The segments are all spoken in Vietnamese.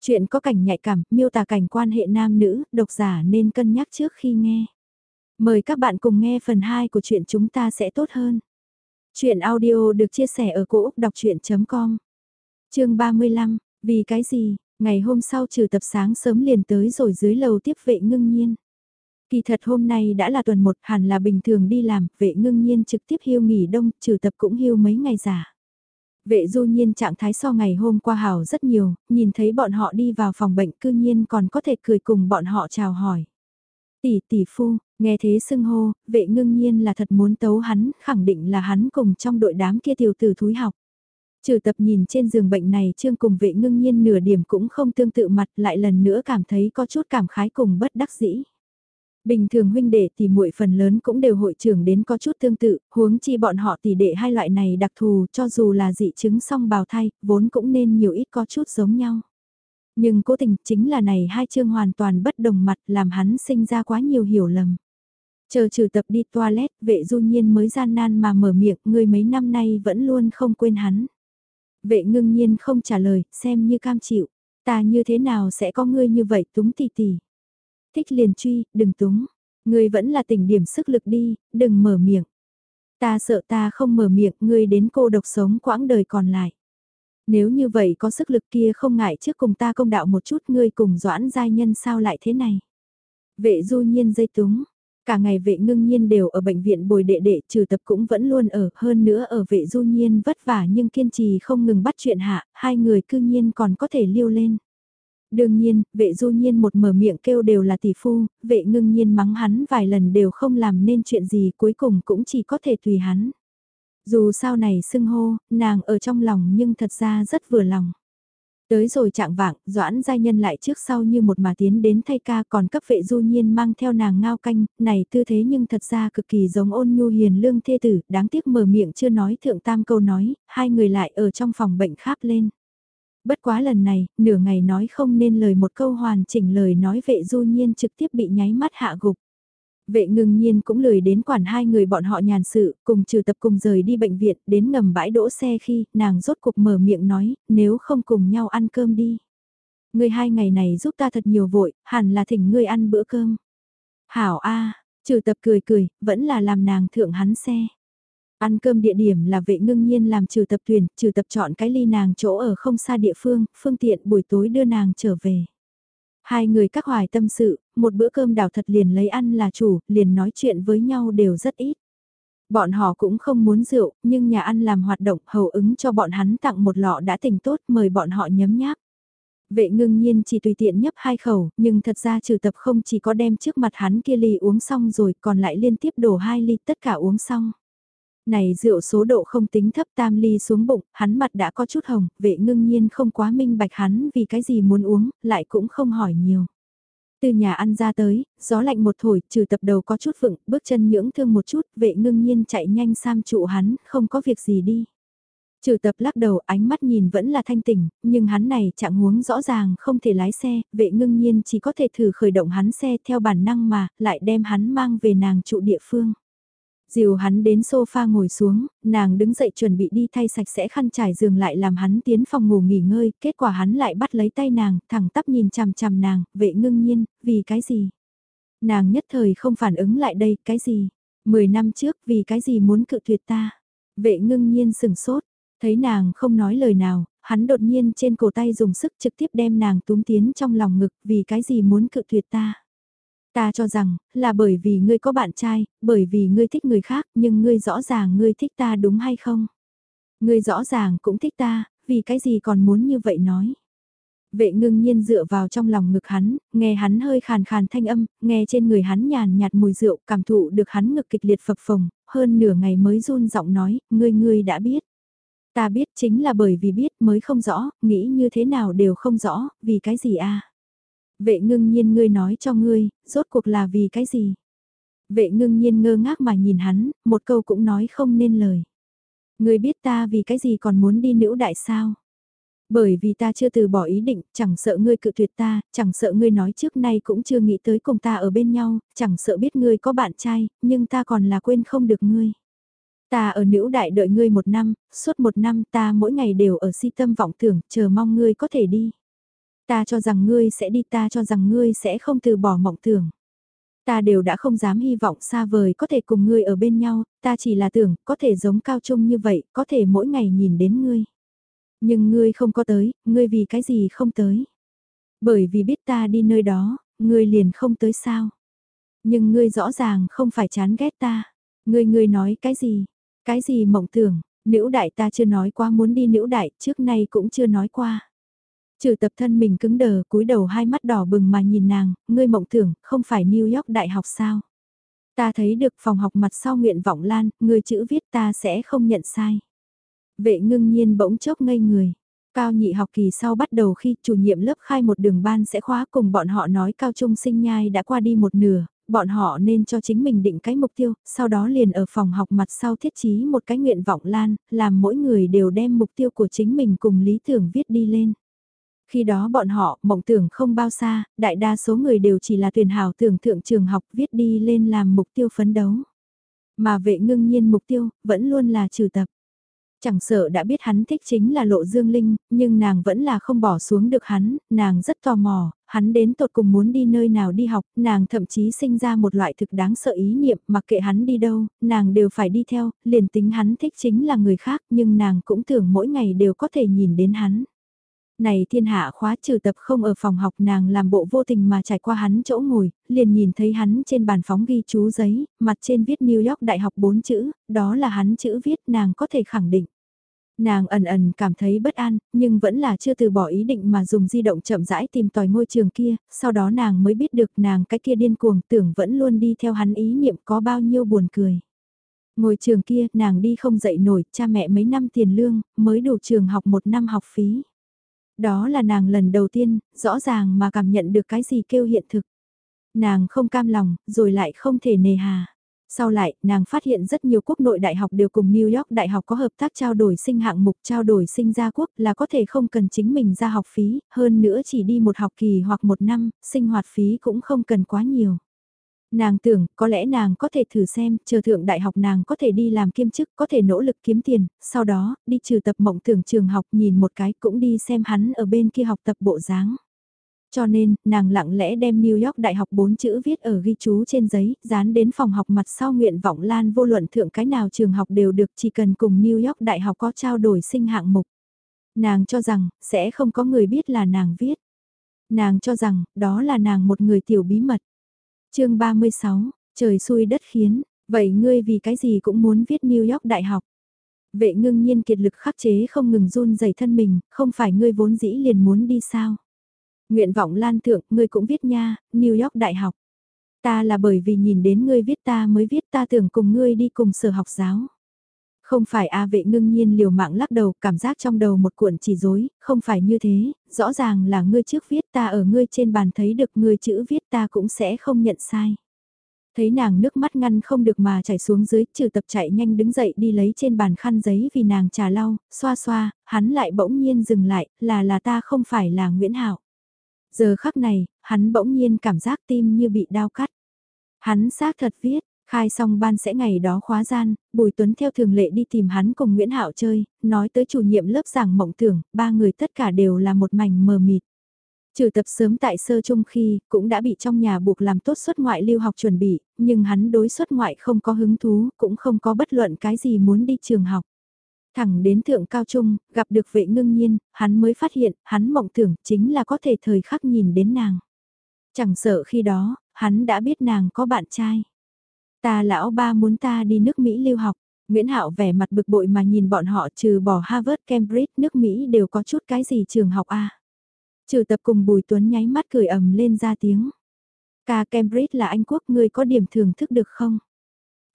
Chuyện có cảnh nhạy cảm, miêu tả cảnh quan hệ nam nữ, độc giả nên cân nhắc trước khi nghe. Mời các bạn cùng nghe phần 2 của chuyện chúng ta sẽ tốt hơn. Chuyện audio được chia sẻ ở cỗ đọc chuyện.com Trường 35, vì cái gì, ngày hôm sau trừ tập sáng sớm liền tới rồi dưới lầu tiếp vệ ngưng nhiên. Kỳ thật hôm nay đã là tuần một hẳn là bình thường đi làm, vệ ngưng nhiên trực tiếp hưu nghỉ đông, trừ tập cũng hưu mấy ngày giả. Vệ du nhiên trạng thái so ngày hôm qua hào rất nhiều, nhìn thấy bọn họ đi vào phòng bệnh cư nhiên còn có thể cười cùng bọn họ chào hỏi. Tỷ tỷ phu, nghe thế xưng hô, vệ ngưng nhiên là thật muốn tấu hắn, khẳng định là hắn cùng trong đội đám kia tiểu tử thúi học. Trừ tập nhìn trên giường bệnh này trương cùng vệ ngưng nhiên nửa điểm cũng không tương tự mặt lại lần nữa cảm thấy có chút cảm khái cùng bất đắc dĩ. Bình thường huynh đệ thì muội phần lớn cũng đều hội trưởng đến có chút tương tự, huống chi bọn họ tỷ đệ hai loại này đặc thù cho dù là dị chứng song bào thai, vốn cũng nên nhiều ít có chút giống nhau. Nhưng cố tình chính là này hai chương hoàn toàn bất đồng mặt làm hắn sinh ra quá nhiều hiểu lầm. Chờ trừ tập đi toilet, vệ du nhiên mới gian nan mà mở miệng, người mấy năm nay vẫn luôn không quên hắn. Vệ ngưng nhiên không trả lời, xem như cam chịu. Ta như thế nào sẽ có ngươi như vậy túng tỷ tỷ. Thích liền truy, đừng túng. Ngươi vẫn là tỉnh điểm sức lực đi, đừng mở miệng. Ta sợ ta không mở miệng, ngươi đến cô độc sống quãng đời còn lại. Nếu như vậy có sức lực kia không ngại trước cùng ta công đạo một chút ngươi cùng doãn giai nhân sao lại thế này. Vệ du nhiên dây túng, cả ngày vệ ngưng nhiên đều ở bệnh viện bồi đệ đệ trừ tập cũng vẫn luôn ở hơn nữa ở vệ du nhiên vất vả nhưng kiên trì không ngừng bắt chuyện hạ, hai người cư nhiên còn có thể liêu lên. Đương nhiên, vệ du nhiên một mở miệng kêu đều là tỷ phu, vệ ngưng nhiên mắng hắn vài lần đều không làm nên chuyện gì cuối cùng cũng chỉ có thể tùy hắn. Dù sao này xưng hô, nàng ở trong lòng nhưng thật ra rất vừa lòng. Tới rồi trạng vạng, Doãn giai nhân lại trước sau như một mà tiến đến thay ca còn cấp vệ du nhiên mang theo nàng ngao canh, này tư thế nhưng thật ra cực kỳ giống ôn nhu hiền lương thê tử, đáng tiếc mở miệng chưa nói thượng tam câu nói, hai người lại ở trong phòng bệnh kháp lên. Bất quá lần này, nửa ngày nói không nên lời một câu hoàn chỉnh lời nói vệ du nhiên trực tiếp bị nháy mắt hạ gục. Vệ ngừng nhiên cũng lười đến quản hai người bọn họ nhàn sự, cùng trừ tập cùng rời đi bệnh viện, đến ngầm bãi đỗ xe khi nàng rốt cục mở miệng nói, nếu không cùng nhau ăn cơm đi. Người hai ngày này giúp ta thật nhiều vội, hẳn là thỉnh ngươi ăn bữa cơm. Hảo A, trừ tập cười cười, vẫn là làm nàng thượng hắn xe. Ăn cơm địa điểm là vệ ngưng nhiên làm trừ tập tuyển, trừ tập chọn cái ly nàng chỗ ở không xa địa phương, phương tiện buổi tối đưa nàng trở về. Hai người các hoài tâm sự, một bữa cơm đảo thật liền lấy ăn là chủ, liền nói chuyện với nhau đều rất ít. Bọn họ cũng không muốn rượu, nhưng nhà ăn làm hoạt động hầu ứng cho bọn hắn tặng một lọ đã tỉnh tốt mời bọn họ nhấm nháp. Vệ ngưng nhiên chỉ tùy tiện nhấp hai khẩu, nhưng thật ra trừ tập không chỉ có đem trước mặt hắn kia ly uống xong rồi còn lại liên tiếp đổ hai ly tất cả uống xong. Này rượu số độ không tính thấp tam ly xuống bụng, hắn mặt đã có chút hồng, vệ ngưng nhiên không quá minh bạch hắn vì cái gì muốn uống, lại cũng không hỏi nhiều. Từ nhà ăn ra tới, gió lạnh một thổi, trừ tập đầu có chút vựng, bước chân nhưỡng thương một chút, vệ ngưng nhiên chạy nhanh sam trụ hắn, không có việc gì đi. Trừ tập lắc đầu ánh mắt nhìn vẫn là thanh tỉnh, nhưng hắn này trạng huống rõ ràng không thể lái xe, vệ ngưng nhiên chỉ có thể thử khởi động hắn xe theo bản năng mà, lại đem hắn mang về nàng trụ địa phương. Dìu hắn đến sofa ngồi xuống, nàng đứng dậy chuẩn bị đi thay sạch sẽ khăn trải giường lại làm hắn tiến phòng ngủ nghỉ ngơi, kết quả hắn lại bắt lấy tay nàng, thẳng tắp nhìn chằm chằm nàng, vệ ngưng nhiên, vì cái gì? Nàng nhất thời không phản ứng lại đây, cái gì? Mười năm trước, vì cái gì muốn cự tuyệt ta? Vệ ngưng nhiên sừng sốt, thấy nàng không nói lời nào, hắn đột nhiên trên cổ tay dùng sức trực tiếp đem nàng túm tiến trong lòng ngực, vì cái gì muốn cự tuyệt ta? Ta cho rằng, là bởi vì ngươi có bạn trai, bởi vì ngươi thích người khác, nhưng ngươi rõ ràng ngươi thích ta đúng hay không? Ngươi rõ ràng cũng thích ta, vì cái gì còn muốn như vậy nói? Vệ ngưng nhiên dựa vào trong lòng ngực hắn, nghe hắn hơi khàn khàn thanh âm, nghe trên người hắn nhàn nhạt mùi rượu, cảm thụ được hắn ngực kịch liệt phập phồng, hơn nửa ngày mới run giọng nói, ngươi ngươi đã biết. Ta biết chính là bởi vì biết mới không rõ, nghĩ như thế nào đều không rõ, vì cái gì a Vệ ngưng nhiên ngươi nói cho ngươi, rốt cuộc là vì cái gì? Vệ ngưng nhiên ngơ ngác mà nhìn hắn, một câu cũng nói không nên lời. Ngươi biết ta vì cái gì còn muốn đi nữ đại sao? Bởi vì ta chưa từ bỏ ý định, chẳng sợ ngươi cự tuyệt ta, chẳng sợ ngươi nói trước nay cũng chưa nghĩ tới cùng ta ở bên nhau, chẳng sợ biết ngươi có bạn trai, nhưng ta còn là quên không được ngươi. Ta ở nữ đại đợi ngươi một năm, suốt một năm ta mỗi ngày đều ở si tâm vọng tưởng, chờ mong ngươi có thể đi. Ta cho rằng ngươi sẽ đi ta cho rằng ngươi sẽ không từ bỏ mộng tưởng. Ta đều đã không dám hy vọng xa vời có thể cùng ngươi ở bên nhau, ta chỉ là tưởng có thể giống cao trung như vậy, có thể mỗi ngày nhìn đến ngươi. Nhưng ngươi không có tới, ngươi vì cái gì không tới. Bởi vì biết ta đi nơi đó, ngươi liền không tới sao. Nhưng ngươi rõ ràng không phải chán ghét ta. Ngươi ngươi nói cái gì? Cái gì mộng tưởng? Nữ đại ta chưa nói qua muốn đi nữ đại, trước nay cũng chưa nói qua. Trừ tập thân mình cứng đờ, cúi đầu hai mắt đỏ bừng mà nhìn nàng, ngươi mộng tưởng, không phải New York đại học sao? Ta thấy được phòng học mặt sau nguyện vọng lan, người chữ viết ta sẽ không nhận sai. Vệ ngưng nhiên bỗng chốc ngây người. Cao nhị học kỳ sau bắt đầu khi chủ nhiệm lớp khai một đường ban sẽ khóa cùng bọn họ nói cao trung sinh nhai đã qua đi một nửa, bọn họ nên cho chính mình định cái mục tiêu, sau đó liền ở phòng học mặt sau thiết trí một cái nguyện vọng lan, làm mỗi người đều đem mục tiêu của chính mình cùng lý tưởng viết đi lên. Khi đó bọn họ mộng tưởng không bao xa, đại đa số người đều chỉ là tuyển hào tưởng thượng trường học viết đi lên làm mục tiêu phấn đấu. Mà vệ ngưng nhiên mục tiêu, vẫn luôn là trừ tập. Chẳng sợ đã biết hắn thích chính là lộ dương linh, nhưng nàng vẫn là không bỏ xuống được hắn, nàng rất tò mò, hắn đến tột cùng muốn đi nơi nào đi học, nàng thậm chí sinh ra một loại thực đáng sợ ý niệm mặc kệ hắn đi đâu, nàng đều phải đi theo, liền tính hắn thích chính là người khác nhưng nàng cũng tưởng mỗi ngày đều có thể nhìn đến hắn. Này thiên hạ khóa trừ tập không ở phòng học nàng làm bộ vô tình mà trải qua hắn chỗ ngồi, liền nhìn thấy hắn trên bàn phóng ghi chú giấy, mặt trên viết New York Đại học bốn chữ, đó là hắn chữ viết nàng có thể khẳng định. Nàng ẩn ẩn cảm thấy bất an, nhưng vẫn là chưa từ bỏ ý định mà dùng di động chậm rãi tìm tòi ngôi trường kia, sau đó nàng mới biết được nàng cái kia điên cuồng tưởng vẫn luôn đi theo hắn ý niệm có bao nhiêu buồn cười. Ngôi trường kia, nàng đi không dậy nổi, cha mẹ mấy năm tiền lương, mới đủ trường học một năm học phí. Đó là nàng lần đầu tiên, rõ ràng mà cảm nhận được cái gì kêu hiện thực. Nàng không cam lòng, rồi lại không thể nề hà. Sau lại, nàng phát hiện rất nhiều quốc nội đại học đều cùng New York đại học có hợp tác trao đổi sinh hạng mục trao đổi sinh gia quốc là có thể không cần chính mình ra học phí, hơn nữa chỉ đi một học kỳ hoặc một năm, sinh hoạt phí cũng không cần quá nhiều. Nàng tưởng, có lẽ nàng có thể thử xem, chờ thượng đại học nàng có thể đi làm kiêm chức, có thể nỗ lực kiếm tiền, sau đó, đi trừ tập mộng tưởng trường học nhìn một cái cũng đi xem hắn ở bên kia học tập bộ dáng. Cho nên, nàng lặng lẽ đem New York Đại học bốn chữ viết ở ghi chú trên giấy, dán đến phòng học mặt sau nguyện vọng lan vô luận thượng cái nào trường học đều được chỉ cần cùng New York Đại học có trao đổi sinh hạng mục. Nàng cho rằng, sẽ không có người biết là nàng viết. Nàng cho rằng, đó là nàng một người tiểu bí mật chương 36, trời xui đất khiến, vậy ngươi vì cái gì cũng muốn viết New York Đại học. Vệ ngưng nhiên kiệt lực khắc chế không ngừng run dày thân mình, không phải ngươi vốn dĩ liền muốn đi sao. Nguyện vọng lan thượng, ngươi cũng viết nha, New York Đại học. Ta là bởi vì nhìn đến ngươi viết ta mới viết ta tưởng cùng ngươi đi cùng sở học giáo. Không phải A vệ ngưng nhiên liều mạng lắc đầu, cảm giác trong đầu một cuộn chỉ rối, không phải như thế, rõ ràng là ngươi trước viết ta ở ngươi trên bàn thấy được ngươi chữ viết ta cũng sẽ không nhận sai. Thấy nàng nước mắt ngăn không được mà chảy xuống dưới, trừ tập chạy nhanh đứng dậy đi lấy trên bàn khăn giấy vì nàng trà lau, xoa xoa, hắn lại bỗng nhiên dừng lại, là là ta không phải là Nguyễn Hảo. Giờ khắc này, hắn bỗng nhiên cảm giác tim như bị đau cắt. Hắn xác thật viết, Khai xong ban sẽ ngày đó khóa gian, Bùi Tuấn theo thường lệ đi tìm hắn cùng Nguyễn Hạo chơi, nói tới chủ nhiệm lớp giảng mộng tưởng, ba người tất cả đều là một mảnh mờ mịt. Trừ tập sớm tại sơ trung khi, cũng đã bị trong nhà buộc làm tốt xuất ngoại lưu học chuẩn bị, nhưng hắn đối xuất ngoại không có hứng thú, cũng không có bất luận cái gì muốn đi trường học. Thẳng đến thượng cao trung, gặp được vệ ngưng nhiên, hắn mới phát hiện, hắn mộng tưởng chính là có thể thời khắc nhìn đến nàng. Chẳng sợ khi đó, hắn đã biết nàng có bạn trai. Ta lão ba muốn ta đi nước Mỹ lưu học. Nguyễn Hạo vẻ mặt bực bội mà nhìn bọn họ trừ bỏ Harvard, Cambridge, nước Mỹ đều có chút cái gì trường học a. Trừ tập cùng Bùi Tuấn nháy mắt cười ầm lên ra tiếng. Ca Cambridge là Anh quốc, ngươi có điểm thưởng thức được không?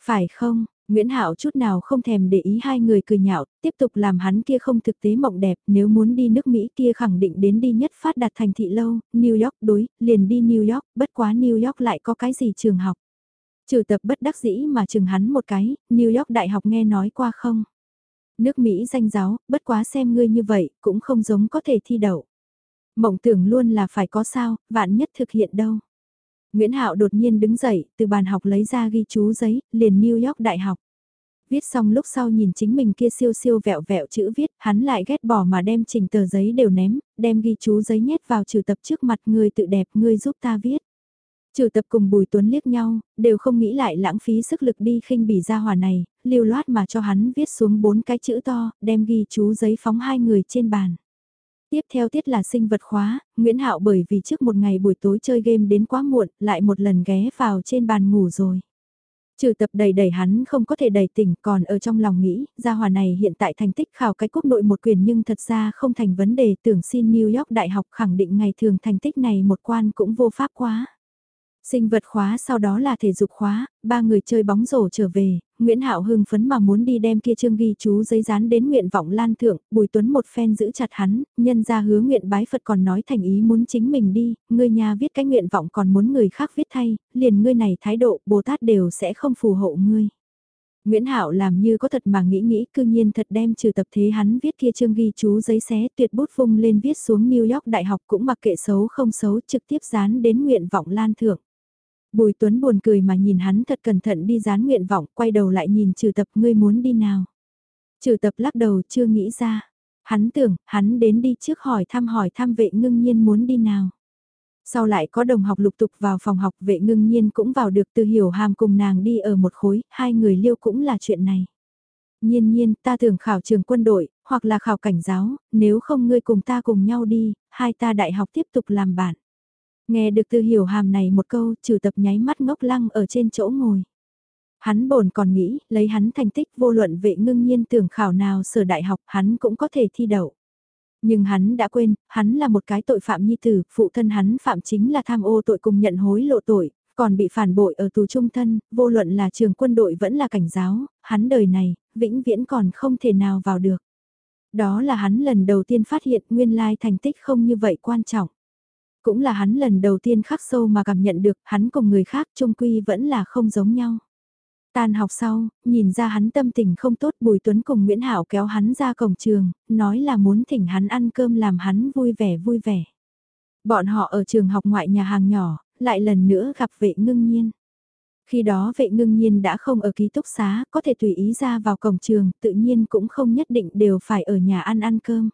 Phải không? Nguyễn Hạo chút nào không thèm để ý hai người cười nhạo, tiếp tục làm hắn kia không thực tế mộng đẹp, nếu muốn đi nước Mỹ kia khẳng định đến đi nhất phát đạt thành thị lâu, New York đối, liền đi New York, bất quá New York lại có cái gì trường học. Trừ tập bất đắc dĩ mà chừng hắn một cái, New York Đại học nghe nói qua không? Nước Mỹ danh giáo, bất quá xem ngươi như vậy, cũng không giống có thể thi đậu. Mộng tưởng luôn là phải có sao, vạn nhất thực hiện đâu. Nguyễn Hạo đột nhiên đứng dậy, từ bàn học lấy ra ghi chú giấy, liền New York Đại học. Viết xong lúc sau nhìn chính mình kia siêu siêu vẹo vẹo chữ viết, hắn lại ghét bỏ mà đem trình tờ giấy đều ném, đem ghi chú giấy nhét vào trừ tập trước mặt người tự đẹp ngươi giúp ta viết. Trừ tập cùng Bùi Tuấn liếc nhau, đều không nghĩ lại lãng phí sức lực đi khinh bỉ ra hòa này, lưu loát mà cho hắn viết xuống bốn cái chữ to, đem ghi chú giấy phóng hai người trên bàn. Tiếp theo tiết là sinh vật khóa, Nguyễn Hạo bởi vì trước một ngày buổi tối chơi game đến quá muộn, lại một lần ghé vào trên bàn ngủ rồi. Trừ tập đầy đầy hắn không có thể đẩy tỉnh còn ở trong lòng nghĩ, gia hòa này hiện tại thành tích khảo cái quốc nội một quyền nhưng thật ra không thành vấn đề tưởng xin New York Đại học khẳng định ngày thường thành tích này một quan cũng vô pháp quá. Sinh vật khóa sau đó là thể dục khóa, ba người chơi bóng rổ trở về, Nguyễn Hạo hưng phấn mà muốn đi đem kia trương ghi chú giấy dán đến nguyện vọng lan thượng, Bùi Tuấn một phen giữ chặt hắn, nhân ra hứa nguyện bái Phật còn nói thành ý muốn chính mình đi, ngươi nhà viết cái nguyện vọng còn muốn người khác viết thay, liền ngươi này thái độ, Bồ Tát đều sẽ không phù hộ ngươi. Nguyễn Hạo làm như có thật mà nghĩ nghĩ cư nhiên thật đem trừ tập thế hắn viết kia trương ghi chú giấy xé tuyệt bút vung lên viết xuống New York Đại học cũng mặc kệ xấu không xấu trực tiếp dán đến nguyện vọng lan thượng. Bùi Tuấn buồn cười mà nhìn hắn thật cẩn thận đi dán nguyện vọng, quay đầu lại nhìn trừ tập ngươi muốn đi nào. Trừ tập lắc đầu chưa nghĩ ra. Hắn tưởng, hắn đến đi trước hỏi thăm hỏi thăm vệ ngưng nhiên muốn đi nào. Sau lại có đồng học lục tục vào phòng học vệ ngưng nhiên cũng vào được từ hiểu hàm cùng nàng đi ở một khối, hai người liêu cũng là chuyện này. Nhiên nhiên, ta tưởng khảo trường quân đội, hoặc là khảo cảnh giáo, nếu không ngươi cùng ta cùng nhau đi, hai ta đại học tiếp tục làm bạn. Nghe được từ hiểu hàm này một câu, trừ tập nháy mắt ngốc lăng ở trên chỗ ngồi. Hắn bổn còn nghĩ, lấy hắn thành tích vô luận vệ ngưng nhiên tưởng khảo nào sở đại học, hắn cũng có thể thi đậu. Nhưng hắn đã quên, hắn là một cái tội phạm nhi tử, phụ thân hắn phạm chính là tham ô tội cùng nhận hối lộ tội, còn bị phản bội ở tù trung thân, vô luận là trường quân đội vẫn là cảnh giáo, hắn đời này, vĩnh viễn còn không thể nào vào được. Đó là hắn lần đầu tiên phát hiện nguyên lai thành tích không như vậy quan trọng. Cũng là hắn lần đầu tiên khắc sâu mà cảm nhận được hắn cùng người khác trung quy vẫn là không giống nhau. Tan học sau, nhìn ra hắn tâm tình không tốt Bùi Tuấn cùng Nguyễn Hảo kéo hắn ra cổng trường, nói là muốn thỉnh hắn ăn cơm làm hắn vui vẻ vui vẻ. Bọn họ ở trường học ngoại nhà hàng nhỏ, lại lần nữa gặp vệ ngưng nhiên. Khi đó vệ ngưng nhiên đã không ở ký túc xá, có thể tùy ý ra vào cổng trường, tự nhiên cũng không nhất định đều phải ở nhà ăn ăn cơm.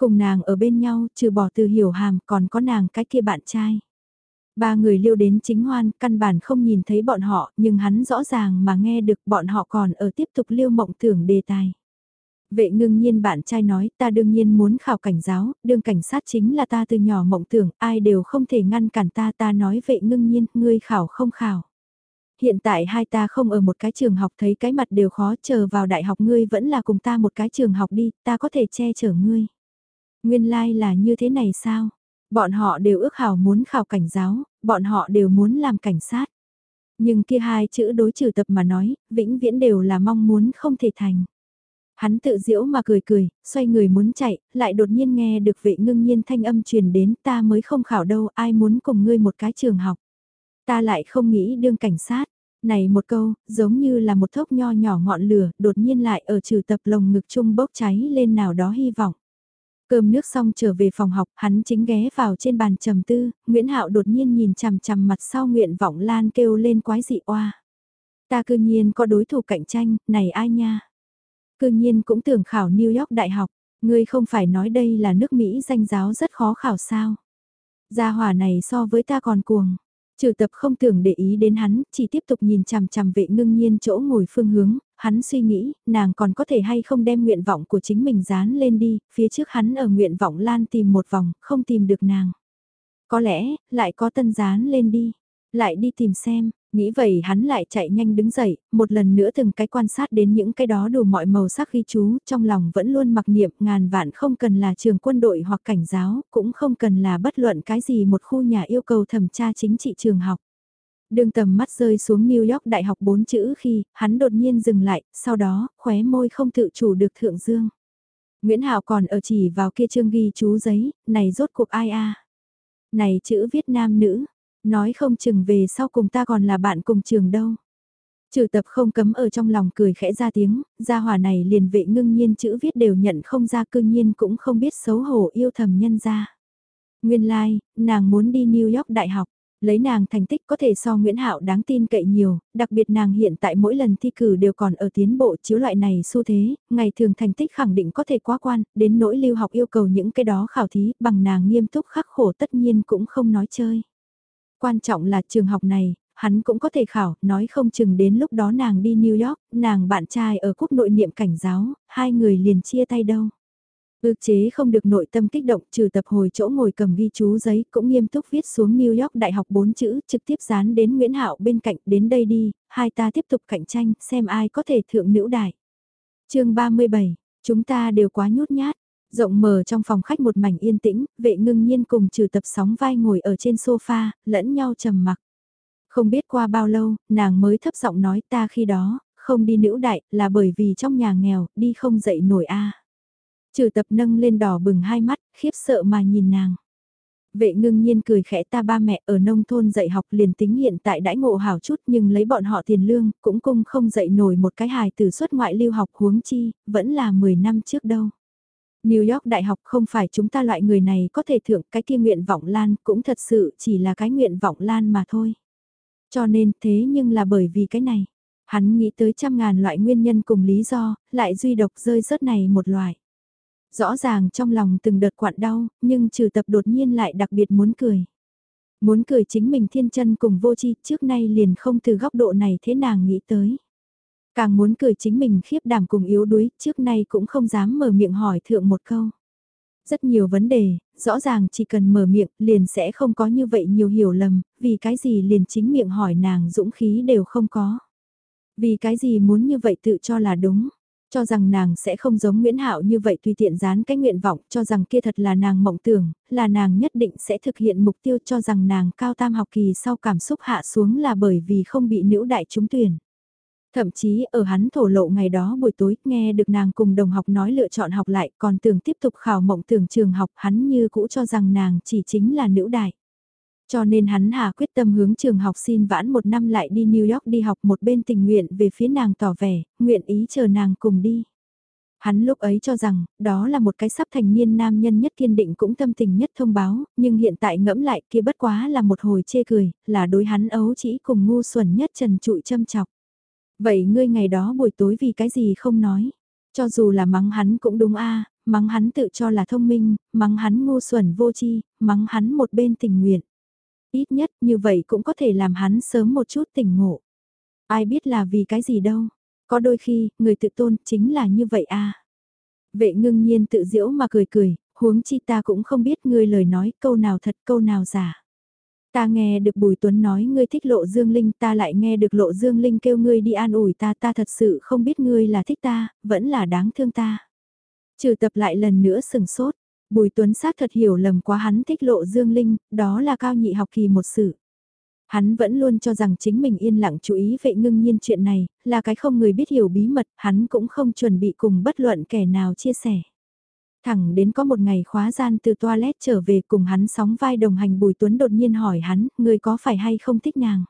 Cùng nàng ở bên nhau, trừ bỏ từ hiểu hàm, còn có nàng cái kia bạn trai. Ba người liêu đến chính hoan, căn bản không nhìn thấy bọn họ, nhưng hắn rõ ràng mà nghe được bọn họ còn ở tiếp tục liêu mộng tưởng đề tài. Vệ ngưng nhiên bạn trai nói ta đương nhiên muốn khảo cảnh giáo, đương cảnh sát chính là ta từ nhỏ mộng tưởng, ai đều không thể ngăn cản ta ta nói vệ ngưng nhiên, ngươi khảo không khảo. Hiện tại hai ta không ở một cái trường học thấy cái mặt đều khó chờ vào đại học ngươi vẫn là cùng ta một cái trường học đi, ta có thể che chở ngươi. Nguyên lai like là như thế này sao? Bọn họ đều ước hảo muốn khảo cảnh giáo, bọn họ đều muốn làm cảnh sát. Nhưng kia hai chữ đối trừ tập mà nói, vĩnh viễn đều là mong muốn không thể thành. Hắn tự diễu mà cười cười, xoay người muốn chạy, lại đột nhiên nghe được vệ ngưng nhiên thanh âm truyền đến ta mới không khảo đâu, ai muốn cùng ngươi một cái trường học. Ta lại không nghĩ đương cảnh sát. Này một câu, giống như là một thốc nho nhỏ ngọn lửa, đột nhiên lại ở trừ tập lồng ngực chung bốc cháy lên nào đó hy vọng. Cơm nước xong trở về phòng học, hắn chính ghé vào trên bàn trầm tư, Nguyễn Hạo đột nhiên nhìn chằm chằm mặt sau nguyện vọng lan kêu lên quái dị oa. Ta cư nhiên có đối thủ cạnh tranh, này ai nha? Cư nhiên cũng tưởng khảo New York Đại học, ngươi không phải nói đây là nước Mỹ danh giáo rất khó khảo sao? Gia hỏa này so với ta còn cuồng. Trừ tập không tưởng để ý đến hắn, chỉ tiếp tục nhìn chằm chằm vệ ngưng nhiên chỗ ngồi phương hướng, hắn suy nghĩ, nàng còn có thể hay không đem nguyện vọng của chính mình dán lên đi, phía trước hắn ở nguyện vọng lan tìm một vòng, không tìm được nàng. Có lẽ, lại có tân dán lên đi, lại đi tìm xem, nghĩ vậy hắn lại chạy nhanh đứng dậy, một lần nữa từng cái quan sát đến những cái đó đủ mọi màu sắc ghi chú, trong lòng vẫn luôn mặc niệm ngàn vạn không cần là trường quân đội hoặc cảnh giáo, cũng không cần là bất luận cái gì một khu nhà yêu cầu thẩm tra chính trị trường học. Đường tầm mắt rơi xuống New York Đại học bốn chữ khi, hắn đột nhiên dừng lại, sau đó, khóe môi không tự chủ được thượng dương. Nguyễn Hạo còn ở chỉ vào kia chương ghi chú giấy, này rốt cuộc ai a Này chữ viết nam nữ, nói không chừng về sau cùng ta còn là bạn cùng trường đâu. Trừ tập không cấm ở trong lòng cười khẽ ra tiếng, gia hỏa này liền vệ ngưng nhiên chữ viết đều nhận không ra cư nhiên cũng không biết xấu hổ yêu thầm nhân ra. Nguyên lai, like, nàng muốn đi New York Đại học, Lấy nàng thành tích có thể so Nguyễn Hạo đáng tin cậy nhiều, đặc biệt nàng hiện tại mỗi lần thi cử đều còn ở tiến bộ chiếu loại này xu thế, ngày thường thành tích khẳng định có thể quá quan, đến nỗi lưu học yêu cầu những cái đó khảo thí bằng nàng nghiêm túc khắc khổ tất nhiên cũng không nói chơi. Quan trọng là trường học này, hắn cũng có thể khảo, nói không chừng đến lúc đó nàng đi New York, nàng bạn trai ở quốc nội niệm cảnh giáo, hai người liền chia tay đâu. Ước chế không được nội tâm kích động trừ tập hồi chỗ ngồi cầm ghi chú giấy cũng nghiêm túc viết xuống New York Đại học bốn chữ trực tiếp dán đến Nguyễn Hạo bên cạnh đến đây đi, hai ta tiếp tục cạnh tranh xem ai có thể thượng nữ đại. chương 37, chúng ta đều quá nhút nhát, rộng mở trong phòng khách một mảnh yên tĩnh, vệ ngưng nhiên cùng trừ tập sóng vai ngồi ở trên sofa, lẫn nhau trầm mặc. Không biết qua bao lâu, nàng mới thấp giọng nói ta khi đó, không đi nữ đại là bởi vì trong nhà nghèo, đi không dậy nổi a Trừ tập nâng lên đỏ bừng hai mắt, khiếp sợ mà nhìn nàng. Vệ ngưng nhiên cười khẽ ta ba mẹ ở nông thôn dạy học liền tính hiện tại đãi ngộ hảo chút nhưng lấy bọn họ tiền lương, cũng cung không dạy nổi một cái hài từ xuất ngoại lưu học huống chi, vẫn là 10 năm trước đâu. New York Đại học không phải chúng ta loại người này có thể thưởng cái kia nguyện vọng lan cũng thật sự chỉ là cái nguyện vọng lan mà thôi. Cho nên thế nhưng là bởi vì cái này, hắn nghĩ tới trăm ngàn loại nguyên nhân cùng lý do, lại duy độc rơi rớt này một loại. Rõ ràng trong lòng từng đợt quặn đau, nhưng trừ tập đột nhiên lại đặc biệt muốn cười. Muốn cười chính mình thiên chân cùng vô chi trước nay liền không từ góc độ này thế nàng nghĩ tới. Càng muốn cười chính mình khiếp đảm cùng yếu đuối, trước nay cũng không dám mở miệng hỏi thượng một câu. Rất nhiều vấn đề, rõ ràng chỉ cần mở miệng liền sẽ không có như vậy nhiều hiểu lầm, vì cái gì liền chính miệng hỏi nàng dũng khí đều không có. Vì cái gì muốn như vậy tự cho là đúng. Cho rằng nàng sẽ không giống Nguyễn Hạo như vậy tùy tiện dán cái nguyện vọng, cho rằng kia thật là nàng mộng tưởng, là nàng nhất định sẽ thực hiện mục tiêu cho rằng nàng cao tam học kỳ sau cảm xúc hạ xuống là bởi vì không bị nữ đại trúng tuyển. Thậm chí ở hắn thổ lộ ngày đó buổi tối nghe được nàng cùng đồng học nói lựa chọn học lại còn tưởng tiếp tục khảo mộng tưởng trường học hắn như cũ cho rằng nàng chỉ chính là nữ đại. Cho nên hắn hà quyết tâm hướng trường học xin vãn một năm lại đi New York đi học một bên tình nguyện về phía nàng tỏ vẻ, nguyện ý chờ nàng cùng đi. Hắn lúc ấy cho rằng, đó là một cái sắp thành niên nam nhân nhất kiên định cũng tâm tình nhất thông báo, nhưng hiện tại ngẫm lại kia bất quá là một hồi chê cười, là đối hắn ấu chỉ cùng ngu xuẩn nhất trần trụi châm chọc. Vậy ngươi ngày đó buổi tối vì cái gì không nói? Cho dù là mắng hắn cũng đúng a mắng hắn tự cho là thông minh, mắng hắn ngu xuẩn vô chi, mắng hắn một bên tình nguyện. Ít nhất như vậy cũng có thể làm hắn sớm một chút tỉnh ngộ. Ai biết là vì cái gì đâu. Có đôi khi, người tự tôn chính là như vậy à? Vệ ngưng nhiên tự diễu mà cười cười, huống chi ta cũng không biết ngươi lời nói câu nào thật câu nào giả. Ta nghe được Bùi Tuấn nói ngươi thích Lộ Dương Linh ta lại nghe được Lộ Dương Linh kêu ngươi đi an ủi ta ta thật sự không biết ngươi là thích ta, vẫn là đáng thương ta. Trừ tập lại lần nữa sừng sốt, Bùi Tuấn xác thật hiểu lầm quá hắn thích Lộ Dương Linh, đó là cao nhị học kỳ một sự. Hắn vẫn luôn cho rằng chính mình yên lặng chú ý vệ ngưng nhiên chuyện này, là cái không người biết hiểu bí mật, hắn cũng không chuẩn bị cùng bất luận kẻ nào chia sẻ. Thẳng đến có một ngày khóa gian từ toilet trở về cùng hắn sóng vai đồng hành Bùi Tuấn đột nhiên hỏi hắn, người có phải hay không thích nàng?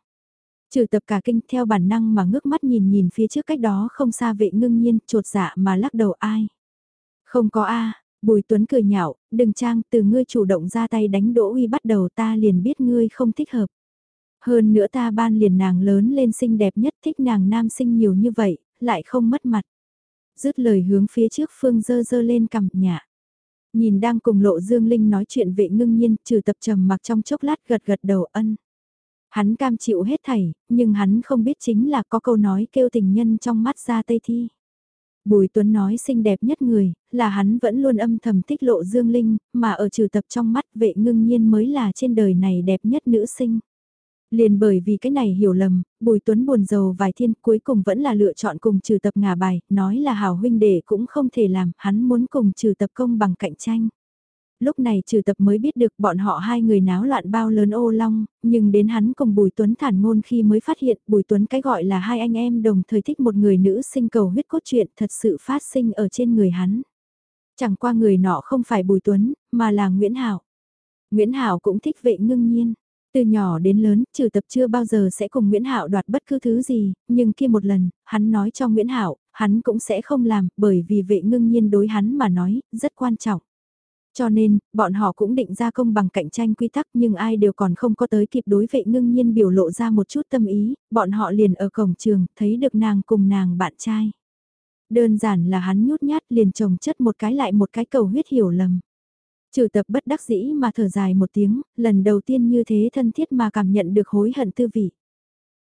Trừ tập cả kinh theo bản năng mà ngước mắt nhìn nhìn phía trước cách đó không xa vệ ngưng nhiên, trột dạ mà lắc đầu ai? Không có a Bùi Tuấn cười nhạo, đừng trang, từ ngươi chủ động ra tay đánh đỗ uy bắt đầu ta liền biết ngươi không thích hợp. Hơn nữa ta ban liền nàng lớn lên xinh đẹp nhất thích nàng nam sinh nhiều như vậy, lại không mất mặt dứt lời hướng phía trước phương dơ dơ lên cầm nhạ. Nhìn đang cùng lộ Dương Linh nói chuyện vệ ngưng nhiên, trừ tập trầm mặc trong chốc lát gật gật đầu ân. Hắn cam chịu hết thảy, nhưng hắn không biết chính là có câu nói kêu tình nhân trong mắt ra tây thi. Bùi Tuấn nói xinh đẹp nhất người, là hắn vẫn luôn âm thầm thích lộ Dương Linh, mà ở trừ tập trong mắt vệ ngưng nhiên mới là trên đời này đẹp nhất nữ sinh. Liền bởi vì cái này hiểu lầm, Bùi Tuấn buồn giàu vài thiên cuối cùng vẫn là lựa chọn cùng trừ tập ngả bài, nói là hào huynh đệ cũng không thể làm, hắn muốn cùng trừ tập công bằng cạnh tranh. Lúc này trừ tập mới biết được bọn họ hai người náo loạn bao lớn ô long, nhưng đến hắn cùng Bùi Tuấn thản ngôn khi mới phát hiện Bùi Tuấn cái gọi là hai anh em đồng thời thích một người nữ sinh cầu huyết cốt truyện thật sự phát sinh ở trên người hắn. Chẳng qua người nọ không phải Bùi Tuấn, mà là Nguyễn Hảo. Nguyễn Hảo cũng thích vệ ngưng nhiên. Từ nhỏ đến lớn, trừ tập chưa bao giờ sẽ cùng Nguyễn hảo đoạt bất cứ thứ gì, nhưng kia một lần, hắn nói cho Nguyễn hảo hắn cũng sẽ không làm, bởi vì vệ ngưng nhiên đối hắn mà nói, rất quan trọng. Cho nên, bọn họ cũng định ra công bằng cạnh tranh quy tắc nhưng ai đều còn không có tới kịp đối vệ ngưng nhiên biểu lộ ra một chút tâm ý, bọn họ liền ở cổng trường, thấy được nàng cùng nàng bạn trai. Đơn giản là hắn nhút nhát liền trồng chất một cái lại một cái cầu huyết hiểu lầm. Trừ tập bất đắc dĩ mà thở dài một tiếng, lần đầu tiên như thế thân thiết mà cảm nhận được hối hận tư vị.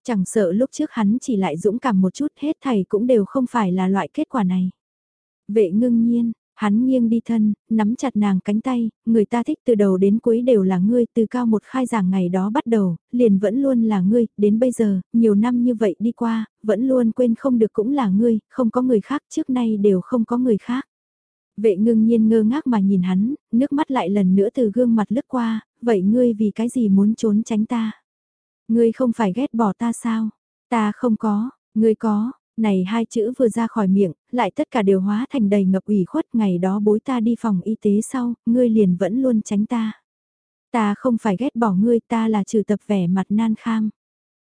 Chẳng sợ lúc trước hắn chỉ lại dũng cảm một chút hết thầy cũng đều không phải là loại kết quả này. Vệ ngưng nhiên, hắn nghiêng đi thân, nắm chặt nàng cánh tay, người ta thích từ đầu đến cuối đều là ngươi, từ cao một khai giảng ngày đó bắt đầu, liền vẫn luôn là ngươi, đến bây giờ, nhiều năm như vậy đi qua, vẫn luôn quên không được cũng là ngươi, không có người khác, trước nay đều không có người khác. Vệ ngưng nhiên ngơ ngác mà nhìn hắn, nước mắt lại lần nữa từ gương mặt lướt qua, vậy ngươi vì cái gì muốn trốn tránh ta? Ngươi không phải ghét bỏ ta sao? Ta không có, ngươi có, này hai chữ vừa ra khỏi miệng, lại tất cả đều hóa thành đầy ngập ủy khuất ngày đó bối ta đi phòng y tế sau, ngươi liền vẫn luôn tránh ta. Ta không phải ghét bỏ ngươi ta là trừ tập vẻ mặt nan kham.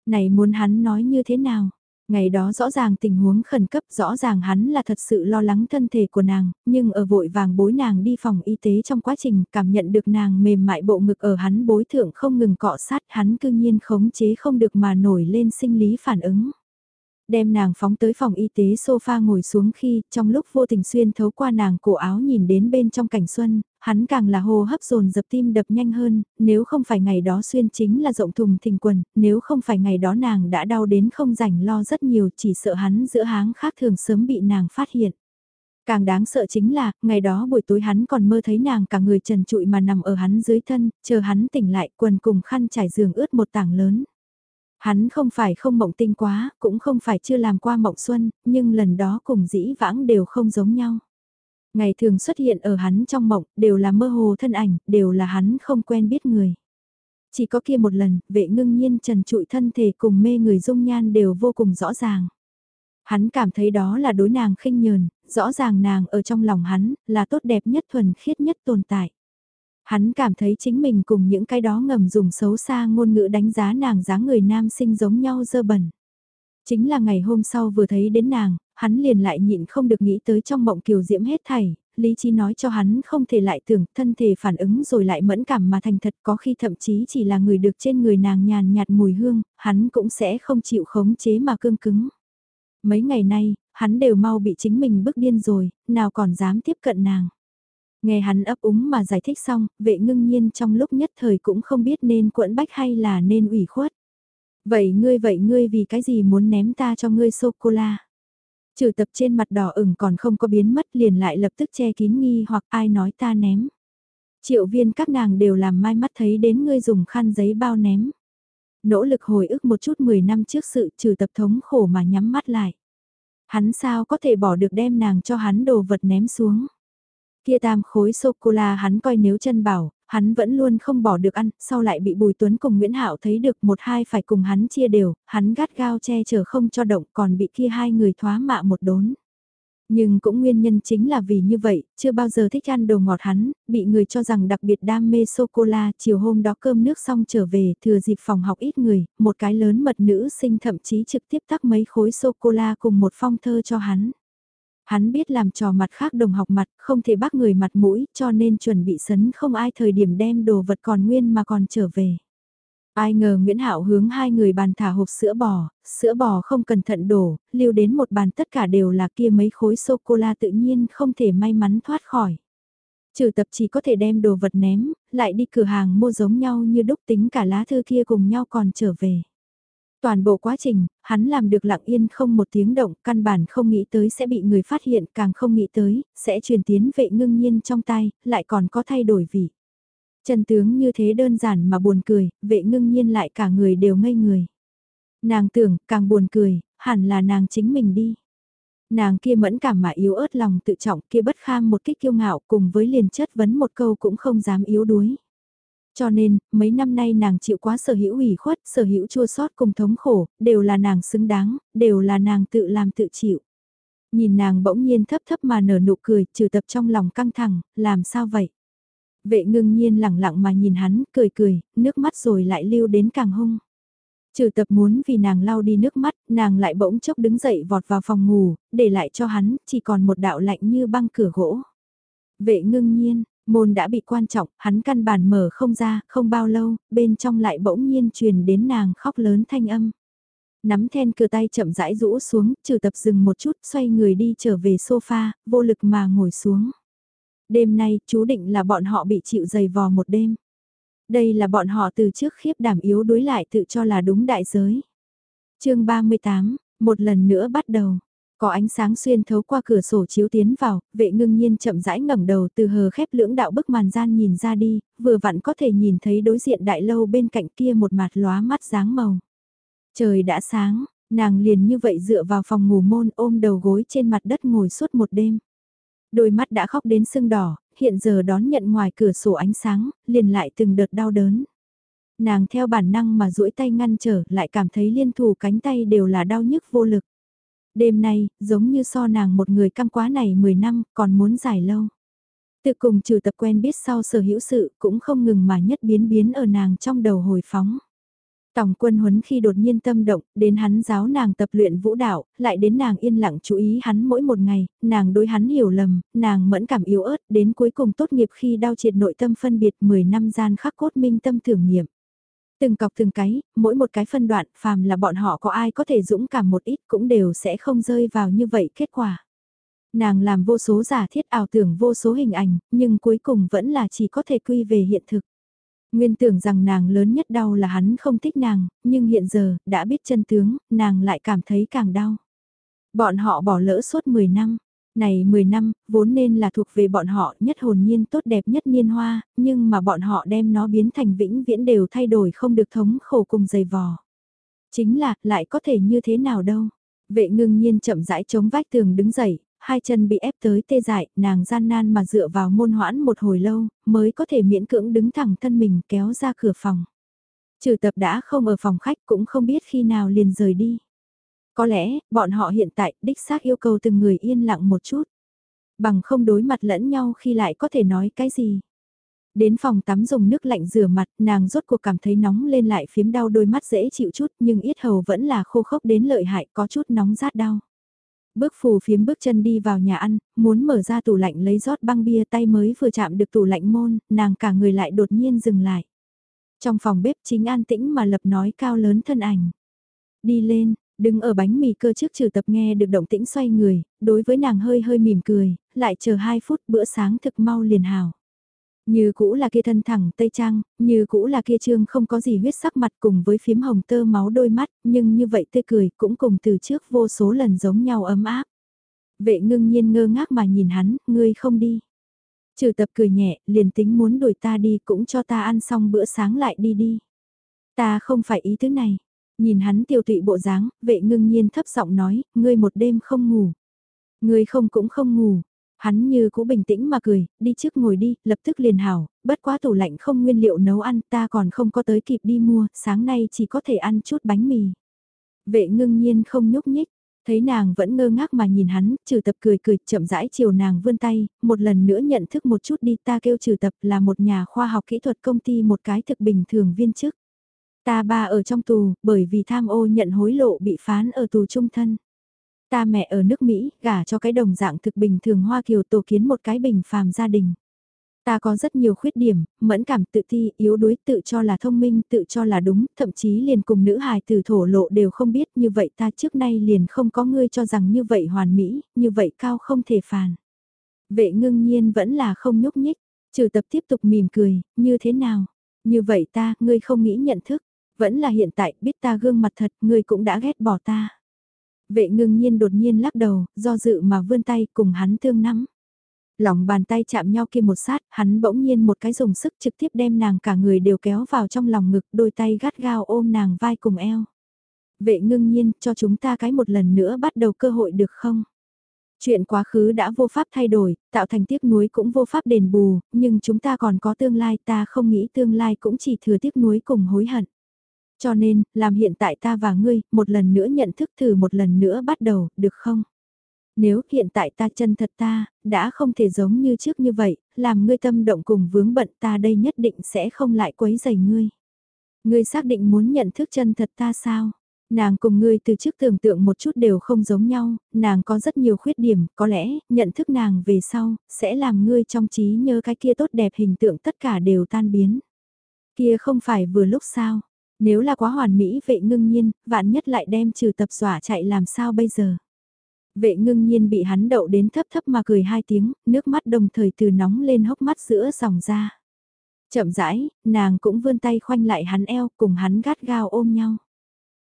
Này muốn hắn nói như thế nào? Ngày đó rõ ràng tình huống khẩn cấp rõ ràng hắn là thật sự lo lắng thân thể của nàng, nhưng ở vội vàng bối nàng đi phòng y tế trong quá trình cảm nhận được nàng mềm mại bộ ngực ở hắn bối thượng không ngừng cọ sát hắn cư nhiên khống chế không được mà nổi lên sinh lý phản ứng đem nàng phóng tới phòng y tế sofa ngồi xuống khi, trong lúc vô tình xuyên thấu qua nàng cổ áo nhìn đến bên trong cảnh xuân, hắn càng là hô hấp dồn dập tim đập nhanh hơn, nếu không phải ngày đó xuyên chính là rộng thùng thình quần, nếu không phải ngày đó nàng đã đau đến không rảnh lo rất nhiều chỉ sợ hắn giữa háng khác thường sớm bị nàng phát hiện. Càng đáng sợ chính là, ngày đó buổi tối hắn còn mơ thấy nàng cả người trần trụi mà nằm ở hắn dưới thân, chờ hắn tỉnh lại quần cùng khăn trải giường ướt một tảng lớn. Hắn không phải không mộng tinh quá, cũng không phải chưa làm qua mộng xuân, nhưng lần đó cùng dĩ vãng đều không giống nhau. Ngày thường xuất hiện ở hắn trong mộng, đều là mơ hồ thân ảnh, đều là hắn không quen biết người. Chỉ có kia một lần, vệ ngưng nhiên trần trụi thân thể cùng mê người dung nhan đều vô cùng rõ ràng. Hắn cảm thấy đó là đối nàng khinh nhờn, rõ ràng nàng ở trong lòng hắn, là tốt đẹp nhất thuần khiết nhất tồn tại. Hắn cảm thấy chính mình cùng những cái đó ngầm dùng xấu xa ngôn ngữ đánh giá nàng dáng người nam sinh giống nhau dơ bẩn. Chính là ngày hôm sau vừa thấy đến nàng, hắn liền lại nhịn không được nghĩ tới trong mộng kiều diễm hết thảy, lý trí nói cho hắn không thể lại tưởng thân thể phản ứng rồi lại mẫn cảm mà thành thật có khi thậm chí chỉ là người được trên người nàng nhàn nhạt mùi hương, hắn cũng sẽ không chịu khống chế mà cương cứng. Mấy ngày nay, hắn đều mau bị chính mình bức điên rồi, nào còn dám tiếp cận nàng. Nghe hắn ấp úng mà giải thích xong, vệ ngưng nhiên trong lúc nhất thời cũng không biết nên quẫn bách hay là nên ủy khuất. Vậy ngươi vậy ngươi vì cái gì muốn ném ta cho ngươi sô-cô-la? Trừ tập trên mặt đỏ ửng còn không có biến mất liền lại lập tức che kín nghi hoặc ai nói ta ném. Triệu viên các nàng đều làm mai mắt thấy đến ngươi dùng khăn giấy bao ném. Nỗ lực hồi ức một chút 10 năm trước sự trừ tập thống khổ mà nhắm mắt lại. Hắn sao có thể bỏ được đem nàng cho hắn đồ vật ném xuống. Kia tam khối sô-cô-la hắn coi nếu chân bảo, hắn vẫn luôn không bỏ được ăn, sau lại bị Bùi Tuấn cùng Nguyễn Hạo thấy được một hai phải cùng hắn chia đều, hắn gắt gao che chở không cho động còn bị kia hai người thoá mạ một đốn. Nhưng cũng nguyên nhân chính là vì như vậy, chưa bao giờ thích ăn đồ ngọt hắn, bị người cho rằng đặc biệt đam mê sô-cô-la, chiều hôm đó cơm nước xong trở về, thừa dịp phòng học ít người, một cái lớn mật nữ sinh thậm chí trực tiếp tắc mấy khối sô-cô-la cùng một phong thơ cho hắn. Hắn biết làm trò mặt khác đồng học mặt, không thể bắt người mặt mũi, cho nên chuẩn bị sấn không ai thời điểm đem đồ vật còn nguyên mà còn trở về. Ai ngờ Nguyễn Hạo hướng hai người bàn thả hộp sữa bò, sữa bò không cẩn thận đổ, lưu đến một bàn tất cả đều là kia mấy khối sô-cô-la tự nhiên không thể may mắn thoát khỏi. Trừ tập chỉ có thể đem đồ vật ném, lại đi cửa hàng mua giống nhau như đúc tính cả lá thư kia cùng nhau còn trở về. Toàn bộ quá trình, hắn làm được lặng yên không một tiếng động, căn bản không nghĩ tới sẽ bị người phát hiện, càng không nghĩ tới, sẽ truyền tiến vệ ngưng nhiên trong tay, lại còn có thay đổi vị. trần tướng như thế đơn giản mà buồn cười, vệ ngưng nhiên lại cả người đều ngây người. Nàng tưởng, càng buồn cười, hẳn là nàng chính mình đi. Nàng kia mẫn cảm mà yếu ớt lòng tự trọng kia bất kham một kích kiêu ngạo cùng với liền chất vấn một câu cũng không dám yếu đuối. Cho nên, mấy năm nay nàng chịu quá sở hữu ủy khuất, sở hữu chua sót cùng thống khổ, đều là nàng xứng đáng, đều là nàng tự làm tự chịu. Nhìn nàng bỗng nhiên thấp thấp mà nở nụ cười, trừ tập trong lòng căng thẳng, làm sao vậy? Vệ ngưng nhiên lẳng lặng mà nhìn hắn, cười cười, nước mắt rồi lại lưu đến càng hung. Trừ tập muốn vì nàng lau đi nước mắt, nàng lại bỗng chốc đứng dậy vọt vào phòng ngủ, để lại cho hắn, chỉ còn một đạo lạnh như băng cửa gỗ. Vệ ngưng nhiên, Môn đã bị quan trọng, hắn căn bản mở không ra, không bao lâu, bên trong lại bỗng nhiên truyền đến nàng khóc lớn thanh âm. Nắm then cửa tay chậm rãi rũ xuống, trừ tập dừng một chút, xoay người đi trở về sofa, vô lực mà ngồi xuống. Đêm nay, chú định là bọn họ bị chịu dày vò một đêm. Đây là bọn họ từ trước khiếp đảm yếu đối lại tự cho là đúng đại giới. chương 38, một lần nữa bắt đầu. Có ánh sáng xuyên thấu qua cửa sổ chiếu tiến vào, vệ ngưng nhiên chậm rãi ngẩng đầu từ hờ khép lưỡng đạo bức màn gian nhìn ra đi, vừa vặn có thể nhìn thấy đối diện đại lâu bên cạnh kia một mặt lóa mắt dáng màu. Trời đã sáng, nàng liền như vậy dựa vào phòng ngủ môn ôm đầu gối trên mặt đất ngồi suốt một đêm. Đôi mắt đã khóc đến sưng đỏ, hiện giờ đón nhận ngoài cửa sổ ánh sáng, liền lại từng đợt đau đớn. Nàng theo bản năng mà duỗi tay ngăn trở lại cảm thấy liên thủ cánh tay đều là đau nhức vô lực. Đêm nay, giống như so nàng một người căng quá này 10 năm, còn muốn dài lâu. Tự cùng trừ tập quen biết sau sở hữu sự cũng không ngừng mà nhất biến biến ở nàng trong đầu hồi phóng. Tổng quân huấn khi đột nhiên tâm động, đến hắn giáo nàng tập luyện vũ đạo, lại đến nàng yên lặng chú ý hắn mỗi một ngày, nàng đối hắn hiểu lầm, nàng mẫn cảm yếu ớt, đến cuối cùng tốt nghiệp khi đau triệt nội tâm phân biệt 10 năm gian khắc cốt minh tâm thưởng nghiệm. Từng cọc từng cái, mỗi một cái phân đoạn, phàm là bọn họ có ai có thể dũng cảm một ít cũng đều sẽ không rơi vào như vậy kết quả. Nàng làm vô số giả thiết ảo tưởng vô số hình ảnh, nhưng cuối cùng vẫn là chỉ có thể quy về hiện thực. Nguyên tưởng rằng nàng lớn nhất đau là hắn không thích nàng, nhưng hiện giờ, đã biết chân tướng, nàng lại cảm thấy càng đau. Bọn họ bỏ lỡ suốt 10 năm. Này 10 năm, vốn nên là thuộc về bọn họ nhất hồn nhiên tốt đẹp nhất niên hoa, nhưng mà bọn họ đem nó biến thành vĩnh viễn đều thay đổi không được thống khổ cùng dày vò. Chính là, lại có thể như thế nào đâu. Vệ ngưng nhiên chậm rãi chống vách tường đứng dậy, hai chân bị ép tới tê dại, nàng gian nan mà dựa vào môn hoãn một hồi lâu, mới có thể miễn cưỡng đứng thẳng thân mình kéo ra cửa phòng. Trừ tập đã không ở phòng khách cũng không biết khi nào liền rời đi. Có lẽ, bọn họ hiện tại đích xác yêu cầu từng người yên lặng một chút. Bằng không đối mặt lẫn nhau khi lại có thể nói cái gì. Đến phòng tắm dùng nước lạnh rửa mặt, nàng rốt cuộc cảm thấy nóng lên lại phiếm đau đôi mắt dễ chịu chút nhưng yết hầu vẫn là khô khốc đến lợi hại có chút nóng rát đau. Bước phù phiếm bước chân đi vào nhà ăn, muốn mở ra tủ lạnh lấy rót băng bia tay mới vừa chạm được tủ lạnh môn, nàng cả người lại đột nhiên dừng lại. Trong phòng bếp chính an tĩnh mà lập nói cao lớn thân ảnh. Đi lên, đứng ở bánh mì cơ trước trừ tập nghe được động tĩnh xoay người, đối với nàng hơi hơi mỉm cười, lại chờ 2 phút bữa sáng thực mau liền hào. Như cũ là kia thân thẳng tây trang, như cũ là kia trương không có gì huyết sắc mặt cùng với phím hồng tơ máu đôi mắt, nhưng như vậy tươi cười cũng cùng từ trước vô số lần giống nhau ấm áp. Vệ ngưng nhiên ngơ ngác mà nhìn hắn, ngươi không đi. Trừ tập cười nhẹ, liền tính muốn đuổi ta đi cũng cho ta ăn xong bữa sáng lại đi đi. Ta không phải ý thứ này. Nhìn hắn tiêu tụy bộ dáng, vệ ngưng nhiên thấp giọng nói, ngươi một đêm không ngủ. Ngươi không cũng không ngủ, Hắn như cũ bình tĩnh mà cười, đi trước ngồi đi, lập tức liền hảo, bất quá tủ lạnh không nguyên liệu nấu ăn ta còn không có tới kịp đi mua, sáng nay chỉ có thể ăn chút bánh mì. Vệ ngưng nhiên không nhúc nhích, thấy nàng vẫn ngơ ngác mà nhìn hắn, trừ tập cười cười chậm rãi chiều nàng vươn tay, một lần nữa nhận thức một chút đi ta kêu trừ tập là một nhà khoa học kỹ thuật công ty một cái thực bình thường viên chức. Ta ba ở trong tù, bởi vì tham ô nhận hối lộ bị phán ở tù trung thân. Ta mẹ ở nước Mỹ, gả cho cái đồng dạng thực bình thường Hoa Kiều tổ kiến một cái bình phàm gia đình. Ta có rất nhiều khuyết điểm, mẫn cảm tự ti, yếu đuối, tự cho là thông minh, tự cho là đúng, thậm chí liền cùng nữ hài từ thổ lộ đều không biết như vậy ta trước nay liền không có ngươi cho rằng như vậy hoàn mỹ, như vậy cao không thể phàn. Vệ ngưng nhiên vẫn là không nhúc nhích, trừ tập tiếp tục mỉm cười, như thế nào? Như vậy ta, ngươi không nghĩ nhận thức, vẫn là hiện tại biết ta gương mặt thật, ngươi cũng đã ghét bỏ ta. Vệ ngưng nhiên đột nhiên lắc đầu, do dự mà vươn tay cùng hắn thương nắm. Lòng bàn tay chạm nhau kia một sát, hắn bỗng nhiên một cái dùng sức trực tiếp đem nàng cả người đều kéo vào trong lòng ngực, đôi tay gắt gao ôm nàng vai cùng eo. Vệ ngưng nhiên, cho chúng ta cái một lần nữa bắt đầu cơ hội được không? Chuyện quá khứ đã vô pháp thay đổi, tạo thành tiếc nuối cũng vô pháp đền bù, nhưng chúng ta còn có tương lai ta không nghĩ tương lai cũng chỉ thừa tiếc nuối cùng hối hận. Cho nên, làm hiện tại ta và ngươi, một lần nữa nhận thức thử một lần nữa bắt đầu, được không? Nếu hiện tại ta chân thật ta, đã không thể giống như trước như vậy, làm ngươi tâm động cùng vướng bận ta đây nhất định sẽ không lại quấy rầy ngươi. Ngươi xác định muốn nhận thức chân thật ta sao? Nàng cùng ngươi từ trước tưởng tượng một chút đều không giống nhau, nàng có rất nhiều khuyết điểm, có lẽ, nhận thức nàng về sau, sẽ làm ngươi trong trí nhớ cái kia tốt đẹp hình tượng tất cả đều tan biến. Kia không phải vừa lúc sao, nếu là quá hoàn mỹ vệ ngưng nhiên, vạn nhất lại đem trừ tập dọa chạy làm sao bây giờ. Vệ ngưng nhiên bị hắn đậu đến thấp thấp mà cười hai tiếng, nước mắt đồng thời từ nóng lên hốc mắt giữa dòng ra. Chậm rãi, nàng cũng vươn tay khoanh lại hắn eo cùng hắn gắt gao ôm nhau.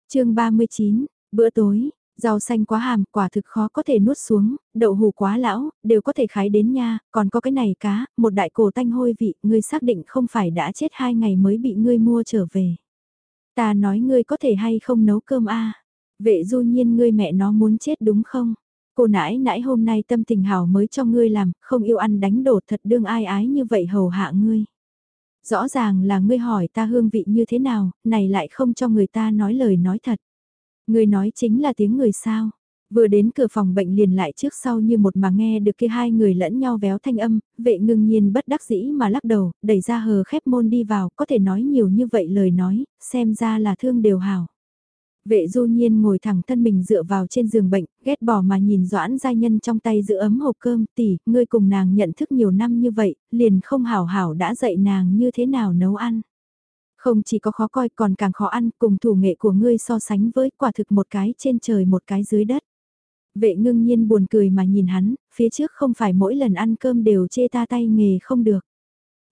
chương 39, bữa tối, rau xanh quá hàm, quả thực khó có thể nuốt xuống, đậu hù quá lão, đều có thể khái đến nha, còn có cái này cá, một đại cổ tanh hôi vị, ngươi xác định không phải đã chết hai ngày mới bị ngươi mua trở về. Ta nói ngươi có thể hay không nấu cơm a Vệ du nhiên ngươi mẹ nó muốn chết đúng không? Cô nãi nãi hôm nay tâm tình hảo mới cho ngươi làm, không yêu ăn đánh đổ thật đương ai ái như vậy hầu hạ ngươi. Rõ ràng là ngươi hỏi ta hương vị như thế nào, này lại không cho người ta nói lời nói thật. Ngươi nói chính là tiếng người sao. Vừa đến cửa phòng bệnh liền lại trước sau như một mà nghe được kia hai người lẫn nhau véo thanh âm, vệ ngưng nhiên bất đắc dĩ mà lắc đầu, đẩy ra hờ khép môn đi vào, có thể nói nhiều như vậy lời nói, xem ra là thương đều hảo. Vệ du nhiên ngồi thẳng thân mình dựa vào trên giường bệnh, ghét bỏ mà nhìn doãn giai nhân trong tay giữ ấm hộp cơm tỷ, ngươi cùng nàng nhận thức nhiều năm như vậy, liền không hảo hảo đã dạy nàng như thế nào nấu ăn. Không chỉ có khó coi còn càng khó ăn cùng thủ nghệ của ngươi so sánh với quả thực một cái trên trời một cái dưới đất. Vệ ngưng nhiên buồn cười mà nhìn hắn, phía trước không phải mỗi lần ăn cơm đều chê ta tay nghề không được.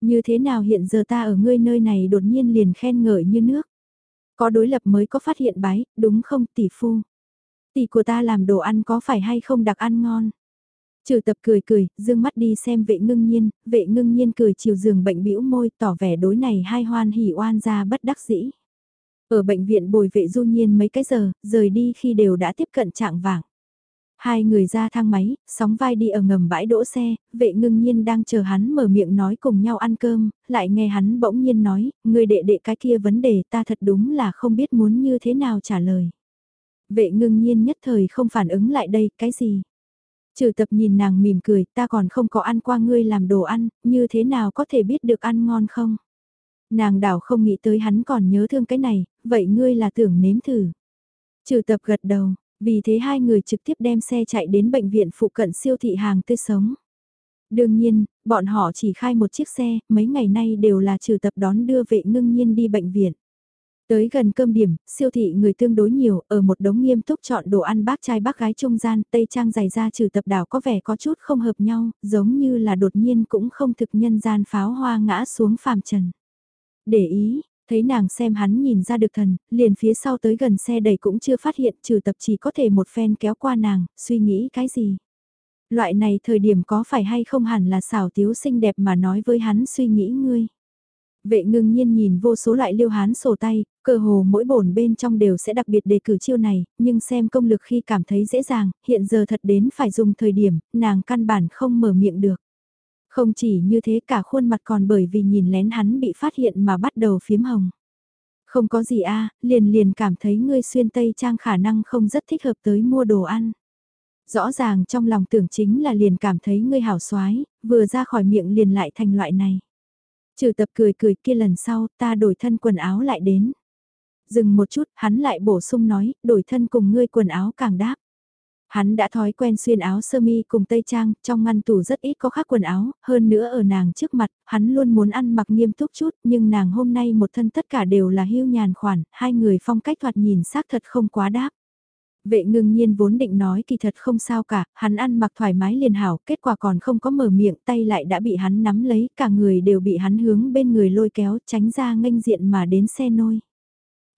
Như thế nào hiện giờ ta ở ngươi nơi này đột nhiên liền khen ngợi như nước. Có đối lập mới có phát hiện bái, đúng không tỷ phu? Tỷ của ta làm đồ ăn có phải hay không đặc ăn ngon? Trừ tập cười cười, dương mắt đi xem vệ ngưng nhiên, vệ ngưng nhiên cười chiều giường bệnh bĩu môi tỏ vẻ đối này hai hoan hỉ oan ra bất đắc dĩ. Ở bệnh viện bồi vệ du nhiên mấy cái giờ, rời đi khi đều đã tiếp cận trạng vàng. Hai người ra thang máy, sóng vai đi ở ngầm bãi đỗ xe, vệ ngưng nhiên đang chờ hắn mở miệng nói cùng nhau ăn cơm, lại nghe hắn bỗng nhiên nói, người đệ đệ cái kia vấn đề ta thật đúng là không biết muốn như thế nào trả lời. Vệ ngưng nhiên nhất thời không phản ứng lại đây, cái gì? Trừ tập nhìn nàng mỉm cười, ta còn không có ăn qua ngươi làm đồ ăn, như thế nào có thể biết được ăn ngon không? Nàng đảo không nghĩ tới hắn còn nhớ thương cái này, vậy ngươi là tưởng nếm thử. Trừ tập gật đầu, vì thế hai người trực tiếp đem xe chạy đến bệnh viện phụ cận siêu thị hàng tươi sống. Đương nhiên, bọn họ chỉ khai một chiếc xe, mấy ngày nay đều là trừ tập đón đưa vệ ngưng nhiên đi bệnh viện. Tới gần cơm điểm, siêu thị người tương đối nhiều, ở một đống nghiêm túc chọn đồ ăn bác trai bác gái trung gian, tây trang dày ra trừ tập đảo có vẻ có chút không hợp nhau, giống như là đột nhiên cũng không thực nhân gian pháo hoa ngã xuống phàm trần. Để ý, Thấy nàng xem hắn nhìn ra được thần, liền phía sau tới gần xe đẩy cũng chưa phát hiện trừ tập chỉ có thể một phen kéo qua nàng, suy nghĩ cái gì. Loại này thời điểm có phải hay không hẳn là xảo tiếu xinh đẹp mà nói với hắn suy nghĩ ngươi. Vệ ngưng nhiên nhìn vô số loại liêu hán sổ tay, cơ hồ mỗi bổn bên trong đều sẽ đặc biệt đề cử chiêu này, nhưng xem công lực khi cảm thấy dễ dàng, hiện giờ thật đến phải dùng thời điểm, nàng căn bản không mở miệng được. Không chỉ như thế cả khuôn mặt còn bởi vì nhìn lén hắn bị phát hiện mà bắt đầu phiếm hồng. Không có gì a liền liền cảm thấy ngươi xuyên tây trang khả năng không rất thích hợp tới mua đồ ăn. Rõ ràng trong lòng tưởng chính là liền cảm thấy ngươi hảo xoái, vừa ra khỏi miệng liền lại thành loại này. Trừ tập cười cười kia lần sau ta đổi thân quần áo lại đến. Dừng một chút, hắn lại bổ sung nói, đổi thân cùng ngươi quần áo càng đáp. Hắn đã thói quen xuyên áo sơ mi cùng tây trang, trong ngăn tủ rất ít có khác quần áo, hơn nữa ở nàng trước mặt, hắn luôn muốn ăn mặc nghiêm túc chút, nhưng nàng hôm nay một thân tất cả đều là hưu nhàn khoản, hai người phong cách thoạt nhìn xác thật không quá đáp. Vệ ngưng nhiên vốn định nói kỳ thật không sao cả, hắn ăn mặc thoải mái liền hảo, kết quả còn không có mở miệng, tay lại đã bị hắn nắm lấy, cả người đều bị hắn hướng bên người lôi kéo, tránh ra nghênh diện mà đến xe nôi.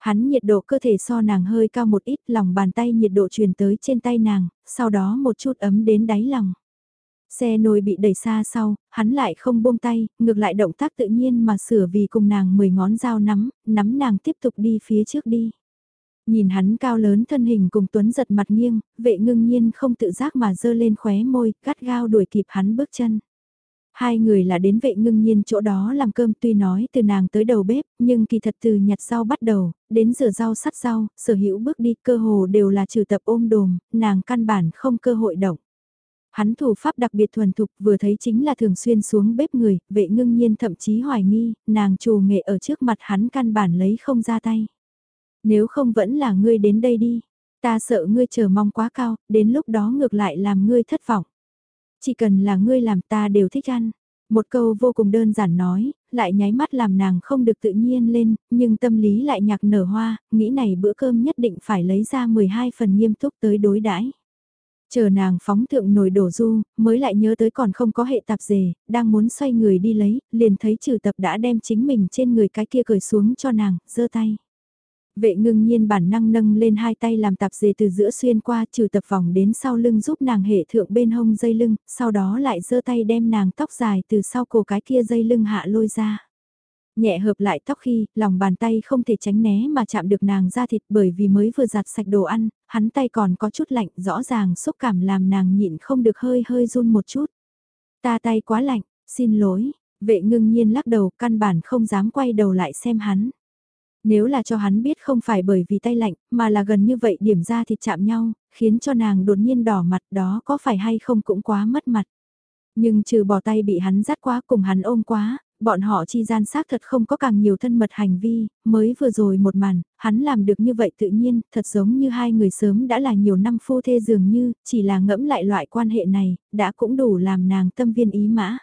Hắn nhiệt độ cơ thể so nàng hơi cao một ít, lòng bàn tay nhiệt độ truyền tới trên tay nàng, sau đó một chút ấm đến đáy lòng. Xe nồi bị đẩy xa sau, hắn lại không buông tay, ngược lại động tác tự nhiên mà sửa vì cùng nàng mười ngón dao nắm, nắm nàng tiếp tục đi phía trước đi. Nhìn hắn cao lớn thân hình cùng Tuấn giật mặt nghiêng, vệ ngưng nhiên không tự giác mà dơ lên khóe môi, gắt gao đuổi kịp hắn bước chân. Hai người là đến vệ ngưng nhiên chỗ đó làm cơm tuy nói từ nàng tới đầu bếp, nhưng kỳ thật từ nhặt rau bắt đầu, đến rửa rau sắt rau, sở hữu bước đi cơ hồ đều là trừ tập ôm đồm, nàng căn bản không cơ hội động. Hắn thủ pháp đặc biệt thuần thục vừa thấy chính là thường xuyên xuống bếp người, vệ ngưng nhiên thậm chí hoài nghi, nàng trù nghệ ở trước mặt hắn căn bản lấy không ra tay. Nếu không vẫn là ngươi đến đây đi. Ta sợ ngươi chờ mong quá cao, đến lúc đó ngược lại làm ngươi thất vọng. Chỉ cần là ngươi làm ta đều thích ăn. Một câu vô cùng đơn giản nói, lại nháy mắt làm nàng không được tự nhiên lên, nhưng tâm lý lại nhạc nở hoa, nghĩ này bữa cơm nhất định phải lấy ra 12 phần nghiêm túc tới đối đãi. Chờ nàng phóng thượng nồi đổ du, mới lại nhớ tới còn không có hệ tạp dề, đang muốn xoay người đi lấy, liền thấy trừ tập đã đem chính mình trên người cái kia cởi xuống cho nàng, giơ tay. Vệ ngưng nhiên bản năng nâng lên hai tay làm tạp dề từ giữa xuyên qua trừ tập vòng đến sau lưng giúp nàng hệ thượng bên hông dây lưng, sau đó lại giơ tay đem nàng tóc dài từ sau cổ cái kia dây lưng hạ lôi ra. Nhẹ hợp lại tóc khi, lòng bàn tay không thể tránh né mà chạm được nàng ra thịt bởi vì mới vừa giặt sạch đồ ăn, hắn tay còn có chút lạnh rõ ràng xúc cảm làm nàng nhịn không được hơi hơi run một chút. Ta tay quá lạnh, xin lỗi, vệ ngưng nhiên lắc đầu căn bản không dám quay đầu lại xem hắn. Nếu là cho hắn biết không phải bởi vì tay lạnh, mà là gần như vậy điểm ra thịt chạm nhau, khiến cho nàng đột nhiên đỏ mặt đó có phải hay không cũng quá mất mặt. Nhưng trừ bỏ tay bị hắn dắt quá cùng hắn ôm quá, bọn họ chi gian xác thật không có càng nhiều thân mật hành vi, mới vừa rồi một màn, hắn làm được như vậy tự nhiên, thật giống như hai người sớm đã là nhiều năm phu thê dường như, chỉ là ngẫm lại loại quan hệ này, đã cũng đủ làm nàng tâm viên ý mã.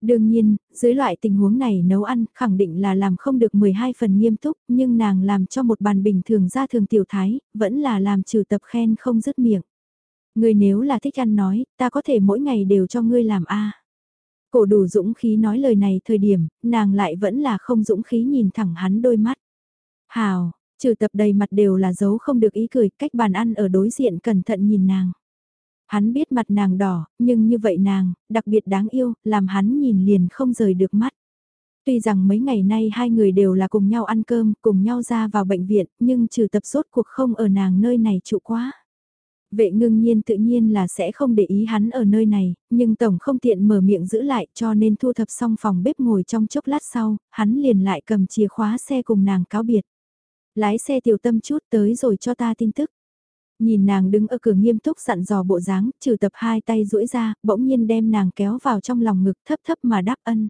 Đương nhiên, dưới loại tình huống này nấu ăn khẳng định là làm không được 12 phần nghiêm túc, nhưng nàng làm cho một bàn bình thường ra thường tiểu thái, vẫn là làm trừ tập khen không dứt miệng. Ngươi nếu là thích ăn nói, ta có thể mỗi ngày đều cho ngươi làm a. Cổ đủ dũng khí nói lời này thời điểm, nàng lại vẫn là không dũng khí nhìn thẳng hắn đôi mắt. Hào, trừ tập đầy mặt đều là dấu không được ý cười, cách bàn ăn ở đối diện cẩn thận nhìn nàng. Hắn biết mặt nàng đỏ, nhưng như vậy nàng, đặc biệt đáng yêu, làm hắn nhìn liền không rời được mắt. Tuy rằng mấy ngày nay hai người đều là cùng nhau ăn cơm, cùng nhau ra vào bệnh viện, nhưng trừ tập sốt cuộc không ở nàng nơi này trụ quá. Vệ ngưng nhiên tự nhiên là sẽ không để ý hắn ở nơi này, nhưng tổng không tiện mở miệng giữ lại cho nên thu thập xong phòng bếp ngồi trong chốc lát sau, hắn liền lại cầm chìa khóa xe cùng nàng cáo biệt. Lái xe tiểu tâm chút tới rồi cho ta tin tức. Nhìn nàng đứng ở cửa nghiêm túc dặn dò bộ dáng, trừ tập hai tay duỗi ra, bỗng nhiên đem nàng kéo vào trong lòng ngực thấp thấp mà đáp ân.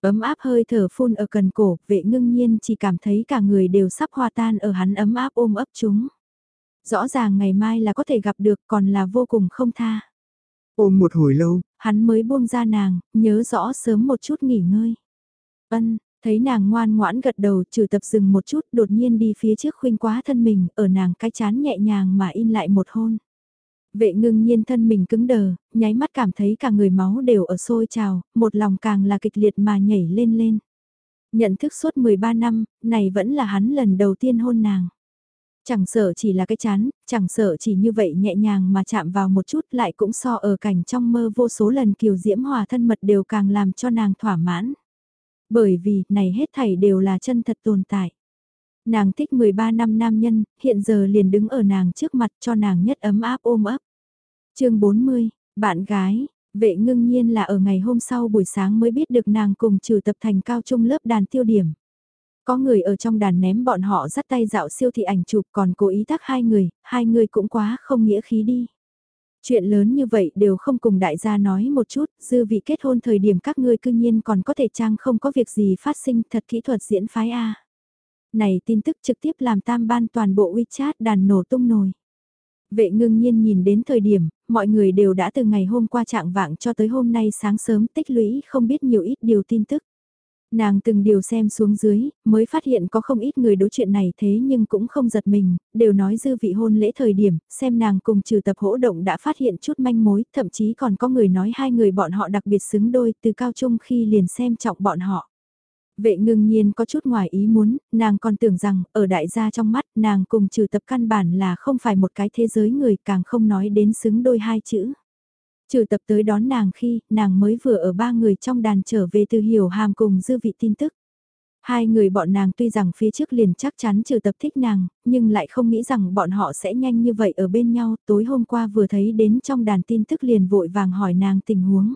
Ấm áp hơi thở phun ở cần cổ, vệ ngưng nhiên chỉ cảm thấy cả người đều sắp hòa tan ở hắn ấm áp ôm ấp chúng. Rõ ràng ngày mai là có thể gặp được còn là vô cùng không tha. Ôm một hồi lâu, hắn mới buông ra nàng, nhớ rõ sớm một chút nghỉ ngơi. Ân, Thấy nàng ngoan ngoãn gật đầu trừ tập dừng một chút đột nhiên đi phía trước khuynh quá thân mình ở nàng cái chán nhẹ nhàng mà in lại một hôn. Vệ ngưng nhiên thân mình cứng đờ, nháy mắt cảm thấy cả người máu đều ở sôi trào, một lòng càng là kịch liệt mà nhảy lên lên. Nhận thức suốt 13 năm, này vẫn là hắn lần đầu tiên hôn nàng. Chẳng sợ chỉ là cái chán, chẳng sợ chỉ như vậy nhẹ nhàng mà chạm vào một chút lại cũng so ở cảnh trong mơ vô số lần kiều diễm hòa thân mật đều càng làm cho nàng thỏa mãn. Bởi vì, này hết thảy đều là chân thật tồn tại. Nàng thích 13 năm nam nhân, hiện giờ liền đứng ở nàng trước mặt cho nàng nhất ấm áp ôm ấp. chương 40, bạn gái, vệ ngưng nhiên là ở ngày hôm sau buổi sáng mới biết được nàng cùng trừ tập thành cao trung lớp đàn tiêu điểm. Có người ở trong đàn ném bọn họ dắt tay dạo siêu thị ảnh chụp còn cố ý tác hai người, hai người cũng quá không nghĩa khí đi. Chuyện lớn như vậy đều không cùng đại gia nói một chút, dư vị kết hôn thời điểm các ngươi cư nhiên còn có thể trang không có việc gì phát sinh thật kỹ thuật diễn phái A. Này tin tức trực tiếp làm tam ban toàn bộ WeChat đàn nổ tung nồi. Vệ ngưng nhiên nhìn đến thời điểm, mọi người đều đã từ ngày hôm qua trạng vạng cho tới hôm nay sáng sớm tích lũy không biết nhiều ít điều tin tức. Nàng từng điều xem xuống dưới, mới phát hiện có không ít người đối chuyện này thế nhưng cũng không giật mình, đều nói dư vị hôn lễ thời điểm, xem nàng cùng trừ tập hỗ động đã phát hiện chút manh mối, thậm chí còn có người nói hai người bọn họ đặc biệt xứng đôi từ cao trung khi liền xem trọng bọn họ. Vệ ngưng nhiên có chút ngoài ý muốn, nàng còn tưởng rằng, ở đại gia trong mắt, nàng cùng trừ tập căn bản là không phải một cái thế giới người càng không nói đến xứng đôi hai chữ. Trừ tập tới đón nàng khi nàng mới vừa ở ba người trong đàn trở về từ hiểu hàm cùng dư vị tin tức. Hai người bọn nàng tuy rằng phía trước liền chắc chắn trừ tập thích nàng, nhưng lại không nghĩ rằng bọn họ sẽ nhanh như vậy ở bên nhau. Tối hôm qua vừa thấy đến trong đàn tin tức liền vội vàng hỏi nàng tình huống.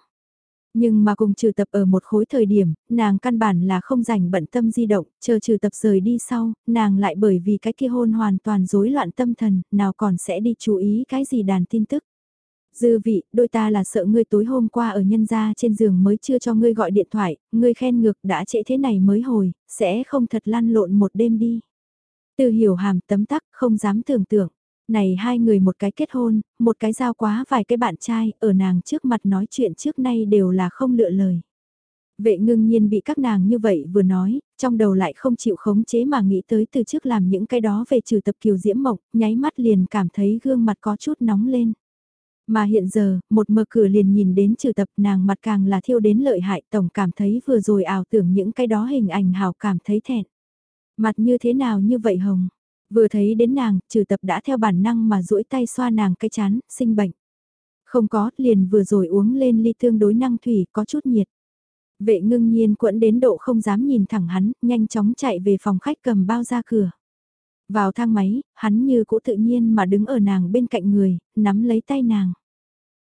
Nhưng mà cùng trừ tập ở một khối thời điểm, nàng căn bản là không dành bận tâm di động, chờ trừ tập rời đi sau, nàng lại bởi vì cái kia hôn hoàn toàn rối loạn tâm thần, nào còn sẽ đi chú ý cái gì đàn tin tức. Dư vị, đôi ta là sợ ngươi tối hôm qua ở nhân gia trên giường mới chưa cho ngươi gọi điện thoại, ngươi khen ngược đã trễ thế này mới hồi, sẽ không thật lăn lộn một đêm đi. Từ hiểu hàm tấm tắc không dám tưởng tượng. Này hai người một cái kết hôn, một cái giao quá vài cái bạn trai, ở nàng trước mặt nói chuyện trước nay đều là không lựa lời. Vệ ngưng nhiên bị các nàng như vậy vừa nói, trong đầu lại không chịu khống chế mà nghĩ tới từ trước làm những cái đó về trừ tập kiều diễm mộc, nháy mắt liền cảm thấy gương mặt có chút nóng lên. Mà hiện giờ, một mở cửa liền nhìn đến trừ tập nàng mặt càng là thiêu đến lợi hại tổng cảm thấy vừa rồi ảo tưởng những cái đó hình ảnh hào cảm thấy thẹn. Mặt như thế nào như vậy hồng? Vừa thấy đến nàng, trừ tập đã theo bản năng mà duỗi tay xoa nàng cái chán, sinh bệnh. Không có, liền vừa rồi uống lên ly tương đối năng thủy, có chút nhiệt. Vệ ngưng nhiên quẫn đến độ không dám nhìn thẳng hắn, nhanh chóng chạy về phòng khách cầm bao ra cửa. Vào thang máy, hắn như cũ tự nhiên mà đứng ở nàng bên cạnh người, nắm lấy tay nàng.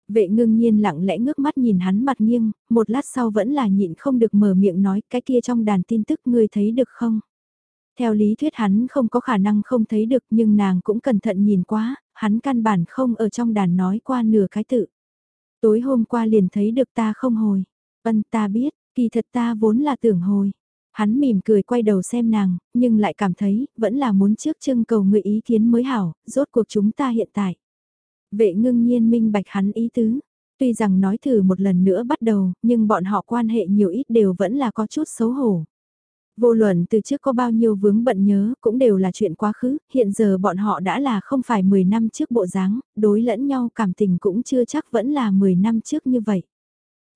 Vệ ngưng nhiên lặng lẽ ngước mắt nhìn hắn mặt nghiêng, một lát sau vẫn là nhịn không được mở miệng nói cái kia trong đàn tin tức ngươi thấy được không? Theo lý thuyết hắn không có khả năng không thấy được nhưng nàng cũng cẩn thận nhìn quá, hắn căn bản không ở trong đàn nói qua nửa cái tự. Tối hôm qua liền thấy được ta không hồi. Ân ta biết, kỳ thật ta vốn là tưởng hồi. Hắn mỉm cười quay đầu xem nàng, nhưng lại cảm thấy, vẫn là muốn trước trưng cầu người ý kiến mới hảo, rốt cuộc chúng ta hiện tại. Vệ ngưng nhiên minh bạch hắn ý tứ. Tuy rằng nói thử một lần nữa bắt đầu, nhưng bọn họ quan hệ nhiều ít đều vẫn là có chút xấu hổ. Vô luận từ trước có bao nhiêu vướng bận nhớ cũng đều là chuyện quá khứ, hiện giờ bọn họ đã là không phải 10 năm trước bộ dáng, đối lẫn nhau cảm tình cũng chưa chắc vẫn là 10 năm trước như vậy.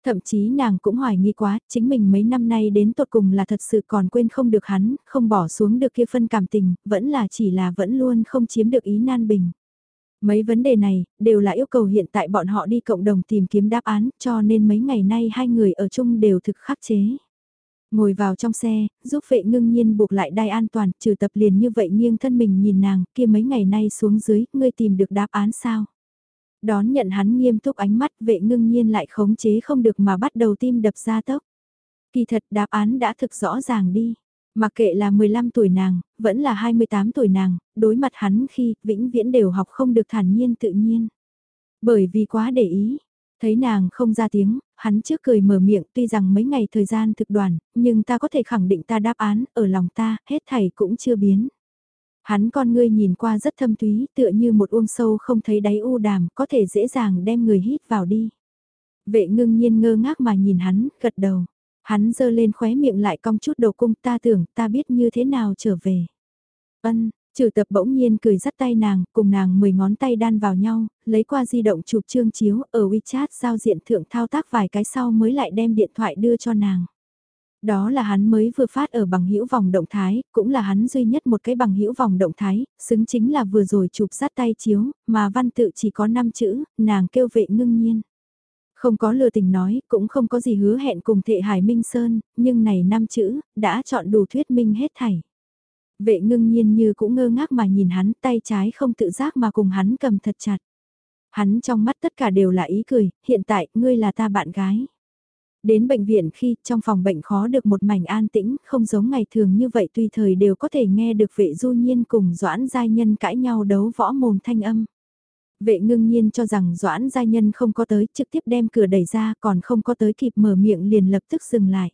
Thậm chí nàng cũng hoài nghi quá, chính mình mấy năm nay đến tột cùng là thật sự còn quên không được hắn, không bỏ xuống được kia phân cảm tình, vẫn là chỉ là vẫn luôn không chiếm được ý nan bình. Mấy vấn đề này, đều là yêu cầu hiện tại bọn họ đi cộng đồng tìm kiếm đáp án, cho nên mấy ngày nay hai người ở chung đều thực khắc chế. Ngồi vào trong xe, giúp vệ ngưng nhiên buộc lại đai an toàn, trừ tập liền như vậy nghiêng thân mình nhìn nàng, kia mấy ngày nay xuống dưới, ngươi tìm được đáp án sao? Đón nhận hắn nghiêm túc ánh mắt vệ ngưng nhiên lại khống chế không được mà bắt đầu tim đập ra tốc. Kỳ thật đáp án đã thực rõ ràng đi. Mặc kệ là 15 tuổi nàng, vẫn là 28 tuổi nàng, đối mặt hắn khi vĩnh viễn đều học không được thản nhiên tự nhiên. Bởi vì quá để ý, thấy nàng không ra tiếng, hắn trước cười mở miệng tuy rằng mấy ngày thời gian thực đoàn, nhưng ta có thể khẳng định ta đáp án, ở lòng ta, hết thảy cũng chưa biến. Hắn con ngươi nhìn qua rất thâm túy, tựa như một uông sâu không thấy đáy u đàm, có thể dễ dàng đem người hít vào đi. Vệ ngưng nhiên ngơ ngác mà nhìn hắn, gật đầu. Hắn giơ lên khóe miệng lại cong chút đầu cung ta tưởng ta biết như thế nào trở về. Ân, trừ tập bỗng nhiên cười dắt tay nàng, cùng nàng mười ngón tay đan vào nhau, lấy qua di động chụp chương chiếu ở WeChat giao diện thượng thao tác vài cái sau mới lại đem điện thoại đưa cho nàng. Đó là hắn mới vừa phát ở bằng hữu vòng động thái, cũng là hắn duy nhất một cái bằng hữu vòng động thái, xứng chính là vừa rồi chụp sát tay chiếu, mà văn tự chỉ có 5 chữ, nàng kêu vệ ngưng nhiên. Không có lừa tình nói, cũng không có gì hứa hẹn cùng thệ Hải Minh Sơn, nhưng này năm chữ, đã chọn đủ thuyết minh hết thảy. Vệ ngưng nhiên như cũng ngơ ngác mà nhìn hắn tay trái không tự giác mà cùng hắn cầm thật chặt. Hắn trong mắt tất cả đều là ý cười, hiện tại ngươi là ta bạn gái. Đến bệnh viện khi trong phòng bệnh khó được một mảnh an tĩnh, không giống ngày thường như vậy tùy thời đều có thể nghe được vệ du nhiên cùng doãn giai nhân cãi nhau đấu võ mồm thanh âm. Vệ ngưng nhiên cho rằng doãn giai nhân không có tới trực tiếp đem cửa đẩy ra còn không có tới kịp mở miệng liền lập tức dừng lại.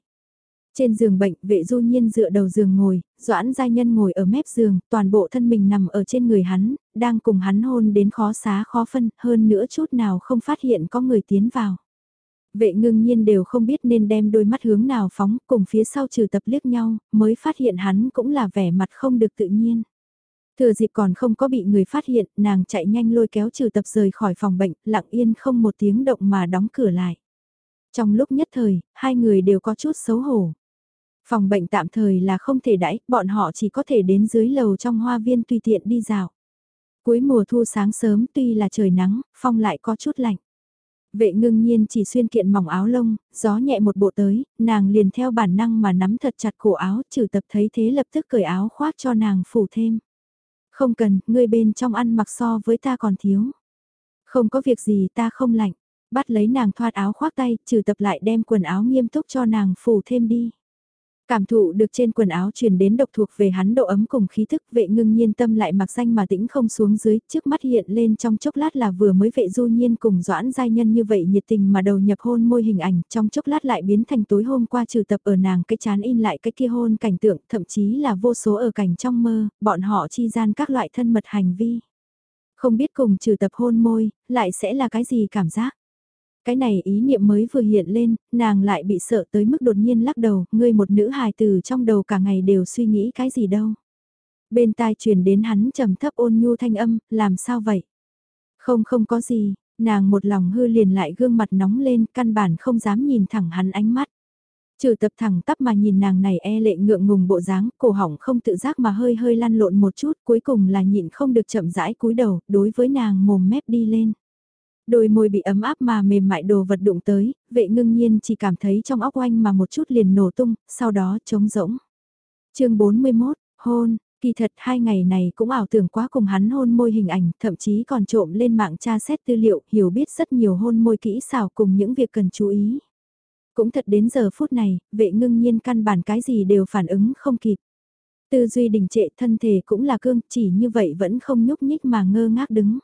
Trên giường bệnh, vệ du nhiên dựa đầu giường ngồi, doãn giai nhân ngồi ở mép giường, toàn bộ thân mình nằm ở trên người hắn, đang cùng hắn hôn đến khó xá khó phân, hơn nữa chút nào không phát hiện có người tiến vào. Vệ ngưng nhiên đều không biết nên đem đôi mắt hướng nào phóng, cùng phía sau trừ tập liếc nhau, mới phát hiện hắn cũng là vẻ mặt không được tự nhiên. Thừa dịp còn không có bị người phát hiện, nàng chạy nhanh lôi kéo trừ tập rời khỏi phòng bệnh, lặng yên không một tiếng động mà đóng cửa lại. Trong lúc nhất thời, hai người đều có chút xấu hổ. Phòng bệnh tạm thời là không thể đãi, bọn họ chỉ có thể đến dưới lầu trong hoa viên tùy tiện đi dạo. Cuối mùa thu sáng sớm tuy là trời nắng, phong lại có chút lạnh. Vệ ngưng nhiên chỉ xuyên kiện mỏng áo lông, gió nhẹ một bộ tới, nàng liền theo bản năng mà nắm thật chặt cổ áo, trừ tập thấy thế lập tức cởi áo khoác cho nàng phủ thêm. Không cần, ngươi bên trong ăn mặc so với ta còn thiếu. Không có việc gì ta không lạnh. Bắt lấy nàng thoát áo khoác tay, trừ tập lại đem quần áo nghiêm túc cho nàng phủ thêm đi. Cảm thụ được trên quần áo truyền đến độc thuộc về hắn độ ấm cùng khí thức vệ ngưng nhiên tâm lại mặc xanh mà tĩnh không xuống dưới, trước mắt hiện lên trong chốc lát là vừa mới vệ du nhiên cùng doãn giai nhân như vậy nhiệt tình mà đầu nhập hôn môi hình ảnh, trong chốc lát lại biến thành tối hôm qua trừ tập ở nàng cái chán in lại cái kia hôn cảnh tượng, thậm chí là vô số ở cảnh trong mơ, bọn họ chi gian các loại thân mật hành vi. Không biết cùng trừ tập hôn môi, lại sẽ là cái gì cảm giác. Cái này ý niệm mới vừa hiện lên, nàng lại bị sợ tới mức đột nhiên lắc đầu, ngươi một nữ hài tử trong đầu cả ngày đều suy nghĩ cái gì đâu. Bên tai truyền đến hắn trầm thấp ôn nhu thanh âm, làm sao vậy? Không không có gì, nàng một lòng hư liền lại gương mặt nóng lên, căn bản không dám nhìn thẳng hắn ánh mắt. Trừ tập thẳng tắp mà nhìn nàng này e lệ ngượng ngùng bộ dáng, cổ họng không tự giác mà hơi hơi lăn lộn một chút, cuối cùng là nhịn không được chậm rãi cúi đầu, đối với nàng mồm mép đi lên. Đôi môi bị ấm áp mà mềm mại đồ vật đụng tới, vệ ngưng nhiên chỉ cảm thấy trong óc oanh mà một chút liền nổ tung, sau đó trống rỗng. chương 41, hôn, kỳ thật hai ngày này cũng ảo tưởng quá cùng hắn hôn môi hình ảnh, thậm chí còn trộm lên mạng tra xét tư liệu, hiểu biết rất nhiều hôn môi kỹ xảo cùng những việc cần chú ý. Cũng thật đến giờ phút này, vệ ngưng nhiên căn bản cái gì đều phản ứng không kịp. Tư duy đình trệ thân thể cũng là cương, chỉ như vậy vẫn không nhúc nhích mà ngơ ngác đứng.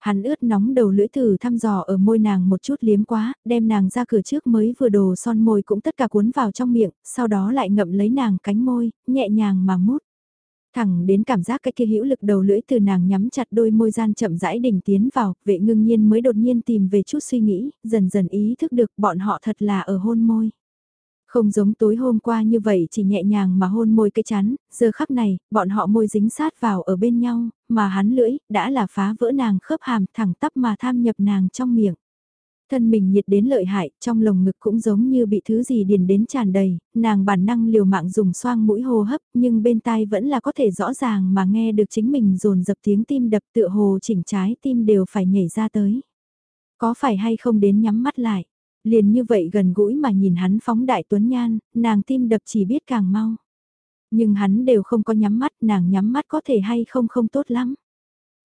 Hắn ướt nóng đầu lưỡi thử thăm dò ở môi nàng một chút liếm quá, đem nàng ra cửa trước mới vừa đồ son môi cũng tất cả cuốn vào trong miệng, sau đó lại ngậm lấy nàng cánh môi, nhẹ nhàng mà mút. Thẳng đến cảm giác cái kia hữu lực đầu lưỡi từ nàng nhắm chặt đôi môi gian chậm rãi đỉnh tiến vào, vệ ngưng nhiên mới đột nhiên tìm về chút suy nghĩ, dần dần ý thức được bọn họ thật là ở hôn môi. Không giống tối hôm qua như vậy chỉ nhẹ nhàng mà hôn môi cái chắn, giờ khắc này, bọn họ môi dính sát vào ở bên nhau, mà hắn lưỡi, đã là phá vỡ nàng khớp hàm thẳng tắp mà tham nhập nàng trong miệng. Thân mình nhiệt đến lợi hại, trong lồng ngực cũng giống như bị thứ gì điền đến tràn đầy, nàng bản năng liều mạng dùng xoang mũi hô hấp, nhưng bên tai vẫn là có thể rõ ràng mà nghe được chính mình dồn dập tiếng tim đập tựa hồ chỉnh trái tim đều phải nhảy ra tới. Có phải hay không đến nhắm mắt lại? Liền như vậy gần gũi mà nhìn hắn phóng đại tuấn nhan, nàng tim đập chỉ biết càng mau. Nhưng hắn đều không có nhắm mắt, nàng nhắm mắt có thể hay không không tốt lắm.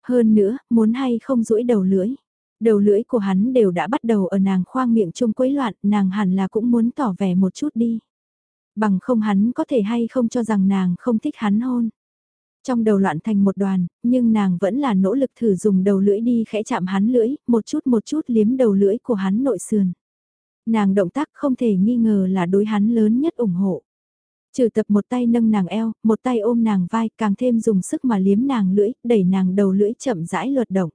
Hơn nữa, muốn hay không rũi đầu lưỡi. Đầu lưỡi của hắn đều đã bắt đầu ở nàng khoang miệng chung quấy loạn, nàng hẳn là cũng muốn tỏ vẻ một chút đi. Bằng không hắn có thể hay không cho rằng nàng không thích hắn hôn. Trong đầu loạn thành một đoàn, nhưng nàng vẫn là nỗ lực thử dùng đầu lưỡi đi khẽ chạm hắn lưỡi, một chút một chút liếm đầu lưỡi của hắn nội sườn. Nàng động tác không thể nghi ngờ là đối hắn lớn nhất ủng hộ. Trừ tập một tay nâng nàng eo, một tay ôm nàng vai, càng thêm dùng sức mà liếm nàng lưỡi, đẩy nàng đầu lưỡi chậm rãi luật động.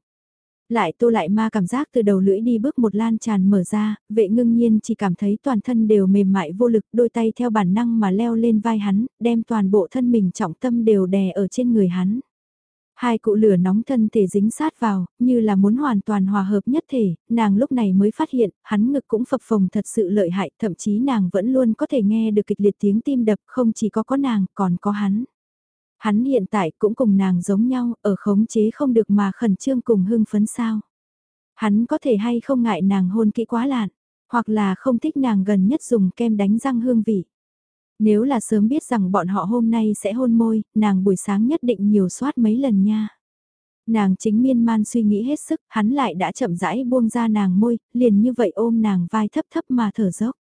Lại tô lại ma cảm giác từ đầu lưỡi đi bước một lan tràn mở ra, vệ ngưng nhiên chỉ cảm thấy toàn thân đều mềm mại vô lực, đôi tay theo bản năng mà leo lên vai hắn, đem toàn bộ thân mình trọng tâm đều đè ở trên người hắn. Hai cụ lửa nóng thân thể dính sát vào, như là muốn hoàn toàn hòa hợp nhất thể, nàng lúc này mới phát hiện, hắn ngực cũng phập phồng thật sự lợi hại, thậm chí nàng vẫn luôn có thể nghe được kịch liệt tiếng tim đập, không chỉ có có nàng, còn có hắn. Hắn hiện tại cũng cùng nàng giống nhau, ở khống chế không được mà khẩn trương cùng hưng phấn sao. Hắn có thể hay không ngại nàng hôn kỹ quá lạn, hoặc là không thích nàng gần nhất dùng kem đánh răng hương vị. Nếu là sớm biết rằng bọn họ hôm nay sẽ hôn môi, nàng buổi sáng nhất định nhiều soát mấy lần nha. Nàng chính miên man suy nghĩ hết sức, hắn lại đã chậm rãi buông ra nàng môi, liền như vậy ôm nàng vai thấp thấp mà thở dốc.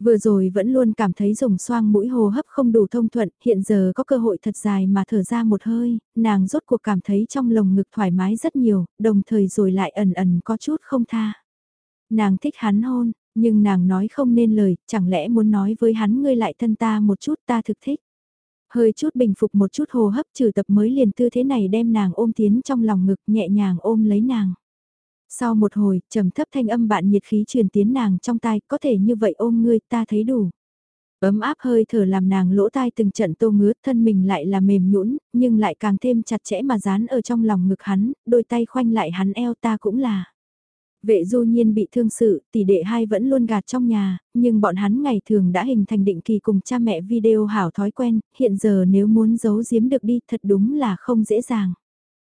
Vừa rồi vẫn luôn cảm thấy dùng xoang mũi hồ hấp không đủ thông thuận, hiện giờ có cơ hội thật dài mà thở ra một hơi, nàng rốt cuộc cảm thấy trong lồng ngực thoải mái rất nhiều, đồng thời rồi lại ẩn ẩn có chút không tha. Nàng thích hắn hôn, nhưng nàng nói không nên lời, chẳng lẽ muốn nói với hắn ngươi lại thân ta một chút ta thực thích. Hơi chút bình phục một chút hồ hấp trừ tập mới liền tư thế này đem nàng ôm tiến trong lòng ngực nhẹ nhàng ôm lấy nàng. Sau một hồi, trầm thấp thanh âm bạn nhiệt khí truyền tiến nàng trong tai, có thể như vậy ôm ngươi ta thấy đủ. Ấm áp hơi thở làm nàng lỗ tai từng trận tô ngứa, thân mình lại là mềm nhũn, nhưng lại càng thêm chặt chẽ mà dán ở trong lòng ngực hắn, đôi tay khoanh lại hắn eo ta cũng là. Vệ du nhiên bị thương sự, tỷ đệ hai vẫn luôn gạt trong nhà, nhưng bọn hắn ngày thường đã hình thành định kỳ cùng cha mẹ video hảo thói quen, hiện giờ nếu muốn giấu giếm được đi thật đúng là không dễ dàng.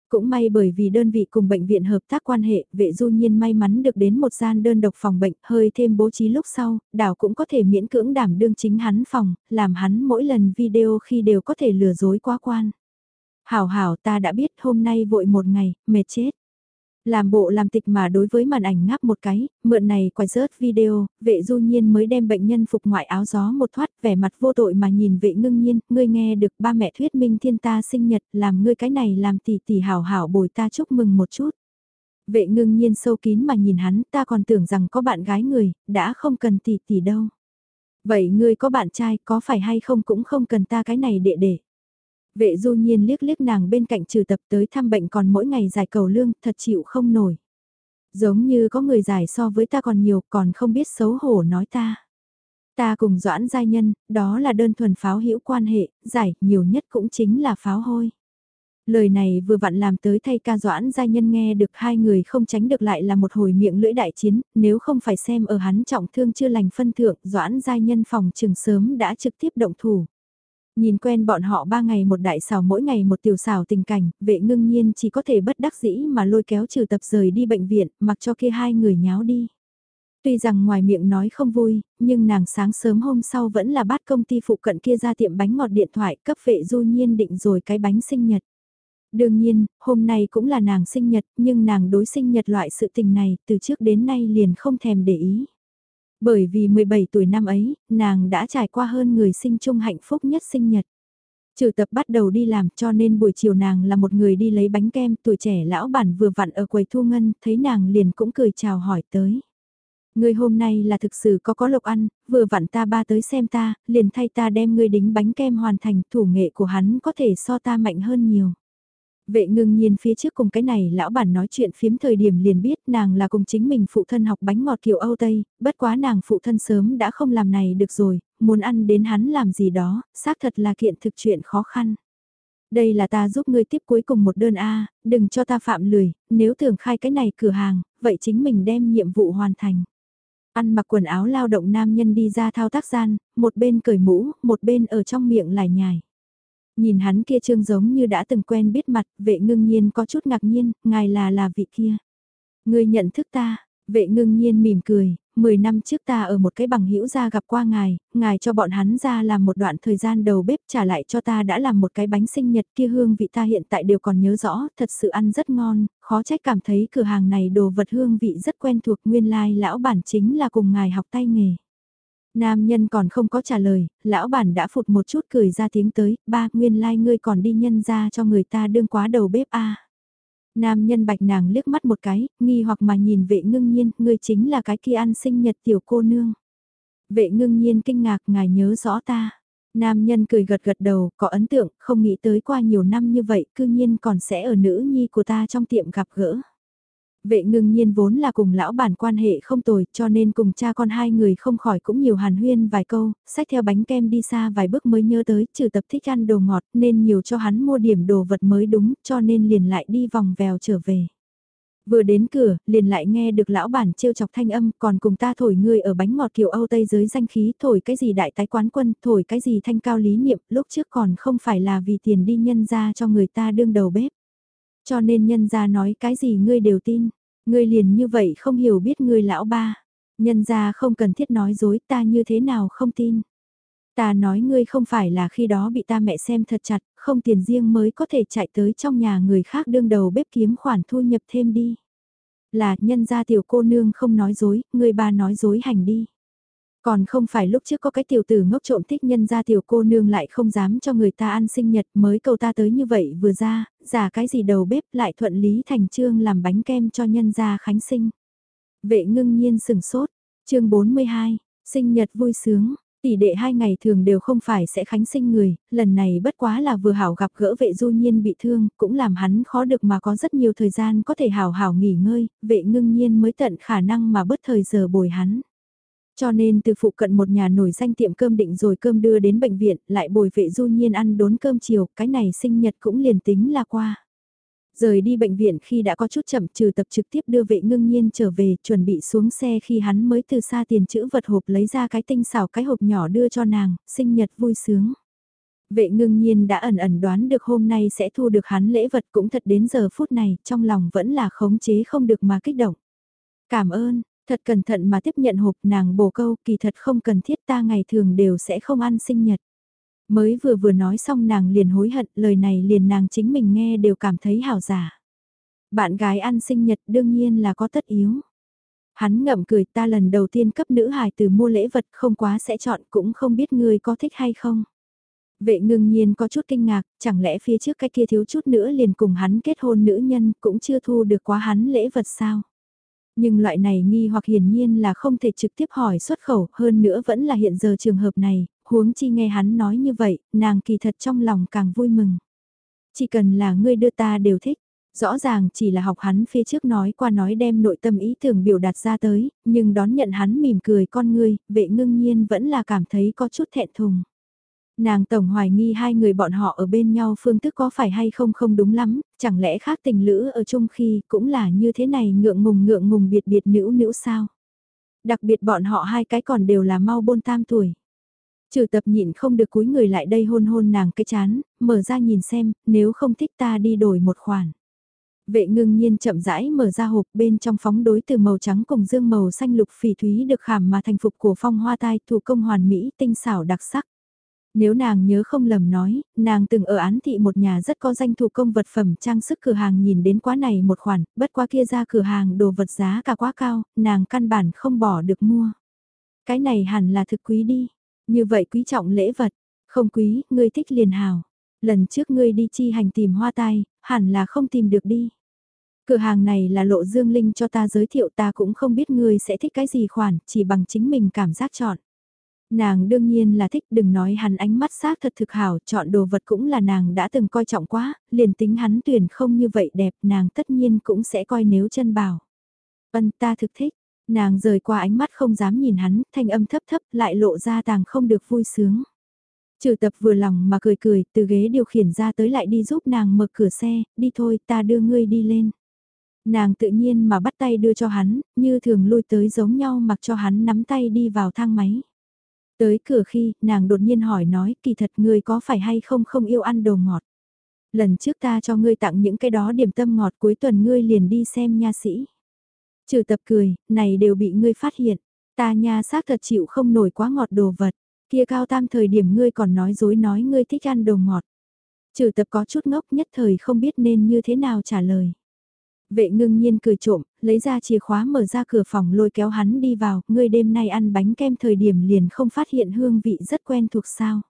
Cũng may bởi vì đơn vị cùng bệnh viện hợp tác quan hệ, vệ du nhiên may mắn được đến một gian đơn độc phòng bệnh, hơi thêm bố trí lúc sau, đảo cũng có thể miễn cưỡng đảm đương chính hắn phòng, làm hắn mỗi lần video khi đều có thể lừa dối quá quan. Hảo hảo ta đã biết hôm nay vội một ngày, mệt chết. Làm bộ làm tịch mà đối với màn ảnh ngáp một cái, mượn này quay rớt video, vệ du nhiên mới đem bệnh nhân phục ngoại áo gió một thoát vẻ mặt vô tội mà nhìn vệ ngưng nhiên, ngươi nghe được ba mẹ thuyết minh thiên ta sinh nhật, làm ngươi cái này làm tỷ tỷ hảo hảo bồi ta chúc mừng một chút. Vệ ngưng nhiên sâu kín mà nhìn hắn, ta còn tưởng rằng có bạn gái người, đã không cần tỷ tỷ đâu. Vậy ngươi có bạn trai, có phải hay không cũng không cần ta cái này đệ đệ. Vệ du nhiên liếc liếc nàng bên cạnh trừ tập tới thăm bệnh còn mỗi ngày giải cầu lương, thật chịu không nổi. Giống như có người giải so với ta còn nhiều, còn không biết xấu hổ nói ta. Ta cùng Doãn giai nhân, đó là đơn thuần pháo hữu quan hệ, giải nhiều nhất cũng chính là pháo hôi. Lời này vừa vặn làm tới thay ca Doãn giai nhân nghe được hai người không tránh được lại là một hồi miệng lưỡi đại chiến, nếu không phải xem ở hắn trọng thương chưa lành phân thượng, Doãn giai nhân phòng trường sớm đã trực tiếp động thủ. Nhìn quen bọn họ ba ngày một đại xào mỗi ngày một tiểu xào tình cảnh, vệ ngưng nhiên chỉ có thể bất đắc dĩ mà lôi kéo trừ tập rời đi bệnh viện, mặc cho kia hai người nháo đi. Tuy rằng ngoài miệng nói không vui, nhưng nàng sáng sớm hôm sau vẫn là bắt công ty phụ cận kia ra tiệm bánh ngọt điện thoại cấp vệ du nhiên định rồi cái bánh sinh nhật. Đương nhiên, hôm nay cũng là nàng sinh nhật, nhưng nàng đối sinh nhật loại sự tình này từ trước đến nay liền không thèm để ý. Bởi vì 17 tuổi năm ấy, nàng đã trải qua hơn người sinh chung hạnh phúc nhất sinh nhật. Trừ tập bắt đầu đi làm cho nên buổi chiều nàng là một người đi lấy bánh kem tuổi trẻ lão bản vừa vặn ở quầy thu ngân, thấy nàng liền cũng cười chào hỏi tới. Người hôm nay là thực sự có có lộc ăn, vừa vặn ta ba tới xem ta, liền thay ta đem ngươi đính bánh kem hoàn thành, thủ nghệ của hắn có thể so ta mạnh hơn nhiều. Vệ ngưng nhiên phía trước cùng cái này lão bản nói chuyện phiếm thời điểm liền biết nàng là cùng chính mình phụ thân học bánh ngọt kiểu Âu Tây, bất quá nàng phụ thân sớm đã không làm này được rồi, muốn ăn đến hắn làm gì đó, xác thật là kiện thực chuyện khó khăn. Đây là ta giúp ngươi tiếp cuối cùng một đơn A, đừng cho ta phạm lười, nếu tưởng khai cái này cửa hàng, vậy chính mình đem nhiệm vụ hoàn thành. Ăn mặc quần áo lao động nam nhân đi ra thao tác gian, một bên cởi mũ, một bên ở trong miệng lải nhải. Nhìn hắn kia trương giống như đã từng quen biết mặt, vệ ngưng nhiên có chút ngạc nhiên, ngài là là vị kia. Người nhận thức ta, vệ ngưng nhiên mỉm cười, 10 năm trước ta ở một cái bằng hữu gia gặp qua ngài, ngài cho bọn hắn ra làm một đoạn thời gian đầu bếp trả lại cho ta đã làm một cái bánh sinh nhật kia hương vị ta hiện tại đều còn nhớ rõ, thật sự ăn rất ngon, khó trách cảm thấy cửa hàng này đồ vật hương vị rất quen thuộc nguyên lai like lão bản chính là cùng ngài học tay nghề. Nam nhân còn không có trả lời, lão bản đã phụt một chút cười ra tiếng tới, ba, nguyên lai like ngươi còn đi nhân ra cho người ta đương quá đầu bếp a Nam nhân bạch nàng liếc mắt một cái, nghi hoặc mà nhìn vệ ngưng nhiên, ngươi chính là cái kia ăn sinh nhật tiểu cô nương. Vệ ngưng nhiên kinh ngạc, ngài nhớ rõ ta. Nam nhân cười gật gật đầu, có ấn tượng, không nghĩ tới qua nhiều năm như vậy, cư nhiên còn sẽ ở nữ nhi của ta trong tiệm gặp gỡ. Vệ ngưng nhiên vốn là cùng lão bản quan hệ không tồi cho nên cùng cha con hai người không khỏi cũng nhiều hàn huyên vài câu, sách theo bánh kem đi xa vài bước mới nhớ tới trừ tập thích ăn đồ ngọt nên nhiều cho hắn mua điểm đồ vật mới đúng cho nên liền lại đi vòng vèo trở về. Vừa đến cửa, liền lại nghe được lão bản trêu chọc thanh âm còn cùng ta thổi người ở bánh ngọt kiểu Âu Tây giới danh khí thổi cái gì đại tái quán quân, thổi cái gì thanh cao lý niệm, lúc trước còn không phải là vì tiền đi nhân ra cho người ta đương đầu bếp. Cho nên nhân gia nói cái gì ngươi đều tin, ngươi liền như vậy không hiểu biết ngươi lão ba. Nhân gia không cần thiết nói dối ta như thế nào không tin. Ta nói ngươi không phải là khi đó bị ta mẹ xem thật chặt, không tiền riêng mới có thể chạy tới trong nhà người khác đương đầu bếp kiếm khoản thu nhập thêm đi. Là nhân gia tiểu cô nương không nói dối, ngươi ba nói dối hành đi. Còn không phải lúc trước có cái tiểu tử ngốc trộm thích nhân ra tiểu cô nương lại không dám cho người ta ăn sinh nhật mới cầu ta tới như vậy vừa ra, giả cái gì đầu bếp lại thuận lý thành trương làm bánh kem cho nhân gia khánh sinh. Vệ ngưng nhiên sừng sốt, chương 42, sinh nhật vui sướng, tỷ đệ hai ngày thường đều không phải sẽ khánh sinh người, lần này bất quá là vừa hảo gặp gỡ vệ du nhiên bị thương, cũng làm hắn khó được mà có rất nhiều thời gian có thể hảo hảo nghỉ ngơi, vệ ngưng nhiên mới tận khả năng mà bớt thời giờ bồi hắn. Cho nên từ phụ cận một nhà nổi danh tiệm cơm định rồi cơm đưa đến bệnh viện, lại bồi vệ du nhiên ăn đốn cơm chiều, cái này sinh nhật cũng liền tính là qua. Rời đi bệnh viện khi đã có chút chậm trừ tập trực tiếp đưa vệ ngưng nhiên trở về, chuẩn bị xuống xe khi hắn mới từ xa tiền chữ vật hộp lấy ra cái tinh xảo cái hộp nhỏ đưa cho nàng, sinh nhật vui sướng. Vệ ngưng nhiên đã ẩn ẩn đoán được hôm nay sẽ thu được hắn lễ vật cũng thật đến giờ phút này, trong lòng vẫn là khống chế không được mà kích động. Cảm ơn, Thật cẩn thận mà tiếp nhận hộp nàng bổ câu kỳ thật không cần thiết ta ngày thường đều sẽ không ăn sinh nhật. Mới vừa vừa nói xong nàng liền hối hận lời này liền nàng chính mình nghe đều cảm thấy hảo giả. Bạn gái ăn sinh nhật đương nhiên là có tất yếu. Hắn ngậm cười ta lần đầu tiên cấp nữ hài từ mua lễ vật không quá sẽ chọn cũng không biết người có thích hay không. Vệ ngưng nhiên có chút kinh ngạc, chẳng lẽ phía trước cái kia thiếu chút nữa liền cùng hắn kết hôn nữ nhân cũng chưa thu được quá hắn lễ vật sao? Nhưng loại này nghi hoặc hiển nhiên là không thể trực tiếp hỏi xuất khẩu, hơn nữa vẫn là hiện giờ trường hợp này, huống chi nghe hắn nói như vậy, nàng kỳ thật trong lòng càng vui mừng. Chỉ cần là ngươi đưa ta đều thích, rõ ràng chỉ là học hắn phía trước nói qua nói đem nội tâm ý tưởng biểu đạt ra tới, nhưng đón nhận hắn mỉm cười con ngươi, vệ ngưng nhiên vẫn là cảm thấy có chút thẹn thùng. Nàng tổng hoài nghi hai người bọn họ ở bên nhau phương thức có phải hay không không đúng lắm, chẳng lẽ khác tình lữ ở chung khi cũng là như thế này ngượng ngùng ngượng ngùng biệt biệt nữ nữ sao? Đặc biệt bọn họ hai cái còn đều là mau bôn tam tuổi. Trừ tập nhịn không được cúi người lại đây hôn hôn nàng cái chán, mở ra nhìn xem, nếu không thích ta đi đổi một khoản. Vệ ngưng nhiên chậm rãi mở ra hộp bên trong phóng đối từ màu trắng cùng dương màu xanh lục phỉ thúy được khảm mà thành phục của phong hoa tai thủ công hoàn mỹ tinh xảo đặc sắc. Nếu nàng nhớ không lầm nói, nàng từng ở án thị một nhà rất có danh thủ công vật phẩm trang sức cửa hàng nhìn đến quá này một khoản, bất qua kia ra cửa hàng đồ vật giá cả quá cao, nàng căn bản không bỏ được mua. Cái này hẳn là thực quý đi, như vậy quý trọng lễ vật, không quý, ngươi thích liền hào. Lần trước ngươi đi chi hành tìm hoa tai, hẳn là không tìm được đi. Cửa hàng này là lộ dương linh cho ta giới thiệu ta cũng không biết ngươi sẽ thích cái gì khoản, chỉ bằng chính mình cảm giác chọn. Nàng đương nhiên là thích đừng nói hắn ánh mắt xác thật thực hảo, chọn đồ vật cũng là nàng đã từng coi trọng quá, liền tính hắn tuyển không như vậy đẹp nàng tất nhiên cũng sẽ coi nếu chân bảo. Vân ta thực thích, nàng rời qua ánh mắt không dám nhìn hắn, thanh âm thấp thấp lại lộ ra tàng không được vui sướng. Trừ tập vừa lòng mà cười cười, từ ghế điều khiển ra tới lại đi giúp nàng mở cửa xe, đi thôi ta đưa ngươi đi lên. Nàng tự nhiên mà bắt tay đưa cho hắn, như thường lui tới giống nhau mặc cho hắn nắm tay đi vào thang máy. Tới cửa khi, nàng đột nhiên hỏi nói, kỳ thật ngươi có phải hay không không yêu ăn đồ ngọt. Lần trước ta cho ngươi tặng những cái đó điểm tâm ngọt cuối tuần ngươi liền đi xem nha sĩ. Trừ tập cười, này đều bị ngươi phát hiện. Ta nha xác thật chịu không nổi quá ngọt đồ vật. Kia cao tam thời điểm ngươi còn nói dối nói ngươi thích ăn đồ ngọt. Trừ tập có chút ngốc nhất thời không biết nên như thế nào trả lời. Vệ ngưng nhiên cười trộm, lấy ra chìa khóa mở ra cửa phòng lôi kéo hắn đi vào, ngươi đêm nay ăn bánh kem thời điểm liền không phát hiện hương vị rất quen thuộc sao.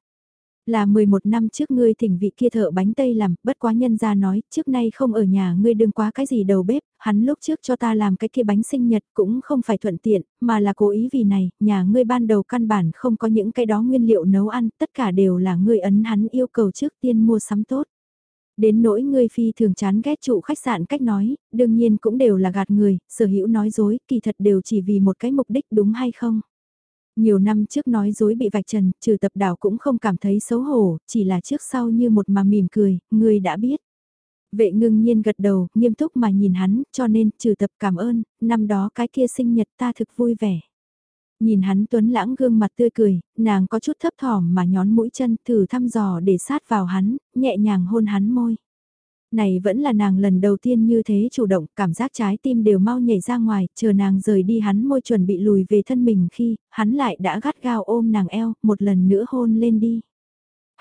Là 11 năm trước ngươi thỉnh vị kia thợ bánh tây làm, bất quá nhân ra nói, trước nay không ở nhà ngươi đừng quá cái gì đầu bếp, hắn lúc trước cho ta làm cái kia bánh sinh nhật cũng không phải thuận tiện, mà là cố ý vì này, nhà ngươi ban đầu căn bản không có những cái đó nguyên liệu nấu ăn, tất cả đều là ngươi ấn hắn yêu cầu trước tiên mua sắm tốt. Đến nỗi ngươi phi thường chán ghét trụ khách sạn cách nói, đương nhiên cũng đều là gạt người, sở hữu nói dối, kỳ thật đều chỉ vì một cái mục đích đúng hay không. Nhiều năm trước nói dối bị vạch trần, trừ tập đảo cũng không cảm thấy xấu hổ, chỉ là trước sau như một mà mỉm cười, ngươi đã biết. Vệ ngưng nhiên gật đầu, nghiêm túc mà nhìn hắn, cho nên, trừ tập cảm ơn, năm đó cái kia sinh nhật ta thực vui vẻ. Nhìn hắn tuấn lãng gương mặt tươi cười, nàng có chút thấp thỏm mà nhón mũi chân thử thăm dò để sát vào hắn, nhẹ nhàng hôn hắn môi. Này vẫn là nàng lần đầu tiên như thế chủ động, cảm giác trái tim đều mau nhảy ra ngoài, chờ nàng rời đi hắn môi chuẩn bị lùi về thân mình khi, hắn lại đã gắt gao ôm nàng eo, một lần nữa hôn lên đi.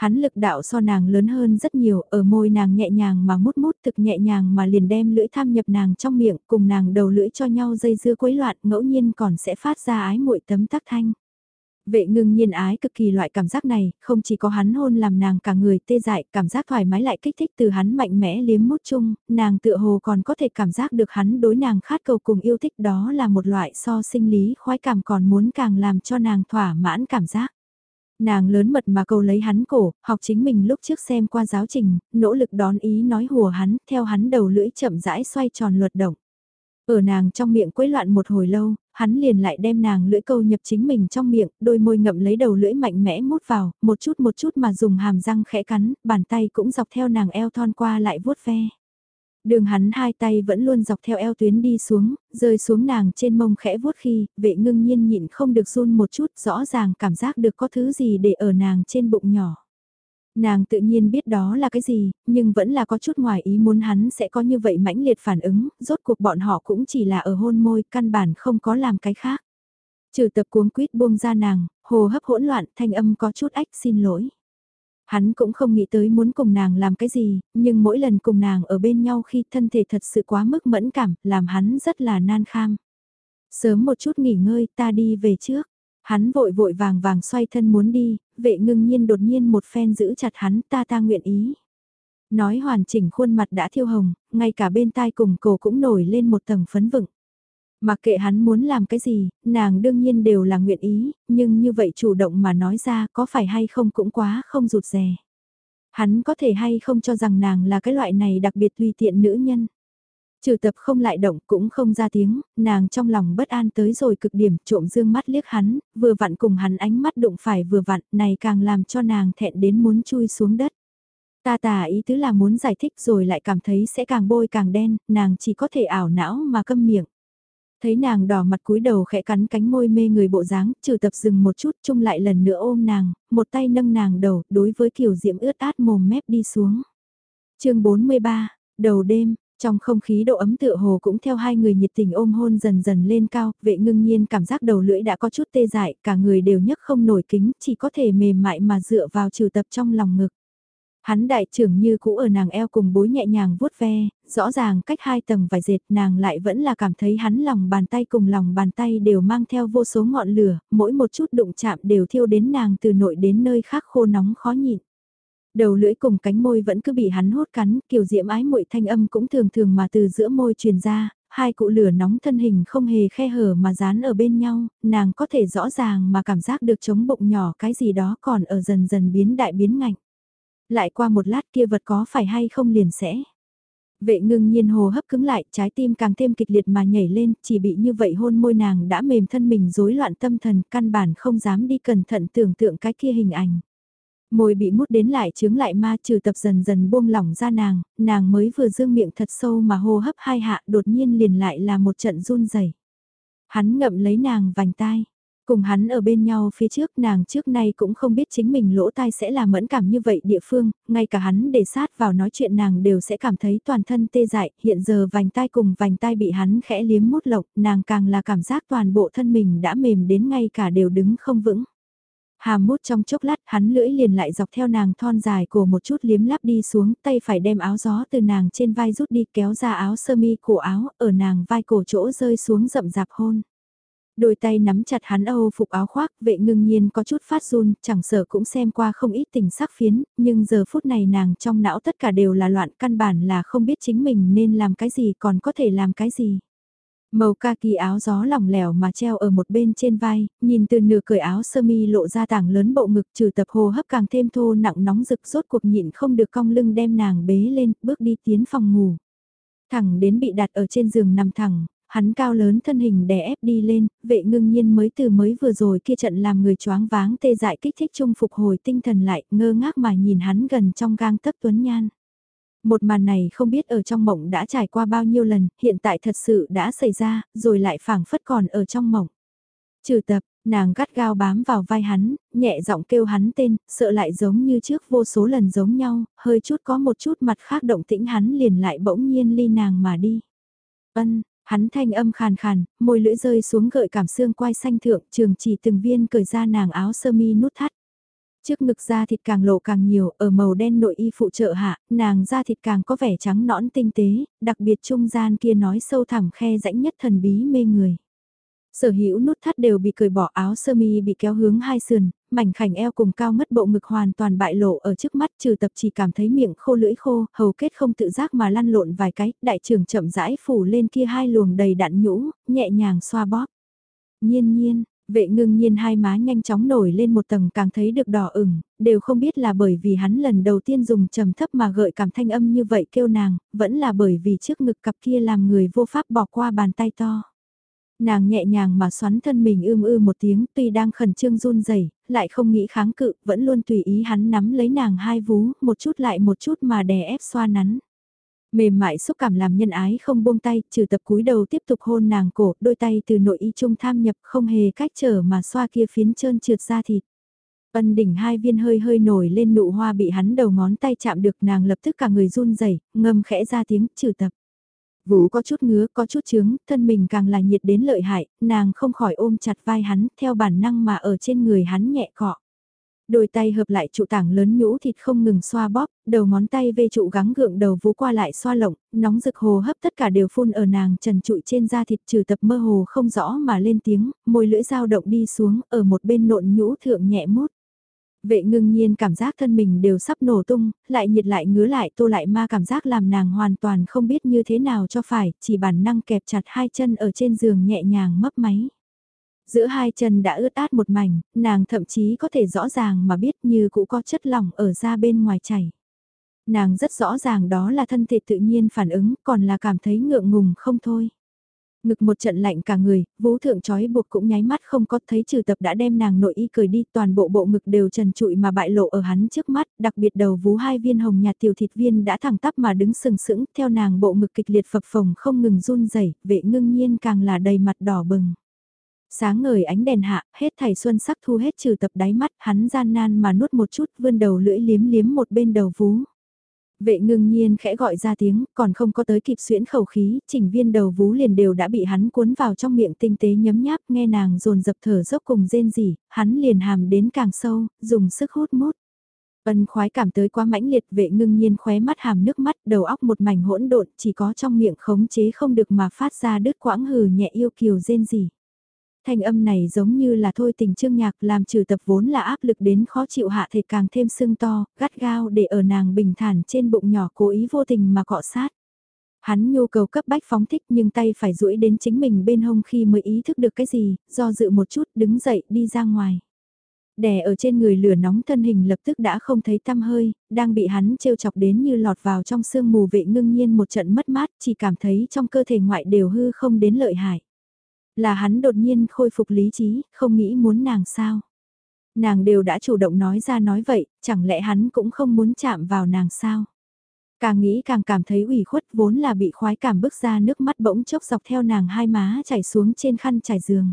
Hắn lực đạo so nàng lớn hơn rất nhiều, ở môi nàng nhẹ nhàng mà mút mút thực nhẹ nhàng mà liền đem lưỡi tham nhập nàng trong miệng, cùng nàng đầu lưỡi cho nhau dây dưa quấy loạn, ngẫu nhiên còn sẽ phát ra ái muội tấm tắc thanh. Vệ ngưng nhiên ái cực kỳ loại cảm giác này, không chỉ có hắn hôn làm nàng cả người tê dại, cảm giác thoải mái lại kích thích từ hắn mạnh mẽ liếm mút chung, nàng tựa hồ còn có thể cảm giác được hắn đối nàng khát cầu cùng yêu thích đó là một loại so sinh lý khoái cảm còn muốn càng làm cho nàng thỏa mãn cảm giác. Nàng lớn mật mà câu lấy hắn cổ, học chính mình lúc trước xem qua giáo trình, nỗ lực đón ý nói hùa hắn, theo hắn đầu lưỡi chậm rãi xoay tròn luật động. Ở nàng trong miệng quấy loạn một hồi lâu, hắn liền lại đem nàng lưỡi câu nhập chính mình trong miệng, đôi môi ngậm lấy đầu lưỡi mạnh mẽ mút vào, một chút một chút mà dùng hàm răng khẽ cắn, bàn tay cũng dọc theo nàng eo thon qua lại vuốt ve. Đường hắn hai tay vẫn luôn dọc theo eo tuyến đi xuống, rơi xuống nàng trên mông khẽ vuốt khi, vệ ngưng nhiên nhịn không được run một chút, rõ ràng cảm giác được có thứ gì để ở nàng trên bụng nhỏ. Nàng tự nhiên biết đó là cái gì, nhưng vẫn là có chút ngoài ý muốn hắn sẽ có như vậy mãnh liệt phản ứng, rốt cuộc bọn họ cũng chỉ là ở hôn môi, căn bản không có làm cái khác. Trừ tập cuống quýt buông ra nàng, hồ hấp hỗn loạn, thanh âm có chút ách xin lỗi. Hắn cũng không nghĩ tới muốn cùng nàng làm cái gì, nhưng mỗi lần cùng nàng ở bên nhau khi thân thể thật sự quá mức mẫn cảm, làm hắn rất là nan kham. Sớm một chút nghỉ ngơi, ta đi về trước. Hắn vội vội vàng vàng xoay thân muốn đi, vệ ngưng nhiên đột nhiên một phen giữ chặt hắn ta ta nguyện ý. Nói hoàn chỉnh khuôn mặt đã thiêu hồng, ngay cả bên tai cùng cổ cũng nổi lên một tầng phấn vựng. Mặc kệ hắn muốn làm cái gì, nàng đương nhiên đều là nguyện ý, nhưng như vậy chủ động mà nói ra có phải hay không cũng quá không rụt rè. Hắn có thể hay không cho rằng nàng là cái loại này đặc biệt tùy tiện nữ nhân. Trừ tập không lại động cũng không ra tiếng, nàng trong lòng bất an tới rồi cực điểm trộm dương mắt liếc hắn, vừa vặn cùng hắn ánh mắt đụng phải vừa vặn, này càng làm cho nàng thẹn đến muốn chui xuống đất. Ta tà ý tứ là muốn giải thích rồi lại cảm thấy sẽ càng bôi càng đen, nàng chỉ có thể ảo não mà câm miệng. Thấy nàng đỏ mặt cúi đầu khẽ cắn cánh môi mê người bộ dáng, trừ tập dừng một chút chung lại lần nữa ôm nàng, một tay nâng nàng đầu, đối với kiểu diễm ướt át mồm mép đi xuống. chương 43, đầu đêm, trong không khí độ ấm tựa hồ cũng theo hai người nhiệt tình ôm hôn dần dần lên cao, vệ ngưng nhiên cảm giác đầu lưỡi đã có chút tê dại, cả người đều nhấc không nổi kính, chỉ có thể mềm mại mà dựa vào trừ tập trong lòng ngực. Hắn đại trưởng như cũ ở nàng eo cùng bối nhẹ nhàng vuốt ve, rõ ràng cách hai tầng vải dệt nàng lại vẫn là cảm thấy hắn lòng bàn tay cùng lòng bàn tay đều mang theo vô số ngọn lửa, mỗi một chút đụng chạm đều thiêu đến nàng từ nội đến nơi khác khô nóng khó nhịn. Đầu lưỡi cùng cánh môi vẫn cứ bị hắn hốt cắn, kiều diễm ái muội thanh âm cũng thường thường mà từ giữa môi truyền ra, hai cụ lửa nóng thân hình không hề khe hở mà dán ở bên nhau, nàng có thể rõ ràng mà cảm giác được chống bụng nhỏ cái gì đó còn ở dần dần biến đại biến ngạnh lại qua một lát kia vật có phải hay không liền sẽ. Vệ ngưng nhiên hồ hấp cứng lại, trái tim càng thêm kịch liệt mà nhảy lên, chỉ bị như vậy hôn môi nàng đã mềm thân mình rối loạn tâm thần, căn bản không dám đi cẩn thận tưởng tượng cái kia hình ảnh. Môi bị mút đến lại chướng lại ma trừ tập dần dần buông lỏng ra nàng, nàng mới vừa dương miệng thật sâu mà hô hấp hai hạ đột nhiên liền lại là một trận run rẩy Hắn ngậm lấy nàng vành tai, Cùng hắn ở bên nhau phía trước nàng trước nay cũng không biết chính mình lỗ tai sẽ là mẫn cảm như vậy địa phương, ngay cả hắn để sát vào nói chuyện nàng đều sẽ cảm thấy toàn thân tê dại, hiện giờ vành tai cùng vành tai bị hắn khẽ liếm mút lộc, nàng càng là cảm giác toàn bộ thân mình đã mềm đến ngay cả đều đứng không vững. Hàm mút trong chốc lát hắn lưỡi liền lại dọc theo nàng thon dài cổ một chút liếm lắp đi xuống tay phải đem áo gió từ nàng trên vai rút đi kéo ra áo sơ mi cổ áo ở nàng vai cổ chỗ rơi xuống rậm rạp hôn. Đôi tay nắm chặt hắn Âu phục áo khoác, vệ ngưng nhiên có chút phát run, chẳng sợ cũng xem qua không ít tình sắc phiến, nhưng giờ phút này nàng trong não tất cả đều là loạn căn bản là không biết chính mình nên làm cái gì còn có thể làm cái gì. Màu kaki áo gió lỏng lẻo mà treo ở một bên trên vai, nhìn từ nửa cởi áo sơ mi lộ ra tảng lớn bộ ngực trừ tập hồ hấp càng thêm thô nặng nóng rực rốt cuộc nhịn không được cong lưng đem nàng bế lên, bước đi tiến phòng ngủ. Thẳng đến bị đặt ở trên giường nằm thẳng, hắn cao lớn thân hình đè ép đi lên, vệ ngưng nhiên mới từ mới vừa rồi kia trận làm người choáng váng tê dại kích thích chung phục hồi tinh thần lại, ngơ ngác mà nhìn hắn gần trong gang tấc tuấn nhan. Một màn này không biết ở trong mộng đã trải qua bao nhiêu lần, hiện tại thật sự đã xảy ra, rồi lại phảng phất còn ở trong mộng. Trừ tập, nàng gắt gao bám vào vai hắn, nhẹ giọng kêu hắn tên, sợ lại giống như trước vô số lần giống nhau, hơi chút có một chút mặt khác động tĩnh hắn liền lại bỗng nhiên ly nàng mà đi. Ân, Hắn thanh âm khàn khàn, môi lưỡi rơi xuống gợi cảm xương quai xanh thượng, trường chỉ từng viên cởi ra nàng áo sơ mi nút thắt. Trước ngực da thịt càng lộ càng nhiều, ở màu đen nội y phụ trợ hạ, nàng da thịt càng có vẻ trắng nõn tinh tế, đặc biệt trung gian kia nói sâu thẳm khe rãnh nhất thần bí mê người. Sở hữu nút thắt đều bị cởi bỏ áo sơ mi bị kéo hướng hai sườn, mảnh khảnh eo cùng cao mất bộ ngực hoàn toàn bại lộ ở trước mắt trừ tập chỉ cảm thấy miệng khô lưỡi khô, hầu kết không tự giác mà lăn lộn vài cái, đại trưởng chậm rãi phủ lên kia hai luồng đầy đặn nhũ, nhẹ nhàng xoa bóp. Nhiên nhiên, vệ ngưng nhiên hai má nhanh chóng nổi lên một tầng càng thấy được đỏ ửng, đều không biết là bởi vì hắn lần đầu tiên dùng trầm thấp mà gợi cảm thanh âm như vậy kêu nàng, vẫn là bởi vì trước ngực cặp kia làm người vô pháp bỏ qua bàn tay to. Nàng nhẹ nhàng mà xoắn thân mình ưm ư một tiếng tuy đang khẩn trương run rẩy lại không nghĩ kháng cự, vẫn luôn tùy ý hắn nắm lấy nàng hai vú, một chút lại một chút mà đè ép xoa nắn. Mềm mại xúc cảm làm nhân ái không buông tay, trừ tập cúi đầu tiếp tục hôn nàng cổ, đôi tay từ nội y trung tham nhập không hề cách trở mà xoa kia phiến trơn trượt ra thịt. Ân đỉnh hai viên hơi hơi nổi lên nụ hoa bị hắn đầu ngón tay chạm được nàng lập tức cả người run rẩy ngâm khẽ ra tiếng trừ tập. Vũ có chút ngứa, có chút chướng, thân mình càng là nhiệt đến lợi hại, nàng không khỏi ôm chặt vai hắn, theo bản năng mà ở trên người hắn nhẹ cọ. Đôi tay hợp lại trụ tảng lớn nhũ thịt không ngừng xoa bóp, đầu ngón tay vê trụ gắng gượng đầu vú qua lại xoa lộng, nóng rực hồ hấp tất cả đều phun ở nàng trần trụi trên da thịt trừ tập mơ hồ không rõ mà lên tiếng, môi lưỡi dao động đi xuống, ở một bên nộn nhũ thượng nhẹ mút. Vệ ngưng nhiên cảm giác thân mình đều sắp nổ tung, lại nhiệt lại ngứa lại tô lại ma cảm giác làm nàng hoàn toàn không biết như thế nào cho phải, chỉ bản năng kẹp chặt hai chân ở trên giường nhẹ nhàng mấp máy. Giữa hai chân đã ướt át một mảnh, nàng thậm chí có thể rõ ràng mà biết như cũng có chất lỏng ở ra bên ngoài chảy. Nàng rất rõ ràng đó là thân thể tự nhiên phản ứng, còn là cảm thấy ngượng ngùng không thôi. Ngực một trận lạnh cả người, vũ thượng trói buộc cũng nháy mắt không có thấy trừ tập đã đem nàng nội y cười đi toàn bộ bộ ngực đều trần trụi mà bại lộ ở hắn trước mắt, đặc biệt đầu vú hai viên hồng nhạt tiểu thịt viên đã thẳng tắp mà đứng sừng sững, theo nàng bộ ngực kịch liệt phập phồng không ngừng run rẩy vệ ngưng nhiên càng là đầy mặt đỏ bừng. Sáng ngời ánh đèn hạ, hết thảy xuân sắc thu hết trừ tập đáy mắt, hắn gian nan mà nuốt một chút, vươn đầu lưỡi liếm liếm một bên đầu vú. Vệ ngưng nhiên khẽ gọi ra tiếng, còn không có tới kịp xuyễn khẩu khí, chỉnh viên đầu vú liền đều đã bị hắn cuốn vào trong miệng tinh tế nhấm nháp, nghe nàng dồn dập thở dốc cùng rên rỉ, hắn liền hàm đến càng sâu, dùng sức hút mút. Ân khoái cảm tới quá mãnh liệt vệ ngưng nhiên khóe mắt hàm nước mắt đầu óc một mảnh hỗn độn chỉ có trong miệng khống chế không được mà phát ra đứt quãng hừ nhẹ yêu kiều rên rỉ. Thanh âm này giống như là thôi tình trương nhạc làm trừ tập vốn là áp lực đến khó chịu hạ thể càng thêm sưng to, gắt gao để ở nàng bình thản trên bụng nhỏ cố ý vô tình mà cọ sát. Hắn nhu cầu cấp bách phóng thích nhưng tay phải duỗi đến chính mình bên hông khi mới ý thức được cái gì, do dự một chút đứng dậy đi ra ngoài. Đè ở trên người lửa nóng thân hình lập tức đã không thấy tăm hơi, đang bị hắn trêu chọc đến như lọt vào trong sương mù vệ ngưng nhiên một trận mất mát chỉ cảm thấy trong cơ thể ngoại đều hư không đến lợi hại. Là hắn đột nhiên khôi phục lý trí, không nghĩ muốn nàng sao. Nàng đều đã chủ động nói ra nói vậy, chẳng lẽ hắn cũng không muốn chạm vào nàng sao. Càng nghĩ càng cảm thấy ủy khuất vốn là bị khoái cảm bước ra nước mắt bỗng chốc dọc theo nàng hai má chảy xuống trên khăn trải giường.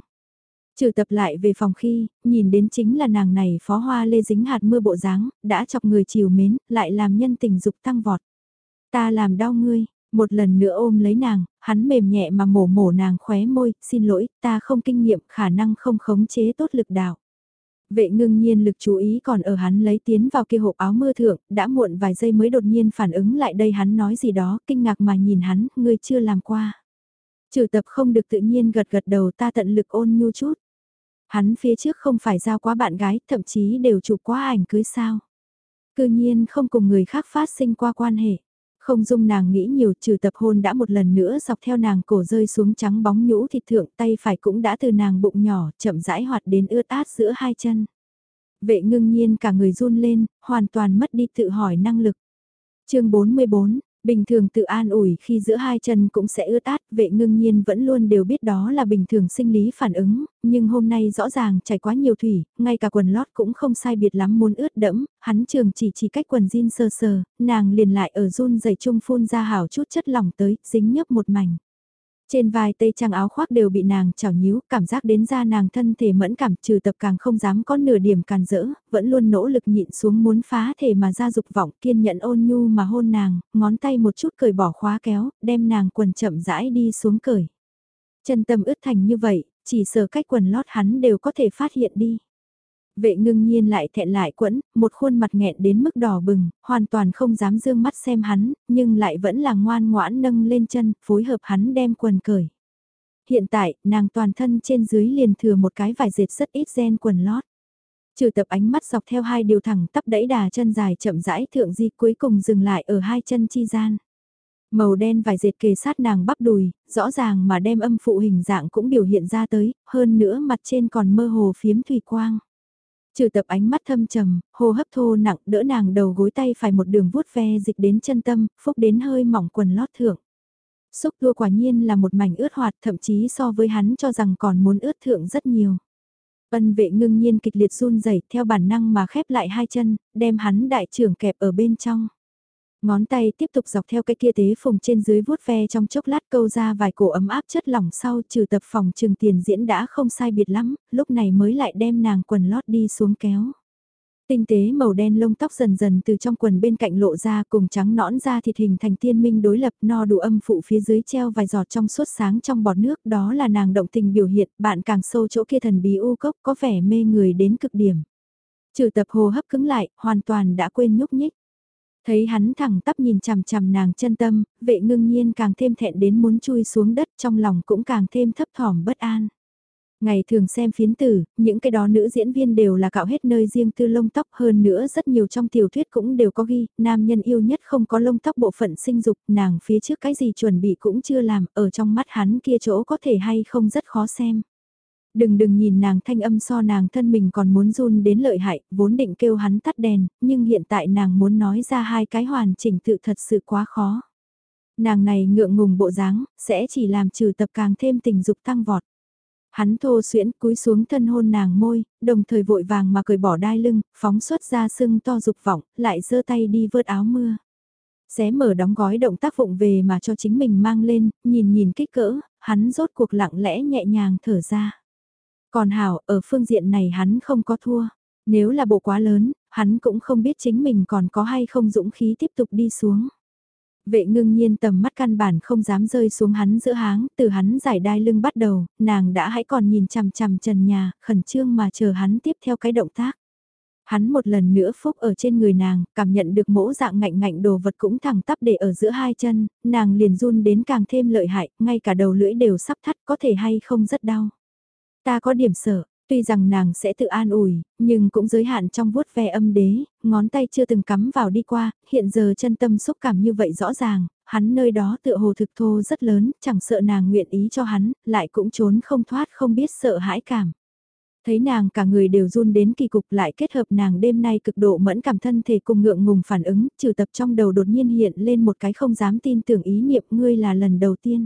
Trừ tập lại về phòng khi, nhìn đến chính là nàng này phó hoa lê dính hạt mưa bộ dáng đã chọc người chiều mến, lại làm nhân tình dục tăng vọt. Ta làm đau ngươi, một lần nữa ôm lấy nàng, hắn mềm nhẹ mà mổ mổ nàng khóe môi, xin lỗi, ta không kinh nghiệm khả năng không khống chế tốt lực đạo. Vệ ngưng nhiên lực chú ý còn ở hắn lấy tiến vào kia hộp áo mưa thượng, đã muộn vài giây mới đột nhiên phản ứng lại đây hắn nói gì đó, kinh ngạc mà nhìn hắn, ngươi chưa làm qua. Trừ tập không được tự nhiên gật gật đầu ta tận lực ôn nhu chút. Hắn phía trước không phải giao quá bạn gái, thậm chí đều chụp quá ảnh cưới sao. Cư nhiên không cùng người khác phát sinh qua quan hệ. Không dung nàng nghĩ nhiều trừ tập hôn đã một lần nữa dọc theo nàng cổ rơi xuống trắng bóng nhũ thịt thượng tay phải cũng đã từ nàng bụng nhỏ chậm rãi hoạt đến ướt át giữa hai chân. Vệ ngưng nhiên cả người run lên, hoàn toàn mất đi tự hỏi năng lực. chương 44, Bình thường tự an ủi khi giữa hai chân cũng sẽ ướt át, vệ ngưng nhiên vẫn luôn đều biết đó là bình thường sinh lý phản ứng, nhưng hôm nay rõ ràng chảy quá nhiều thủy, ngay cả quần lót cũng không sai biệt lắm muốn ướt đẫm, hắn trường chỉ chỉ cách quần jean sơ sờ, nàng liền lại ở run dày chung phun ra hảo chút chất lỏng tới, dính nhấp một mảnh. Trên vai tây trang áo khoác đều bị nàng chảo nhíu, cảm giác đến da nàng thân thể mẫn cảm trừ tập càng không dám có nửa điểm càn rỡ, vẫn luôn nỗ lực nhịn xuống muốn phá thể mà ra dục vọng kiên nhẫn ôn nhu mà hôn nàng, ngón tay một chút cởi bỏ khóa kéo, đem nàng quần chậm rãi đi xuống cởi. Chân tâm ướt thành như vậy, chỉ sờ cách quần lót hắn đều có thể phát hiện đi. Vệ ngưng nhiên lại thẹn lại quẫn, một khuôn mặt nghẹn đến mức đỏ bừng, hoàn toàn không dám dương mắt xem hắn, nhưng lại vẫn là ngoan ngoãn nâng lên chân, phối hợp hắn đem quần cởi. Hiện tại, nàng toàn thân trên dưới liền thừa một cái vải dệt rất ít gen quần lót. Trừ tập ánh mắt dọc theo hai điều thẳng tắp đẩy đà chân dài chậm rãi thượng di cuối cùng dừng lại ở hai chân chi gian. Màu đen vài dệt kề sát nàng bắp đùi, rõ ràng mà đem âm phụ hình dạng cũng biểu hiện ra tới, hơn nữa mặt trên còn mơ hồ phiếm thủy quang. Trừ tập ánh mắt thâm trầm, hô hấp thô nặng đỡ nàng đầu gối tay phải một đường vuốt ve dịch đến chân tâm, phúc đến hơi mỏng quần lót thượng. Xúc tua quả nhiên là một mảnh ướt hoạt thậm chí so với hắn cho rằng còn muốn ướt thượng rất nhiều. Ân vệ ngưng nhiên kịch liệt run rẩy theo bản năng mà khép lại hai chân, đem hắn đại trưởng kẹp ở bên trong. Ngón tay tiếp tục dọc theo cái kia tế phùng trên dưới vuốt ve trong chốc lát câu ra vài cổ ấm áp chất lỏng sau trừ tập phòng trường tiền diễn đã không sai biệt lắm, lúc này mới lại đem nàng quần lót đi xuống kéo. Tinh tế màu đen lông tóc dần dần từ trong quần bên cạnh lộ ra cùng trắng nõn ra thịt hình thành tiên minh đối lập no đủ âm phụ phía dưới treo vài giọt trong suốt sáng trong bọt nước đó là nàng động tình biểu hiện bạn càng sâu chỗ kia thần bí u cốc có vẻ mê người đến cực điểm. Trừ tập hồ hấp cứng lại, hoàn toàn đã quên nhúc nhích. Thấy hắn thẳng tắp nhìn chằm chằm nàng chân tâm, vệ ngưng nhiên càng thêm thẹn đến muốn chui xuống đất trong lòng cũng càng thêm thấp thỏm bất an. Ngày thường xem phiến tử, những cái đó nữ diễn viên đều là cạo hết nơi riêng tư lông tóc hơn nữa rất nhiều trong tiểu thuyết cũng đều có ghi, nam nhân yêu nhất không có lông tóc bộ phận sinh dục, nàng phía trước cái gì chuẩn bị cũng chưa làm, ở trong mắt hắn kia chỗ có thể hay không rất khó xem. Đừng đừng nhìn nàng thanh âm so nàng thân mình còn muốn run đến lợi hại, vốn định kêu hắn tắt đèn, nhưng hiện tại nàng muốn nói ra hai cái hoàn chỉnh tự thật sự quá khó. Nàng này ngượng ngùng bộ dáng, sẽ chỉ làm trừ tập càng thêm tình dục tăng vọt. Hắn thô xuyễn cúi xuống thân hôn nàng môi, đồng thời vội vàng mà cởi bỏ đai lưng, phóng xuất ra sưng to dục vọng, lại giơ tay đi vớt áo mưa. Xé mở đóng gói động tác vụng về mà cho chính mình mang lên, nhìn nhìn kích cỡ, hắn rốt cuộc lặng lẽ nhẹ nhàng thở ra. Còn Hảo, ở phương diện này hắn không có thua. Nếu là bộ quá lớn, hắn cũng không biết chính mình còn có hay không dũng khí tiếp tục đi xuống. Vệ ngưng nhiên tầm mắt căn bản không dám rơi xuống hắn giữa háng, từ hắn giải đai lưng bắt đầu, nàng đã hãy còn nhìn chằm chằm trần nhà, khẩn trương mà chờ hắn tiếp theo cái động tác. Hắn một lần nữa phúc ở trên người nàng, cảm nhận được mỗ dạng ngạnh ngạnh đồ vật cũng thẳng tắp để ở giữa hai chân, nàng liền run đến càng thêm lợi hại, ngay cả đầu lưỡi đều sắp thắt có thể hay không rất đau. Ta có điểm sợ, tuy rằng nàng sẽ tự an ủi, nhưng cũng giới hạn trong vuốt ve âm đế, ngón tay chưa từng cắm vào đi qua, hiện giờ chân tâm xúc cảm như vậy rõ ràng, hắn nơi đó tựa hồ thực thô rất lớn, chẳng sợ nàng nguyện ý cho hắn, lại cũng trốn không thoát không biết sợ hãi cảm. Thấy nàng cả người đều run đến kỳ cục lại kết hợp nàng đêm nay cực độ mẫn cảm thân thể cùng ngượng ngùng phản ứng, trừ tập trong đầu đột nhiên hiện lên một cái không dám tin tưởng ý niệm ngươi là lần đầu tiên.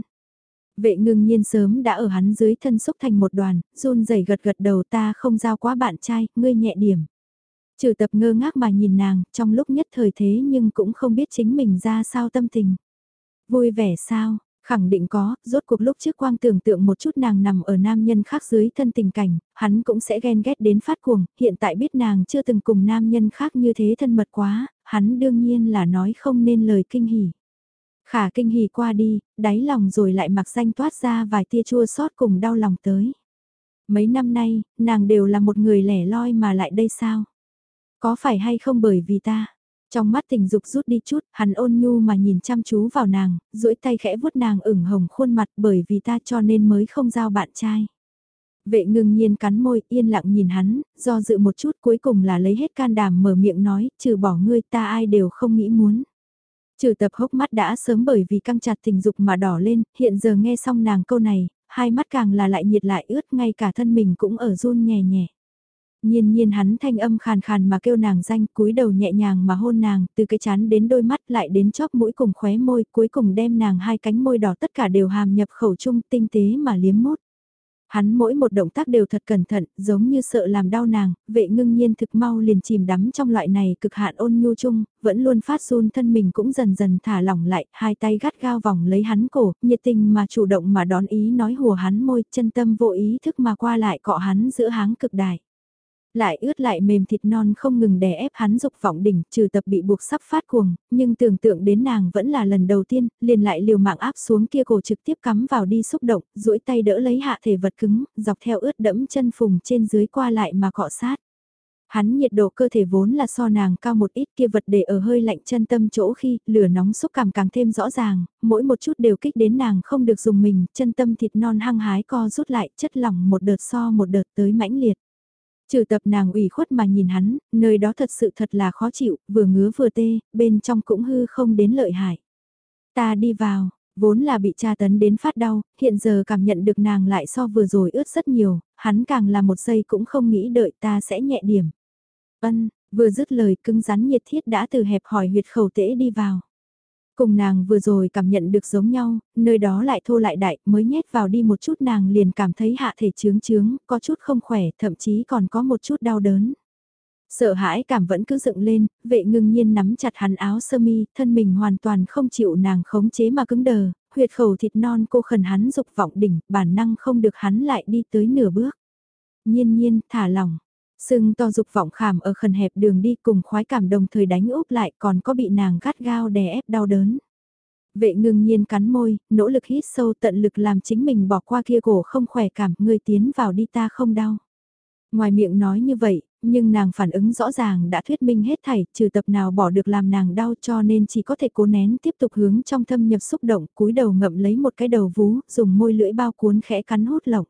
Vệ ngưng nhiên sớm đã ở hắn dưới thân xúc thành một đoàn, run rẩy gật gật đầu ta không giao quá bạn trai, ngươi nhẹ điểm. Trừ tập ngơ ngác mà nhìn nàng, trong lúc nhất thời thế nhưng cũng không biết chính mình ra sao tâm tình. Vui vẻ sao, khẳng định có, rốt cuộc lúc trước quang tưởng tượng một chút nàng nằm ở nam nhân khác dưới thân tình cảnh, hắn cũng sẽ ghen ghét đến phát cuồng, hiện tại biết nàng chưa từng cùng nam nhân khác như thế thân mật quá, hắn đương nhiên là nói không nên lời kinh hỉ. Khả kinh hỉ qua đi, đáy lòng rồi lại mặc danh toát ra vài tia chua xót cùng đau lòng tới. Mấy năm nay, nàng đều là một người lẻ loi mà lại đây sao? Có phải hay không bởi vì ta? Trong mắt tình dục rút đi chút, hắn ôn nhu mà nhìn chăm chú vào nàng, duỗi tay khẽ vuốt nàng ửng hồng khuôn mặt bởi vì ta cho nên mới không giao bạn trai. Vệ ngưng nhiên cắn môi, yên lặng nhìn hắn, do dự một chút cuối cùng là lấy hết can đảm mở miệng nói, trừ bỏ ngươi ta ai đều không nghĩ muốn. Trừ tập hốc mắt đã sớm bởi vì căng chặt tình dục mà đỏ lên, hiện giờ nghe xong nàng câu này, hai mắt càng là lại nhiệt lại ướt ngay cả thân mình cũng ở run nhẹ nhẹ. Nhiên nhiên hắn thanh âm khàn khàn mà kêu nàng danh cúi đầu nhẹ nhàng mà hôn nàng, từ cái chán đến đôi mắt lại đến chóp mũi cùng khóe môi, cuối cùng đem nàng hai cánh môi đỏ tất cả đều hàm nhập khẩu chung tinh tế mà liếm mút. Hắn mỗi một động tác đều thật cẩn thận, giống như sợ làm đau nàng, vệ ngưng nhiên thực mau liền chìm đắm trong loại này cực hạn ôn nhu chung, vẫn luôn phát run thân mình cũng dần dần thả lỏng lại, hai tay gắt gao vòng lấy hắn cổ, nhiệt tình mà chủ động mà đón ý nói hùa hắn môi, chân tâm vô ý thức mà qua lại cọ hắn giữa háng cực đại. Lại ướt lại mềm thịt non không ngừng đè ép hắn dục vọng đỉnh, trừ tập bị buộc sắp phát cuồng, nhưng tưởng tượng đến nàng vẫn là lần đầu tiên, liền lại liều mạng áp xuống kia cổ trực tiếp cắm vào đi xúc động, duỗi tay đỡ lấy hạ thể vật cứng, dọc theo ướt đẫm chân phùng trên dưới qua lại mà cọ sát. Hắn nhiệt độ cơ thể vốn là so nàng cao một ít kia vật để ở hơi lạnh chân tâm chỗ khi lửa nóng xúc cảm càng thêm rõ ràng, mỗi một chút đều kích đến nàng không được dùng mình, chân tâm thịt non hăng hái co rút lại chất lỏng một đợt so một đợt tới mãnh liệt. Trừ tập nàng ủy khuất mà nhìn hắn, nơi đó thật sự thật là khó chịu, vừa ngứa vừa tê, bên trong cũng hư không đến lợi hại. Ta đi vào, vốn là bị tra tấn đến phát đau, hiện giờ cảm nhận được nàng lại so vừa rồi ướt rất nhiều, hắn càng là một giây cũng không nghĩ đợi ta sẽ nhẹ điểm. Ân, vừa dứt lời cứng rắn nhiệt thiết đã từ hẹp hỏi huyệt khẩu tễ đi vào. Cùng nàng vừa rồi cảm nhận được giống nhau, nơi đó lại thô lại đại, mới nhét vào đi một chút nàng liền cảm thấy hạ thể trướng trướng, có chút không khỏe, thậm chí còn có một chút đau đớn. Sợ hãi cảm vẫn cứ dựng lên, vệ ngưng nhiên nắm chặt hắn áo sơ mi, thân mình hoàn toàn không chịu nàng khống chế mà cứng đờ, huyệt khẩu thịt non cô khẩn hắn dục vọng đỉnh, bản năng không được hắn lại đi tới nửa bước. Nhiên nhiên, thả lỏng, Sưng to dục vọng khảm ở khẩn hẹp đường đi cùng khoái cảm đồng thời đánh úp lại còn có bị nàng gắt gao đè ép đau đớn. Vệ ngừng nhiên cắn môi, nỗ lực hít sâu tận lực làm chính mình bỏ qua kia cổ không khỏe cảm, người tiến vào đi ta không đau. Ngoài miệng nói như vậy, nhưng nàng phản ứng rõ ràng đã thuyết minh hết thảy, trừ tập nào bỏ được làm nàng đau cho nên chỉ có thể cố nén tiếp tục hướng trong thâm nhập xúc động, cúi đầu ngậm lấy một cái đầu vú, dùng môi lưỡi bao cuốn khẽ cắn hút lỏng.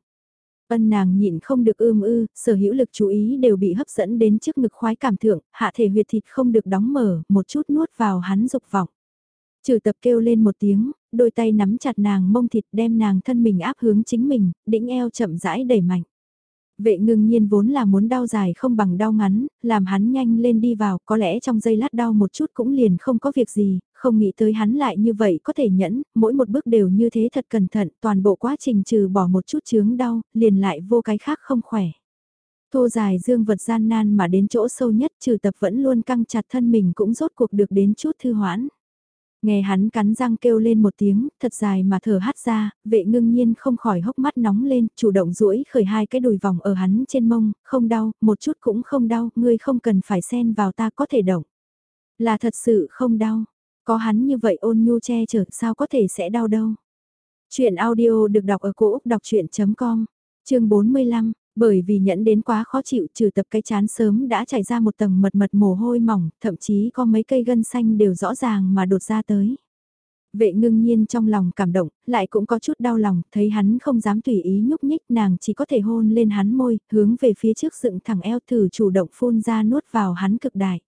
Ân nàng nhịn không được ưm ư, sở hữu lực chú ý đều bị hấp dẫn đến trước ngực khoái cảm thượng, hạ thể huyệt thịt không được đóng mở, một chút nuốt vào hắn dục vọng. Trừ tập kêu lên một tiếng, đôi tay nắm chặt nàng mông thịt đem nàng thân mình áp hướng chính mình, đĩnh eo chậm rãi đẩy mạnh. Vệ ngưng nhiên vốn là muốn đau dài không bằng đau ngắn, làm hắn nhanh lên đi vào, có lẽ trong giây lát đau một chút cũng liền không có việc gì, không nghĩ tới hắn lại như vậy có thể nhẫn, mỗi một bước đều như thế thật cẩn thận, toàn bộ quá trình trừ bỏ một chút chướng đau, liền lại vô cái khác không khỏe. Thô dài dương vật gian nan mà đến chỗ sâu nhất trừ tập vẫn luôn căng chặt thân mình cũng rốt cuộc được đến chút thư hoãn. Nghe hắn cắn răng kêu lên một tiếng, thật dài mà thở hắt ra, vệ ngưng nhiên không khỏi hốc mắt nóng lên, chủ động duỗi khởi hai cái đùi vòng ở hắn trên mông, không đau, một chút cũng không đau, ngươi không cần phải xen vào ta có thể động. Là thật sự không đau, có hắn như vậy ôn nhu che chở sao có thể sẽ đau đâu. Chuyện audio được đọc ở cổ Úc đọc chuyện.com, chương 45, bởi vì nhẫn đến quá khó chịu trừ tập cái chán sớm đã chảy ra một tầng mật mật mồ hôi mỏng, thậm chí có mấy cây gân xanh đều rõ ràng mà đột ra tới. Vệ ngưng nhiên trong lòng cảm động, lại cũng có chút đau lòng, thấy hắn không dám tùy ý nhúc nhích nàng chỉ có thể hôn lên hắn môi, hướng về phía trước dựng thẳng eo thử chủ động phun ra nuốt vào hắn cực đại.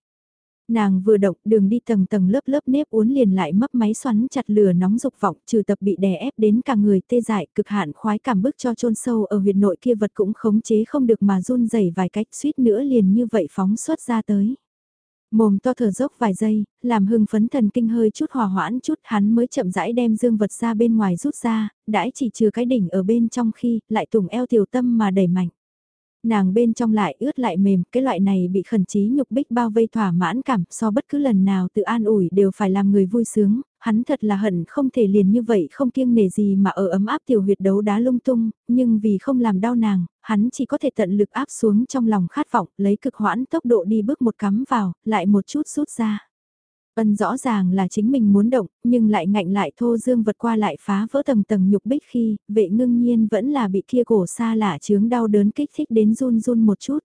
Nàng vừa động đường đi tầng tầng lớp lớp nếp uốn liền lại mấp máy xoắn chặt lửa nóng dục vọng trừ tập bị đè ép đến cả người tê dại cực hạn khoái cảm bức cho chôn sâu ở huyệt nội kia vật cũng khống chế không được mà run rẩy vài cách suýt nữa liền như vậy phóng xuất ra tới. Mồm to thở dốc vài giây, làm hưng phấn thần kinh hơi chút hòa hoãn chút hắn mới chậm rãi đem dương vật ra bên ngoài rút ra, đãi chỉ trừ cái đỉnh ở bên trong khi lại tùng eo tiểu tâm mà đẩy mạnh nàng bên trong lại ướt lại mềm, cái loại này bị khẩn trí nhục bích bao vây thỏa mãn cảm so bất cứ lần nào tự an ủi đều phải làm người vui sướng, hắn thật là hận không thể liền như vậy không kiêng nể gì mà ở ấm áp tiểu huyệt đấu đá lung tung, nhưng vì không làm đau nàng, hắn chỉ có thể tận lực áp xuống trong lòng khát vọng, lấy cực hoãn tốc độ đi bước một cắm vào, lại một chút rút ra. Ân rõ ràng là chính mình muốn động, nhưng lại ngạnh lại thô dương vật qua lại phá vỡ tầng tầng nhục bích khi, vệ ngưng nhiên vẫn là bị kia cổ xa lạ chướng đau đớn kích thích đến run run một chút.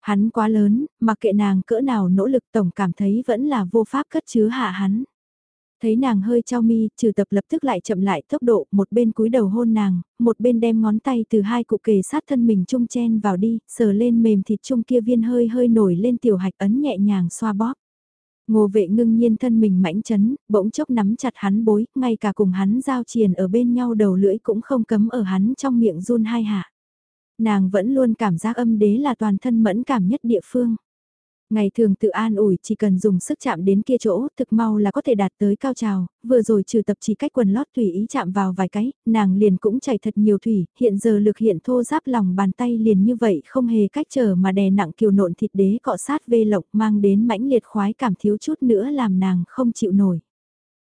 Hắn quá lớn, mặc kệ nàng cỡ nào nỗ lực tổng cảm thấy vẫn là vô pháp cất chứa hạ hắn. Thấy nàng hơi trao mi, trừ tập lập tức lại chậm lại tốc độ, một bên cúi đầu hôn nàng, một bên đem ngón tay từ hai cụ kề sát thân mình chung chen vào đi, sờ lên mềm thịt chung kia viên hơi hơi nổi lên tiểu hạch ấn nhẹ nhàng xoa bóp. Ngô vệ ngưng nhiên thân mình mãnh chấn, bỗng chốc nắm chặt hắn bối, ngay cả cùng hắn giao triền ở bên nhau đầu lưỡi cũng không cấm ở hắn trong miệng run hai hạ. Nàng vẫn luôn cảm giác âm đế là toàn thân mẫn cảm nhất địa phương. Ngày thường tự an ủi chỉ cần dùng sức chạm đến kia chỗ, thực mau là có thể đạt tới cao trào, vừa rồi trừ tập chỉ cách quần lót tùy ý chạm vào vài cái, nàng liền cũng chảy thật nhiều thủy, hiện giờ lực hiện thô giáp lòng bàn tay liền như vậy không hề cách trở mà đè nặng kiều nộn thịt đế cọ sát vê lộc mang đến mãnh liệt khoái cảm thiếu chút nữa làm nàng không chịu nổi.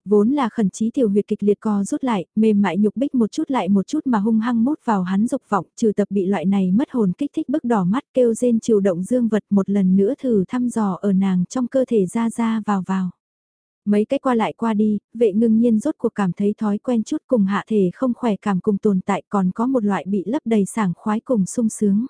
Vốn là khẩn trí tiểu huyệt kịch liệt co rút lại, mềm mại nhục bích một chút lại một chút mà hung hăng mút vào hắn dục vọng, trừ tập bị loại này mất hồn kích thích bức đỏ mắt kêu rên chiều động dương vật một lần nữa thử thăm dò ở nàng trong cơ thể ra ra vào vào. Mấy cái qua lại qua đi, vệ ngưng nhiên rốt cuộc cảm thấy thói quen chút cùng hạ thể không khỏe cảm cùng tồn tại còn có một loại bị lấp đầy sảng khoái cùng sung sướng.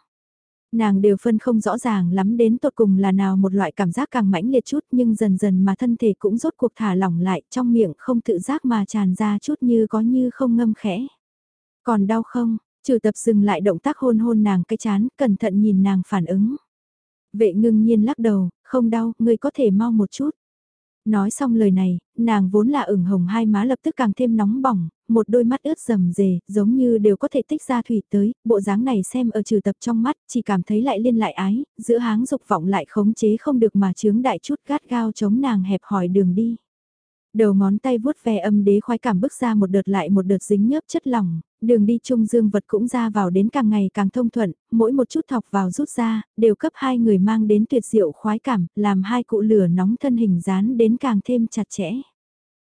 Nàng đều phân không rõ ràng lắm đến tột cùng là nào một loại cảm giác càng mãnh liệt chút nhưng dần dần mà thân thể cũng rốt cuộc thả lỏng lại trong miệng không tự giác mà tràn ra chút như có như không ngâm khẽ. Còn đau không, trừ tập dừng lại động tác hôn hôn nàng cái chán, cẩn thận nhìn nàng phản ứng. Vệ ngưng nhiên lắc đầu, không đau, người có thể mau một chút. Nói xong lời này, nàng vốn là ửng hồng hai má lập tức càng thêm nóng bỏng, một đôi mắt ướt rầm rề, giống như đều có thể tích ra thủy tới, bộ dáng này xem ở trừ tập trong mắt, chỉ cảm thấy lại liên lại ái, giữa háng dục vọng lại khống chế không được mà chướng đại chút gắt gao chống nàng hẹp hỏi đường đi. Đầu ngón tay vuốt ve âm đế khoái cảm bước ra một đợt lại một đợt dính nhớp chất lỏng, đường đi chung dương vật cũng ra vào đến càng ngày càng thông thuận, mỗi một chút thọc vào rút ra, đều cấp hai người mang đến tuyệt diệu khoái cảm, làm hai cụ lửa nóng thân hình dán đến càng thêm chặt chẽ.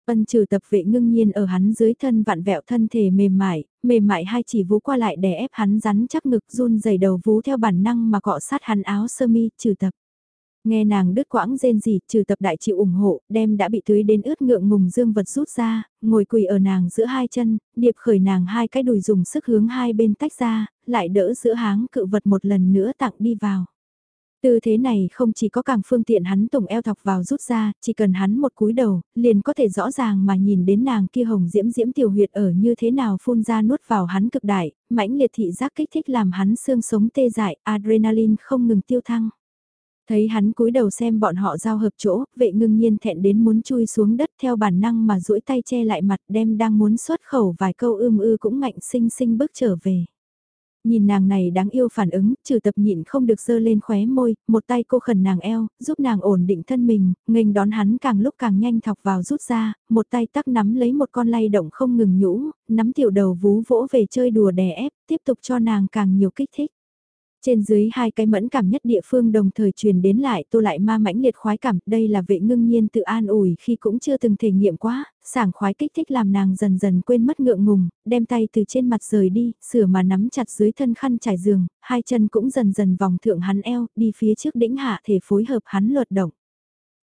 Ân trừ tập vệ ngưng nhiên ở hắn dưới thân vặn vẹo thân thể mềm mại, mềm mại hai chỉ vú qua lại đè ép hắn rắn chắc ngực run dày đầu vú theo bản năng mà cọ sát hắn áo sơ mi trừ tập. Nghe nàng đứt quãng rên gì, trừ tập đại chịu ủng hộ, đem đã bị tưới đến ướt ngượng ngùng dương vật rút ra, ngồi quỳ ở nàng giữa hai chân, điệp khởi nàng hai cái đùi dùng sức hướng hai bên tách ra, lại đỡ giữa háng cự vật một lần nữa tặng đi vào. Tư thế này không chỉ có càng phương tiện hắn tùng eo thọc vào rút ra, chỉ cần hắn một cúi đầu, liền có thể rõ ràng mà nhìn đến nàng kia hồng diễm diễm tiểu huyệt ở như thế nào phun ra nuốt vào hắn cực đại, mãnh liệt thị giác kích thích làm hắn xương sống tê dại, adrenaline không ngừng tiêu thăng. Thấy hắn cúi đầu xem bọn họ giao hợp chỗ, vệ ngưng nhiên thẹn đến muốn chui xuống đất theo bản năng mà duỗi tay che lại mặt đem đang muốn xuất khẩu vài câu ưm ư cũng ngạnh sinh sinh bước trở về. Nhìn nàng này đáng yêu phản ứng, trừ tập nhịn không được dơ lên khóe môi, một tay cô khẩn nàng eo, giúp nàng ổn định thân mình, nghênh đón hắn càng lúc càng nhanh thọc vào rút ra, một tay tắc nắm lấy một con lay động không ngừng nhũ, nắm tiểu đầu vú vỗ về chơi đùa đè ép, tiếp tục cho nàng càng nhiều kích thích. Trên dưới hai cái mẫn cảm nhất địa phương đồng thời truyền đến lại tô lại ma mãnh liệt khoái cảm, đây là vệ ngưng nhiên tự an ủi khi cũng chưa từng thể nghiệm quá, sảng khoái kích thích làm nàng dần dần quên mất ngượng ngùng, đem tay từ trên mặt rời đi, sửa mà nắm chặt dưới thân khăn trải giường, hai chân cũng dần dần vòng thượng hắn eo, đi phía trước đĩnh hạ thể phối hợp hắn luật động.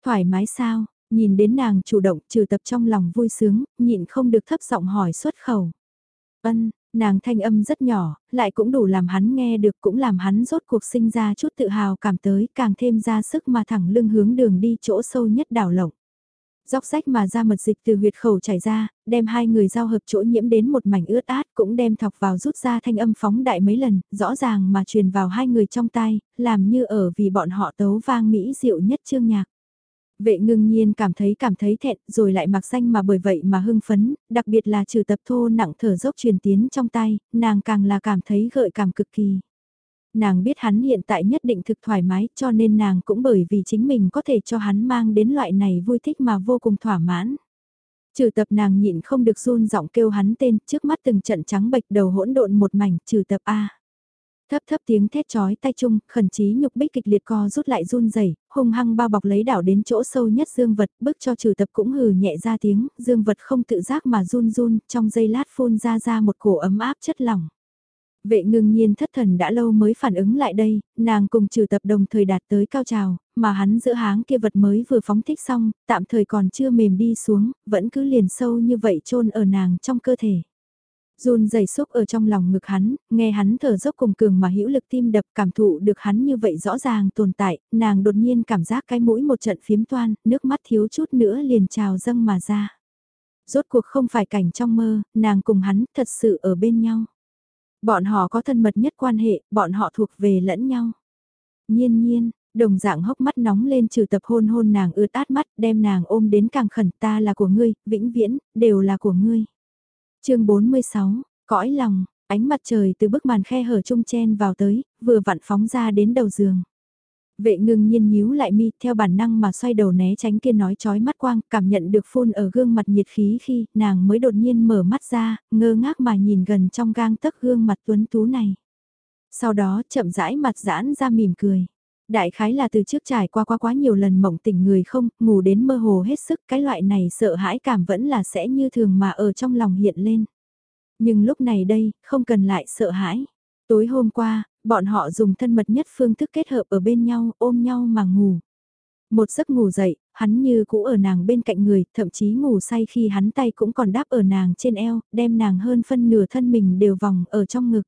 Thoải mái sao, nhìn đến nàng chủ động trừ tập trong lòng vui sướng, nhịn không được thấp giọng hỏi xuất khẩu. Ân, Nàng thanh âm rất nhỏ, lại cũng đủ làm hắn nghe được cũng làm hắn rốt cuộc sinh ra chút tự hào cảm tới càng thêm ra sức mà thẳng lưng hướng đường đi chỗ sâu nhất đảo lộng. Dóc sách mà ra mật dịch từ huyệt khẩu chảy ra, đem hai người giao hợp chỗ nhiễm đến một mảnh ướt át cũng đem thọc vào rút ra thanh âm phóng đại mấy lần, rõ ràng mà truyền vào hai người trong tai, làm như ở vì bọn họ tấu vang mỹ diệu nhất chương nhạc. Vệ ngưng nhiên cảm thấy cảm thấy thẹn rồi lại mặc xanh mà bởi vậy mà hưng phấn, đặc biệt là trừ tập thô nặng thở dốc truyền tiến trong tay, nàng càng là cảm thấy gợi cảm cực kỳ. Nàng biết hắn hiện tại nhất định thực thoải mái cho nên nàng cũng bởi vì chính mình có thể cho hắn mang đến loại này vui thích mà vô cùng thỏa mãn. Trừ tập nàng nhịn không được run giọng kêu hắn tên trước mắt từng trận trắng bệch đầu hỗn độn một mảnh trừ tập A. Thấp thấp tiếng thét chói tay chung, khẩn chí nhục bích kịch liệt co rút lại run rẩy, hung hăng bao bọc lấy đảo đến chỗ sâu nhất dương vật, bước cho trừ tập cũng hừ nhẹ ra tiếng, dương vật không tự giác mà run run, trong giây lát phun ra ra một cổ ấm áp chất lỏng. Vệ ngừng nhiên thất thần đã lâu mới phản ứng lại đây, nàng cùng trừ tập đồng thời đạt tới cao trào, mà hắn giữa háng kia vật mới vừa phóng thích xong, tạm thời còn chưa mềm đi xuống, vẫn cứ liền sâu như vậy chôn ở nàng trong cơ thể. Run dày xúc ở trong lòng ngực hắn, nghe hắn thở dốc cùng cường mà hữu lực tim đập cảm thụ được hắn như vậy rõ ràng tồn tại, nàng đột nhiên cảm giác cái mũi một trận phiếm toan, nước mắt thiếu chút nữa liền trào dâng mà ra. Rốt cuộc không phải cảnh trong mơ, nàng cùng hắn thật sự ở bên nhau. Bọn họ có thân mật nhất quan hệ, bọn họ thuộc về lẫn nhau. Nhiên nhiên, đồng dạng hốc mắt nóng lên trừ tập hôn hôn nàng ướt át mắt, đem nàng ôm đến càng khẩn ta là của ngươi, vĩnh viễn, đều là của ngươi chương 46, cõi lòng, ánh mặt trời từ bức màn khe hở trung chen vào tới, vừa vặn phóng ra đến đầu giường. Vệ ngưng nhiên nhíu lại mi theo bản năng mà xoay đầu né tránh kia nói chói mắt quang, cảm nhận được phun ở gương mặt nhiệt khí khi nàng mới đột nhiên mở mắt ra, ngơ ngác mà nhìn gần trong gang tấc gương mặt tuấn tú này. Sau đó chậm rãi mặt giãn ra mỉm cười. Đại khái là từ trước trải qua quá quá nhiều lần mộng tỉnh người không, ngủ đến mơ hồ hết sức, cái loại này sợ hãi cảm vẫn là sẽ như thường mà ở trong lòng hiện lên. Nhưng lúc này đây, không cần lại sợ hãi. Tối hôm qua, bọn họ dùng thân mật nhất phương thức kết hợp ở bên nhau, ôm nhau mà ngủ. Một giấc ngủ dậy, hắn như cũ ở nàng bên cạnh người, thậm chí ngủ say khi hắn tay cũng còn đáp ở nàng trên eo, đem nàng hơn phân nửa thân mình đều vòng ở trong ngực.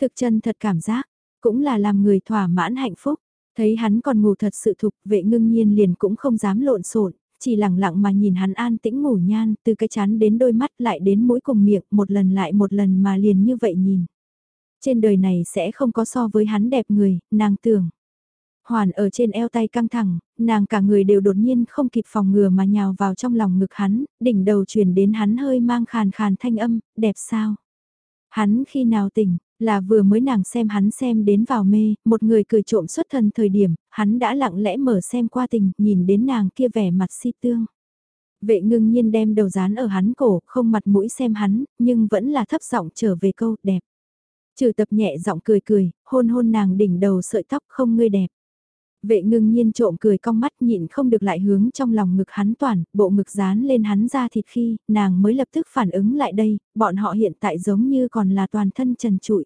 Thực chân thật cảm giác, cũng là làm người thỏa mãn hạnh phúc. Thấy hắn còn ngủ thật sự thục, vệ ngưng nhiên liền cũng không dám lộn xộn chỉ lặng lặng mà nhìn hắn an tĩnh ngủ nhan, từ cái chán đến đôi mắt lại đến mũi cùng miệng, một lần lại một lần mà liền như vậy nhìn. Trên đời này sẽ không có so với hắn đẹp người, nàng tưởng. Hoàn ở trên eo tay căng thẳng, nàng cả người đều đột nhiên không kịp phòng ngừa mà nhào vào trong lòng ngực hắn, đỉnh đầu truyền đến hắn hơi mang khàn khàn thanh âm, đẹp sao? Hắn khi nào tỉnh, là vừa mới nàng xem hắn xem đến vào mê, một người cười trộm xuất thân thời điểm, hắn đã lặng lẽ mở xem qua tình, nhìn đến nàng kia vẻ mặt si tương. Vệ ngưng nhiên đem đầu dán ở hắn cổ, không mặt mũi xem hắn, nhưng vẫn là thấp giọng trở về câu đẹp. Trừ tập nhẹ giọng cười cười, hôn hôn nàng đỉnh đầu sợi tóc không ngươi đẹp. Vệ ngưng nhiên trộm cười cong mắt nhịn không được lại hướng trong lòng ngực hắn toàn, bộ ngực dán lên hắn ra thịt khi, nàng mới lập tức phản ứng lại đây, bọn họ hiện tại giống như còn là toàn thân trần trụi.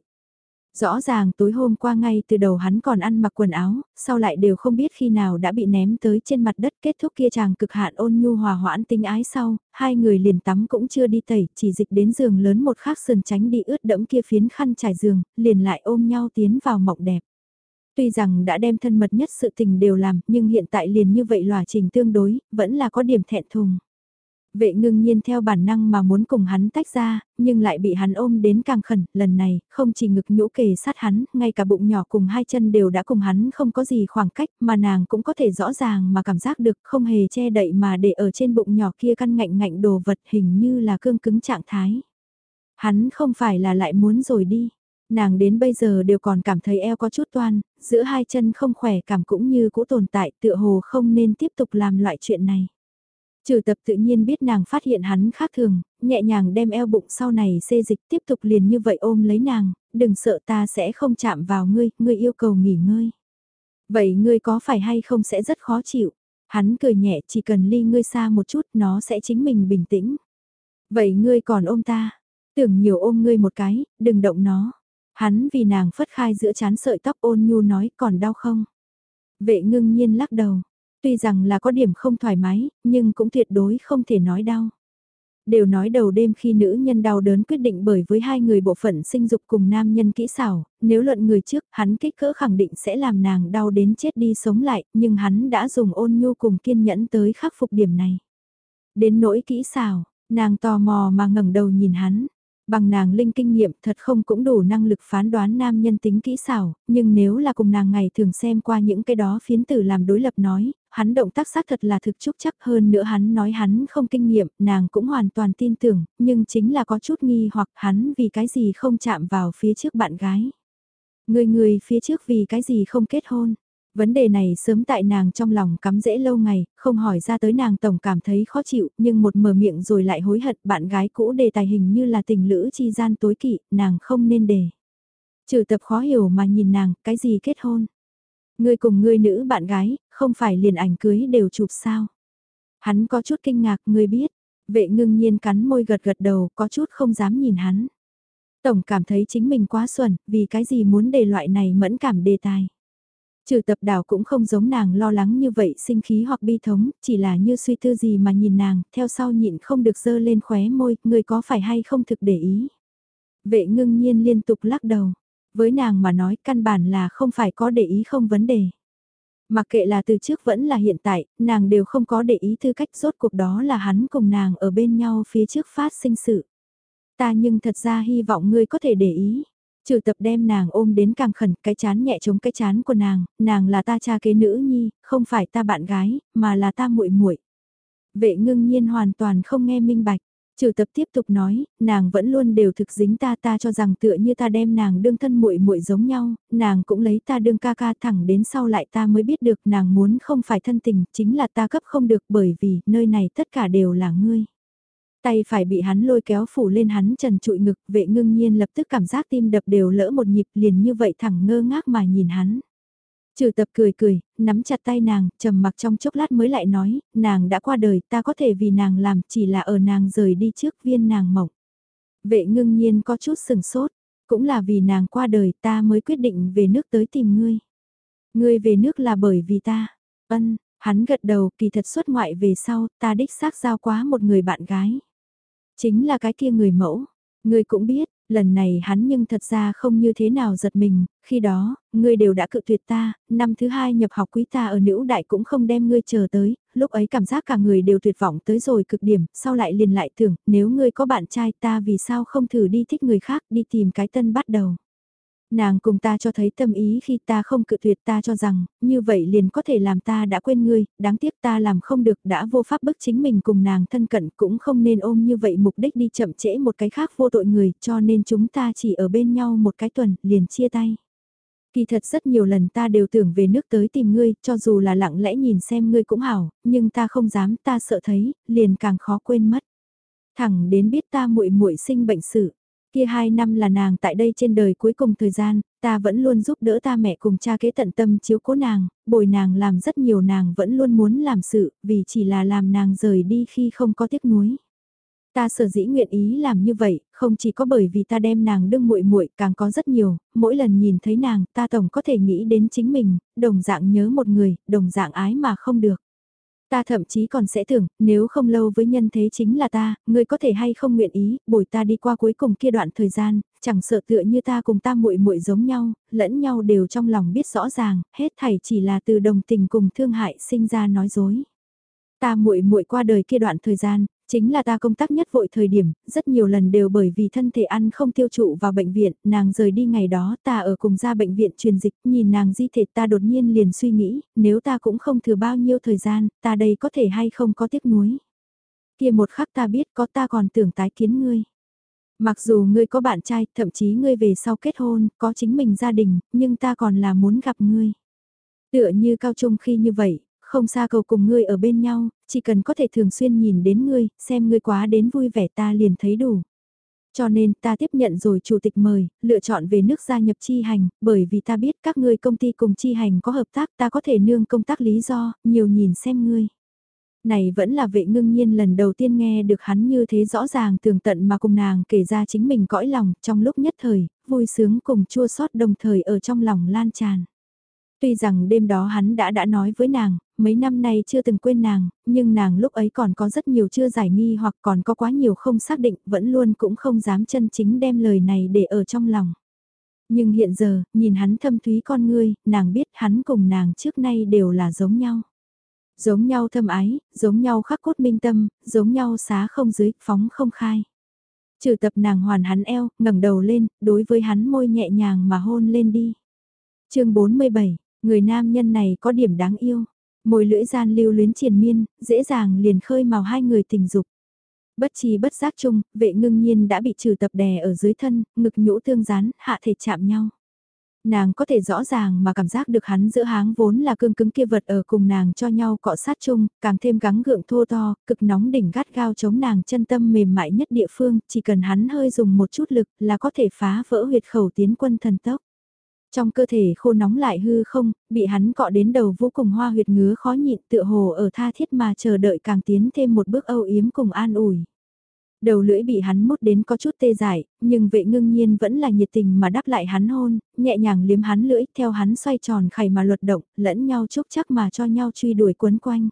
Rõ ràng tối hôm qua ngay từ đầu hắn còn ăn mặc quần áo, sau lại đều không biết khi nào đã bị ném tới trên mặt đất kết thúc kia chàng cực hạn ôn nhu hòa hoãn tinh ái sau, hai người liền tắm cũng chưa đi tẩy, chỉ dịch đến giường lớn một khắc sườn tránh đi ướt đẫm kia phiến khăn trải giường, liền lại ôm nhau tiến vào mộng đẹp. Tuy rằng đã đem thân mật nhất sự tình đều làm, nhưng hiện tại liền như vậy lòa trình tương đối, vẫn là có điểm thẹn thùng. Vệ ngưng nhiên theo bản năng mà muốn cùng hắn tách ra, nhưng lại bị hắn ôm đến càng khẩn, lần này, không chỉ ngực nhũ kề sát hắn, ngay cả bụng nhỏ cùng hai chân đều đã cùng hắn không có gì khoảng cách, mà nàng cũng có thể rõ ràng mà cảm giác được không hề che đậy mà để ở trên bụng nhỏ kia căn ngạnh ngạnh đồ vật hình như là cương cứng trạng thái. Hắn không phải là lại muốn rồi đi. Nàng đến bây giờ đều còn cảm thấy eo có chút toan, giữa hai chân không khỏe cảm cũng như cũ tồn tại tựa hồ không nên tiếp tục làm loại chuyện này. Trừ tập tự nhiên biết nàng phát hiện hắn khác thường, nhẹ nhàng đem eo bụng sau này xê dịch tiếp tục liền như vậy ôm lấy nàng, đừng sợ ta sẽ không chạm vào ngươi, ngươi yêu cầu nghỉ ngơi. Vậy ngươi có phải hay không sẽ rất khó chịu? Hắn cười nhẹ chỉ cần ly ngươi xa một chút nó sẽ chính mình bình tĩnh. Vậy ngươi còn ôm ta? Tưởng nhiều ôm ngươi một cái, đừng động nó. Hắn vì nàng phất khai giữa chán sợi tóc ôn nhu nói còn đau không? Vệ ngưng nhiên lắc đầu. Tuy rằng là có điểm không thoải mái, nhưng cũng tuyệt đối không thể nói đau. Đều nói đầu đêm khi nữ nhân đau đớn quyết định bởi với hai người bộ phận sinh dục cùng nam nhân kỹ xảo, nếu luận người trước, hắn kích cỡ khẳng định sẽ làm nàng đau đến chết đi sống lại, nhưng hắn đã dùng ôn nhu cùng kiên nhẫn tới khắc phục điểm này. Đến nỗi kỹ xảo, nàng tò mò mà ngẩng đầu nhìn hắn, Bằng nàng linh kinh nghiệm thật không cũng đủ năng lực phán đoán nam nhân tính kỹ xảo, nhưng nếu là cùng nàng ngày thường xem qua những cái đó phiến tử làm đối lập nói, hắn động tác xác thật là thực chúc chắc hơn nữa hắn nói hắn không kinh nghiệm, nàng cũng hoàn toàn tin tưởng, nhưng chính là có chút nghi hoặc hắn vì cái gì không chạm vào phía trước bạn gái. Người người phía trước vì cái gì không kết hôn. Vấn đề này sớm tại nàng trong lòng cắm dễ lâu ngày, không hỏi ra tới nàng tổng cảm thấy khó chịu, nhưng một mở miệng rồi lại hối hận bạn gái cũ đề tài hình như là tình lữ chi gian tối kỵ, nàng không nên đề. Trừ tập khó hiểu mà nhìn nàng, cái gì kết hôn? Ngươi cùng ngươi nữ bạn gái, không phải liền ảnh cưới đều chụp sao? Hắn có chút kinh ngạc, ngươi biết. Vệ ngưng nhiên cắn môi gật gật đầu, có chút không dám nhìn hắn. Tổng cảm thấy chính mình quá xuẩn, vì cái gì muốn đề loại này mẫn cảm đề tài. Trừ tập đảo cũng không giống nàng lo lắng như vậy sinh khí hoặc bi thống, chỉ là như suy tư gì mà nhìn nàng, theo sau nhịn không được dơ lên khóe môi, người có phải hay không thực để ý. Vệ ngưng nhiên liên tục lắc đầu, với nàng mà nói căn bản là không phải có để ý không vấn đề. Mặc kệ là từ trước vẫn là hiện tại, nàng đều không có để ý tư cách rốt cuộc đó là hắn cùng nàng ở bên nhau phía trước phát sinh sự. Ta nhưng thật ra hy vọng ngươi có thể để ý. Trừ tập đem nàng ôm đến càng khẩn, cái chán nhẹ chống cái chán của nàng, nàng là ta cha kế nữ nhi, không phải ta bạn gái, mà là ta muội muội. Vệ ngưng nhiên hoàn toàn không nghe minh bạch. Trừ tập tiếp tục nói, nàng vẫn luôn đều thực dính ta ta cho rằng tựa như ta đem nàng đương thân muội muội giống nhau, nàng cũng lấy ta đương ca ca thẳng đến sau lại ta mới biết được nàng muốn không phải thân tình, chính là ta cấp không được bởi vì nơi này tất cả đều là ngươi. Tay phải bị hắn lôi kéo phủ lên hắn trần trụi ngực, vệ ngưng nhiên lập tức cảm giác tim đập đều lỡ một nhịp liền như vậy thẳng ngơ ngác mà nhìn hắn. Trừ tập cười cười, nắm chặt tay nàng, trầm mặc trong chốc lát mới lại nói, nàng đã qua đời ta có thể vì nàng làm chỉ là ở nàng rời đi trước viên nàng mộng. Vệ ngưng nhiên có chút sừng sốt, cũng là vì nàng qua đời ta mới quyết định về nước tới tìm ngươi. Ngươi về nước là bởi vì ta, ân, hắn gật đầu kỳ thật xuất ngoại về sau ta đích xác giao quá một người bạn gái. Chính là cái kia người mẫu. ngươi cũng biết, lần này hắn nhưng thật ra không như thế nào giật mình, khi đó, ngươi đều đã cự tuyệt ta, năm thứ hai nhập học quý ta ở nữ đại cũng không đem ngươi chờ tới, lúc ấy cảm giác cả người đều tuyệt vọng tới rồi cực điểm, sau lại liền lại tưởng, nếu ngươi có bạn trai ta vì sao không thử đi thích người khác, đi tìm cái tân bắt đầu. Nàng cùng ta cho thấy tâm ý khi ta không cự tuyệt ta cho rằng, như vậy liền có thể làm ta đã quên ngươi, đáng tiếc ta làm không được đã vô pháp bức chính mình cùng nàng thân cận cũng không nên ôm như vậy mục đích đi chậm trễ một cái khác vô tội người cho nên chúng ta chỉ ở bên nhau một cái tuần liền chia tay. Kỳ thật rất nhiều lần ta đều tưởng về nước tới tìm ngươi, cho dù là lặng lẽ nhìn xem ngươi cũng hảo, nhưng ta không dám, ta sợ thấy, liền càng khó quên mất. Thẳng đến biết ta muội muội sinh bệnh sự, Kia hai năm là nàng tại đây trên đời cuối cùng thời gian, ta vẫn luôn giúp đỡ ta mẹ cùng cha kế tận tâm chiếu cố nàng, bồi nàng làm rất nhiều nàng vẫn luôn muốn làm sự, vì chỉ là làm nàng rời đi khi không có tiếc nuối. Ta sở dĩ nguyện ý làm như vậy, không chỉ có bởi vì ta đem nàng đương muội muội, càng có rất nhiều, mỗi lần nhìn thấy nàng, ta tổng có thể nghĩ đến chính mình, đồng dạng nhớ một người, đồng dạng ái mà không được. Ta thậm chí còn sẽ tưởng, nếu không lâu với nhân thế chính là ta, ngươi có thể hay không nguyện ý, bồi ta đi qua cuối cùng kia đoạn thời gian, chẳng sợ tựa như ta cùng ta muội muội giống nhau, lẫn nhau đều trong lòng biết rõ ràng, hết thảy chỉ là từ đồng tình cùng thương hại sinh ra nói dối. Ta muội muội qua đời kia đoạn thời gian, chính là ta công tác nhất vội thời điểm, rất nhiều lần đều bởi vì thân thể ăn không tiêu trụ vào bệnh viện, nàng rời đi ngày đó ta ở cùng ra bệnh viện truyền dịch, nhìn nàng di thể ta đột nhiên liền suy nghĩ, nếu ta cũng không thừa bao nhiêu thời gian, ta đây có thể hay không có tiếc nuối. Kia một khắc ta biết có ta còn tưởng tái kiến ngươi. Mặc dù ngươi có bạn trai, thậm chí ngươi về sau kết hôn, có chính mình gia đình, nhưng ta còn là muốn gặp ngươi. Tựa như cao trung khi như vậy, không xa cầu cùng ngươi ở bên nhau, chỉ cần có thể thường xuyên nhìn đến ngươi, xem ngươi quá đến vui vẻ ta liền thấy đủ. Cho nên ta tiếp nhận rồi chủ tịch mời, lựa chọn về nước gia nhập chi hành, bởi vì ta biết các ngươi công ty cùng chi hành có hợp tác ta có thể nương công tác lý do, nhiều nhìn xem ngươi. Này vẫn là vệ ngưng nhiên lần đầu tiên nghe được hắn như thế rõ ràng tường tận mà cùng nàng kể ra chính mình cõi lòng trong lúc nhất thời, vui sướng cùng chua xót đồng thời ở trong lòng lan tràn. Tuy rằng đêm đó hắn đã đã nói với nàng, mấy năm nay chưa từng quên nàng, nhưng nàng lúc ấy còn có rất nhiều chưa giải nghi hoặc còn có quá nhiều không xác định, vẫn luôn cũng không dám chân chính đem lời này để ở trong lòng. Nhưng hiện giờ, nhìn hắn thâm thúy con ngươi, nàng biết hắn cùng nàng trước nay đều là giống nhau. Giống nhau thâm ái, giống nhau khắc cốt minh tâm, giống nhau xá không dưới, phóng không khai. Trừ tập nàng hoàn hắn eo, ngẩng đầu lên, đối với hắn môi nhẹ nhàng mà hôn lên đi. chương 47, Người nam nhân này có điểm đáng yêu, môi lưỡi gian lưu luyến triền miên, dễ dàng liền khơi màu hai người tình dục. Bất chi bất giác chung, vệ ngưng nhiên đã bị trừ tập đè ở dưới thân, ngực nhũ tương rán, hạ thể chạm nhau. Nàng có thể rõ ràng mà cảm giác được hắn giữa háng vốn là cương cứng kia vật ở cùng nàng cho nhau cọ sát chung, càng thêm gắng gượng thô to, cực nóng đỉnh gắt gao chống nàng chân tâm mềm mại nhất địa phương, chỉ cần hắn hơi dùng một chút lực là có thể phá vỡ huyệt khẩu tiến quân thần tốc. Trong cơ thể khô nóng lại hư không, bị hắn cọ đến đầu vô cùng hoa huyệt ngứa khó nhịn tựa hồ ở tha thiết mà chờ đợi càng tiến thêm một bước âu yếm cùng an ủi. Đầu lưỡi bị hắn mút đến có chút tê dại, nhưng vệ ngưng nhiên vẫn là nhiệt tình mà đáp lại hắn hôn, nhẹ nhàng liếm hắn lưỡi theo hắn xoay tròn khẩy mà luật động, lẫn nhau chúc chắc mà cho nhau truy đuổi quấn quanh.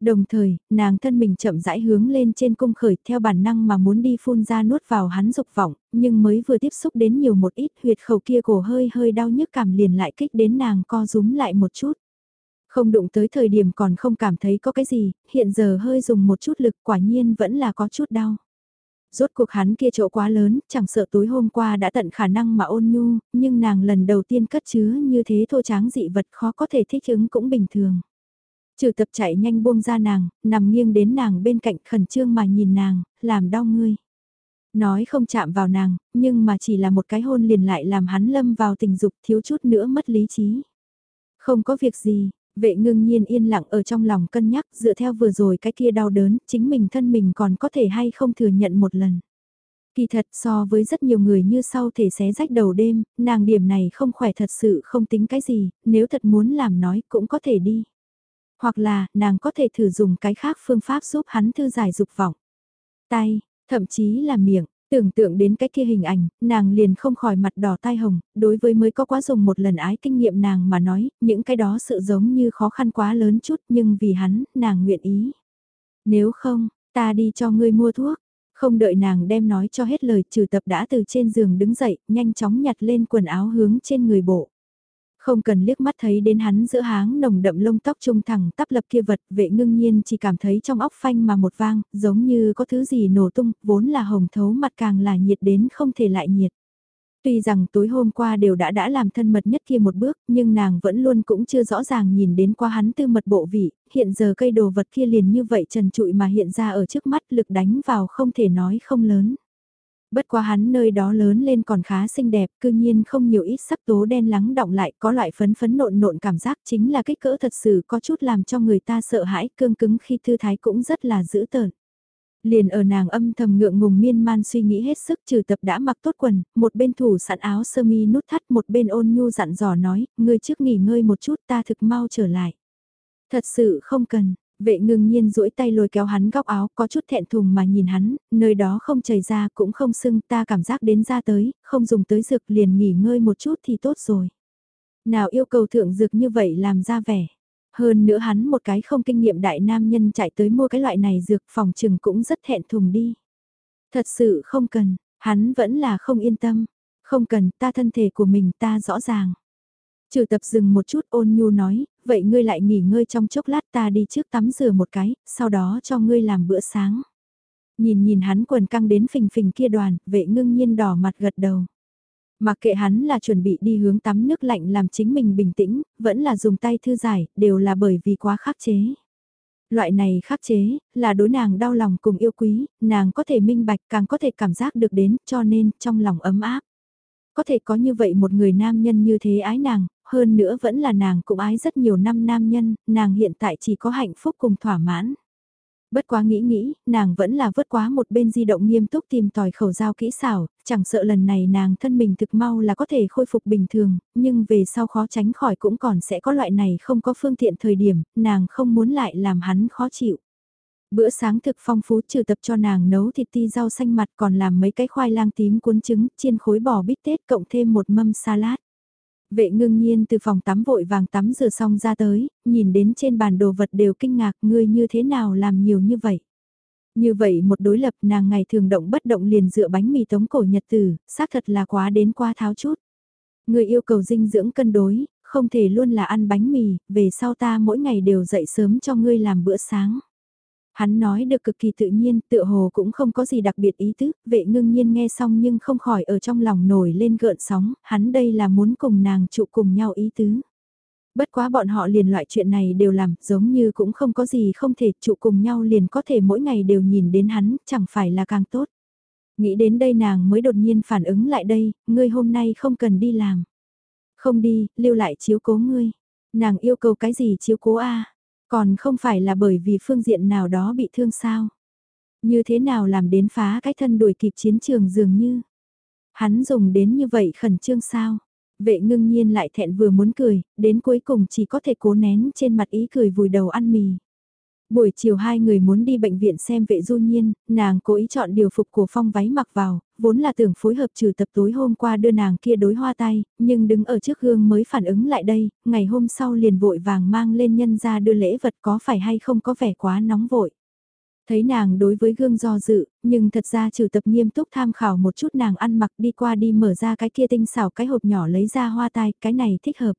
Đồng thời, nàng thân mình chậm rãi hướng lên trên cung khởi theo bản năng mà muốn đi phun ra nuốt vào hắn dục vọng, nhưng mới vừa tiếp xúc đến nhiều một ít huyệt khẩu kia cổ hơi hơi đau nhức cảm liền lại kích đến nàng co rúm lại một chút. Không đụng tới thời điểm còn không cảm thấy có cái gì, hiện giờ hơi dùng một chút lực quả nhiên vẫn là có chút đau. Rốt cuộc hắn kia chỗ quá lớn, chẳng sợ tối hôm qua đã tận khả năng mà ôn nhu, nhưng nàng lần đầu tiên cất chứa như thế thô tráng dị vật khó có thể thích ứng cũng bình thường. Trừ tập chạy nhanh buông ra nàng, nằm nghiêng đến nàng bên cạnh khẩn trương mà nhìn nàng, làm đau ngươi. Nói không chạm vào nàng, nhưng mà chỉ là một cái hôn liền lại làm hắn lâm vào tình dục thiếu chút nữa mất lý trí. Không có việc gì, vệ ngưng nhiên yên lặng ở trong lòng cân nhắc dựa theo vừa rồi cái kia đau đớn, chính mình thân mình còn có thể hay không thừa nhận một lần. Kỳ thật so với rất nhiều người như sau thể xé rách đầu đêm, nàng điểm này không khỏe thật sự không tính cái gì, nếu thật muốn làm nói cũng có thể đi. Hoặc là, nàng có thể thử dùng cái khác phương pháp giúp hắn thư giải dục vọng. Tay, thậm chí là miệng, tưởng tượng đến cái kia hình ảnh, nàng liền không khỏi mặt đỏ tai hồng, đối với mới có quá dùng một lần ái kinh nghiệm nàng mà nói, những cái đó sự giống như khó khăn quá lớn chút nhưng vì hắn, nàng nguyện ý. Nếu không, ta đi cho ngươi mua thuốc. Không đợi nàng đem nói cho hết lời trừ tập đã từ trên giường đứng dậy, nhanh chóng nhặt lên quần áo hướng trên người bộ. Không cần liếc mắt thấy đến hắn giữa háng nồng đậm lông tóc trung thẳng tắp lập kia vật vệ ngưng nhiên chỉ cảm thấy trong óc phanh mà một vang, giống như có thứ gì nổ tung, vốn là hồng thấu mặt càng là nhiệt đến không thể lại nhiệt. Tuy rằng tối hôm qua đều đã đã làm thân mật nhất kia một bước, nhưng nàng vẫn luôn cũng chưa rõ ràng nhìn đến qua hắn tư mật bộ vị, hiện giờ cây đồ vật kia liền như vậy trần trụi mà hiện ra ở trước mắt lực đánh vào không thể nói không lớn. Bất quá hắn nơi đó lớn lên còn khá xinh đẹp, cư nhiên không nhiều ít sắc tố đen lắng động lại, có loại phấn phấn nộn nộn cảm giác chính là kích cỡ thật sự có chút làm cho người ta sợ hãi, cương cứng khi thư thái cũng rất là dữ tợn. Liền ở nàng âm thầm ngượng ngùng miên man suy nghĩ hết sức trừ tập đã mặc tốt quần, một bên thủ sẵn áo sơ mi nút thắt một bên ôn nhu dặn dò nói, ngươi trước nghỉ ngơi một chút ta thực mau trở lại. Thật sự không cần, Vệ ngưng nhiên duỗi tay lôi kéo hắn góc áo có chút thẹn thùng mà nhìn hắn, nơi đó không chảy ra cũng không sưng ta cảm giác đến ra tới, không dùng tới dược liền nghỉ ngơi một chút thì tốt rồi. Nào yêu cầu thượng dược như vậy làm ra vẻ. Hơn nữa hắn một cái không kinh nghiệm đại nam nhân chạy tới mua cái loại này dược phòng trừng cũng rất thẹn thùng đi. Thật sự không cần, hắn vẫn là không yên tâm. Không cần, ta thân thể của mình ta rõ ràng. Trừ tập dừng một chút ôn nhu nói, vậy ngươi lại nghỉ ngơi trong chốc lát ta đi trước tắm rửa một cái, sau đó cho ngươi làm bữa sáng. Nhìn nhìn hắn quần căng đến phình phình kia đoàn, vệ ngưng nhiên đỏ mặt gật đầu. Mặc kệ hắn là chuẩn bị đi hướng tắm nước lạnh làm chính mình bình tĩnh, vẫn là dùng tay thư giải, đều là bởi vì quá khắc chế. Loại này khắc chế, là đối nàng đau lòng cùng yêu quý, nàng có thể minh bạch càng có thể cảm giác được đến, cho nên trong lòng ấm áp. Có thể có như vậy một người nam nhân như thế ái nàng, hơn nữa vẫn là nàng cũng ái rất nhiều năm nam nhân, nàng hiện tại chỉ có hạnh phúc cùng thỏa mãn. Bất quá nghĩ nghĩ, nàng vẫn là vớt quá một bên di động nghiêm túc tìm tòi khẩu giao kỹ xảo, chẳng sợ lần này nàng thân mình thực mau là có thể khôi phục bình thường, nhưng về sau khó tránh khỏi cũng còn sẽ có loại này không có phương tiện thời điểm, nàng không muốn lại làm hắn khó chịu. Bữa sáng thực phong phú trừ tập cho nàng nấu thịt ti rau xanh mặt còn làm mấy cái khoai lang tím cuốn trứng, chiên khối bò bít tết cộng thêm một mâm salad. Vệ ngưng nhiên từ phòng tắm vội vàng tắm rửa xong ra tới, nhìn đến trên bàn đồ vật đều kinh ngạc ngươi như thế nào làm nhiều như vậy. Như vậy một đối lập nàng ngày thường động bất động liền dựa bánh mì tống cổ nhật tử, xác thật là quá đến qua tháo chút. Người yêu cầu dinh dưỡng cân đối, không thể luôn là ăn bánh mì, về sau ta mỗi ngày đều dậy sớm cho ngươi làm bữa sáng. Hắn nói được cực kỳ tự nhiên, tựa hồ cũng không có gì đặc biệt ý tứ, vệ ngưng nhiên nghe xong nhưng không khỏi ở trong lòng nổi lên gợn sóng, hắn đây là muốn cùng nàng trụ cùng nhau ý tứ. Bất quá bọn họ liền loại chuyện này đều làm, giống như cũng không có gì không thể trụ cùng nhau liền có thể mỗi ngày đều nhìn đến hắn, chẳng phải là càng tốt. Nghĩ đến đây nàng mới đột nhiên phản ứng lại đây, ngươi hôm nay không cần đi làm. Không đi, lưu lại chiếu cố ngươi. Nàng yêu cầu cái gì chiếu cố a còn không phải là bởi vì phương diện nào đó bị thương sao. Như thế nào làm đến phá cái thân đuổi kịp chiến trường dường như. Hắn dùng đến như vậy khẩn trương sao. Vệ ngưng nhiên lại thẹn vừa muốn cười, đến cuối cùng chỉ có thể cố nén trên mặt ý cười vùi đầu ăn mì. Buổi chiều hai người muốn đi bệnh viện xem vệ du nhiên, nàng cố ý chọn điều phục của phong váy mặc vào, vốn là tưởng phối hợp trừ tập tối hôm qua đưa nàng kia đối hoa tay, nhưng đứng ở trước gương mới phản ứng lại đây, ngày hôm sau liền vội vàng mang lên nhân ra đưa lễ vật có phải hay không có vẻ quá nóng vội. Thấy nàng đối với gương do dự, nhưng thật ra trừ tập nghiêm túc tham khảo một chút nàng ăn mặc đi qua đi mở ra cái kia tinh xảo cái hộp nhỏ lấy ra hoa tai, cái này thích hợp.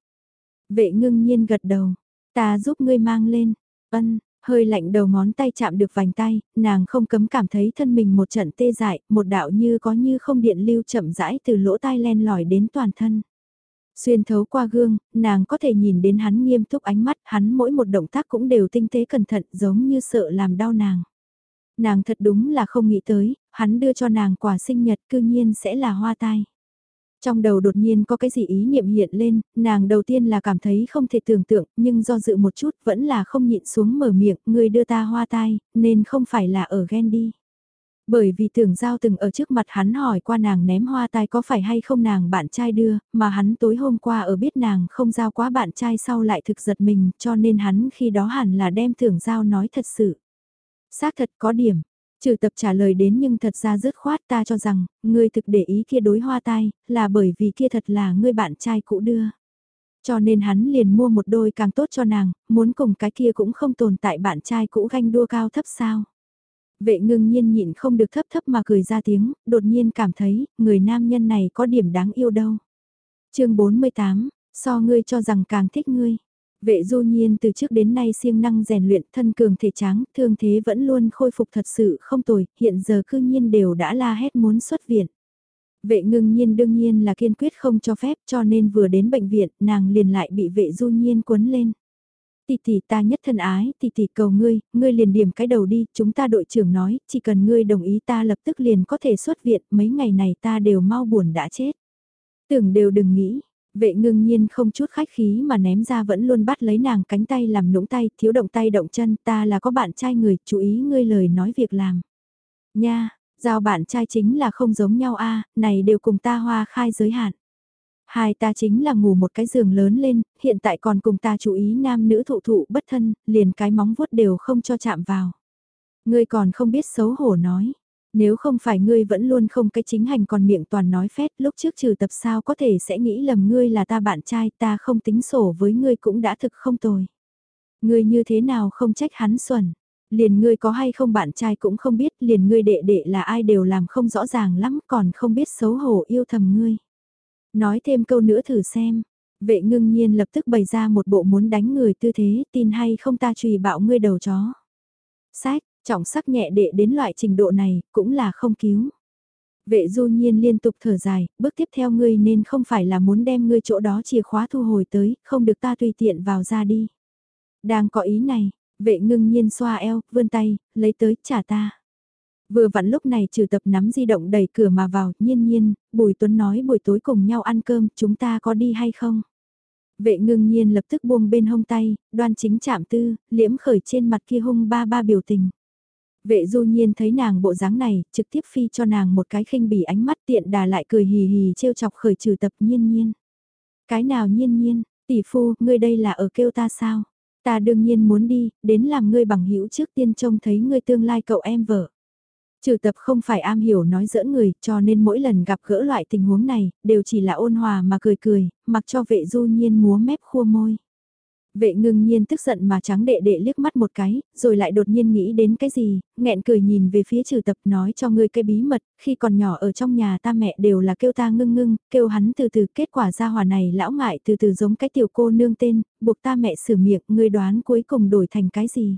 Vệ ngưng nhiên gật đầu, ta giúp ngươi mang lên, ân, Hơi lạnh đầu ngón tay chạm được vành tay, nàng không cấm cảm thấy thân mình một trận tê dại, một đạo như có như không điện lưu chậm rãi từ lỗ tai len lỏi đến toàn thân. Xuyên thấu qua gương, nàng có thể nhìn đến hắn nghiêm túc ánh mắt, hắn mỗi một động tác cũng đều tinh tế cẩn thận giống như sợ làm đau nàng. Nàng thật đúng là không nghĩ tới, hắn đưa cho nàng quà sinh nhật cư nhiên sẽ là hoa tai. Trong đầu đột nhiên có cái gì ý niệm hiện lên, nàng đầu tiên là cảm thấy không thể tưởng tượng, nhưng do dự một chút vẫn là không nhịn xuống mở miệng, người đưa ta hoa tai, nên không phải là ở ghen đi. Bởi vì tưởng giao từng ở trước mặt hắn hỏi qua nàng ném hoa tai có phải hay không nàng bạn trai đưa, mà hắn tối hôm qua ở biết nàng không giao quá bạn trai sau lại thực giật mình, cho nên hắn khi đó hẳn là đem tưởng giao nói thật sự. Xác thật có điểm, Trừ tập trả lời đến nhưng thật ra dứt khoát ta cho rằng, ngươi thực để ý kia đối hoa tai, là bởi vì kia thật là ngươi bạn trai cũ đưa. Cho nên hắn liền mua một đôi càng tốt cho nàng, muốn cùng cái kia cũng không tồn tại bạn trai cũ ganh đua cao thấp sao. Vệ ngưng nhiên nhịn không được thấp thấp mà cười ra tiếng, đột nhiên cảm thấy, người nam nhân này có điểm đáng yêu đâu. chương 48, so ngươi cho rằng càng thích ngươi. Vệ du nhiên từ trước đến nay siêng năng rèn luyện thân cường thể tráng, thương thế vẫn luôn khôi phục thật sự không tồi, hiện giờ cư nhiên đều đã la hét muốn xuất viện. Vệ ngưng nhiên đương nhiên là kiên quyết không cho phép cho nên vừa đến bệnh viện nàng liền lại bị vệ du nhiên quấn lên. Tỷ tỷ ta nhất thân ái, tỷ tỷ cầu ngươi, ngươi liền điểm cái đầu đi, chúng ta đội trưởng nói, chỉ cần ngươi đồng ý ta lập tức liền có thể xuất viện, mấy ngày này ta đều mau buồn đã chết. Tưởng đều đừng nghĩ, Vệ ngưng nhiên không chút khách khí mà ném ra vẫn luôn bắt lấy nàng cánh tay làm nũng tay, thiếu động tay động chân, ta là có bạn trai người, chú ý ngươi lời nói việc làm. Nha, giao bạn trai chính là không giống nhau a này đều cùng ta hoa khai giới hạn. Hai ta chính là ngủ một cái giường lớn lên, hiện tại còn cùng ta chú ý nam nữ thụ thụ bất thân, liền cái móng vuốt đều không cho chạm vào. Ngươi còn không biết xấu hổ nói. Nếu không phải ngươi vẫn luôn không cái chính hành còn miệng toàn nói phét lúc trước trừ tập sao có thể sẽ nghĩ lầm ngươi là ta bạn trai ta không tính sổ với ngươi cũng đã thực không tồi. Ngươi như thế nào không trách hắn xuẩn. Liền ngươi có hay không bạn trai cũng không biết, liền ngươi đệ đệ là ai đều làm không rõ ràng lắm còn không biết xấu hổ yêu thầm ngươi. Nói thêm câu nữa thử xem. Vệ ngưng nhiên lập tức bày ra một bộ muốn đánh người tư thế, tin hay không ta trùy bạo ngươi đầu chó. Sách, trọng sắc nhẹ đệ đến loại trình độ này, cũng là không cứu. Vệ du nhiên liên tục thở dài, bước tiếp theo ngươi nên không phải là muốn đem ngươi chỗ đó chìa khóa thu hồi tới, không được ta tùy tiện vào ra đi. Đang có ý này, vệ ngưng nhiên xoa eo, vươn tay, lấy tới, trả ta. Vừa vặn lúc này trừ tập nắm di động đẩy cửa mà vào, nhiên nhiên, Bùi Tuấn nói buổi tối cùng nhau ăn cơm, chúng ta có đi hay không? Vệ ngưng nhiên lập tức buông bên hông tay, đoan chính chạm tư, liễm khởi trên mặt kia hung ba ba biểu tình. Vệ du nhiên thấy nàng bộ dáng này, trực tiếp phi cho nàng một cái khinh bỉ ánh mắt tiện đà lại cười hì hì trêu chọc khởi trừ tập nhiên nhiên. Cái nào nhiên nhiên, tỷ phu, ngươi đây là ở kêu ta sao? Ta đương nhiên muốn đi, đến làm ngươi bằng hữu trước tiên trông thấy ngươi tương lai cậu em vợ. Trừ tập không phải am hiểu nói giỡn người, cho nên mỗi lần gặp gỡ loại tình huống này, đều chỉ là ôn hòa mà cười cười, mặc cho vệ du nhiên múa mép khua môi. Vệ ngưng nhiên tức giận mà trắng đệ đệ liếc mắt một cái, rồi lại đột nhiên nghĩ đến cái gì, nghẹn cười nhìn về phía trừ tập nói cho ngươi cái bí mật, khi còn nhỏ ở trong nhà ta mẹ đều là kêu ta ngưng ngưng, kêu hắn từ từ kết quả ra hòa này lão ngại từ từ giống cái tiểu cô nương tên, buộc ta mẹ sửa miệng, ngươi đoán cuối cùng đổi thành cái gì.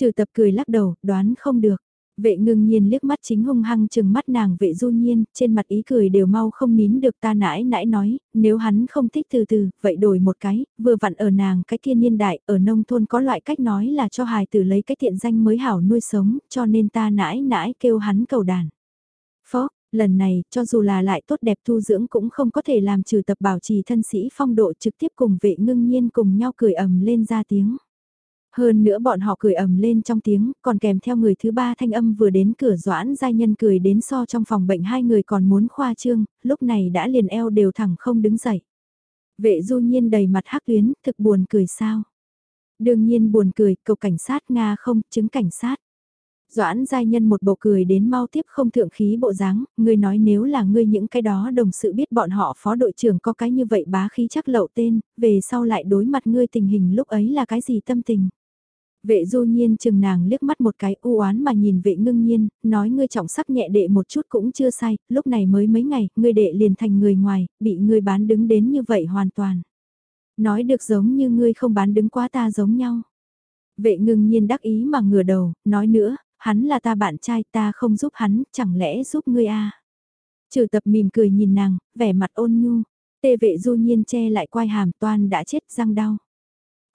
Trừ tập cười lắc đầu, đoán không được. Vệ ngưng nhiên liếc mắt chính hung hăng chừng mắt nàng vệ du nhiên, trên mặt ý cười đều mau không nín được ta nãi nãi nói, nếu hắn không thích từ từ, vậy đổi một cái, vừa vặn ở nàng cái kia niên đại, ở nông thôn có loại cách nói là cho hài tử lấy cái thiện danh mới hảo nuôi sống, cho nên ta nãi nãi kêu hắn cầu đàn. Phó, lần này, cho dù là lại tốt đẹp thu dưỡng cũng không có thể làm trừ tập bảo trì thân sĩ phong độ trực tiếp cùng vệ ngưng nhiên cùng nhau cười ầm lên ra tiếng. Hơn nữa bọn họ cười ầm lên trong tiếng, còn kèm theo người thứ ba thanh âm vừa đến cửa doãn giai nhân cười đến so trong phòng bệnh hai người còn muốn khoa trương, lúc này đã liền eo đều thẳng không đứng dậy. Vệ du nhiên đầy mặt hắc tuyến, thực buồn cười sao. Đương nhiên buồn cười, cậu cảnh sát Nga không, chứng cảnh sát. Doãn giai nhân một bộ cười đến mau tiếp không thượng khí bộ dáng, ngươi nói nếu là ngươi những cái đó đồng sự biết bọn họ phó đội trưởng có cái như vậy bá khí chắc lậu tên, về sau lại đối mặt ngươi tình hình lúc ấy là cái gì tâm tình. Vệ du nhiên chừng nàng liếc mắt một cái u oán mà nhìn vệ ngưng nhiên, nói ngươi trọng sắc nhẹ đệ một chút cũng chưa sai, lúc này mới mấy ngày, ngươi đệ liền thành người ngoài, bị ngươi bán đứng đến như vậy hoàn toàn. Nói được giống như ngươi không bán đứng quá ta giống nhau. Vệ ngưng nhiên đắc ý mà ngửa đầu, nói nữa, hắn là ta bạn trai ta không giúp hắn, chẳng lẽ giúp ngươi a Trừ tập mỉm cười nhìn nàng, vẻ mặt ôn nhu, tê vệ du nhiên che lại quai hàm toan đã chết răng đau.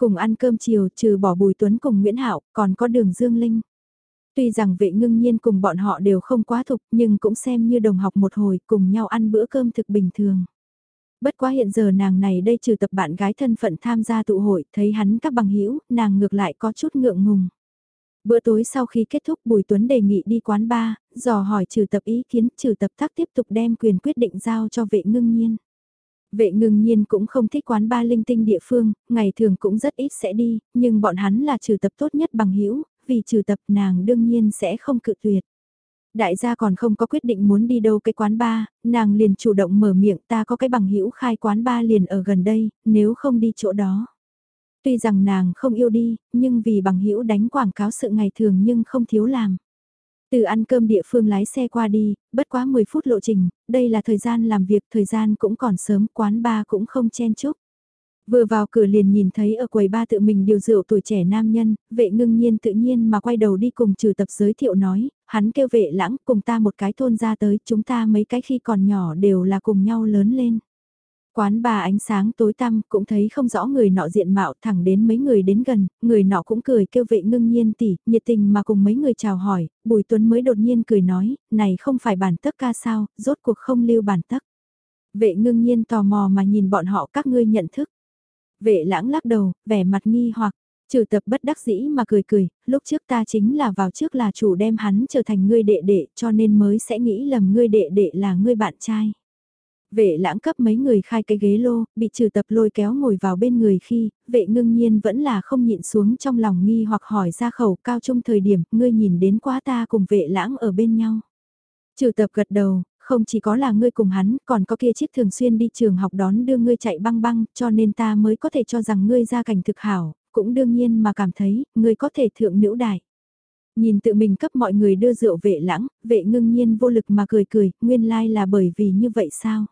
Cùng ăn cơm chiều trừ bỏ Bùi Tuấn cùng Nguyễn Hạo còn có đường Dương Linh. Tuy rằng vệ ngưng nhiên cùng bọn họ đều không quá thục nhưng cũng xem như đồng học một hồi cùng nhau ăn bữa cơm thực bình thường. Bất quá hiện giờ nàng này đây trừ tập bạn gái thân phận tham gia tụ hội, thấy hắn các bằng hữu nàng ngược lại có chút ngượng ngùng. Bữa tối sau khi kết thúc Bùi Tuấn đề nghị đi quán bar, dò hỏi trừ tập ý kiến trừ tập tác tiếp tục đem quyền quyết định giao cho vệ ngưng nhiên. Vệ ngừng nhiên cũng không thích quán ba linh tinh địa phương, ngày thường cũng rất ít sẽ đi, nhưng bọn hắn là trừ tập tốt nhất bằng hữu vì trừ tập nàng đương nhiên sẽ không cự tuyệt. Đại gia còn không có quyết định muốn đi đâu cái quán ba, nàng liền chủ động mở miệng ta có cái bằng hữu khai quán ba liền ở gần đây, nếu không đi chỗ đó. Tuy rằng nàng không yêu đi, nhưng vì bằng hữu đánh quảng cáo sự ngày thường nhưng không thiếu làm. Từ ăn cơm địa phương lái xe qua đi, bất quá 10 phút lộ trình, đây là thời gian làm việc, thời gian cũng còn sớm, quán ba cũng không chen chúc. Vừa vào cửa liền nhìn thấy ở quầy ba tự mình điều rượu tuổi trẻ nam nhân, vệ ngưng nhiên tự nhiên mà quay đầu đi cùng trừ tập giới thiệu nói, hắn kêu vệ lãng cùng ta một cái thôn ra tới, chúng ta mấy cái khi còn nhỏ đều là cùng nhau lớn lên. Quán bà ánh sáng tối tăm cũng thấy không rõ người nọ diện mạo thẳng đến mấy người đến gần, người nọ cũng cười kêu vệ ngưng nhiên tỉ, nhiệt tình mà cùng mấy người chào hỏi, Bùi Tuấn mới đột nhiên cười nói, này không phải bản tất ca sao, rốt cuộc không lưu bản tất. Vệ ngưng nhiên tò mò mà nhìn bọn họ các ngươi nhận thức. Vệ lãng lắc đầu, vẻ mặt nghi hoặc, trừ tập bất đắc dĩ mà cười cười, lúc trước ta chính là vào trước là chủ đem hắn trở thành ngươi đệ đệ cho nên mới sẽ nghĩ lầm ngươi đệ đệ là ngươi bạn trai. Vệ lãng cấp mấy người khai cái ghế lô, bị trừ tập lôi kéo ngồi vào bên người khi, vệ ngưng nhiên vẫn là không nhịn xuống trong lòng nghi hoặc hỏi ra khẩu cao trung thời điểm, ngươi nhìn đến quá ta cùng vệ lãng ở bên nhau. Trừ tập gật đầu, không chỉ có là ngươi cùng hắn, còn có kia chiếc thường xuyên đi trường học đón đưa ngươi chạy băng băng, cho nên ta mới có thể cho rằng ngươi ra cảnh thực hảo, cũng đương nhiên mà cảm thấy, ngươi có thể thượng nữ đại. Nhìn tự mình cấp mọi người đưa rượu vệ lãng, vệ ngưng nhiên vô lực mà cười cười, nguyên lai là bởi vì như vậy sao?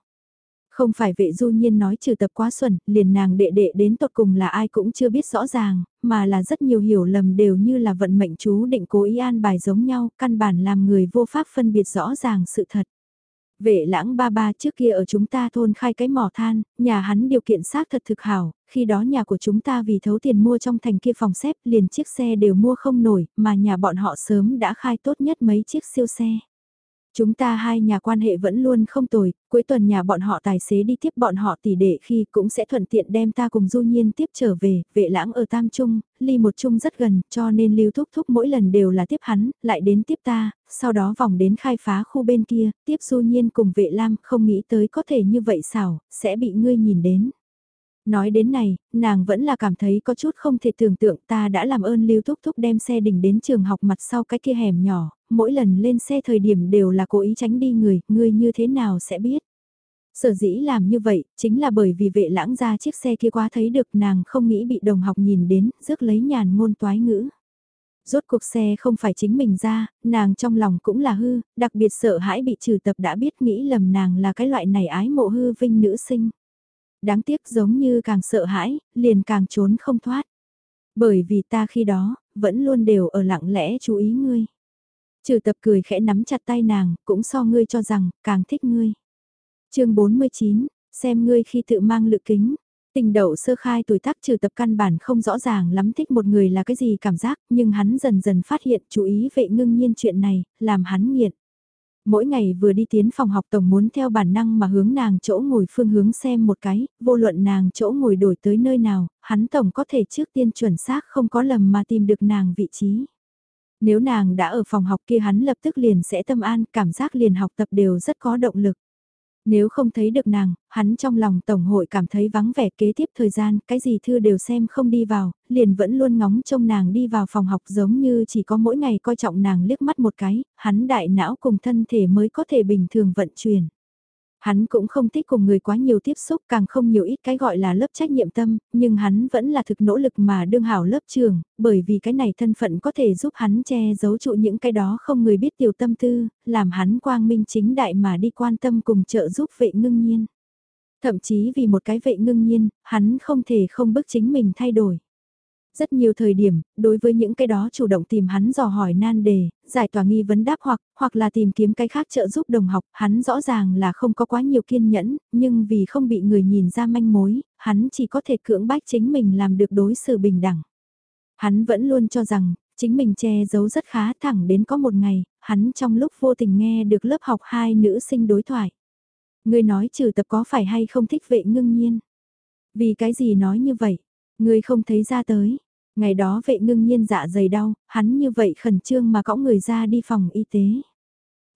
Không phải vệ du nhiên nói trừ tập quá xuẩn, liền nàng đệ đệ đến tột cùng là ai cũng chưa biết rõ ràng, mà là rất nhiều hiểu lầm đều như là vận mệnh chú định cố ý an bài giống nhau, căn bản làm người vô pháp phân biệt rõ ràng sự thật. Vệ lãng ba ba trước kia ở chúng ta thôn khai cái mỏ than, nhà hắn điều kiện xác thật thực hảo, khi đó nhà của chúng ta vì thấu tiền mua trong thành kia phòng xếp liền chiếc xe đều mua không nổi, mà nhà bọn họ sớm đã khai tốt nhất mấy chiếc siêu xe. Chúng ta hai nhà quan hệ vẫn luôn không tồi, cuối tuần nhà bọn họ tài xế đi tiếp bọn họ tỷ đệ khi cũng sẽ thuận tiện đem ta cùng du nhiên tiếp trở về, vệ lãng ở Tam Trung, ly một Trung rất gần, cho nên lưu thúc thúc mỗi lần đều là tiếp hắn, lại đến tiếp ta, sau đó vòng đến khai phá khu bên kia, tiếp du nhiên cùng vệ lam, không nghĩ tới có thể như vậy xảo, sẽ bị ngươi nhìn đến. Nói đến này, nàng vẫn là cảm thấy có chút không thể tưởng tượng ta đã làm ơn lưu thúc thúc đem xe đỉnh đến trường học mặt sau cái kia hẻm nhỏ, mỗi lần lên xe thời điểm đều là cố ý tránh đi người, ngươi như thế nào sẽ biết. Sở dĩ làm như vậy, chính là bởi vì vệ lãng ra chiếc xe kia quá thấy được nàng không nghĩ bị đồng học nhìn đến, rước lấy nhàn ngôn toái ngữ. Rốt cuộc xe không phải chính mình ra, nàng trong lòng cũng là hư, đặc biệt sợ hãi bị trừ tập đã biết nghĩ lầm nàng là cái loại này ái mộ hư vinh nữ sinh. Đáng tiếc giống như càng sợ hãi, liền càng trốn không thoát. Bởi vì ta khi đó, vẫn luôn đều ở lặng lẽ chú ý ngươi. Trừ tập cười khẽ nắm chặt tay nàng, cũng so ngươi cho rằng, càng thích ngươi. chương 49, xem ngươi khi tự mang lự kính. Tình đậu sơ khai tuổi tác trừ tập căn bản không rõ ràng lắm thích một người là cái gì cảm giác, nhưng hắn dần dần phát hiện chú ý vệ ngưng nhiên chuyện này, làm hắn nghiện. Mỗi ngày vừa đi tiến phòng học tổng muốn theo bản năng mà hướng nàng chỗ ngồi phương hướng xem một cái, vô luận nàng chỗ ngồi đổi tới nơi nào, hắn tổng có thể trước tiên chuẩn xác không có lầm mà tìm được nàng vị trí. Nếu nàng đã ở phòng học kia hắn lập tức liền sẽ tâm an, cảm giác liền học tập đều rất có động lực. Nếu không thấy được nàng, hắn trong lòng tổng hội cảm thấy vắng vẻ kế tiếp thời gian, cái gì thư đều xem không đi vào, liền vẫn luôn ngóng trông nàng đi vào phòng học giống như chỉ có mỗi ngày coi trọng nàng liếc mắt một cái, hắn đại não cùng thân thể mới có thể bình thường vận chuyển. Hắn cũng không thích cùng người quá nhiều tiếp xúc càng không nhiều ít cái gọi là lớp trách nhiệm tâm, nhưng hắn vẫn là thực nỗ lực mà đương hảo lớp trường, bởi vì cái này thân phận có thể giúp hắn che giấu trụ những cái đó không người biết tiểu tâm tư, làm hắn quang minh chính đại mà đi quan tâm cùng trợ giúp vệ ngưng nhiên. Thậm chí vì một cái vệ ngưng nhiên, hắn không thể không bức chính mình thay đổi. Rất nhiều thời điểm, đối với những cái đó chủ động tìm hắn dò hỏi nan đề, giải tỏa nghi vấn đáp hoặc, hoặc là tìm kiếm cái khác trợ giúp đồng học, hắn rõ ràng là không có quá nhiều kiên nhẫn, nhưng vì không bị người nhìn ra manh mối, hắn chỉ có thể cưỡng bách chính mình làm được đối xử bình đẳng. Hắn vẫn luôn cho rằng, chính mình che giấu rất khá thẳng đến có một ngày, hắn trong lúc vô tình nghe được lớp học hai nữ sinh đối thoại. Người nói trừ tập có phải hay không thích vệ ngưng nhiên? Vì cái gì nói như vậy? Người không thấy ra tới. Ngày đó vệ ngưng nhiên dạ dày đau, hắn như vậy khẩn trương mà cõng người ra đi phòng y tế.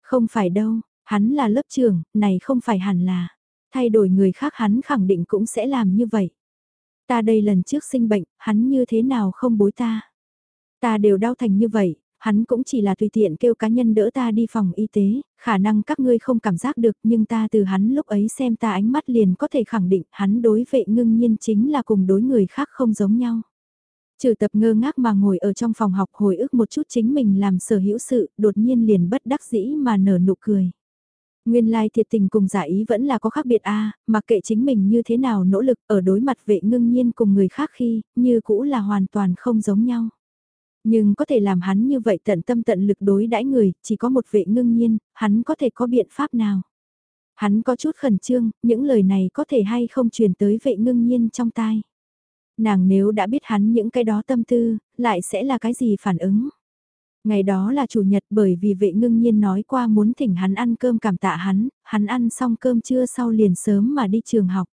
Không phải đâu, hắn là lớp trưởng, này không phải hẳn là. Thay đổi người khác hắn khẳng định cũng sẽ làm như vậy. Ta đây lần trước sinh bệnh, hắn như thế nào không bối ta. Ta đều đau thành như vậy, hắn cũng chỉ là tùy tiện kêu cá nhân đỡ ta đi phòng y tế, khả năng các ngươi không cảm giác được nhưng ta từ hắn lúc ấy xem ta ánh mắt liền có thể khẳng định hắn đối vệ ngưng nhiên chính là cùng đối người khác không giống nhau. Trừ tập ngơ ngác mà ngồi ở trong phòng học hồi ức một chút chính mình làm sở hữu sự, đột nhiên liền bất đắc dĩ mà nở nụ cười. Nguyên lai thiệt tình cùng giả ý vẫn là có khác biệt a à, mà kệ chính mình như thế nào nỗ lực ở đối mặt vệ ngưng nhiên cùng người khác khi, như cũ là hoàn toàn không giống nhau. Nhưng có thể làm hắn như vậy tận tâm tận lực đối đãi người, chỉ có một vệ ngưng nhiên, hắn có thể có biện pháp nào? Hắn có chút khẩn trương, những lời này có thể hay không truyền tới vệ ngưng nhiên trong tai. Nàng nếu đã biết hắn những cái đó tâm tư, lại sẽ là cái gì phản ứng? Ngày đó là chủ nhật bởi vì vệ ngưng nhiên nói qua muốn thỉnh hắn ăn cơm cảm tạ hắn, hắn ăn xong cơm trưa sau liền sớm mà đi trường học.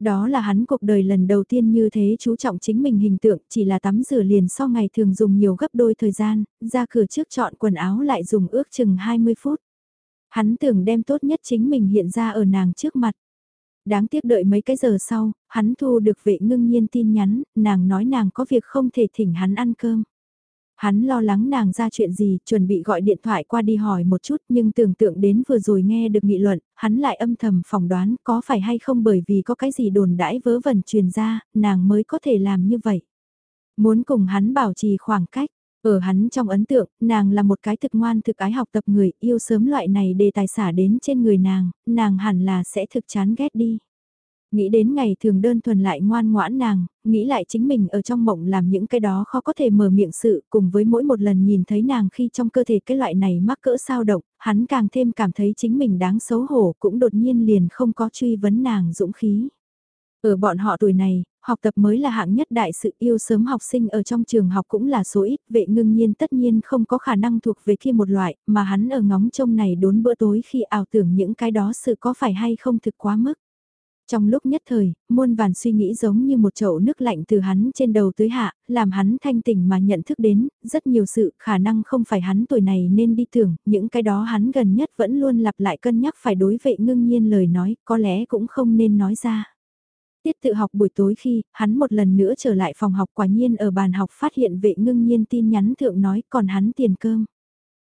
Đó là hắn cuộc đời lần đầu tiên như thế chú trọng chính mình hình tượng chỉ là tắm rửa liền so ngày thường dùng nhiều gấp đôi thời gian, ra cửa trước chọn quần áo lại dùng ước chừng 20 phút. Hắn tưởng đem tốt nhất chính mình hiện ra ở nàng trước mặt. Đáng tiếc đợi mấy cái giờ sau, hắn thu được vệ ngưng nhiên tin nhắn, nàng nói nàng có việc không thể thỉnh hắn ăn cơm. Hắn lo lắng nàng ra chuyện gì, chuẩn bị gọi điện thoại qua đi hỏi một chút nhưng tưởng tượng đến vừa rồi nghe được nghị luận, hắn lại âm thầm phỏng đoán có phải hay không bởi vì có cái gì đồn đãi vớ vẩn truyền ra, nàng mới có thể làm như vậy. Muốn cùng hắn bảo trì khoảng cách, ở hắn trong ấn tượng, nàng là một cái thực ngoan thực ái học tập người, yêu sớm loại này đề tài xả đến trên người nàng, nàng hẳn là sẽ thực chán ghét đi. Nghĩ đến ngày thường đơn thuần lại ngoan ngoãn nàng, nghĩ lại chính mình ở trong mộng làm những cái đó khó có thể mở miệng sự cùng với mỗi một lần nhìn thấy nàng khi trong cơ thể cái loại này mắc cỡ sao động, hắn càng thêm cảm thấy chính mình đáng xấu hổ cũng đột nhiên liền không có truy vấn nàng dũng khí. Ở bọn họ tuổi này, học tập mới là hạng nhất đại sự yêu sớm học sinh ở trong trường học cũng là số ít, vệ ngưng nhiên tất nhiên không có khả năng thuộc về kia một loại, mà hắn ở ngóng trông này đốn bữa tối khi ảo tưởng những cái đó sự có phải hay không thực quá mức. Trong lúc nhất thời, muôn vàn suy nghĩ giống như một chậu nước lạnh từ hắn trên đầu tới hạ, làm hắn thanh tỉnh mà nhận thức đến, rất nhiều sự khả năng không phải hắn tuổi này nên đi tưởng, những cái đó hắn gần nhất vẫn luôn lặp lại cân nhắc phải đối vệ ngưng nhiên lời nói, có lẽ cũng không nên nói ra. Tiết tự học buổi tối khi, hắn một lần nữa trở lại phòng học quả nhiên ở bàn học phát hiện vệ ngưng nhiên tin nhắn thượng nói còn hắn tiền cơm.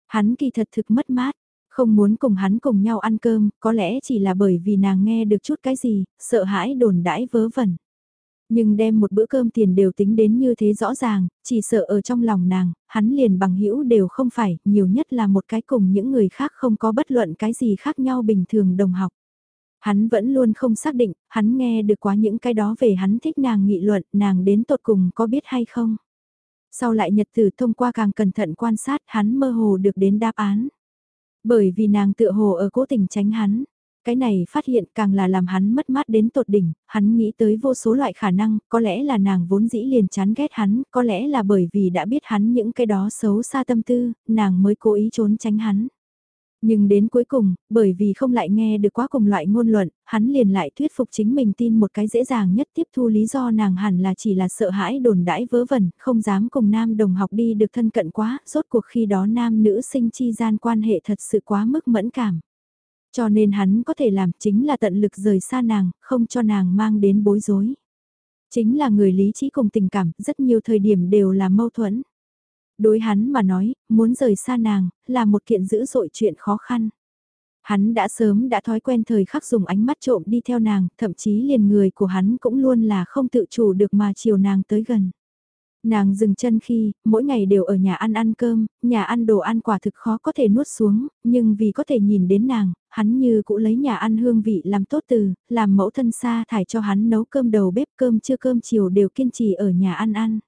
Hắn kỳ thật thực mất mát, không muốn cùng hắn cùng nhau ăn cơm, có lẽ chỉ là bởi vì nàng nghe được chút cái gì, sợ hãi đồn đãi vớ vẩn. Nhưng đem một bữa cơm tiền đều tính đến như thế rõ ràng, chỉ sợ ở trong lòng nàng, hắn liền bằng hữu đều không phải, nhiều nhất là một cái cùng những người khác không có bất luận cái gì khác nhau bình thường đồng học. Hắn vẫn luôn không xác định, hắn nghe được quá những cái đó về hắn thích nàng nghị luận, nàng đến tột cùng có biết hay không. Sau lại nhật tử thông qua càng cẩn thận quan sát hắn mơ hồ được đến đáp án. Bởi vì nàng tựa hồ ở cố tình tránh hắn. Cái này phát hiện càng là làm hắn mất mát đến tột đỉnh, hắn nghĩ tới vô số loại khả năng, có lẽ là nàng vốn dĩ liền chán ghét hắn, có lẽ là bởi vì đã biết hắn những cái đó xấu xa tâm tư, nàng mới cố ý trốn tránh hắn. Nhưng đến cuối cùng, bởi vì không lại nghe được quá cùng loại ngôn luận, hắn liền lại thuyết phục chính mình tin một cái dễ dàng nhất tiếp thu lý do nàng hẳn là chỉ là sợ hãi đồn đãi vớ vẩn, không dám cùng nam đồng học đi được thân cận quá, rốt cuộc khi đó nam nữ sinh chi gian quan hệ thật sự quá mức mẫn cảm. Cho nên hắn có thể làm chính là tận lực rời xa nàng, không cho nàng mang đến bối rối. Chính là người lý trí cùng tình cảm, rất nhiều thời điểm đều là mâu thuẫn đối hắn mà nói, muốn rời xa nàng, là một kiện dữ dội chuyện khó khăn. Hắn đã sớm đã thói quen thời khắc dùng ánh mắt trộm đi theo nàng, thậm chí liền người của hắn cũng luôn là không tự chủ được mà chiều nàng tới gần. Nàng dừng chân khi, mỗi ngày đều ở nhà ăn ăn cơm, nhà ăn đồ ăn quả thực khó có thể nuốt xuống, nhưng vì có thể nhìn đến nàng, hắn như cũng lấy nhà ăn hương vị làm tốt từ, làm mẫu thân xa thải cho hắn nấu cơm đầu bếp cơm trưa cơm chiều đều kiên trì ở nhà ăn ăn.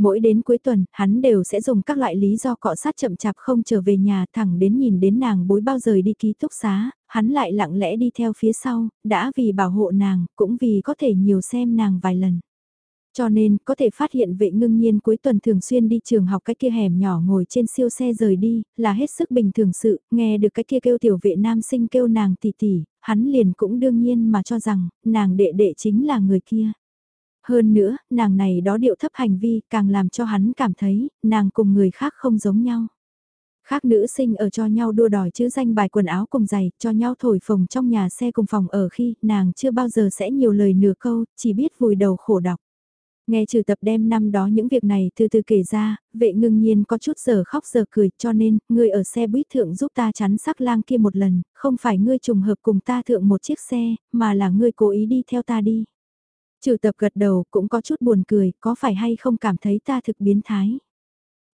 Mỗi đến cuối tuần, hắn đều sẽ dùng các loại lý do cọ sát chậm chạp không trở về nhà thẳng đến nhìn đến nàng bối bao giờ đi ký túc xá, hắn lại lặng lẽ đi theo phía sau, đã vì bảo hộ nàng, cũng vì có thể nhiều xem nàng vài lần. Cho nên, có thể phát hiện vệ ngưng nhiên cuối tuần thường xuyên đi trường học cái kia hẻm nhỏ ngồi trên siêu xe rời đi, là hết sức bình thường sự, nghe được cái kia kêu tiểu vệ nam sinh kêu nàng tỷ tỷ, hắn liền cũng đương nhiên mà cho rằng, nàng đệ đệ chính là người kia. Hơn nữa, nàng này đó điệu thấp hành vi càng làm cho hắn cảm thấy, nàng cùng người khác không giống nhau. Khác nữ sinh ở cho nhau đua đòi chữ danh bài quần áo cùng giày, cho nhau thổi phồng trong nhà xe cùng phòng ở khi nàng chưa bao giờ sẽ nhiều lời nửa câu, chỉ biết vùi đầu khổ đọc. Nghe trừ tập đem năm đó những việc này từ từ kể ra, vệ ngưng nhiên có chút giờ khóc giờ cười cho nên, ngươi ở xe buýt thượng giúp ta chắn sắc lang kia một lần, không phải ngươi trùng hợp cùng ta thượng một chiếc xe, mà là ngươi cố ý đi theo ta đi. Trừ tập gật đầu cũng có chút buồn cười, có phải hay không cảm thấy ta thực biến thái.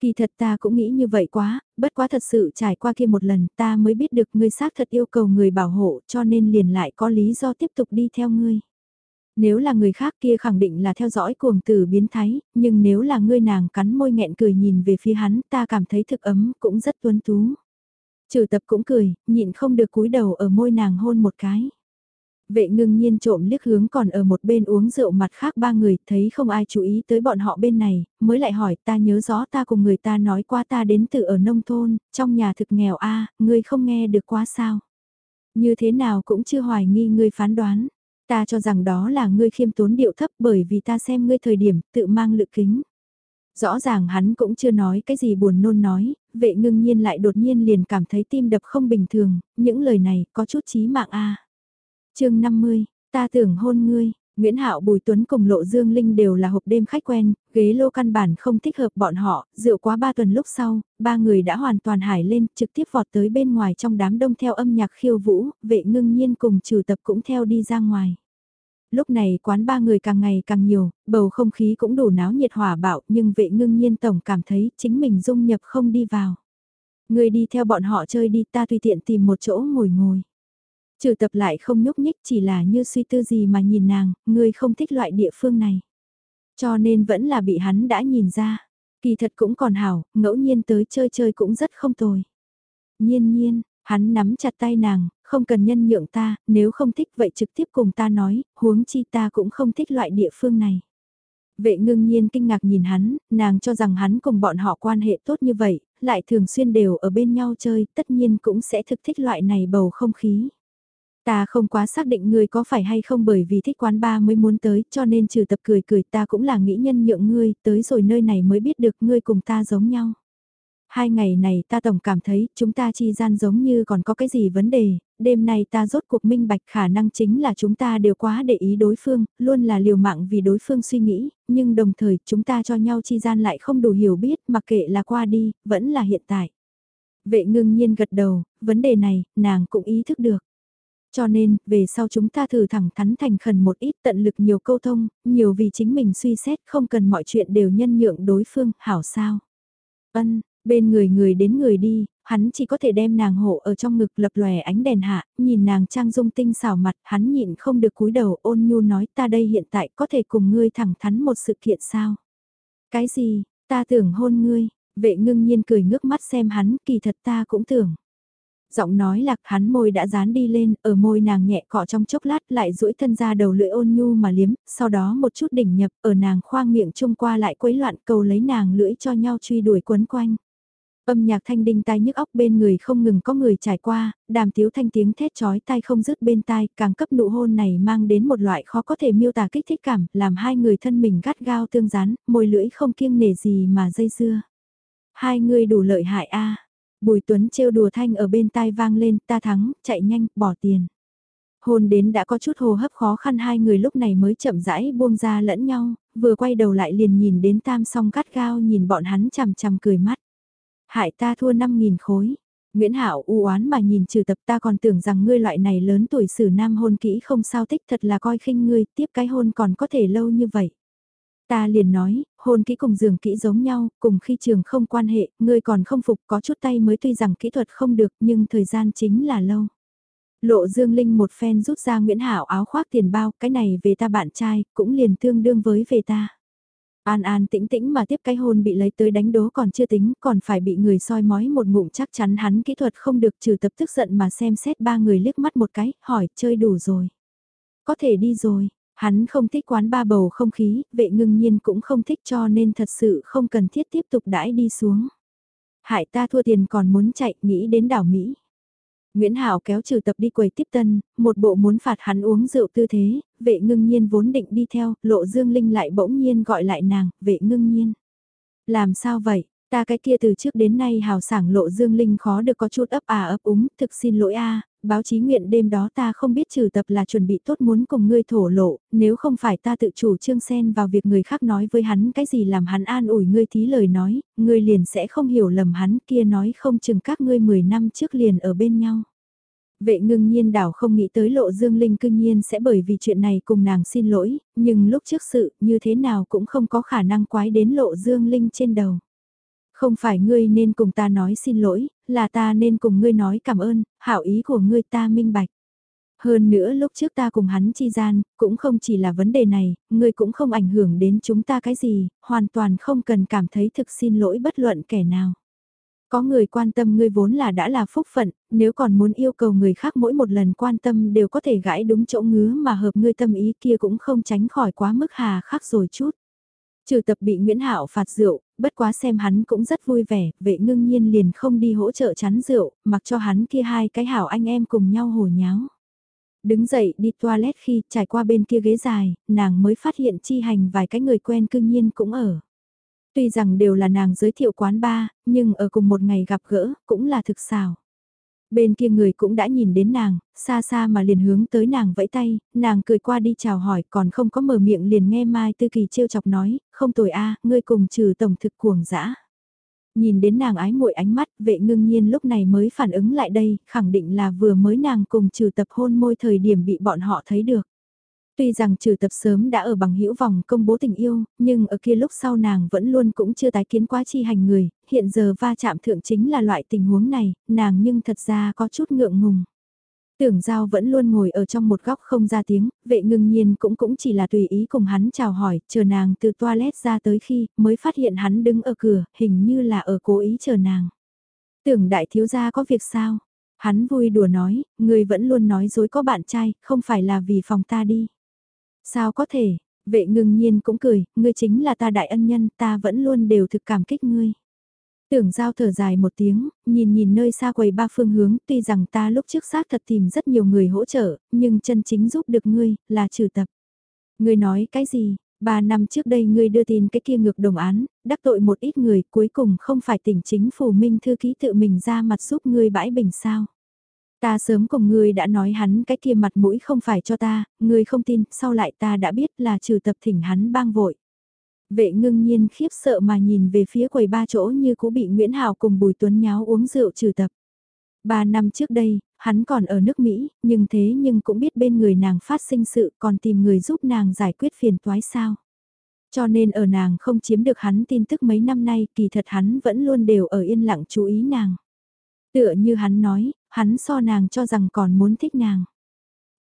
Kỳ thật ta cũng nghĩ như vậy quá, bất quá thật sự trải qua kia một lần ta mới biết được ngươi xác thật yêu cầu người bảo hộ cho nên liền lại có lý do tiếp tục đi theo ngươi. Nếu là người khác kia khẳng định là theo dõi cuồng tử biến thái, nhưng nếu là ngươi nàng cắn môi nghẹn cười nhìn về phía hắn ta cảm thấy thực ấm cũng rất tuấn tú. Trừ tập cũng cười, nhịn không được cúi đầu ở môi nàng hôn một cái. Vệ ngưng nhiên trộm liếc hướng còn ở một bên uống rượu mặt khác ba người, thấy không ai chú ý tới bọn họ bên này, mới lại hỏi ta nhớ rõ ta cùng người ta nói qua ta đến từ ở nông thôn, trong nhà thực nghèo a ngươi không nghe được quá sao. Như thế nào cũng chưa hoài nghi ngươi phán đoán, ta cho rằng đó là ngươi khiêm tốn điệu thấp bởi vì ta xem ngươi thời điểm tự mang lự kính. Rõ ràng hắn cũng chưa nói cái gì buồn nôn nói, vệ ngưng nhiên lại đột nhiên liền cảm thấy tim đập không bình thường, những lời này có chút chí mạng a chương 50, ta tưởng hôn ngươi, Nguyễn Hạo Bùi Tuấn cùng Lộ Dương Linh đều là hộp đêm khách quen, ghế lô căn bản không thích hợp bọn họ, rượu quá ba tuần lúc sau, ba người đã hoàn toàn hải lên, trực tiếp vọt tới bên ngoài trong đám đông theo âm nhạc khiêu vũ, vệ ngưng nhiên cùng trừ tập cũng theo đi ra ngoài. Lúc này quán ba người càng ngày càng nhiều, bầu không khí cũng đủ náo nhiệt hỏa bạo nhưng vệ ngưng nhiên tổng cảm thấy chính mình dung nhập không đi vào. Người đi theo bọn họ chơi đi ta tùy tiện tìm một chỗ ngồi ngồi. Trừ tập lại không nhúc nhích chỉ là như suy tư gì mà nhìn nàng, người không thích loại địa phương này. Cho nên vẫn là bị hắn đã nhìn ra. Kỳ thật cũng còn hảo, ngẫu nhiên tới chơi chơi cũng rất không tồi. Nhiên nhiên, hắn nắm chặt tay nàng, không cần nhân nhượng ta, nếu không thích vậy trực tiếp cùng ta nói, huống chi ta cũng không thích loại địa phương này. Vệ ngưng nhiên kinh ngạc nhìn hắn, nàng cho rằng hắn cùng bọn họ quan hệ tốt như vậy, lại thường xuyên đều ở bên nhau chơi, tất nhiên cũng sẽ thực thích loại này bầu không khí. Ta không quá xác định ngươi có phải hay không bởi vì thích quán ba mới muốn tới cho nên trừ tập cười cười ta cũng là nghĩ nhân nhượng ngươi tới rồi nơi này mới biết được ngươi cùng ta giống nhau. Hai ngày này ta tổng cảm thấy chúng ta chi gian giống như còn có cái gì vấn đề, đêm nay ta rốt cuộc minh bạch khả năng chính là chúng ta đều quá để ý đối phương, luôn là liều mạng vì đối phương suy nghĩ, nhưng đồng thời chúng ta cho nhau chi gian lại không đủ hiểu biết mặc kệ là qua đi, vẫn là hiện tại. Vệ ngưng nhiên gật đầu, vấn đề này, nàng cũng ý thức được. Cho nên, về sau chúng ta thử thẳng thắn thành khẩn một ít tận lực nhiều câu thông, nhiều vì chính mình suy xét không cần mọi chuyện đều nhân nhượng đối phương, hảo sao. Ân, bên người người đến người đi, hắn chỉ có thể đem nàng hộ ở trong ngực lập lòe ánh đèn hạ, nhìn nàng trang dung tinh xảo mặt, hắn nhịn không được cúi đầu ôn nhu nói ta đây hiện tại có thể cùng ngươi thẳng thắn một sự kiện sao. Cái gì, ta tưởng hôn ngươi, vệ ngưng nhiên cười ngước mắt xem hắn, kỳ thật ta cũng tưởng giọng nói lạc hắn môi đã dán đi lên, ở môi nàng nhẹ cọ trong chốc lát lại duỗi thân ra đầu lưỡi ôn nhu mà liếm, sau đó một chút đỉnh nhập ở nàng khoang miệng chung qua lại quấy loạn cầu lấy nàng lưỡi cho nhau truy đuổi quấn quanh. Âm nhạc thanh đinh tai nhức óc bên người không ngừng có người trải qua, đàm tiếu thanh tiếng thét chói tai không dứt bên tai, càng cấp nụ hôn này mang đến một loại khó có thể miêu tả kích thích cảm, làm hai người thân mình gắt gao tương rán, môi lưỡi không kiêng nể gì mà dây dưa. Hai người đủ lợi hại a Bùi Tuấn trêu đùa thanh ở bên tai vang lên, ta thắng, chạy nhanh, bỏ tiền. Hôn đến đã có chút hồ hấp khó khăn hai người lúc này mới chậm rãi buông ra lẫn nhau, vừa quay đầu lại liền nhìn đến tam song cắt gao nhìn bọn hắn chằm chằm cười mắt. Hại ta thua 5.000 khối. Nguyễn Hạo u oán mà nhìn trừ tập ta còn tưởng rằng ngươi loại này lớn tuổi sử nam hôn kỹ không sao thích thật là coi khinh ngươi tiếp cái hôn còn có thể lâu như vậy. Ta liền nói, hôn kỹ cùng giường kỹ giống nhau, cùng khi trường không quan hệ, ngươi còn không phục có chút tay mới tuy rằng kỹ thuật không được nhưng thời gian chính là lâu. Lộ Dương Linh một phen rút ra Nguyễn Hảo áo khoác tiền bao, cái này về ta bạn trai, cũng liền tương đương với về ta. An An tĩnh tĩnh mà tiếp cái hôn bị lấy tới đánh đố còn chưa tính, còn phải bị người soi mói một ngụm chắc chắn hắn kỹ thuật không được trừ tập tức giận mà xem xét ba người liếc mắt một cái, hỏi chơi đủ rồi. Có thể đi rồi, Hắn không thích quán ba bầu không khí, vệ ngưng nhiên cũng không thích cho nên thật sự không cần thiết tiếp tục đãi đi xuống. Hại ta thua tiền còn muốn chạy, nghĩ đến đảo Mỹ. Nguyễn Hảo kéo trừ tập đi quầy tiếp tân, một bộ muốn phạt hắn uống rượu tư thế, vệ ngưng nhiên vốn định đi theo, lộ dương linh lại bỗng nhiên gọi lại nàng, vệ ngưng nhiên. Làm sao vậy, ta cái kia từ trước đến nay hào sảng lộ dương linh khó được có chút ấp à ấp úng, thực xin lỗi a báo chí nguyện đêm đó ta không biết trừ tập là chuẩn bị tốt muốn cùng ngươi thổ lộ, nếu không phải ta tự chủ trương xen vào việc người khác nói với hắn cái gì làm hắn an ủi ngươi thí lời nói, ngươi liền sẽ không hiểu lầm hắn kia nói không chừng các ngươi 10 năm trước liền ở bên nhau. Vệ ngưng nhiên đảo không nghĩ tới lộ dương linh cương nhiên sẽ bởi vì chuyện này cùng nàng xin lỗi, nhưng lúc trước sự như thế nào cũng không có khả năng quái đến lộ dương linh trên đầu. Không phải ngươi nên cùng ta nói xin lỗi, là ta nên cùng ngươi nói cảm ơn, hảo ý của ngươi ta minh bạch. Hơn nữa lúc trước ta cùng hắn chi gian, cũng không chỉ là vấn đề này, ngươi cũng không ảnh hưởng đến chúng ta cái gì, hoàn toàn không cần cảm thấy thực xin lỗi bất luận kẻ nào. Có người quan tâm ngươi vốn là đã là phúc phận, nếu còn muốn yêu cầu người khác mỗi một lần quan tâm đều có thể gãi đúng chỗ ngứa mà hợp ngươi tâm ý kia cũng không tránh khỏi quá mức hà khắc rồi chút. Trừ tập bị Nguyễn Hạo phạt rượu, bất quá xem hắn cũng rất vui vẻ, vệ ngưng nhiên liền không đi hỗ trợ chắn rượu, mặc cho hắn kia hai cái hảo anh em cùng nhau hồ nháo. Đứng dậy đi toilet khi trải qua bên kia ghế dài, nàng mới phát hiện chi hành vài cái người quen cương nhiên cũng ở. Tuy rằng đều là nàng giới thiệu quán bar, nhưng ở cùng một ngày gặp gỡ, cũng là thực xào. Bên kia người cũng đã nhìn đến nàng, xa xa mà liền hướng tới nàng vẫy tay, nàng cười qua đi chào hỏi còn không có mở miệng liền nghe Mai Tư Kỳ trêu chọc nói, không tồi a ngươi cùng trừ tổng thực cuồng dã. Nhìn đến nàng ái muội ánh mắt, vệ ngưng nhiên lúc này mới phản ứng lại đây, khẳng định là vừa mới nàng cùng trừ tập hôn môi thời điểm bị bọn họ thấy được. Tuy rằng trừ tập sớm đã ở bằng hữu vòng công bố tình yêu, nhưng ở kia lúc sau nàng vẫn luôn cũng chưa tái kiến quá chi hành người, hiện giờ va chạm thượng chính là loại tình huống này, nàng nhưng thật ra có chút ngượng ngùng. Tưởng giao vẫn luôn ngồi ở trong một góc không ra tiếng, vệ ngưng nhiên cũng cũng chỉ là tùy ý cùng hắn chào hỏi, chờ nàng từ toilet ra tới khi mới phát hiện hắn đứng ở cửa, hình như là ở cố ý chờ nàng. Tưởng đại thiếu gia có việc sao? Hắn vui đùa nói, người vẫn luôn nói dối có bạn trai, không phải là vì phòng ta đi. Sao có thể, vệ ngưng nhiên cũng cười, ngươi chính là ta đại ân nhân, ta vẫn luôn đều thực cảm kích ngươi. Tưởng giao thở dài một tiếng, nhìn nhìn nơi xa quầy ba phương hướng, tuy rằng ta lúc trước xác thật tìm rất nhiều người hỗ trợ, nhưng chân chính giúp được ngươi, là trừ tập. Ngươi nói cái gì? Ba năm trước đây ngươi đưa tin cái kia ngược đồng án, đắc tội một ít người, cuối cùng không phải tỉnh chính phủ minh thư ký tự mình ra mặt giúp ngươi bãi bình sao? Ta sớm cùng ngươi đã nói hắn cái kia mặt mũi không phải cho ta, ngươi không tin, sau lại ta đã biết là trừ tập thỉnh hắn bang vội. Vệ ngưng nhiên khiếp sợ mà nhìn về phía quầy ba chỗ như cũ bị Nguyễn Hào cùng Bùi Tuấn nháo uống rượu trừ tập. Ba năm trước đây, hắn còn ở nước Mỹ, nhưng thế nhưng cũng biết bên người nàng phát sinh sự còn tìm người giúp nàng giải quyết phiền toái sao. Cho nên ở nàng không chiếm được hắn tin tức mấy năm nay kỳ thật hắn vẫn luôn đều ở yên lặng chú ý nàng. Tựa như hắn nói, hắn so nàng cho rằng còn muốn thích nàng.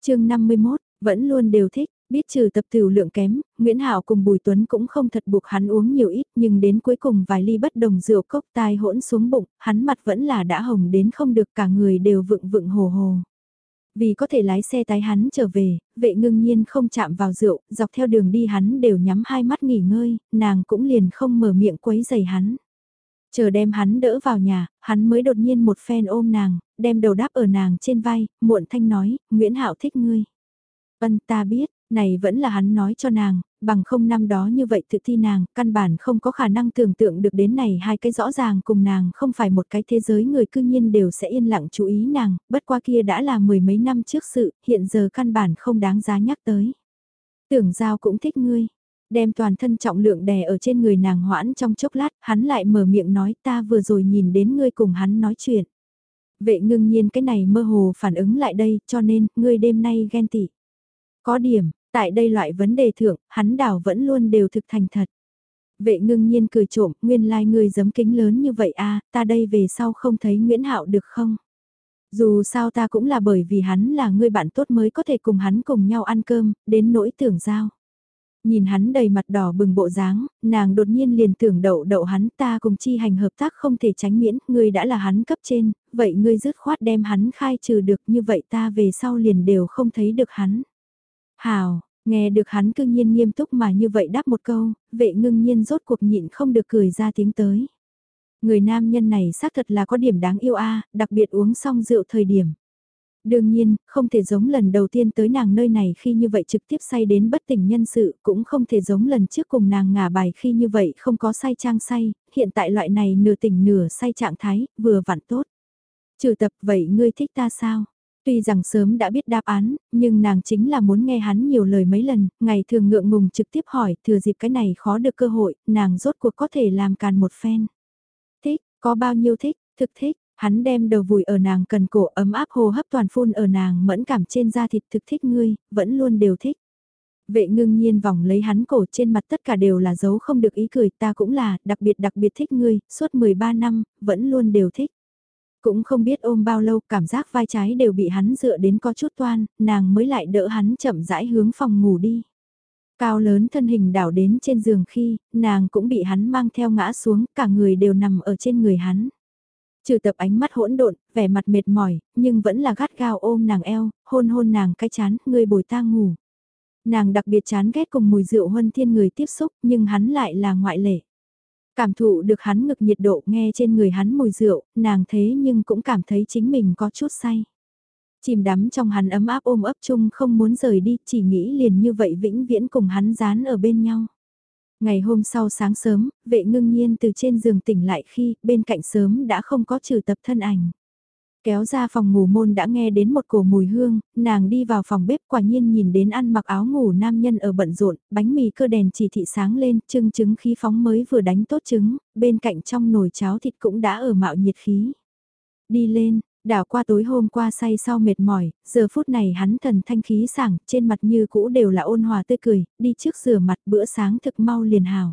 chương 51, vẫn luôn đều thích, biết trừ tập tiểu lượng kém, Nguyễn Hảo cùng Bùi Tuấn cũng không thật buộc hắn uống nhiều ít nhưng đến cuối cùng vài ly bất đồng rượu cốc tai hỗn xuống bụng, hắn mặt vẫn là đã hồng đến không được cả người đều vựng vựng hồ hồ. Vì có thể lái xe tái hắn trở về, vệ ngưng nhiên không chạm vào rượu, dọc theo đường đi hắn đều nhắm hai mắt nghỉ ngơi, nàng cũng liền không mở miệng quấy giày hắn. Chờ đem hắn đỡ vào nhà, hắn mới đột nhiên một phen ôm nàng, đem đầu đáp ở nàng trên vai, muộn thanh nói, Nguyễn Hạo thích ngươi. Vân ta biết, này vẫn là hắn nói cho nàng, bằng không năm đó như vậy tự thi nàng, căn bản không có khả năng tưởng tượng được đến này hai cái rõ ràng cùng nàng không phải một cái thế giới người cư nhiên đều sẽ yên lặng chú ý nàng, bất qua kia đã là mười mấy năm trước sự, hiện giờ căn bản không đáng giá nhắc tới. Tưởng giao cũng thích ngươi, đem toàn thân trọng lượng đè ở trên người nàng hoãn trong chốc lát, hắn lại mở miệng nói ta vừa rồi nhìn đến ngươi cùng hắn nói chuyện. Vệ ngưng nhiên cái này mơ hồ phản ứng lại đây, cho nên, ngươi đêm nay ghen tị. Có điểm, tại đây loại vấn đề thượng, hắn đảo vẫn luôn đều thực thành thật. Vệ ngưng nhiên cười trộm, nguyên lai like ngươi giấm kính lớn như vậy a ta đây về sau không thấy Nguyễn Hạo được không? Dù sao ta cũng là bởi vì hắn là người bạn tốt mới có thể cùng hắn cùng nhau ăn cơm, đến nỗi tưởng giao. Nhìn hắn đầy mặt đỏ bừng bộ dáng, nàng đột nhiên liền tưởng đậu đậu hắn ta cùng chi hành hợp tác không thể tránh miễn, ngươi đã là hắn cấp trên, vậy ngươi dứt khoát đem hắn khai trừ được như vậy ta về sau liền đều không thấy được hắn. Hào, nghe được hắn cương nhiên nghiêm túc mà như vậy đáp một câu, vệ ngưng nhiên rốt cuộc nhịn không được cười ra tiếng tới. Người nam nhân này xác thật là có điểm đáng yêu a đặc biệt uống xong rượu thời điểm. Đương nhiên, không thể giống lần đầu tiên tới nàng nơi này khi như vậy trực tiếp say đến bất tỉnh nhân sự, cũng không thể giống lần trước cùng nàng ngả bài khi như vậy không có say trang say, hiện tại loại này nửa tỉnh nửa say trạng thái, vừa vặn tốt. Trừ tập vậy ngươi thích ta sao? Tuy rằng sớm đã biết đáp án, nhưng nàng chính là muốn nghe hắn nhiều lời mấy lần, ngày thường ngượng ngùng trực tiếp hỏi, thừa dịp cái này khó được cơ hội, nàng rốt cuộc có thể làm càn một phen. Thích, có bao nhiêu thích, thực thích, Hắn đem đầu vùi ở nàng cần cổ ấm áp hồ hấp toàn phun ở nàng mẫn cảm trên da thịt thực thích ngươi, vẫn luôn đều thích. Vệ ngưng nhiên vòng lấy hắn cổ trên mặt tất cả đều là dấu không được ý cười ta cũng là, đặc biệt đặc biệt thích ngươi, suốt 13 năm, vẫn luôn đều thích. Cũng không biết ôm bao lâu cảm giác vai trái đều bị hắn dựa đến có chút toan, nàng mới lại đỡ hắn chậm rãi hướng phòng ngủ đi. Cao lớn thân hình đảo đến trên giường khi, nàng cũng bị hắn mang theo ngã xuống, cả người đều nằm ở trên người hắn. Trừ tập ánh mắt hỗn độn, vẻ mặt mệt mỏi, nhưng vẫn là gắt gao ôm nàng eo, hôn hôn nàng cái chán, người bồi ta ngủ. Nàng đặc biệt chán ghét cùng mùi rượu huân thiên người tiếp xúc, nhưng hắn lại là ngoại lệ. Cảm thụ được hắn ngực nhiệt độ nghe trên người hắn mùi rượu, nàng thế nhưng cũng cảm thấy chính mình có chút say. Chìm đắm trong hắn ấm áp ôm ấp chung không muốn rời đi, chỉ nghĩ liền như vậy vĩnh viễn cùng hắn dán ở bên nhau. Ngày hôm sau sáng sớm, vệ ngưng nhiên từ trên giường tỉnh lại khi bên cạnh sớm đã không có trừ tập thân ảnh. Kéo ra phòng ngủ môn đã nghe đến một cổ mùi hương, nàng đi vào phòng bếp quả nhiên nhìn đến ăn mặc áo ngủ nam nhân ở bận rộn, bánh mì cơ đèn chỉ thị sáng lên, trưng trứng khí phóng mới vừa đánh tốt trứng, bên cạnh trong nồi cháo thịt cũng đã ở mạo nhiệt khí. Đi lên, Đảo qua tối hôm qua say sau mệt mỏi, giờ phút này hắn thần thanh khí sảng, trên mặt như cũ đều là ôn hòa tươi cười, đi trước rửa mặt bữa sáng thực mau liền hào.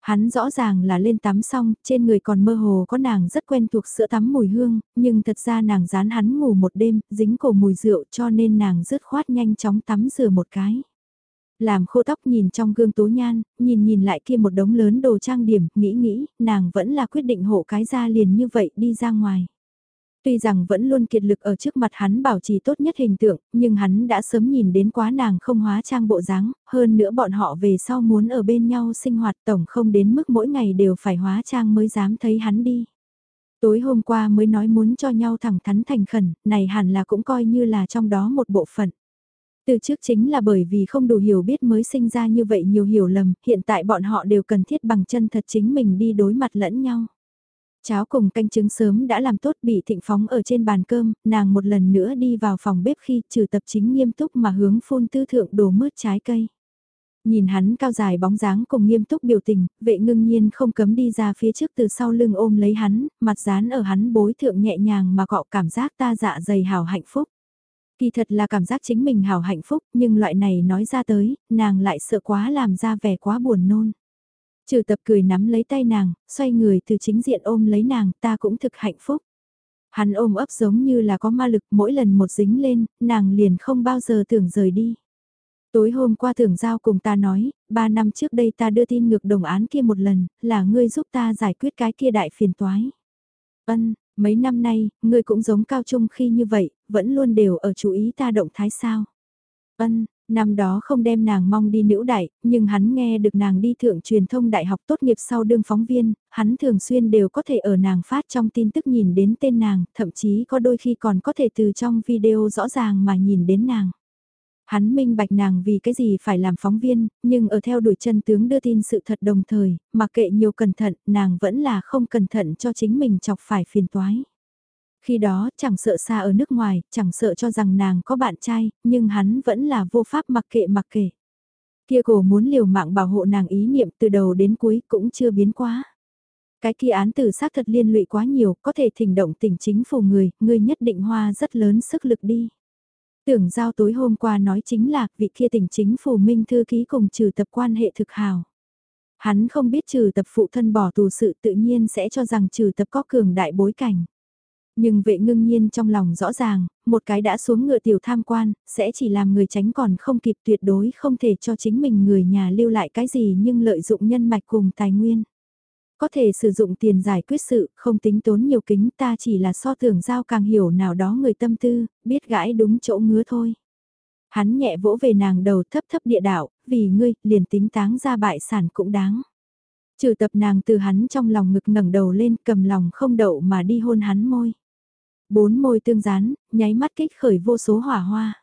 Hắn rõ ràng là lên tắm xong, trên người còn mơ hồ có nàng rất quen thuộc sữa tắm mùi hương, nhưng thật ra nàng dán hắn ngủ một đêm, dính cổ mùi rượu cho nên nàng rứt khoát nhanh chóng tắm rửa một cái. Làm khô tóc nhìn trong gương tố nhan, nhìn nhìn lại kia một đống lớn đồ trang điểm, nghĩ nghĩ, nàng vẫn là quyết định hộ cái ra liền như vậy đi ra ngoài. Tuy rằng vẫn luôn kiệt lực ở trước mặt hắn bảo trì tốt nhất hình tượng, nhưng hắn đã sớm nhìn đến quá nàng không hóa trang bộ dáng, hơn nữa bọn họ về sau muốn ở bên nhau sinh hoạt tổng không đến mức mỗi ngày đều phải hóa trang mới dám thấy hắn đi. Tối hôm qua mới nói muốn cho nhau thẳng thắn thành khẩn, này hẳn là cũng coi như là trong đó một bộ phận. Từ trước chính là bởi vì không đủ hiểu biết mới sinh ra như vậy nhiều hiểu lầm, hiện tại bọn họ đều cần thiết bằng chân thật chính mình đi đối mặt lẫn nhau. Cháo cùng canh trứng sớm đã làm tốt bị thịnh phóng ở trên bàn cơm, nàng một lần nữa đi vào phòng bếp khi trừ tập chính nghiêm túc mà hướng phun tư thượng đổ mướt trái cây. Nhìn hắn cao dài bóng dáng cùng nghiêm túc biểu tình, vệ ngưng nhiên không cấm đi ra phía trước từ sau lưng ôm lấy hắn, mặt dán ở hắn bối thượng nhẹ nhàng mà cọ cảm giác ta dạ dày hào hạnh phúc. Kỳ thật là cảm giác chính mình hào hạnh phúc, nhưng loại này nói ra tới, nàng lại sợ quá làm ra vẻ quá buồn nôn. Trừ tập cười nắm lấy tay nàng, xoay người từ chính diện ôm lấy nàng, ta cũng thực hạnh phúc. Hắn ôm ấp giống như là có ma lực mỗi lần một dính lên, nàng liền không bao giờ tưởng rời đi. Tối hôm qua tưởng giao cùng ta nói, ba năm trước đây ta đưa tin ngược đồng án kia một lần, là ngươi giúp ta giải quyết cái kia đại phiền toái. Ân, mấy năm nay, ngươi cũng giống cao trung khi như vậy, vẫn luôn đều ở chú ý ta động thái sao. Ân, Năm đó không đem nàng mong đi nữ đại, nhưng hắn nghe được nàng đi thượng truyền thông đại học tốt nghiệp sau đương phóng viên, hắn thường xuyên đều có thể ở nàng phát trong tin tức nhìn đến tên nàng, thậm chí có đôi khi còn có thể từ trong video rõ ràng mà nhìn đến nàng. Hắn minh bạch nàng vì cái gì phải làm phóng viên, nhưng ở theo đuổi chân tướng đưa tin sự thật đồng thời, mà kệ nhiều cẩn thận, nàng vẫn là không cẩn thận cho chính mình chọc phải phiền toái. Khi đó chẳng sợ xa ở nước ngoài, chẳng sợ cho rằng nàng có bạn trai, nhưng hắn vẫn là vô pháp mặc kệ mặc kệ. Kia cổ muốn liều mạng bảo hộ nàng ý niệm từ đầu đến cuối cũng chưa biến quá. Cái kia án tử xác thật liên lụy quá nhiều, có thể thỉnh động tỉnh chính phủ người, người nhất định hoa rất lớn sức lực đi. Tưởng giao tối hôm qua nói chính là vị kia tỉnh chính phủ minh thư ký cùng trừ tập quan hệ thực hào. Hắn không biết trừ tập phụ thân bỏ tù sự tự nhiên sẽ cho rằng trừ tập có cường đại bối cảnh. Nhưng vệ ngưng nhiên trong lòng rõ ràng, một cái đã xuống ngựa tiểu tham quan, sẽ chỉ làm người tránh còn không kịp tuyệt đối không thể cho chính mình người nhà lưu lại cái gì nhưng lợi dụng nhân mạch cùng tài nguyên. Có thể sử dụng tiền giải quyết sự, không tính tốn nhiều kính ta chỉ là so tưởng giao càng hiểu nào đó người tâm tư, biết gãi đúng chỗ ngứa thôi. Hắn nhẹ vỗ về nàng đầu thấp thấp địa đạo, vì ngươi, liền tính táng ra bại sản cũng đáng. Trừ tập nàng từ hắn trong lòng ngực ngẩng đầu lên cầm lòng không đậu mà đi hôn hắn môi. Bốn môi tương dán, nháy mắt kích khởi vô số hỏa hoa.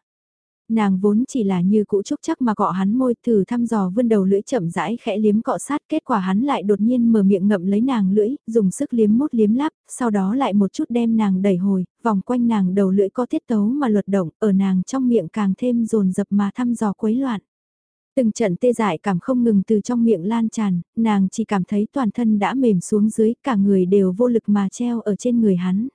Nàng vốn chỉ là như cũ trúc chắc mà cọ hắn môi thử thăm dò vươn đầu lưỡi chậm rãi khẽ liếm cọ sát kết quả hắn lại đột nhiên mở miệng ngậm lấy nàng lưỡi, dùng sức liếm mút liếm lắp, sau đó lại một chút đem nàng đẩy hồi, vòng quanh nàng đầu lưỡi có tiết tấu mà luật động, ở nàng trong miệng càng thêm rồn dập mà thăm dò quấy loạn. Từng trận tê dại cảm không ngừng từ trong miệng lan tràn, nàng chỉ cảm thấy toàn thân đã mềm xuống dưới, cả người đều vô lực mà treo ở trên người hắn.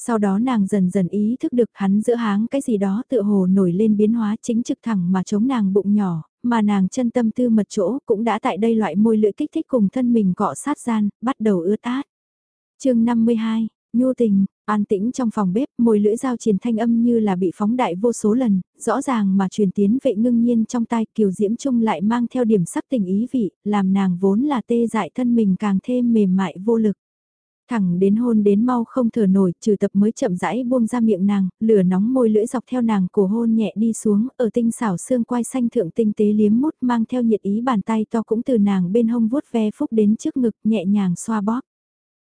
Sau đó nàng dần dần ý thức được hắn giữa háng cái gì đó tự hồ nổi lên biến hóa chính trực thẳng mà chống nàng bụng nhỏ, mà nàng chân tâm tư mật chỗ cũng đã tại đây loại môi lưỡi kích thích cùng thân mình cọ sát gian, bắt đầu ướt át. chương 52, Nhu tình, an tĩnh trong phòng bếp, môi lưỡi dao truyền thanh âm như là bị phóng đại vô số lần, rõ ràng mà truyền tiến vệ ngưng nhiên trong tai kiều diễm trung lại mang theo điểm sắc tình ý vị, làm nàng vốn là tê dại thân mình càng thêm mềm mại vô lực. Thẳng đến hôn đến mau không thở nổi, trừ tập mới chậm rãi buông ra miệng nàng, lửa nóng môi lưỡi dọc theo nàng cổ hôn nhẹ đi xuống, ở tinh xảo xương quai xanh thượng tinh tế liếm mút mang theo nhiệt ý bàn tay to cũng từ nàng bên hông vuốt ve phúc đến trước ngực nhẹ nhàng xoa bóp.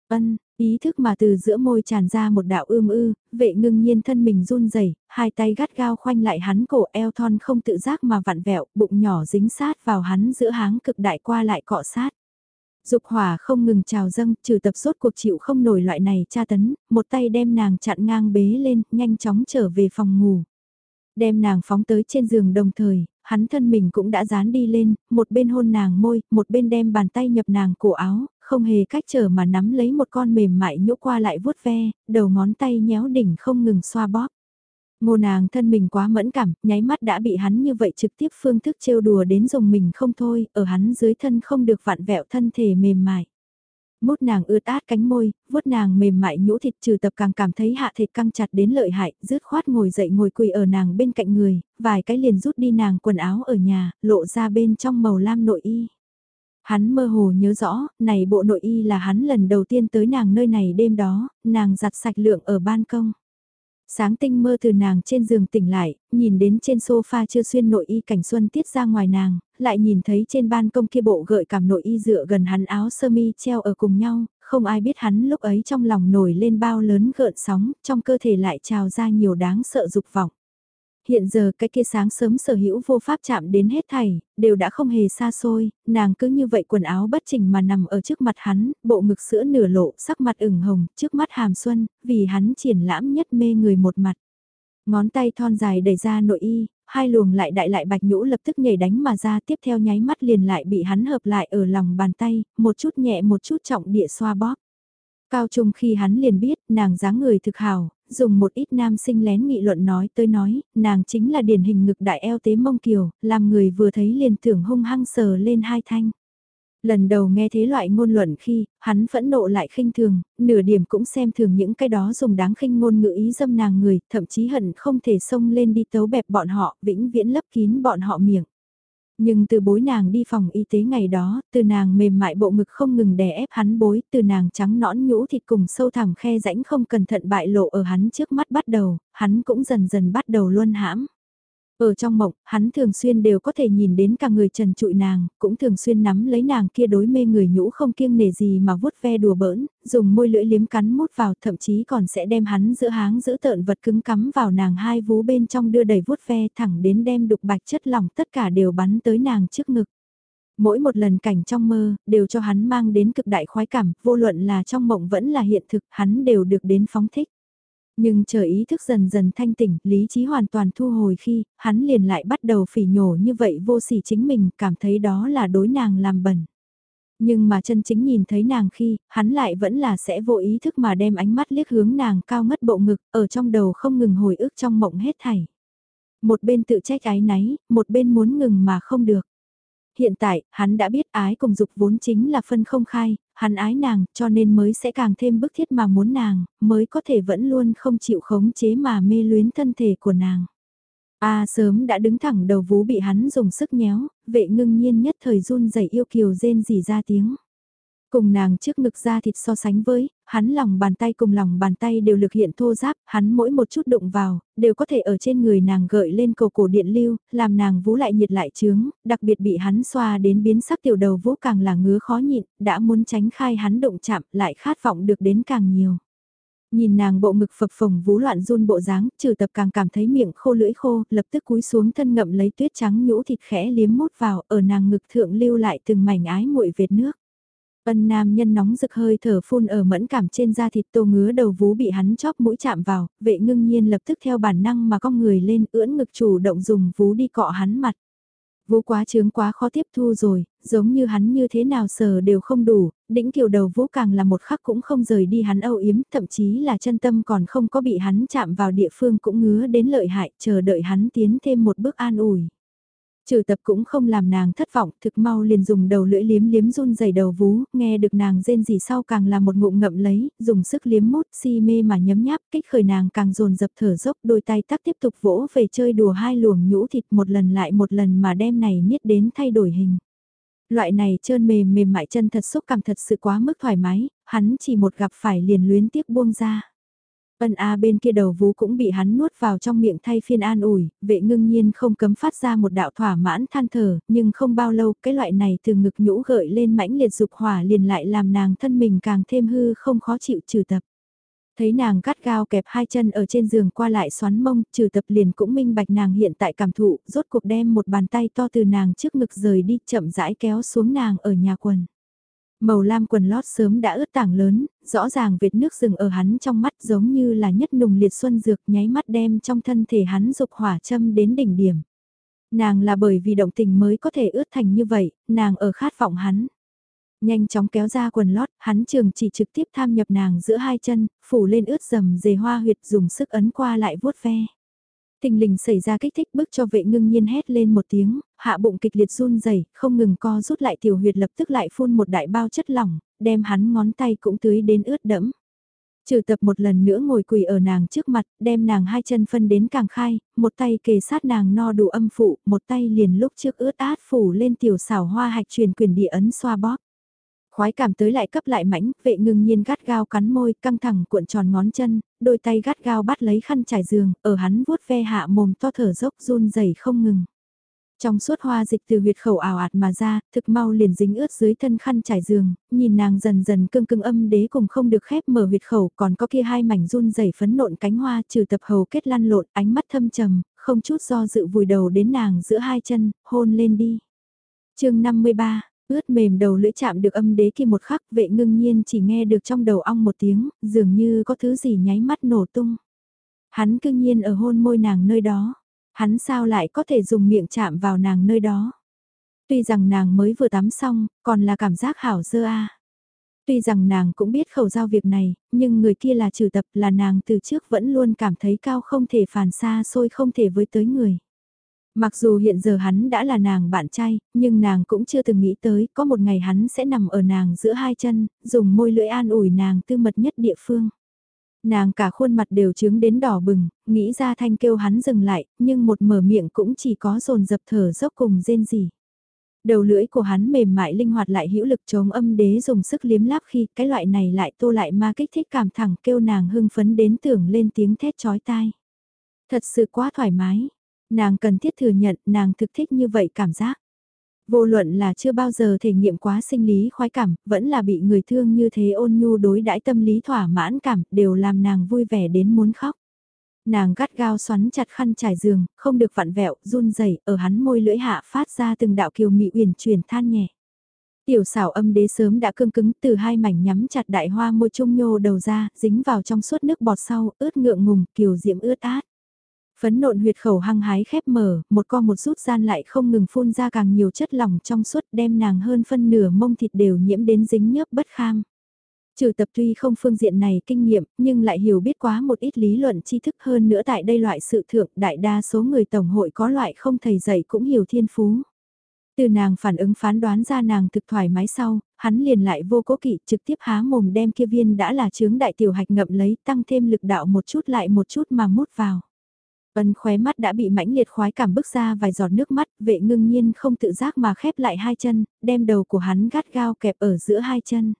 Ân, ý thức mà từ giữa môi tràn ra một đạo ưm ư, vệ ngưng nhiên thân mình run rẩy hai tay gắt gao khoanh lại hắn cổ eo thon không tự giác mà vặn vẹo, bụng nhỏ dính sát vào hắn giữa háng cực đại qua lại cọ sát. Dục hỏa không ngừng trào dâng, trừ tập suốt cuộc chịu không nổi loại này tra tấn, một tay đem nàng chặn ngang bế lên, nhanh chóng trở về phòng ngủ. Đem nàng phóng tới trên giường đồng thời, hắn thân mình cũng đã dán đi lên, một bên hôn nàng môi, một bên đem bàn tay nhập nàng cổ áo, không hề cách trở mà nắm lấy một con mềm mại nhũ qua lại vuốt ve, đầu ngón tay nhéo đỉnh không ngừng xoa bóp. Ngô nàng thân mình quá mẫn cảm, nháy mắt đã bị hắn như vậy trực tiếp phương thức trêu đùa đến dùng mình không thôi, ở hắn dưới thân không được vạn vẹo thân thể mềm mại. Mút nàng ướt át cánh môi, vuốt nàng mềm mại nhũ thịt trừ tập càng cảm thấy hạ thịt căng chặt đến lợi hại, rứt khoát ngồi dậy ngồi quỳ ở nàng bên cạnh người, vài cái liền rút đi nàng quần áo ở nhà, lộ ra bên trong màu lam nội y. Hắn mơ hồ nhớ rõ, này bộ nội y là hắn lần đầu tiên tới nàng nơi này đêm đó, nàng giặt sạch lượng ở ban công. Sáng tinh mơ từ nàng trên giường tỉnh lại, nhìn đến trên sofa chưa xuyên nội y cảnh xuân tiết ra ngoài nàng, lại nhìn thấy trên ban công kia bộ gợi cảm nội y dựa gần hắn áo sơ mi treo ở cùng nhau, không ai biết hắn lúc ấy trong lòng nổi lên bao lớn gợn sóng, trong cơ thể lại trào ra nhiều đáng sợ dục vọng hiện giờ cái kia sáng sớm sở hữu vô pháp chạm đến hết thảy, đều đã không hề xa xôi, nàng cứ như vậy quần áo bất chỉnh mà nằm ở trước mặt hắn, bộ ngực sữa nửa lộ, sắc mặt ửng hồng, trước mắt hàm xuân, vì hắn triển lãm nhất mê người một mặt. Ngón tay thon dài đẩy ra nội y, hai luồng lại đại lại bạch nhũ lập tức nhảy đánh mà ra tiếp theo nháy mắt liền lại bị hắn hợp lại ở lòng bàn tay, một chút nhẹ một chút trọng địa xoa bóp. Cao trung khi hắn liền biết nàng dáng người thực hào, dùng một ít nam sinh lén nghị luận nói tới nói, nàng chính là điển hình ngực đại eo tế mông kiều, làm người vừa thấy liền tưởng hung hăng sờ lên hai thanh. Lần đầu nghe thế loại ngôn luận khi, hắn phẫn nộ lại khinh thường, nửa điểm cũng xem thường những cái đó dùng đáng khinh ngôn ngữ ý dâm nàng người, thậm chí hận không thể xông lên đi tấu bẹp bọn họ, vĩnh viễn lấp kín bọn họ miệng. Nhưng từ bối nàng đi phòng y tế ngày đó, từ nàng mềm mại bộ ngực không ngừng đè ép hắn bối, từ nàng trắng nõn nhũ thịt cùng sâu thẳm khe rãnh không cẩn thận bại lộ ở hắn trước mắt bắt đầu, hắn cũng dần dần bắt đầu luôn hãm. Ở trong mộng, hắn thường xuyên đều có thể nhìn đến cả người trần trụi nàng, cũng thường xuyên nắm lấy nàng kia đối mê người nhũ không kiêng nề gì mà vuốt ve đùa bỡn, dùng môi lưỡi liếm cắn mút vào thậm chí còn sẽ đem hắn giữa háng giữ tợn vật cứng cắm vào nàng hai vú bên trong đưa đầy vuốt ve thẳng đến đem đục bạch chất lỏng tất cả đều bắn tới nàng trước ngực. Mỗi một lần cảnh trong mơ, đều cho hắn mang đến cực đại khoái cảm, vô luận là trong mộng vẫn là hiện thực, hắn đều được đến phóng thích. Nhưng chờ ý thức dần dần thanh tỉnh, lý trí hoàn toàn thu hồi khi, hắn liền lại bắt đầu phỉ nhổ như vậy vô sỉ chính mình, cảm thấy đó là đối nàng làm bẩn. Nhưng mà chân chính nhìn thấy nàng khi, hắn lại vẫn là sẽ vô ý thức mà đem ánh mắt liếc hướng nàng cao ngất bộ ngực, ở trong đầu không ngừng hồi ức trong mộng hết thảy. Một bên tự trách ái náy, một bên muốn ngừng mà không được hiện tại, hắn đã biết ái cùng dục vốn chính là phân không khai, hắn ái nàng, cho nên mới sẽ càng thêm bức thiết mà muốn nàng, mới có thể vẫn luôn không chịu khống chế mà mê luyến thân thể của nàng. A sớm đã đứng thẳng đầu vú bị hắn dùng sức nhéo, vệ ngưng nhiên nhất thời run rẩy yêu kiều rên rỉ ra tiếng. Cùng nàng trước ngực ra thịt so sánh với, hắn lòng bàn tay cùng lòng bàn tay đều lực hiện thô giáp, hắn mỗi một chút đụng vào, đều có thể ở trên người nàng gợi lên cầu cổ điện lưu, làm nàng vú lại nhiệt lại trướng, đặc biệt bị hắn xoa đến biến sắc tiểu đầu vũ càng là ngứa khó nhịn, đã muốn tránh khai hắn động chạm lại khát vọng được đến càng nhiều. Nhìn nàng bộ ngực phập phồng vú loạn run bộ dáng, trừ tập càng cảm thấy miệng khô lưỡi khô, lập tức cúi xuống thân ngậm lấy tuyết trắng nhũ thịt khẽ liếm mút vào, ở nàng ngực thượng lưu lại từng mảnh ái muội vệt nước. Ân nam nhân nóng rực hơi thở phun ở mẫn cảm trên da thịt tô ngứa đầu vú bị hắn chóp mũi chạm vào, vệ ngưng nhiên lập tức theo bản năng mà con người lên ưỡn ngực chủ động dùng vú đi cọ hắn mặt. Vú quá trướng quá khó tiếp thu rồi, giống như hắn như thế nào sờ đều không đủ, đĩnh kiều đầu vú càng là một khắc cũng không rời đi hắn âu yếm, thậm chí là chân tâm còn không có bị hắn chạm vào địa phương cũng ngứa đến lợi hại, chờ đợi hắn tiến thêm một bước an ủi. Trừ tập cũng không làm nàng thất vọng, thực mau liền dùng đầu lưỡi liếm liếm run dày đầu vú, nghe được nàng rên gì sau càng là một ngụm ngậm lấy, dùng sức liếm mút si mê mà nhấm nháp, kích khởi nàng càng dồn dập thở dốc, đôi tay tắc tiếp tục vỗ về chơi đùa hai luồng nhũ thịt một lần lại một lần mà đem này niết đến thay đổi hình. Loại này trơn mềm mềm mại chân thật xúc cảm thật sự quá mức thoải mái, hắn chỉ một gặp phải liền luyến tiếc buông ra. Ân A bên kia đầu vú cũng bị hắn nuốt vào trong miệng thay phiên an ủi, vệ ngưng nhiên không cấm phát ra một đạo thỏa mãn than thở, nhưng không bao lâu cái loại này từ ngực nhũ gợi lên mãnh liệt dục hỏa liền lại làm nàng thân mình càng thêm hư không khó chịu trừ tập. Thấy nàng cắt gao kẹp hai chân ở trên giường qua lại xoắn mông, trừ tập liền cũng minh bạch nàng hiện tại cảm thụ, rốt cuộc đem một bàn tay to từ nàng trước ngực rời đi chậm rãi kéo xuống nàng ở nhà quần. Màu lam quần lót sớm đã ướt tảng lớn, rõ ràng vệt nước rừng ở hắn trong mắt giống như là nhất nùng liệt xuân dược nháy mắt đem trong thân thể hắn dục hỏa châm đến đỉnh điểm. Nàng là bởi vì động tình mới có thể ướt thành như vậy, nàng ở khát vọng hắn. Nhanh chóng kéo ra quần lót, hắn trường chỉ trực tiếp tham nhập nàng giữa hai chân, phủ lên ướt dầm dề hoa huyệt dùng sức ấn qua lại vuốt ve. Tình lình xảy ra kích thích bức cho vệ ngưng nhiên hét lên một tiếng, hạ bụng kịch liệt run rẩy không ngừng co rút lại tiểu huyệt lập tức lại phun một đại bao chất lỏng, đem hắn ngón tay cũng tưới đến ướt đẫm. Trừ tập một lần nữa ngồi quỳ ở nàng trước mặt, đem nàng hai chân phân đến càng khai, một tay kề sát nàng no đủ âm phụ, một tay liền lúc trước ướt át phủ lên tiểu xảo hoa hạch truyền quyền địa ấn xoa bóp. Khoái cảm tới lại cấp lại mãnh, vệ ngưng nhiên gắt gao cắn môi, căng thẳng cuộn tròn ngón chân, đôi tay gắt gao bắt lấy khăn trải giường, ở hắn vuốt ve hạ mồm to thở dốc run rẩy không ngừng. Trong suốt hoa dịch từ huyệt khẩu ảo ạt mà ra, thực mau liền dính ướt dưới thân khăn trải giường, nhìn nàng dần dần cưng cưng âm đế cùng không được khép mở huyệt khẩu, còn có kia hai mảnh run rẩy phấn nộn cánh hoa trừ tập hầu kết lăn lộn, ánh mắt thâm trầm, không chút do dự vùi đầu đến nàng giữa hai chân, hôn lên đi. chương 53 ướt mềm đầu lưỡi chạm được âm đế kia một khắc vệ ngưng nhiên chỉ nghe được trong đầu ong một tiếng, dường như có thứ gì nháy mắt nổ tung. Hắn cương nhiên ở hôn môi nàng nơi đó, hắn sao lại có thể dùng miệng chạm vào nàng nơi đó. Tuy rằng nàng mới vừa tắm xong, còn là cảm giác hảo dơ a. Tuy rằng nàng cũng biết khẩu giao việc này, nhưng người kia là trừ tập là nàng từ trước vẫn luôn cảm thấy cao không thể phản xa xôi không thể với tới người. Mặc dù hiện giờ hắn đã là nàng bạn trai, nhưng nàng cũng chưa từng nghĩ tới có một ngày hắn sẽ nằm ở nàng giữa hai chân, dùng môi lưỡi an ủi nàng tư mật nhất địa phương. Nàng cả khuôn mặt đều trướng đến đỏ bừng, nghĩ ra thanh kêu hắn dừng lại, nhưng một mở miệng cũng chỉ có dồn dập thở dốc cùng rên gì. Đầu lưỡi của hắn mềm mại linh hoạt lại hữu lực chống âm đế dùng sức liếm láp khi cái loại này lại tô lại ma kích thích cảm thẳng kêu nàng hưng phấn đến tưởng lên tiếng thét chói tai. Thật sự quá thoải mái, Nàng cần thiết thừa nhận nàng thực thích như vậy cảm giác. Vô luận là chưa bao giờ thể nghiệm quá sinh lý khoái cảm, vẫn là bị người thương như thế ôn nhu đối đãi tâm lý thỏa mãn cảm, đều làm nàng vui vẻ đến muốn khóc. Nàng gắt gao xoắn chặt khăn trải giường, không được vặn vẹo, run rẩy ở hắn môi lưỡi hạ phát ra từng đạo kiều mị uyển chuyển than nhẹ. Tiểu xảo âm đế sớm đã cương cứng từ hai mảnh nhắm chặt đại hoa môi trung nhô đầu ra, dính vào trong suốt nước bọt sau, ướt ngượng ngùng, kiều diễm ướt át. Phấn nộn huyệt khẩu hăng hái khép mở, một con một rút gian lại không ngừng phun ra càng nhiều chất lỏng trong suốt đem nàng hơn phân nửa mông thịt đều nhiễm đến dính nhớp bất kham. Trừ tập tuy không phương diện này kinh nghiệm, nhưng lại hiểu biết quá một ít lý luận tri thức hơn nữa tại đây loại sự thượng đại đa số người tổng hội có loại không thầy dạy cũng hiểu thiên phú. Từ nàng phản ứng phán đoán ra nàng thực thoải mái sau, hắn liền lại vô cố kỵ trực tiếp há mồm đem kia viên đã là chướng đại tiểu hạch ngậm lấy tăng thêm lực đạo một chút lại một chút mà mút vào. Ân khóe mắt đã bị mãnh liệt khoái cảm bức ra vài giọt nước mắt, vệ ngưng nhiên không tự giác mà khép lại hai chân, đem đầu của hắn gắt gao kẹp ở giữa hai chân.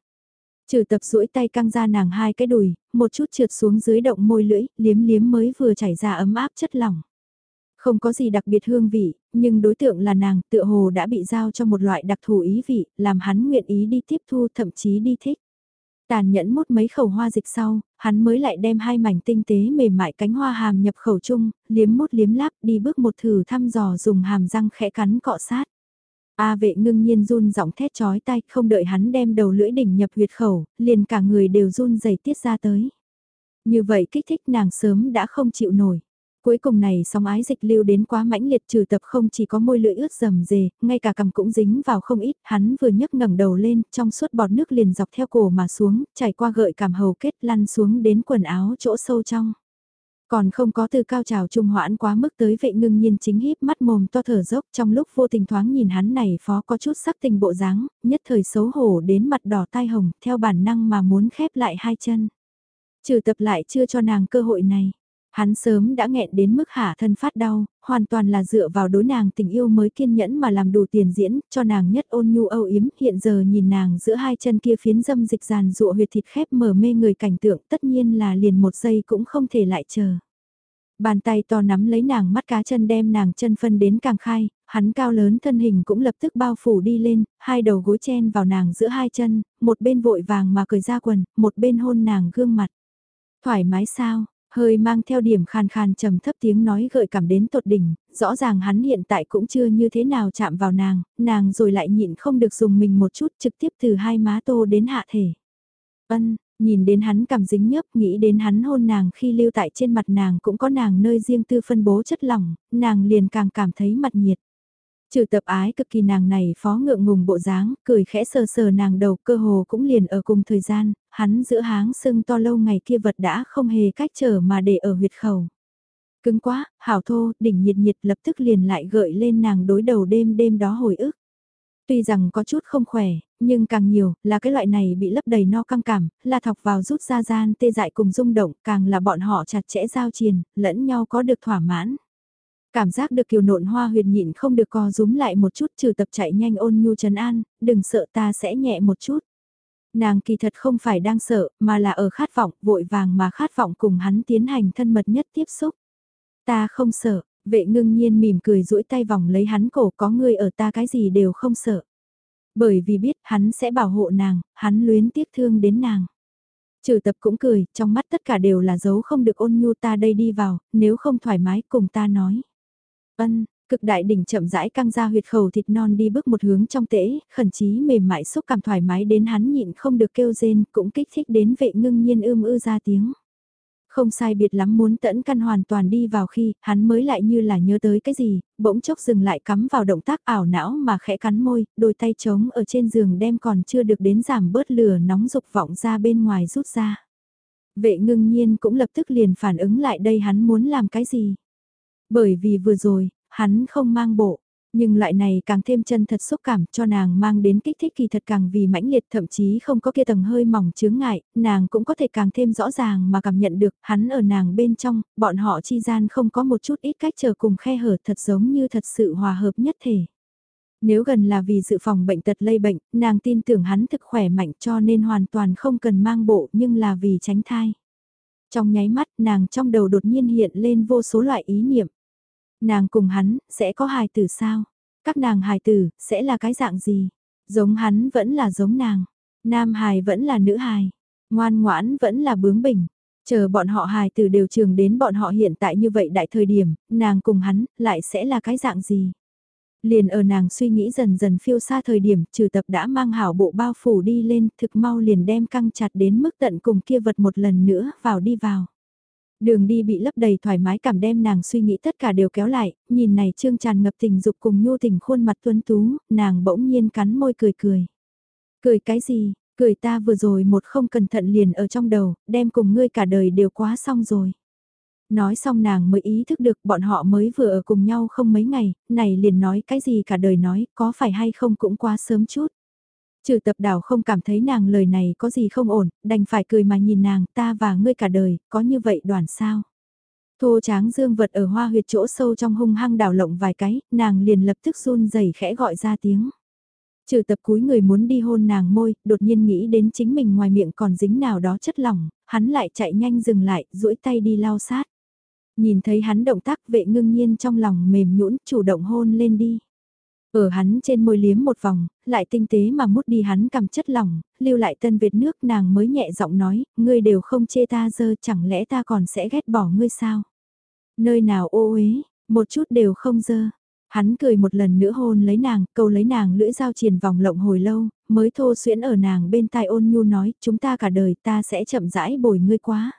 Trừ tập duỗi tay căng ra nàng hai cái đùi, một chút trượt xuống dưới động môi lưỡi, liếm liếm mới vừa chảy ra ấm áp chất lỏng. Không có gì đặc biệt hương vị, nhưng đối tượng là nàng tựa hồ đã bị giao cho một loại đặc thù ý vị, làm hắn nguyện ý đi tiếp thu thậm chí đi thích. Tàn nhẫn mút mấy khẩu hoa dịch sau, hắn mới lại đem hai mảnh tinh tế mềm mại cánh hoa hàm nhập khẩu chung, liếm mút liếm láp đi bước một thử thăm dò dùng hàm răng khẽ cắn cọ sát. A vệ ngưng nhiên run giọng thét chói tay không đợi hắn đem đầu lưỡi đỉnh nhập huyệt khẩu, liền cả người đều run dày tiết ra tới. Như vậy kích thích nàng sớm đã không chịu nổi. Cuối cùng này sóng ái dịch lưu đến quá mãnh liệt trừ tập không chỉ có môi lưỡi ướt rầm rề, ngay cả cằm cũng dính vào không ít, hắn vừa nhấc ngẩng đầu lên, trong suốt bọt nước liền dọc theo cổ mà xuống, chảy qua gợi cảm hầu kết lăn xuống đến quần áo chỗ sâu trong. Còn không có từ cao trào trung hoãn quá mức tới vệ ngưng nhiên chính híp mắt mồm to thở dốc trong lúc vô tình thoáng nhìn hắn này phó có chút sắc tình bộ dáng, nhất thời xấu hổ đến mặt đỏ tai hồng, theo bản năng mà muốn khép lại hai chân. Trừ tập lại chưa cho nàng cơ hội này. Hắn sớm đã nghẹn đến mức hạ thân phát đau, hoàn toàn là dựa vào đối nàng tình yêu mới kiên nhẫn mà làm đủ tiền diễn, cho nàng nhất ôn nhu âu yếm, hiện giờ nhìn nàng giữa hai chân kia phiến dâm dịch giàn dụa huyệt thịt khép mở mê người cảnh tượng tất nhiên là liền một giây cũng không thể lại chờ. Bàn tay to nắm lấy nàng mắt cá chân đem nàng chân phân đến càng khai, hắn cao lớn thân hình cũng lập tức bao phủ đi lên, hai đầu gối chen vào nàng giữa hai chân, một bên vội vàng mà cười ra quần, một bên hôn nàng gương mặt. Thoải mái sao, hơi mang theo điểm khàn khàn trầm thấp tiếng nói gợi cảm đến tột đỉnh, rõ ràng hắn hiện tại cũng chưa như thế nào chạm vào nàng, nàng rồi lại nhịn không được dùng mình một chút trực tiếp từ hai má tô đến hạ thể. Ân, nhìn đến hắn cảm dính nhấp, nghĩ đến hắn hôn nàng khi lưu tại trên mặt nàng cũng có nàng nơi riêng tư phân bố chất lỏng, nàng liền càng cảm thấy mặt nhiệt. Trừ tập ái cực kỳ nàng này phó ngượng ngùng bộ dáng, cười khẽ sờ sờ nàng đầu cơ hồ cũng liền ở cùng thời gian, hắn giữa háng sưng to lâu ngày kia vật đã không hề cách trở mà để ở huyệt khẩu. Cứng quá, hảo thô, đỉnh nhiệt nhiệt lập tức liền lại gợi lên nàng đối đầu đêm đêm đó hồi ức. Tuy rằng có chút không khỏe, nhưng càng nhiều là cái loại này bị lấp đầy no căng cảm, là thọc vào rút ra gian tê dại cùng rung động, càng là bọn họ chặt chẽ giao triền, lẫn nhau có được thỏa mãn. Cảm giác được kiều nộn hoa huyệt nhịn không được co rúm lại một chút trừ tập chạy nhanh ôn nhu trấn an, đừng sợ ta sẽ nhẹ một chút. Nàng kỳ thật không phải đang sợ, mà là ở khát vọng, vội vàng mà khát vọng cùng hắn tiến hành thân mật nhất tiếp xúc. Ta không sợ, vệ ngưng nhiên mỉm cười duỗi tay vòng lấy hắn cổ có người ở ta cái gì đều không sợ. Bởi vì biết hắn sẽ bảo hộ nàng, hắn luyến tiếc thương đến nàng. Trừ tập cũng cười, trong mắt tất cả đều là dấu không được ôn nhu ta đây đi vào, nếu không thoải mái cùng ta nói. Ân, cực đại đỉnh chậm rãi căng ra huyệt khẩu thịt non đi bước một hướng trong tễ, khẩn chí mềm mại xúc cảm thoải mái đến hắn nhịn không được kêu rên, cũng kích thích đến vệ ngưng nhiên ưm ư ra tiếng. Không sai biệt lắm muốn tẫn căn hoàn toàn đi vào khi, hắn mới lại như là nhớ tới cái gì, bỗng chốc dừng lại cắm vào động tác ảo não mà khẽ cắn môi, đôi tay trống ở trên giường đem còn chưa được đến giảm bớt lửa nóng dục vọng ra bên ngoài rút ra. Vệ ngưng nhiên cũng lập tức liền phản ứng lại đây hắn muốn làm cái gì. Bởi vì vừa rồi, hắn không mang bộ, nhưng loại này càng thêm chân thật xúc cảm cho nàng mang đến kích thích kỳ thật càng vì mãnh liệt thậm chí không có kia tầng hơi mỏng chướng ngại, nàng cũng có thể càng thêm rõ ràng mà cảm nhận được hắn ở nàng bên trong, bọn họ chi gian không có một chút ít cách chờ cùng khe hở thật giống như thật sự hòa hợp nhất thể. Nếu gần là vì dự phòng bệnh tật lây bệnh, nàng tin tưởng hắn thực khỏe mạnh cho nên hoàn toàn không cần mang bộ nhưng là vì tránh thai. Trong nháy mắt nàng trong đầu đột nhiên hiện lên vô số loại ý niệm. Nàng cùng hắn, sẽ có hài tử sao? Các nàng hài tử, sẽ là cái dạng gì? Giống hắn vẫn là giống nàng. Nam hài vẫn là nữ hài. Ngoan ngoãn vẫn là bướng bỉnh. Chờ bọn họ hài tử đều trường đến bọn họ hiện tại như vậy đại thời điểm, nàng cùng hắn, lại sẽ là cái dạng gì? Liền ở nàng suy nghĩ dần dần phiêu xa thời điểm, trừ tập đã mang hảo bộ bao phủ đi lên, thực mau liền đem căng chặt đến mức tận cùng kia vật một lần nữa, vào đi vào. Đường đi bị lấp đầy thoải mái cảm đem nàng suy nghĩ tất cả đều kéo lại, nhìn này trương tràn ngập tình dục cùng nhu tình khuôn mặt tuấn tú, nàng bỗng nhiên cắn môi cười cười. Cười cái gì, cười ta vừa rồi một không cẩn thận liền ở trong đầu, đem cùng ngươi cả đời đều quá xong rồi. Nói xong nàng mới ý thức được bọn họ mới vừa ở cùng nhau không mấy ngày, này liền nói cái gì cả đời nói, có phải hay không cũng quá sớm chút. Trừ tập đảo không cảm thấy nàng lời này có gì không ổn, đành phải cười mà nhìn nàng, ta và ngươi cả đời, có như vậy đoàn sao. Thô tráng dương vật ở hoa huyệt chỗ sâu trong hung hăng đảo lộng vài cái, nàng liền lập tức run rẩy khẽ gọi ra tiếng. Trừ tập cúi người muốn đi hôn nàng môi, đột nhiên nghĩ đến chính mình ngoài miệng còn dính nào đó chất lỏng, hắn lại chạy nhanh dừng lại, duỗi tay đi lau sát. Nhìn thấy hắn động tác vệ ngưng nhiên trong lòng mềm nhũn chủ động hôn lên đi. Ở hắn trên môi liếm một vòng, lại tinh tế mà mút đi hắn cầm chất lỏng, lưu lại tân Việt nước nàng mới nhẹ giọng nói, ngươi đều không chê ta dơ chẳng lẽ ta còn sẽ ghét bỏ ngươi sao? Nơi nào ô uế, một chút đều không dơ. Hắn cười một lần nữa hôn lấy nàng, câu lấy nàng lưỡi dao triền vòng lộng hồi lâu, mới thô xuyễn ở nàng bên tai ôn nhu nói, chúng ta cả đời ta sẽ chậm rãi bồi ngươi quá.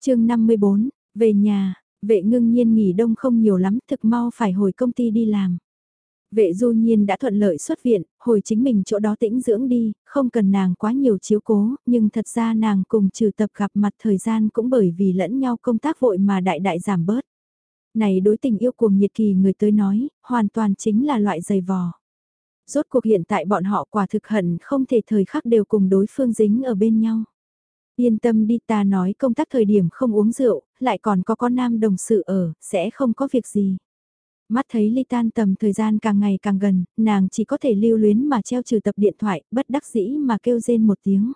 chương 54, về nhà, vệ ngưng nhiên nghỉ đông không nhiều lắm, thực mau phải hồi công ty đi làm. Vệ du nhiên đã thuận lợi xuất viện, hồi chính mình chỗ đó tĩnh dưỡng đi, không cần nàng quá nhiều chiếu cố, nhưng thật ra nàng cùng trừ tập gặp mặt thời gian cũng bởi vì lẫn nhau công tác vội mà đại đại giảm bớt. Này đối tình yêu cuồng nhiệt kỳ người tới nói, hoàn toàn chính là loại dày vò. Rốt cuộc hiện tại bọn họ quả thực hận không thể thời khắc đều cùng đối phương dính ở bên nhau. Yên tâm đi ta nói công tác thời điểm không uống rượu, lại còn có con nam đồng sự ở, sẽ không có việc gì. Mắt thấy ly tan tầm thời gian càng ngày càng gần, nàng chỉ có thể lưu luyến mà treo trừ tập điện thoại, bất đắc dĩ mà kêu rên một tiếng.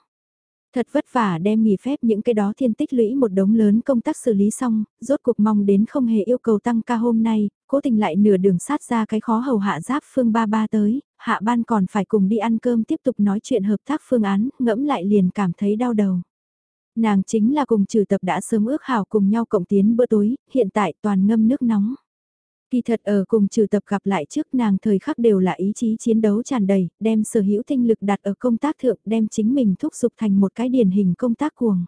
Thật vất vả đem nghỉ phép những cái đó thiên tích lũy một đống lớn công tác xử lý xong, rốt cuộc mong đến không hề yêu cầu tăng ca hôm nay, cố tình lại nửa đường sát ra cái khó hầu hạ giáp phương ba ba tới, hạ ban còn phải cùng đi ăn cơm tiếp tục nói chuyện hợp tác phương án, ngẫm lại liền cảm thấy đau đầu. Nàng chính là cùng trừ tập đã sớm ước hảo cùng nhau cộng tiến bữa tối, hiện tại toàn ngâm nước nóng. Kỳ thật ở cùng trừ tập gặp lại trước nàng thời khắc đều là ý chí chiến đấu tràn đầy, đem sở hữu tinh lực đặt ở công tác thượng, đem chính mình thúc giục thành một cái điển hình công tác cuồng.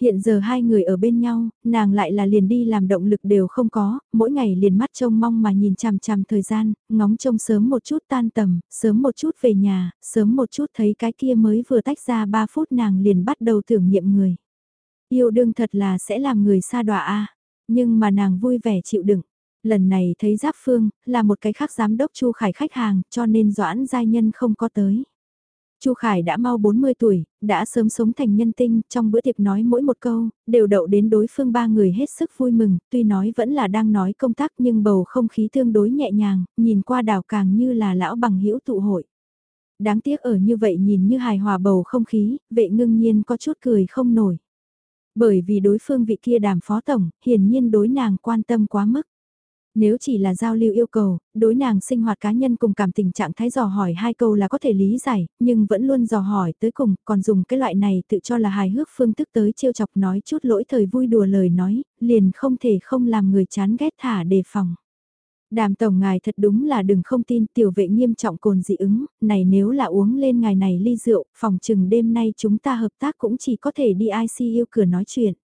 hiện giờ hai người ở bên nhau, nàng lại là liền đi làm động lực đều không có, mỗi ngày liền mắt trông mong mà nhìn chằm chằm thời gian, ngóng trông sớm một chút tan tầm, sớm một chút về nhà, sớm một chút thấy cái kia mới vừa tách ra 3 phút nàng liền bắt đầu tưởng niệm người. Yêu đương thật là sẽ làm người xa đọa a nhưng mà nàng vui vẻ chịu đựng. Lần này thấy Giáp Phương, là một cái khác giám đốc Chu Khải khách hàng, cho nên Doãn Giai Nhân không có tới. Chu Khải đã mau 40 tuổi, đã sớm sống thành nhân tinh, trong bữa tiệc nói mỗi một câu, đều đậu đến đối phương ba người hết sức vui mừng, tuy nói vẫn là đang nói công tác nhưng bầu không khí tương đối nhẹ nhàng, nhìn qua đảo càng như là lão bằng hữu tụ hội. Đáng tiếc ở như vậy nhìn như hài hòa bầu không khí, vệ ngưng nhiên có chút cười không nổi. Bởi vì đối phương vị kia đàm phó tổng, hiển nhiên đối nàng quan tâm quá mức. Nếu chỉ là giao lưu yêu cầu, đối nàng sinh hoạt cá nhân cùng cảm tình trạng thái dò hỏi hai câu là có thể lý giải, nhưng vẫn luôn dò hỏi tới cùng, còn dùng cái loại này tự cho là hài hước phương thức tới trêu chọc nói chút lỗi thời vui đùa lời nói, liền không thể không làm người chán ghét thả đề phòng. Đàm tổng ngài thật đúng là đừng không tin tiểu vệ nghiêm trọng cồn dị ứng, này nếu là uống lên ngài này ly rượu, phòng chừng đêm nay chúng ta hợp tác cũng chỉ có thể đi ICU cửa nói chuyện.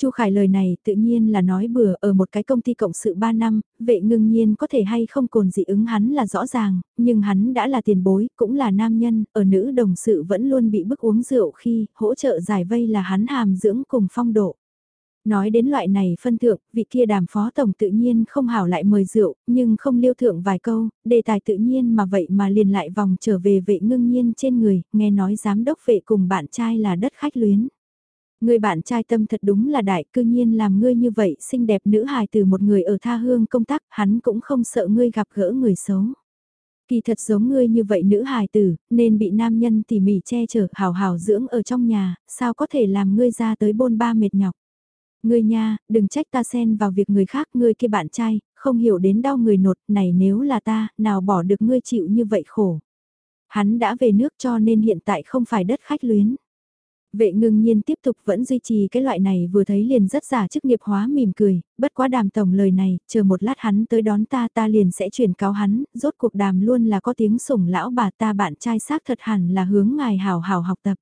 Chu Khải lời này tự nhiên là nói bừa ở một cái công ty cộng sự 3 năm, vệ ngưng nhiên có thể hay không cồn dị ứng hắn là rõ ràng, nhưng hắn đã là tiền bối, cũng là nam nhân, ở nữ đồng sự vẫn luôn bị bức uống rượu khi hỗ trợ giải vây là hắn hàm dưỡng cùng phong độ. Nói đến loại này phân thượng, vị kia đàm phó tổng tự nhiên không hảo lại mời rượu, nhưng không liêu thượng vài câu, đề tài tự nhiên mà vậy mà liền lại vòng trở về vệ ngưng nhiên trên người, nghe nói giám đốc vệ cùng bạn trai là đất khách luyến. Người bạn trai tâm thật đúng là đại cư nhiên làm ngươi như vậy xinh đẹp nữ hài từ một người ở tha hương công tác hắn cũng không sợ ngươi gặp gỡ người xấu. Kỳ thật giống ngươi như vậy nữ hài tử, nên bị nam nhân tỉ mỉ che chở hào hào dưỡng ở trong nhà, sao có thể làm ngươi ra tới bôn ba mệt nhọc. Ngươi nha, đừng trách ta xen vào việc người khác, ngươi kia bạn trai, không hiểu đến đau người nột, này nếu là ta, nào bỏ được ngươi chịu như vậy khổ. Hắn đã về nước cho nên hiện tại không phải đất khách luyến. Vệ ngưng nhiên tiếp tục vẫn duy trì cái loại này vừa thấy liền rất giả chức nghiệp hóa mỉm cười, bất quá đàm tổng lời này, chờ một lát hắn tới đón ta ta liền sẽ chuyển cáo hắn, rốt cuộc đàm luôn là có tiếng sủng lão bà ta bạn trai xác thật hẳn là hướng ngài hào hào học tập.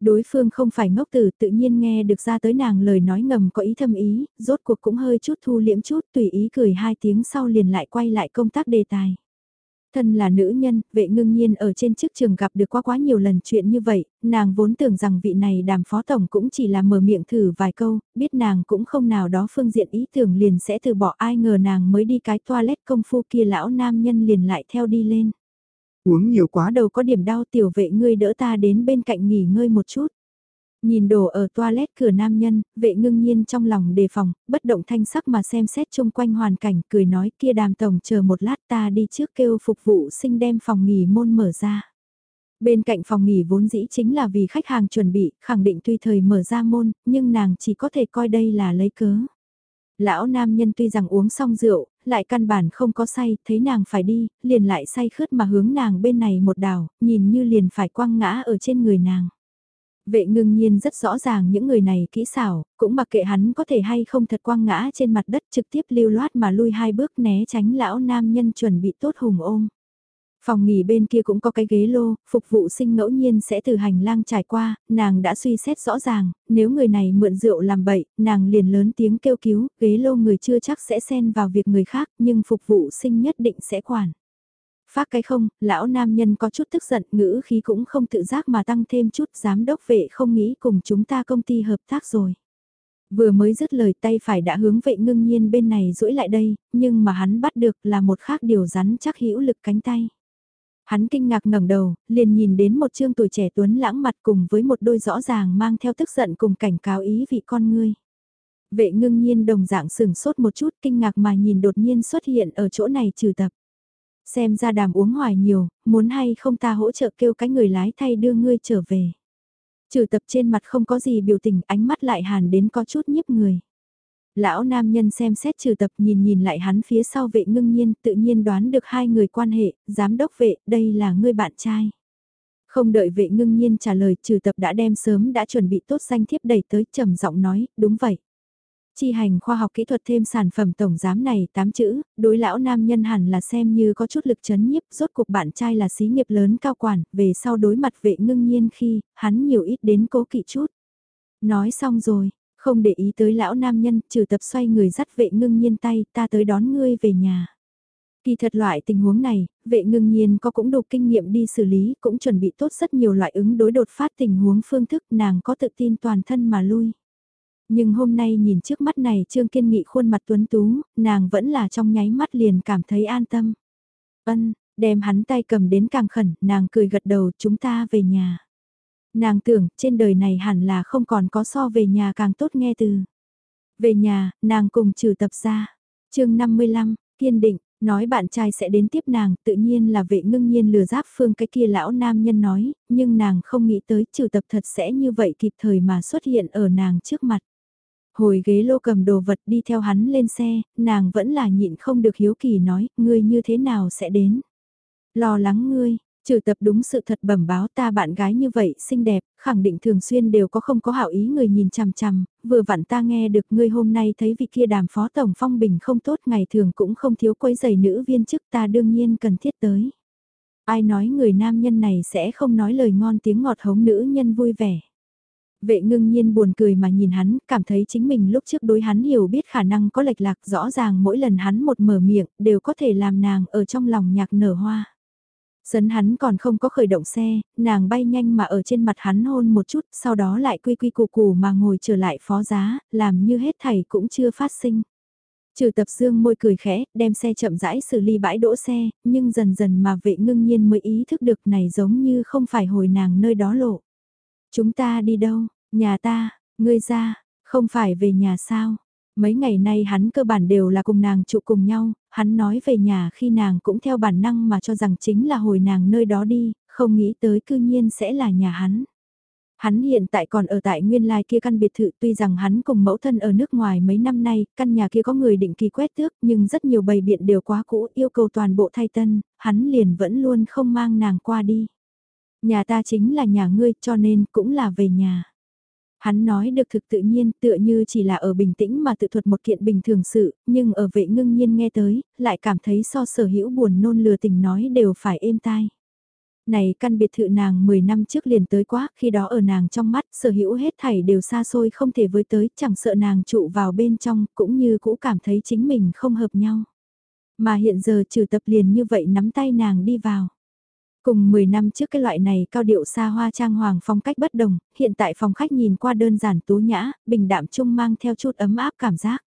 Đối phương không phải ngốc tử tự nhiên nghe được ra tới nàng lời nói ngầm có ý thâm ý, rốt cuộc cũng hơi chút thu liễm chút tùy ý cười hai tiếng sau liền lại quay lại công tác đề tài. Thân là nữ nhân, vệ ngưng nhiên ở trên chức trường gặp được quá quá nhiều lần chuyện như vậy, nàng vốn tưởng rằng vị này đàm phó tổng cũng chỉ là mở miệng thử vài câu, biết nàng cũng không nào đó phương diện ý tưởng liền sẽ từ bỏ ai ngờ nàng mới đi cái toilet công phu kia lão nam nhân liền lại theo đi lên. Uống nhiều quá đầu có điểm đau tiểu vệ ngươi đỡ ta đến bên cạnh nghỉ ngơi một chút. Nhìn đồ ở toilet cửa nam nhân, vệ ngưng nhiên trong lòng đề phòng, bất động thanh sắc mà xem xét chung quanh hoàn cảnh, cười nói kia đàm tổng chờ một lát ta đi trước kêu phục vụ sinh đem phòng nghỉ môn mở ra. Bên cạnh phòng nghỉ vốn dĩ chính là vì khách hàng chuẩn bị, khẳng định tuy thời mở ra môn, nhưng nàng chỉ có thể coi đây là lấy cớ. Lão nam nhân tuy rằng uống xong rượu, lại căn bản không có say, thấy nàng phải đi, liền lại say khướt mà hướng nàng bên này một đảo, nhìn như liền phải quăng ngã ở trên người nàng. Vệ ngưng nhiên rất rõ ràng những người này kỹ xảo, cũng mặc kệ hắn có thể hay không thật quang ngã trên mặt đất trực tiếp lưu loát mà lui hai bước né tránh lão nam nhân chuẩn bị tốt hùng ôm. Phòng nghỉ bên kia cũng có cái ghế lô, phục vụ sinh ngẫu nhiên sẽ từ hành lang trải qua, nàng đã suy xét rõ ràng, nếu người này mượn rượu làm bậy, nàng liền lớn tiếng kêu cứu, ghế lô người chưa chắc sẽ xen vào việc người khác, nhưng phục vụ sinh nhất định sẽ quản. Phát cái không, lão nam nhân có chút tức giận, ngữ khí cũng không tự giác mà tăng thêm chút, giám đốc vệ không nghĩ cùng chúng ta công ty hợp tác rồi. Vừa mới dứt lời tay phải đã hướng vệ ngưng nhiên bên này duỗi lại đây, nhưng mà hắn bắt được là một khác điều rắn chắc hữu lực cánh tay. Hắn kinh ngạc ngẩng đầu, liền nhìn đến một trương tuổi trẻ tuấn lãng mặt cùng với một đôi rõ ràng mang theo tức giận cùng cảnh cáo ý vị con ngươi. Vệ ngưng nhiên đồng dạng sừng sốt một chút kinh ngạc mà nhìn đột nhiên xuất hiện ở chỗ này trừ tập. Xem ra đàm uống hoài nhiều, muốn hay không ta hỗ trợ kêu cái người lái thay đưa ngươi trở về. Trừ tập trên mặt không có gì biểu tình ánh mắt lại hàn đến có chút nhiếp người. Lão nam nhân xem xét trừ tập nhìn nhìn lại hắn phía sau vệ ngưng nhiên tự nhiên đoán được hai người quan hệ, giám đốc vệ, đây là ngươi bạn trai. Không đợi vệ ngưng nhiên trả lời trừ tập đã đem sớm đã chuẩn bị tốt danh thiếp đẩy tới trầm giọng nói, đúng vậy. Chi hành khoa học kỹ thuật thêm sản phẩm tổng giám này 8 chữ, đối lão nam nhân hẳn là xem như có chút lực chấn nhiếp, rốt cuộc bạn trai là xí nghiệp lớn cao quản, về sau đối mặt vệ ngưng nhiên khi, hắn nhiều ít đến cố kỵ chút. Nói xong rồi, không để ý tới lão nam nhân, trừ tập xoay người dắt vệ ngưng nhiên tay, ta tới đón ngươi về nhà. Kỳ thật loại tình huống này, vệ ngưng nhiên có cũng đủ kinh nghiệm đi xử lý, cũng chuẩn bị tốt rất nhiều loại ứng đối đột phát tình huống phương thức nàng có tự tin toàn thân mà lui. Nhưng hôm nay nhìn trước mắt này Trương Kiên Nghị khuôn mặt tuấn tú, nàng vẫn là trong nháy mắt liền cảm thấy an tâm. Ân, đem hắn tay cầm đến càng khẩn, nàng cười gật đầu chúng ta về nhà. Nàng tưởng trên đời này hẳn là không còn có so về nhà càng tốt nghe từ. Về nhà, nàng cùng trừ tập ra. chương 55, kiên định, nói bạn trai sẽ đến tiếp nàng, tự nhiên là vệ ngưng nhiên lừa giáp phương cái kia lão nam nhân nói, nhưng nàng không nghĩ tới trừ tập thật sẽ như vậy kịp thời mà xuất hiện ở nàng trước mặt. Hồi ghế lô cầm đồ vật đi theo hắn lên xe, nàng vẫn là nhịn không được hiếu kỳ nói, ngươi như thế nào sẽ đến. Lo lắng ngươi, Trừ tập đúng sự thật bẩm báo ta bạn gái như vậy xinh đẹp, khẳng định thường xuyên đều có không có hảo ý người nhìn chằm chằm, vừa vặn ta nghe được ngươi hôm nay thấy vị kia đàm phó tổng phong bình không tốt ngày thường cũng không thiếu quấy giày nữ viên chức ta đương nhiên cần thiết tới. Ai nói người nam nhân này sẽ không nói lời ngon tiếng ngọt hống nữ nhân vui vẻ. Vệ ngưng nhiên buồn cười mà nhìn hắn, cảm thấy chính mình lúc trước đối hắn hiểu biết khả năng có lệch lạc rõ ràng mỗi lần hắn một mở miệng đều có thể làm nàng ở trong lòng nhạc nở hoa. Sấn hắn còn không có khởi động xe, nàng bay nhanh mà ở trên mặt hắn hôn một chút, sau đó lại quy quy củ củ mà ngồi trở lại phó giá, làm như hết thảy cũng chưa phát sinh. Trừ tập dương môi cười khẽ, đem xe chậm rãi xử lý bãi đỗ xe, nhưng dần dần mà vệ ngưng nhiên mới ý thức được này giống như không phải hồi nàng nơi đó lộ. Chúng ta đi đâu, nhà ta, ngươi ra, không phải về nhà sao? Mấy ngày nay hắn cơ bản đều là cùng nàng trụ cùng nhau, hắn nói về nhà khi nàng cũng theo bản năng mà cho rằng chính là hồi nàng nơi đó đi, không nghĩ tới cư nhiên sẽ là nhà hắn. Hắn hiện tại còn ở tại nguyên lai kia căn biệt thự tuy rằng hắn cùng mẫu thân ở nước ngoài mấy năm nay, căn nhà kia có người định kỳ quét tước nhưng rất nhiều bầy biện đều quá cũ yêu cầu toàn bộ thay tân, hắn liền vẫn luôn không mang nàng qua đi. Nhà ta chính là nhà ngươi cho nên cũng là về nhà. Hắn nói được thực tự nhiên tựa như chỉ là ở bình tĩnh mà tự thuật một kiện bình thường sự, nhưng ở vệ ngưng nhiên nghe tới, lại cảm thấy so sở hữu buồn nôn lừa tình nói đều phải êm tai. Này căn biệt thự nàng 10 năm trước liền tới quá, khi đó ở nàng trong mắt sở hữu hết thảy đều xa xôi không thể với tới, chẳng sợ nàng trụ vào bên trong, cũng như cũ cảm thấy chính mình không hợp nhau. Mà hiện giờ trừ tập liền như vậy nắm tay nàng đi vào. Cùng 10 năm trước cái loại này cao điệu xa hoa trang hoàng phong cách bất đồng, hiện tại phòng khách nhìn qua đơn giản tú nhã, bình đạm chung mang theo chút ấm áp cảm giác.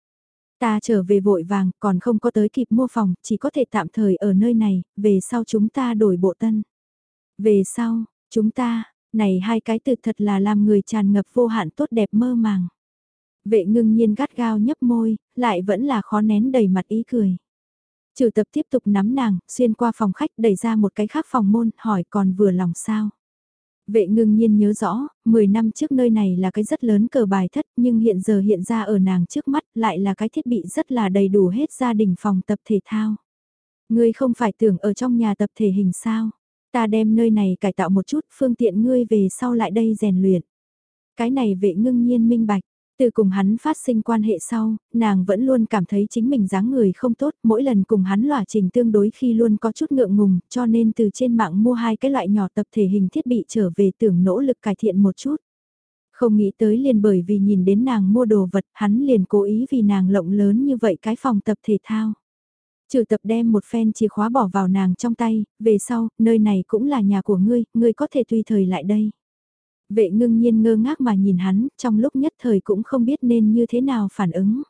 Ta trở về vội vàng, còn không có tới kịp mua phòng, chỉ có thể tạm thời ở nơi này, về sau chúng ta đổi bộ tân. Về sau, chúng ta, này hai cái từ thật là làm người tràn ngập vô hạn tốt đẹp mơ màng. Vệ ngưng nhiên gắt gao nhấp môi, lại vẫn là khó nén đầy mặt ý cười. Trừ tập tiếp tục nắm nàng, xuyên qua phòng khách đẩy ra một cái khác phòng môn, hỏi còn vừa lòng sao. Vệ ngưng nhiên nhớ rõ, 10 năm trước nơi này là cái rất lớn cờ bài thất nhưng hiện giờ hiện ra ở nàng trước mắt lại là cái thiết bị rất là đầy đủ hết gia đình phòng tập thể thao. Ngươi không phải tưởng ở trong nhà tập thể hình sao, ta đem nơi này cải tạo một chút phương tiện ngươi về sau lại đây rèn luyện. Cái này vệ ngưng nhiên minh bạch, từ cùng hắn phát sinh quan hệ sau, nàng vẫn luôn cảm thấy chính mình dáng người không tốt, mỗi lần cùng hắn lỏa trình tương đối khi luôn có chút ngượng ngùng, cho nên từ trên mạng mua hai cái loại nhỏ tập thể hình thiết bị trở về tưởng nỗ lực cải thiện một chút. Không nghĩ tới liền bởi vì nhìn đến nàng mua đồ vật, hắn liền cố ý vì nàng lộng lớn như vậy cái phòng tập thể thao. Trừ tập đem một phen chìa khóa bỏ vào nàng trong tay, về sau, nơi này cũng là nhà của ngươi, ngươi có thể tùy thời lại đây. Vệ ngưng nhiên ngơ ngác mà nhìn hắn, trong lúc nhất thời cũng không biết nên như thế nào phản ứng.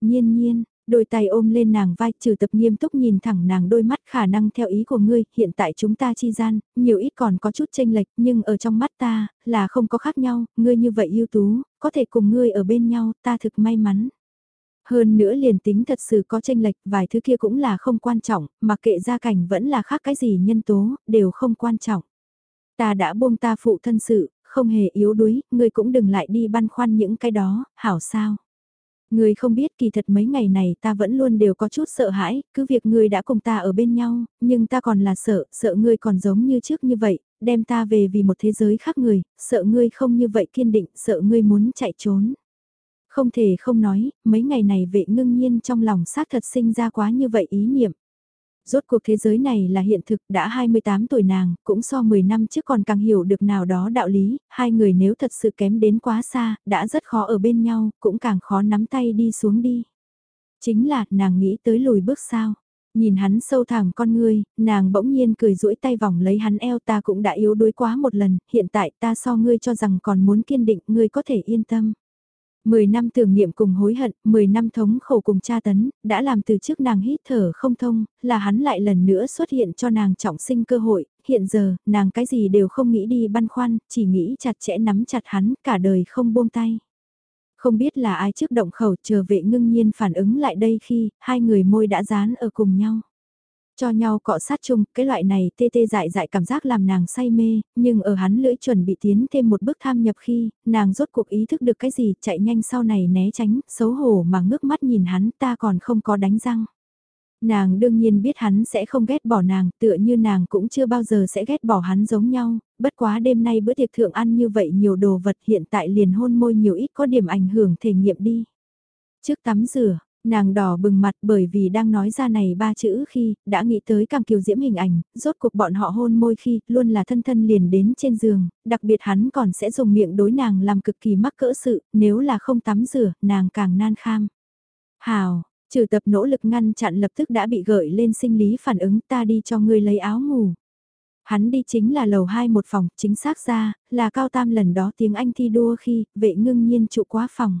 Nhiên nhiên, đôi tay ôm lên nàng vai trừ tập nghiêm túc nhìn thẳng nàng đôi mắt khả năng theo ý của ngươi, hiện tại chúng ta chi gian, nhiều ít còn có chút tranh lệch, nhưng ở trong mắt ta, là không có khác nhau, ngươi như vậy ưu tú, có thể cùng ngươi ở bên nhau, ta thực may mắn. Hơn nữa liền tính thật sự có tranh lệch, vài thứ kia cũng là không quan trọng, mà kệ gia cảnh vẫn là khác cái gì nhân tố, đều không quan trọng. Ta đã buông ta phụ thân sự, không hề yếu đuối, ngươi cũng đừng lại đi băn khoăn những cái đó, hảo sao. Ngươi không biết kỳ thật mấy ngày này ta vẫn luôn đều có chút sợ hãi, cứ việc ngươi đã cùng ta ở bên nhau, nhưng ta còn là sợ, sợ ngươi còn giống như trước như vậy, đem ta về vì một thế giới khác người, sợ ngươi không như vậy kiên định, sợ ngươi muốn chạy trốn. Không thể không nói, mấy ngày này vệ ngưng nhiên trong lòng xác thật sinh ra quá như vậy ý niệm. Rốt cuộc thế giới này là hiện thực đã 28 tuổi nàng, cũng so 10 năm trước còn càng hiểu được nào đó đạo lý, hai người nếu thật sự kém đến quá xa, đã rất khó ở bên nhau, cũng càng khó nắm tay đi xuống đi. Chính là, nàng nghĩ tới lùi bước sao. Nhìn hắn sâu thẳm con ngươi, nàng bỗng nhiên cười duỗi tay vòng lấy hắn eo ta cũng đã yếu đuối quá một lần, hiện tại ta so ngươi cho rằng còn muốn kiên định, ngươi có thể yên tâm. Mười năm tưởng niệm cùng hối hận, mười năm thống khổ cùng tra tấn, đã làm từ trước nàng hít thở không thông, là hắn lại lần nữa xuất hiện cho nàng trọng sinh cơ hội, hiện giờ, nàng cái gì đều không nghĩ đi băn khoăn, chỉ nghĩ chặt chẽ nắm chặt hắn, cả đời không buông tay. Không biết là ai trước động khẩu chờ vệ ngưng nhiên phản ứng lại đây khi hai người môi đã dán ở cùng nhau. Cho nhau cọ sát chung, cái loại này tê tê dại dại cảm giác làm nàng say mê, nhưng ở hắn lưỡi chuẩn bị tiến thêm một bước tham nhập khi, nàng rốt cuộc ý thức được cái gì, chạy nhanh sau này né tránh, xấu hổ mà ngước mắt nhìn hắn ta còn không có đánh răng. Nàng đương nhiên biết hắn sẽ không ghét bỏ nàng, tựa như nàng cũng chưa bao giờ sẽ ghét bỏ hắn giống nhau, bất quá đêm nay bữa tiệc thượng ăn như vậy nhiều đồ vật hiện tại liền hôn môi nhiều ít có điểm ảnh hưởng thể nghiệm đi. Trước tắm rửa, nàng đỏ bừng mặt bởi vì đang nói ra này ba chữ khi, đã nghĩ tới càng kiều diễm hình ảnh, rốt cuộc bọn họ hôn môi khi, luôn là thân thân liền đến trên giường, đặc biệt hắn còn sẽ dùng miệng đối nàng làm cực kỳ mắc cỡ sự, nếu là không tắm rửa, nàng càng nan kham. Hào, Trừ tập nỗ lực ngăn chặn lập tức đã bị gợi lên sinh lý phản ứng ta đi cho ngươi lấy áo ngủ. Hắn đi chính là lầu 2 một phòng, chính xác ra, là cao tam lần đó tiếng Anh thi đua khi, vệ ngưng nhiên trụ quá phòng.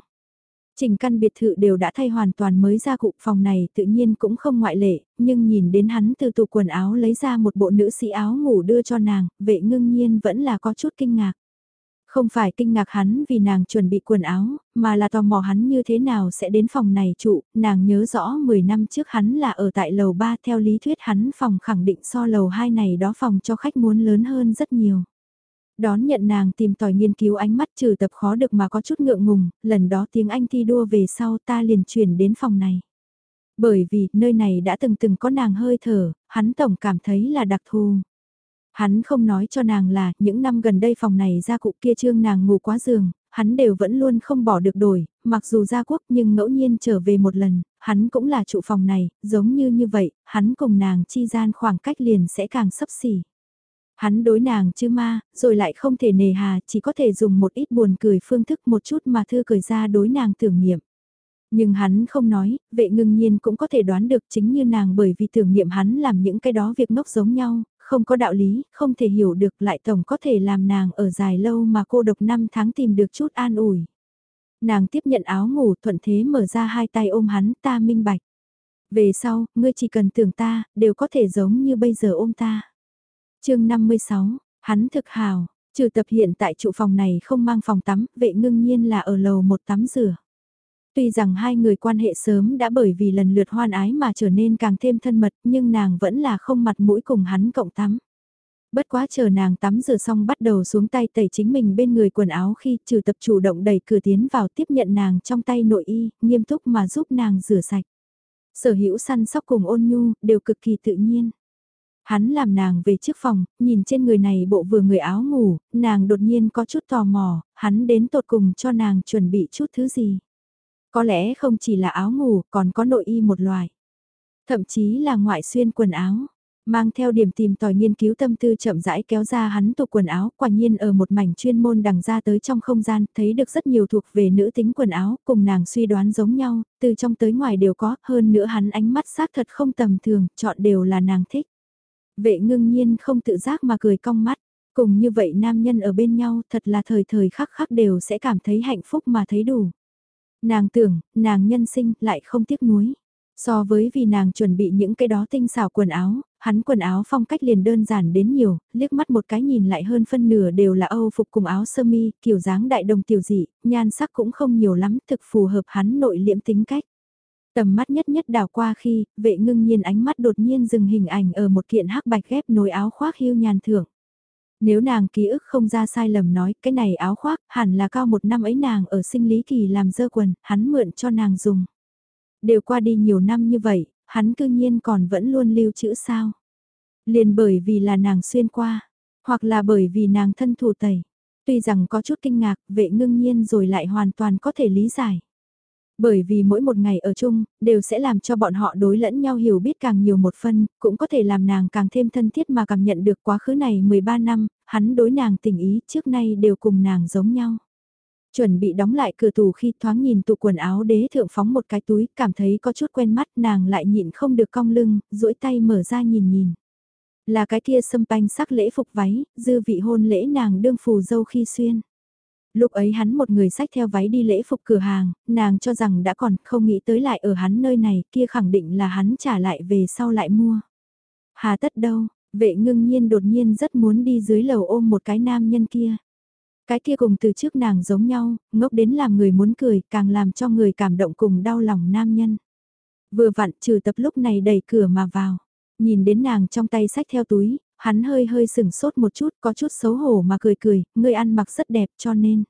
Trình căn biệt thự đều đã thay hoàn toàn mới ra cụ phòng này tự nhiên cũng không ngoại lệ, nhưng nhìn đến hắn từ tủ quần áo lấy ra một bộ nữ sĩ áo ngủ đưa cho nàng, vệ ngưng nhiên vẫn là có chút kinh ngạc. Không phải kinh ngạc hắn vì nàng chuẩn bị quần áo, mà là tò mò hắn như thế nào sẽ đến phòng này trụ, nàng nhớ rõ 10 năm trước hắn là ở tại lầu 3 theo lý thuyết hắn phòng khẳng định so lầu 2 này đó phòng cho khách muốn lớn hơn rất nhiều. Đón nhận nàng tìm tòi nghiên cứu ánh mắt trừ tập khó được mà có chút ngượng ngùng, lần đó tiếng Anh thi đua về sau ta liền chuyển đến phòng này. Bởi vì nơi này đã từng từng có nàng hơi thở, hắn tổng cảm thấy là đặc thù. Hắn không nói cho nàng là những năm gần đây phòng này ra cụ kia trương nàng ngủ quá giường, hắn đều vẫn luôn không bỏ được đổi, mặc dù ra quốc nhưng ngẫu nhiên trở về một lần, hắn cũng là trụ phòng này, giống như như vậy, hắn cùng nàng chi gian khoảng cách liền sẽ càng sấp xỉ. Hắn đối nàng chứ ma, rồi lại không thể nề hà, chỉ có thể dùng một ít buồn cười phương thức một chút mà thư cười ra đối nàng tưởng niệm. Nhưng hắn không nói, vệ ngưng nhiên cũng có thể đoán được chính như nàng bởi vì tưởng niệm hắn làm những cái đó việc ngốc giống nhau, không có đạo lý, không thể hiểu được lại tổng có thể làm nàng ở dài lâu mà cô độc năm tháng tìm được chút an ủi. Nàng tiếp nhận áo ngủ thuận thế mở ra hai tay ôm hắn ta minh bạch. Về sau, ngươi chỉ cần tưởng ta, đều có thể giống như bây giờ ôm ta chương 56, hắn thực hào, trừ tập hiện tại trụ phòng này không mang phòng tắm, vệ ngưng nhiên là ở lầu một tắm rửa. Tuy rằng hai người quan hệ sớm đã bởi vì lần lượt hoan ái mà trở nên càng thêm thân mật nhưng nàng vẫn là không mặt mũi cùng hắn cộng tắm. Bất quá chờ nàng tắm rửa xong bắt đầu xuống tay tẩy chính mình bên người quần áo khi trừ tập chủ động đẩy cửa tiến vào tiếp nhận nàng trong tay nội y, nghiêm túc mà giúp nàng rửa sạch. Sở hữu săn sóc cùng ôn nhu, đều cực kỳ tự nhiên. Hắn làm nàng về trước phòng, nhìn trên người này bộ vừa người áo ngủ, nàng đột nhiên có chút tò mò, hắn đến tột cùng cho nàng chuẩn bị chút thứ gì. Có lẽ không chỉ là áo ngủ, còn có nội y một loài. Thậm chí là ngoại xuyên quần áo. Mang theo điểm tìm tòi nghiên cứu tâm tư chậm rãi kéo ra hắn tụ quần áo, quả nhiên ở một mảnh chuyên môn đằng ra tới trong không gian, thấy được rất nhiều thuộc về nữ tính quần áo, cùng nàng suy đoán giống nhau, từ trong tới ngoài đều có, hơn nữa hắn ánh mắt xác thật không tầm thường, chọn đều là nàng thích. Vệ ngưng nhiên không tự giác mà cười cong mắt, cùng như vậy nam nhân ở bên nhau thật là thời thời khắc khắc đều sẽ cảm thấy hạnh phúc mà thấy đủ. Nàng tưởng, nàng nhân sinh lại không tiếc nuối. So với vì nàng chuẩn bị những cái đó tinh xảo quần áo, hắn quần áo phong cách liền đơn giản đến nhiều, liếc mắt một cái nhìn lại hơn phân nửa đều là Âu phục cùng áo sơ mi, kiểu dáng đại đồng tiểu dị, nhan sắc cũng không nhiều lắm, thực phù hợp hắn nội liễm tính cách. Tầm mắt nhất nhất đào qua khi, vệ ngưng nhiên ánh mắt đột nhiên dừng hình ảnh ở một kiện hắc bạch ghép nối áo khoác hưu nhàn thưởng. Nếu nàng ký ức không ra sai lầm nói, cái này áo khoác, hẳn là cao một năm ấy nàng ở sinh lý kỳ làm dơ quần, hắn mượn cho nàng dùng. Đều qua đi nhiều năm như vậy, hắn cư nhiên còn vẫn luôn lưu trữ sao. Liền bởi vì là nàng xuyên qua, hoặc là bởi vì nàng thân thủ tẩy. Tuy rằng có chút kinh ngạc, vệ ngưng nhiên rồi lại hoàn toàn có thể lý giải. Bởi vì mỗi một ngày ở chung, đều sẽ làm cho bọn họ đối lẫn nhau hiểu biết càng nhiều một phân, cũng có thể làm nàng càng thêm thân thiết mà cảm nhận được quá khứ này 13 năm, hắn đối nàng tình ý trước nay đều cùng nàng giống nhau. Chuẩn bị đóng lại cửa tủ khi thoáng nhìn tụ quần áo đế thượng phóng một cái túi, cảm thấy có chút quen mắt nàng lại nhịn không được cong lưng, duỗi tay mở ra nhìn nhìn. Là cái kia sâm panh sắc lễ phục váy, dư vị hôn lễ nàng đương phù dâu khi xuyên. Lúc ấy hắn một người sách theo váy đi lễ phục cửa hàng, nàng cho rằng đã còn không nghĩ tới lại ở hắn nơi này kia khẳng định là hắn trả lại về sau lại mua. Hà tất đâu, vệ ngưng nhiên đột nhiên rất muốn đi dưới lầu ôm một cái nam nhân kia. Cái kia cùng từ trước nàng giống nhau, ngốc đến làm người muốn cười, càng làm cho người cảm động cùng đau lòng nam nhân. Vừa vặn trừ tập lúc này đẩy cửa mà vào. Nhìn đến nàng trong tay sách theo túi, hắn hơi hơi sừng sốt một chút, có chút xấu hổ mà cười cười, ngươi ăn mặc rất đẹp cho nên.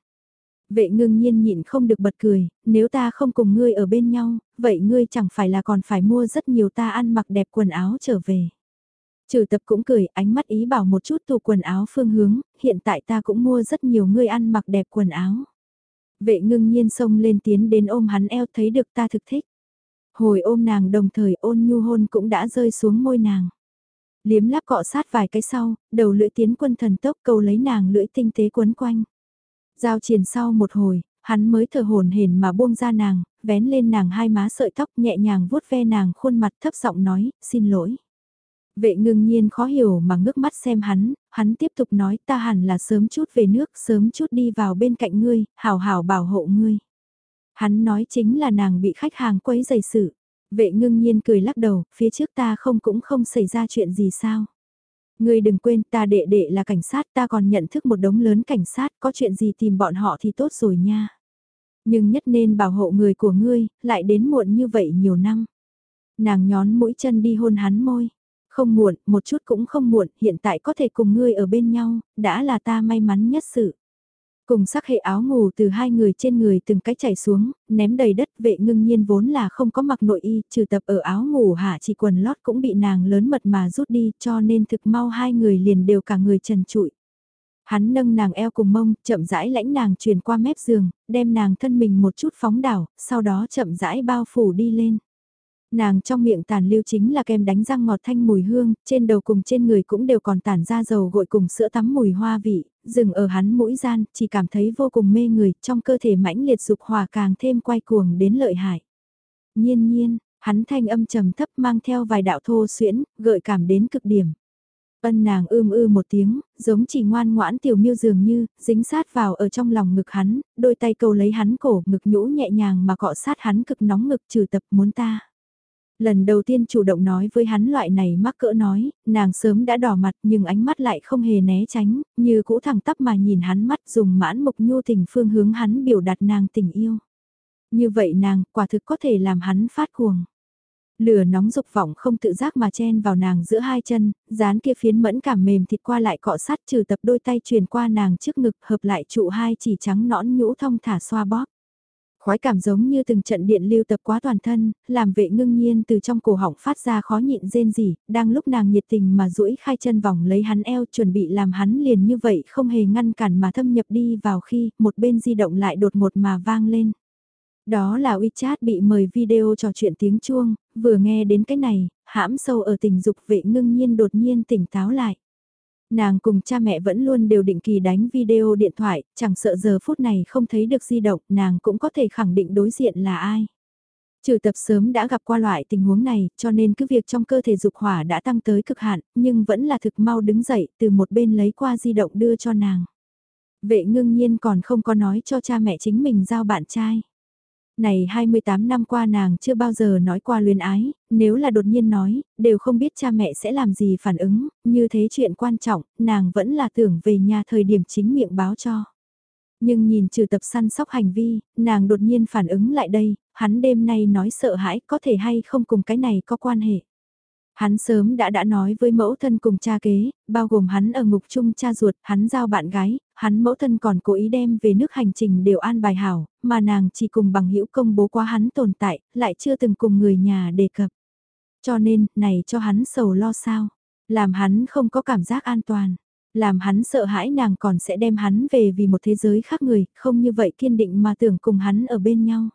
Vệ ngưng nhiên nhịn không được bật cười, nếu ta không cùng ngươi ở bên nhau, vậy ngươi chẳng phải là còn phải mua rất nhiều ta ăn mặc đẹp quần áo trở về. Trừ tập cũng cười, ánh mắt ý bảo một chút tủ quần áo phương hướng, hiện tại ta cũng mua rất nhiều ngươi ăn mặc đẹp quần áo. Vệ ngưng nhiên xông lên tiến đến ôm hắn eo thấy được ta thực thích. Hồi ôm nàng đồng thời ôn nhu hôn cũng đã rơi xuống môi nàng. Liếm láp cọ sát vài cái sau, đầu lưỡi tiến quân thần tốc câu lấy nàng lưỡi tinh tế quấn quanh. Giao triển sau một hồi, hắn mới thở hồn hển mà buông ra nàng, vén lên nàng hai má sợi tóc nhẹ nhàng vuốt ve nàng khuôn mặt thấp giọng nói, xin lỗi. Vệ ngưng nhiên khó hiểu mà ngước mắt xem hắn, hắn tiếp tục nói ta hẳn là sớm chút về nước, sớm chút đi vào bên cạnh ngươi, hảo hảo bảo hộ ngươi. Hắn nói chính là nàng bị khách hàng quấy giày sự. Vệ ngưng nhiên cười lắc đầu, phía trước ta không cũng không xảy ra chuyện gì sao. Ngươi đừng quên ta đệ đệ là cảnh sát ta còn nhận thức một đống lớn cảnh sát có chuyện gì tìm bọn họ thì tốt rồi nha. Nhưng nhất nên bảo hộ người của ngươi, lại đến muộn như vậy nhiều năm. Nàng nhón mũi chân đi hôn hắn môi. Không muộn, một chút cũng không muộn, hiện tại có thể cùng ngươi ở bên nhau, đã là ta may mắn nhất sự. Cùng sắc hệ áo ngủ từ hai người trên người từng cái chảy xuống, ném đầy đất vệ ngưng nhiên vốn là không có mặc nội y, trừ tập ở áo ngủ hạ chỉ quần lót cũng bị nàng lớn mật mà rút đi cho nên thực mau hai người liền đều cả người trần trụi. Hắn nâng nàng eo cùng mông, chậm rãi lãnh nàng truyền qua mép giường, đem nàng thân mình một chút phóng đảo, sau đó chậm rãi bao phủ đi lên. Nàng trong miệng tàn lưu chính là kem đánh răng ngọt thanh mùi hương, trên đầu cùng trên người cũng đều còn tản ra dầu gội cùng sữa tắm mùi hoa vị, dừng ở hắn mũi gian, chỉ cảm thấy vô cùng mê người, trong cơ thể mãnh liệt dục hòa càng thêm quay cuồng đến lợi hại. Nhiên nhiên, hắn thanh âm trầm thấp mang theo vài đạo thô xuyễn, gợi cảm đến cực điểm. Ân nàng ưm ư một tiếng, giống chỉ ngoan ngoãn tiểu miêu dường như, dính sát vào ở trong lòng ngực hắn, đôi tay cầu lấy hắn cổ, ngực nhũ nhẹ nhàng mà cọ sát hắn cực nóng ngực trừ tập muốn ta. Lần đầu tiên chủ động nói với hắn loại này mắc cỡ nói, nàng sớm đã đỏ mặt nhưng ánh mắt lại không hề né tránh, như cũ thẳng tắp mà nhìn hắn mắt dùng mãn mục nhu tình phương hướng hắn biểu đạt nàng tình yêu. Như vậy nàng quả thực có thể làm hắn phát cuồng. Lửa nóng dục vọng không tự giác mà chen vào nàng giữa hai chân, dán kia phiến mẫn cảm mềm thịt qua lại cọ sát trừ tập đôi tay truyền qua nàng trước ngực hợp lại trụ hai chỉ trắng nõn nhũ thông thả xoa bóp. Khói cảm giống như từng trận điện lưu tập quá toàn thân, làm vệ ngưng nhiên từ trong cổ họng phát ra khó nhịn rên rỉ, đang lúc nàng nhiệt tình mà duỗi khai chân vòng lấy hắn eo chuẩn bị làm hắn liền như vậy không hề ngăn cản mà thâm nhập đi vào khi một bên di động lại đột ngột mà vang lên. Đó là WeChat bị mời video trò chuyện tiếng chuông, vừa nghe đến cái này, hãm sâu ở tình dục vệ ngưng nhiên đột nhiên tỉnh táo lại. Nàng cùng cha mẹ vẫn luôn đều định kỳ đánh video điện thoại, chẳng sợ giờ phút này không thấy được di động, nàng cũng có thể khẳng định đối diện là ai. Trừ tập sớm đã gặp qua loại tình huống này, cho nên cứ việc trong cơ thể dục hỏa đã tăng tới cực hạn, nhưng vẫn là thực mau đứng dậy, từ một bên lấy qua di động đưa cho nàng. Vệ ngưng nhiên còn không có nói cho cha mẹ chính mình giao bạn trai. Này 28 năm qua nàng chưa bao giờ nói qua luyến ái, nếu là đột nhiên nói, đều không biết cha mẹ sẽ làm gì phản ứng, như thế chuyện quan trọng, nàng vẫn là tưởng về nhà thời điểm chính miệng báo cho. Nhưng nhìn trừ tập săn sóc hành vi, nàng đột nhiên phản ứng lại đây, hắn đêm nay nói sợ hãi có thể hay không cùng cái này có quan hệ. Hắn sớm đã đã nói với mẫu thân cùng cha kế, bao gồm hắn ở ngục chung cha ruột, hắn giao bạn gái, hắn mẫu thân còn cố ý đem về nước hành trình đều an bài hảo, mà nàng chỉ cùng bằng hữu công bố qua hắn tồn tại, lại chưa từng cùng người nhà đề cập. Cho nên, này cho hắn sầu lo sao, làm hắn không có cảm giác an toàn, làm hắn sợ hãi nàng còn sẽ đem hắn về vì một thế giới khác người, không như vậy kiên định mà tưởng cùng hắn ở bên nhau.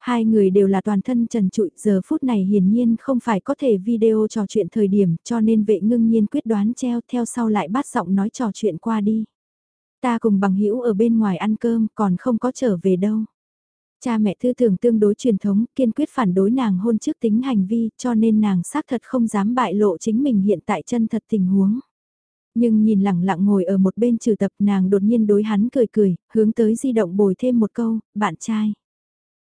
Hai người đều là toàn thân trần trụi, giờ phút này hiển nhiên không phải có thể video trò chuyện thời điểm cho nên vệ ngưng nhiên quyết đoán treo theo sau lại bắt giọng nói trò chuyện qua đi. Ta cùng bằng hữu ở bên ngoài ăn cơm còn không có trở về đâu. Cha mẹ thư tưởng tương đối truyền thống, kiên quyết phản đối nàng hôn trước tính hành vi, cho nên nàng xác thật không dám bại lộ chính mình hiện tại chân thật tình huống. Nhưng nhìn lẳng lặng ngồi ở một bên trừ tập nàng đột nhiên đối hắn cười cười, hướng tới di động bồi thêm một câu, bạn trai.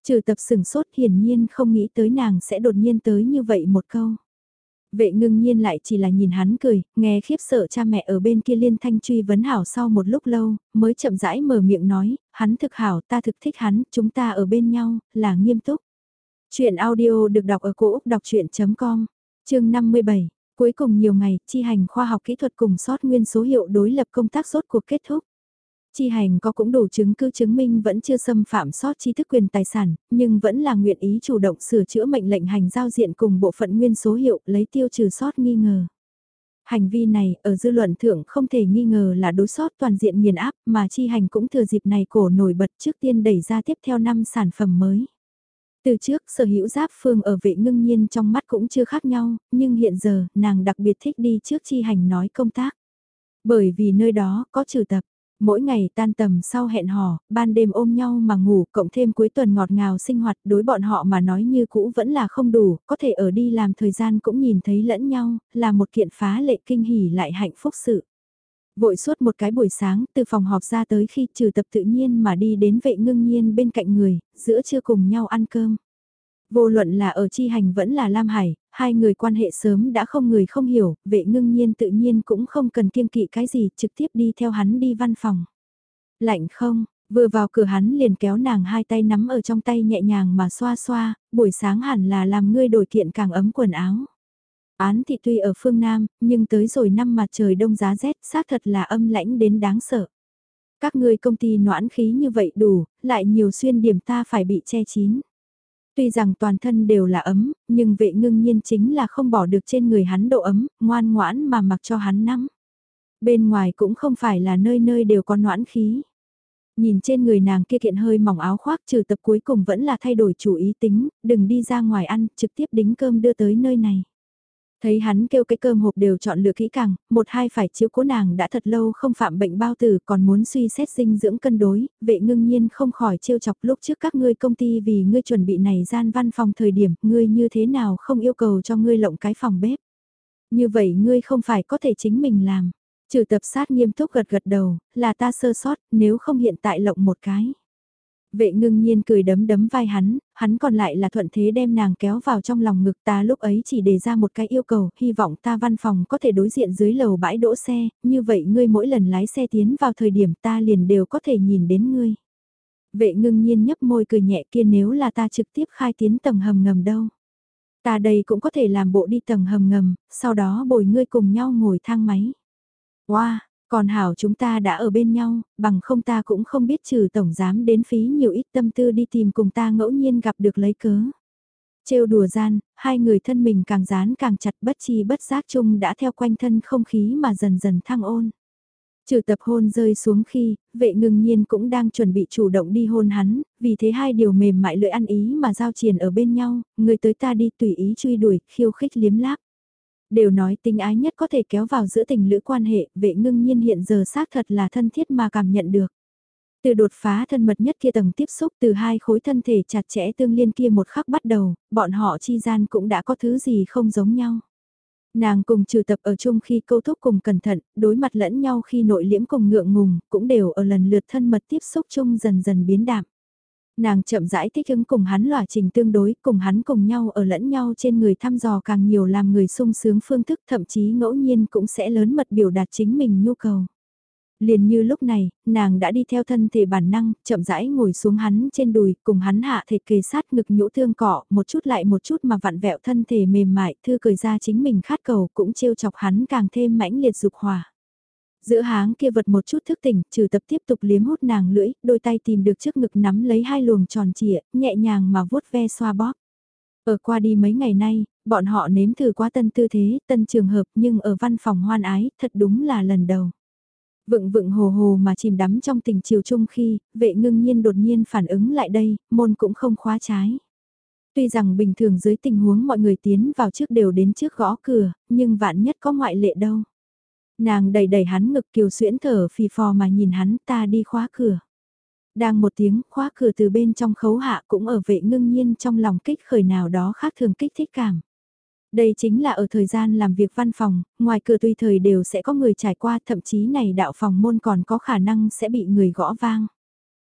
Trừ tập sừng sốt hiển nhiên không nghĩ tới nàng sẽ đột nhiên tới như vậy một câu. Vệ ngưng nhiên lại chỉ là nhìn hắn cười, nghe khiếp sợ cha mẹ ở bên kia liên thanh truy vấn hảo sau một lúc lâu, mới chậm rãi mở miệng nói, hắn thực hảo ta thực thích hắn, chúng ta ở bên nhau, là nghiêm túc. Chuyện audio được đọc ở cổ Úc đọc chuyện.com, chương 57, cuối cùng nhiều ngày, chi hành khoa học kỹ thuật cùng sót nguyên số hiệu đối lập công tác sốt cuộc kết thúc. Chi hành có cũng đủ chứng cứ chứng minh vẫn chưa xâm phạm sót trí thức quyền tài sản, nhưng vẫn là nguyện ý chủ động sửa chữa mệnh lệnh hành giao diện cùng bộ phận nguyên số hiệu lấy tiêu trừ sót nghi ngờ. Hành vi này ở dư luận thượng không thể nghi ngờ là đối sót toàn diện nghiền áp mà chi hành cũng thừa dịp này cổ nổi bật trước tiên đẩy ra tiếp theo năm sản phẩm mới. Từ trước sở hữu giáp phương ở vệ ngưng nhiên trong mắt cũng chưa khác nhau, nhưng hiện giờ nàng đặc biệt thích đi trước chi hành nói công tác. Bởi vì nơi đó có trừ tập, Mỗi ngày tan tầm sau hẹn hò, ban đêm ôm nhau mà ngủ, cộng thêm cuối tuần ngọt ngào sinh hoạt đối bọn họ mà nói như cũ vẫn là không đủ, có thể ở đi làm thời gian cũng nhìn thấy lẫn nhau, là một kiện phá lệ kinh hỉ lại hạnh phúc sự. Vội suốt một cái buổi sáng, từ phòng họp ra tới khi trừ tập tự nhiên mà đi đến vệ ngưng nhiên bên cạnh người, giữa trưa cùng nhau ăn cơm. Vô luận là ở chi hành vẫn là Lam Hải, hai người quan hệ sớm đã không người không hiểu, vệ ngưng nhiên tự nhiên cũng không cần kiêng kỵ cái gì, trực tiếp đi theo hắn đi văn phòng. Lạnh không, vừa vào cửa hắn liền kéo nàng hai tay nắm ở trong tay nhẹ nhàng mà xoa xoa, buổi sáng hẳn là làm ngươi đổi kiện càng ấm quần áo. Án thị tuy ở phương Nam, nhưng tới rồi năm mặt trời đông giá rét, xác thật là âm lãnh đến đáng sợ. Các ngươi công ty noãn khí như vậy đủ, lại nhiều xuyên điểm ta phải bị che chín Tuy rằng toàn thân đều là ấm, nhưng vệ ngưng nhiên chính là không bỏ được trên người hắn độ ấm, ngoan ngoãn mà mặc cho hắn nắm. Bên ngoài cũng không phải là nơi nơi đều có noãn khí. Nhìn trên người nàng kia kiện hơi mỏng áo khoác trừ tập cuối cùng vẫn là thay đổi chủ ý tính, đừng đi ra ngoài ăn, trực tiếp đính cơm đưa tới nơi này. Thấy hắn kêu cái cơm hộp đều chọn lựa kỹ càng, một hai phải chiếu cố nàng đã thật lâu không phạm bệnh bao tử còn muốn suy xét dinh dưỡng cân đối, vệ ngưng nhiên không khỏi trêu chọc lúc trước các ngươi công ty vì ngươi chuẩn bị này gian văn phòng thời điểm, ngươi như thế nào không yêu cầu cho ngươi lộng cái phòng bếp. Như vậy ngươi không phải có thể chính mình làm. Trừ tập sát nghiêm túc gật gật đầu, là ta sơ sót, nếu không hiện tại lộng một cái. Vệ ngưng nhiên cười đấm đấm vai hắn, hắn còn lại là thuận thế đem nàng kéo vào trong lòng ngực ta lúc ấy chỉ đề ra một cái yêu cầu, hy vọng ta văn phòng có thể đối diện dưới lầu bãi đỗ xe, như vậy ngươi mỗi lần lái xe tiến vào thời điểm ta liền đều có thể nhìn đến ngươi. Vệ ngưng nhiên nhấp môi cười nhẹ kia nếu là ta trực tiếp khai tiến tầng hầm ngầm đâu. Ta đây cũng có thể làm bộ đi tầng hầm ngầm, sau đó bồi ngươi cùng nhau ngồi thang máy. Wow, còn hảo chúng ta đã ở bên nhau, bằng không ta cũng không biết trừ tổng giám đến phí nhiều ít tâm tư đi tìm cùng ta ngẫu nhiên gặp được lấy cớ. Trêu đùa gian, hai người thân mình càng dán càng chặt bất chi bất giác chung đã theo quanh thân không khí mà dần dần thăng ôn. Trừ tập hôn rơi xuống khi, vệ ngừng nhiên cũng đang chuẩn bị chủ động đi hôn hắn, vì thế hai điều mềm mại lưỡi ăn ý mà giao triền ở bên nhau, người tới ta đi tùy ý truy đuổi, khiêu khích liếm láp. Đều nói tình ái nhất có thể kéo vào giữa tình lữ quan hệ, vệ ngưng nhiên hiện giờ xác thật là thân thiết mà cảm nhận được. Từ đột phá thân mật nhất kia tầng tiếp xúc từ hai khối thân thể chặt chẽ tương liên kia một khắc bắt đầu, bọn họ chi gian cũng đã có thứ gì không giống nhau. Nàng cùng trừ tập ở chung khi câu thúc cùng cẩn thận, đối mặt lẫn nhau khi nội liễm cùng ngượng ngùng, cũng đều ở lần lượt thân mật tiếp xúc chung dần dần biến đạm. Nàng chậm rãi thích ứng cùng hắn lỏa trình tương đối, cùng hắn cùng nhau ở lẫn nhau trên người thăm dò càng nhiều làm người sung sướng phương thức thậm chí ngẫu nhiên cũng sẽ lớn mật biểu đạt chính mình nhu cầu. Liền như lúc này, nàng đã đi theo thân thể bản năng, chậm rãi ngồi xuống hắn trên đùi, cùng hắn hạ thể kề sát ngực nhũ thương cọ, một chút lại một chút mà vặn vẹo thân thể mềm mại, thư cười ra chính mình khát cầu, cũng trêu chọc hắn càng thêm mãnh liệt dục hòa. Giữa háng kia vật một chút thức tỉnh, trừ tập tiếp tục liếm hút nàng lưỡi, đôi tay tìm được trước ngực nắm lấy hai luồng tròn trịa, nhẹ nhàng mà vuốt ve xoa bóp. Ở qua đi mấy ngày nay, bọn họ nếm thử quá tân tư thế, tân trường hợp nhưng ở văn phòng hoan ái, thật đúng là lần đầu. Vựng vựng hồ hồ mà chìm đắm trong tình chiều chung khi, vệ ngưng nhiên đột nhiên phản ứng lại đây, môn cũng không khóa trái. Tuy rằng bình thường dưới tình huống mọi người tiến vào trước đều đến trước gõ cửa, nhưng vạn nhất có ngoại lệ đâu. Nàng đầy đầy hắn ngực kiều xuyễn thở phì phò mà nhìn hắn ta đi khóa cửa. Đang một tiếng khóa cửa từ bên trong khấu hạ cũng ở vệ ngưng nhiên trong lòng kích khởi nào đó khác thường kích thích cảm. Đây chính là ở thời gian làm việc văn phòng, ngoài cửa tùy thời đều sẽ có người trải qua thậm chí này đạo phòng môn còn có khả năng sẽ bị người gõ vang.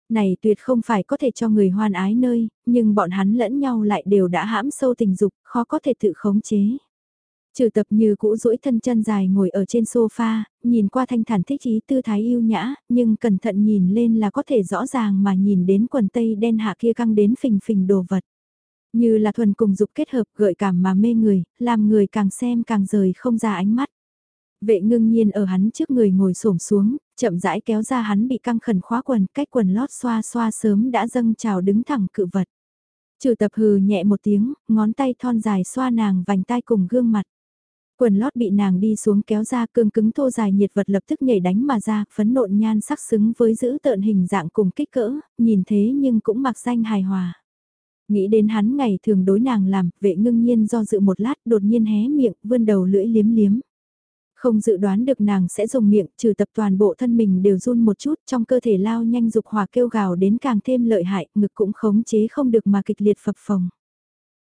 Này tuyệt không phải có thể cho người hoan ái nơi, nhưng bọn hắn lẫn nhau lại đều đã hãm sâu tình dục, khó có thể tự khống chế. Trừ tập như cũ duỗi thân chân dài ngồi ở trên sofa, nhìn qua thanh thản thích ý tư thái yêu nhã, nhưng cẩn thận nhìn lên là có thể rõ ràng mà nhìn đến quần tây đen hạ kia căng đến phình phình đồ vật. Như là thuần cùng dục kết hợp gợi cảm mà mê người, làm người càng xem càng rời không ra ánh mắt. Vệ ngưng nhiên ở hắn trước người ngồi xổm xuống, chậm rãi kéo ra hắn bị căng khẩn khóa quần, cách quần lót xoa xoa sớm đã dâng trào đứng thẳng cự vật. Trừ tập hừ nhẹ một tiếng, ngón tay thon dài xoa nàng vành tai cùng gương mặt. Quần lót bị nàng đi xuống kéo ra cương cứng thô dài nhiệt vật lập tức nhảy đánh mà ra, phấn nộn nhan sắc xứng với giữ tợn hình dạng cùng kích cỡ, nhìn thế nhưng cũng mặc danh hài hòa. Nghĩ đến hắn ngày thường đối nàng làm, vệ ngưng nhiên do dự một lát đột nhiên hé miệng, vươn đầu lưỡi liếm liếm. Không dự đoán được nàng sẽ dùng miệng, trừ tập toàn bộ thân mình đều run một chút, trong cơ thể lao nhanh dục hòa kêu gào đến càng thêm lợi hại, ngực cũng khống chế không được mà kịch liệt phập phồng.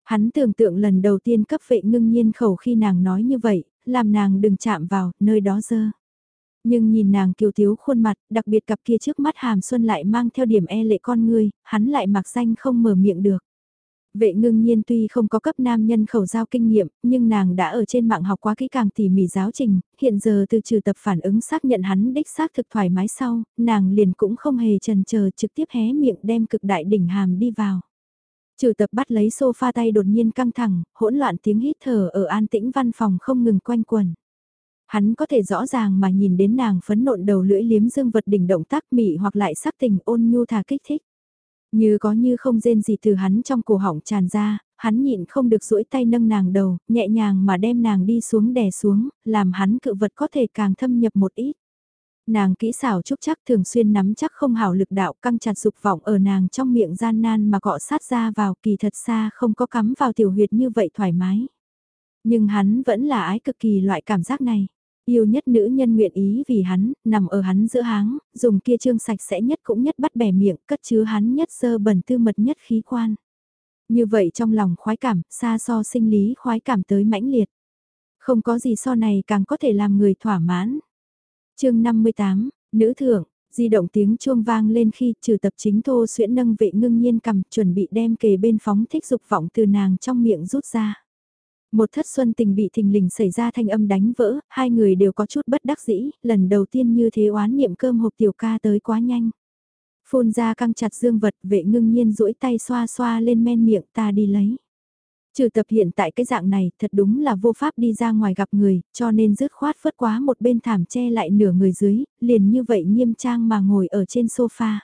Hắn tưởng tượng lần đầu tiên cấp vệ ngưng nhiên khẩu khi nàng nói như vậy, làm nàng đừng chạm vào, nơi đó dơ. Nhưng nhìn nàng kiều thiếu khuôn mặt, đặc biệt cặp kia trước mắt hàm xuân lại mang theo điểm e lệ con người, hắn lại mặc danh không mở miệng được. Vệ ngưng nhiên tuy không có cấp nam nhân khẩu giao kinh nghiệm, nhưng nàng đã ở trên mạng học quá kỹ càng tỉ mỉ giáo trình, hiện giờ từ trừ tập phản ứng xác nhận hắn đích xác thực thoải mái sau, nàng liền cũng không hề trần chờ trực tiếp hé miệng đem cực đại đỉnh hàm đi vào. Trừ tập bắt lấy sofa tay đột nhiên căng thẳng, hỗn loạn tiếng hít thở ở an tĩnh văn phòng không ngừng quanh quần. Hắn có thể rõ ràng mà nhìn đến nàng phấn nộn đầu lưỡi liếm dương vật đỉnh động tác mị hoặc lại sắc tình ôn nhu thà kích thích. Như có như không rên gì từ hắn trong cổ họng tràn ra, hắn nhịn không được duỗi tay nâng nàng đầu, nhẹ nhàng mà đem nàng đi xuống đè xuống, làm hắn cự vật có thể càng thâm nhập một ít. Nàng kỹ xảo trúc chắc thường xuyên nắm chắc không hảo lực đạo căng chặt dục vọng ở nàng trong miệng gian nan mà cọ sát ra vào kỳ thật xa không có cắm vào tiểu huyệt như vậy thoải mái. Nhưng hắn vẫn là ái cực kỳ loại cảm giác này. Yêu nhất nữ nhân nguyện ý vì hắn, nằm ở hắn giữa háng, dùng kia trương sạch sẽ nhất cũng nhất bắt bẻ miệng, cất chứa hắn nhất sơ bẩn tư mật nhất khí quan. Như vậy trong lòng khoái cảm, xa so sinh lý khoái cảm tới mãnh liệt. Không có gì so này càng có thể làm người thỏa mãn chương 58, Nữ thượng, di động tiếng chuông vang lên khi trừ tập chính thô xuyễn nâng vệ ngưng nhiên cầm chuẩn bị đem kề bên phóng thích dục vọng từ nàng trong miệng rút ra. Một thất xuân tình bị thình lình xảy ra thanh âm đánh vỡ, hai người đều có chút bất đắc dĩ, lần đầu tiên như thế oán niệm cơm hộp tiểu ca tới quá nhanh. Phun ra căng chặt dương vật vệ ngưng nhiên duỗi tay xoa xoa lên men miệng ta đi lấy. Trừ tập hiện tại cái dạng này thật đúng là vô pháp đi ra ngoài gặp người, cho nên rứt khoát phất quá một bên thảm che lại nửa người dưới, liền như vậy nghiêm trang mà ngồi ở trên sofa.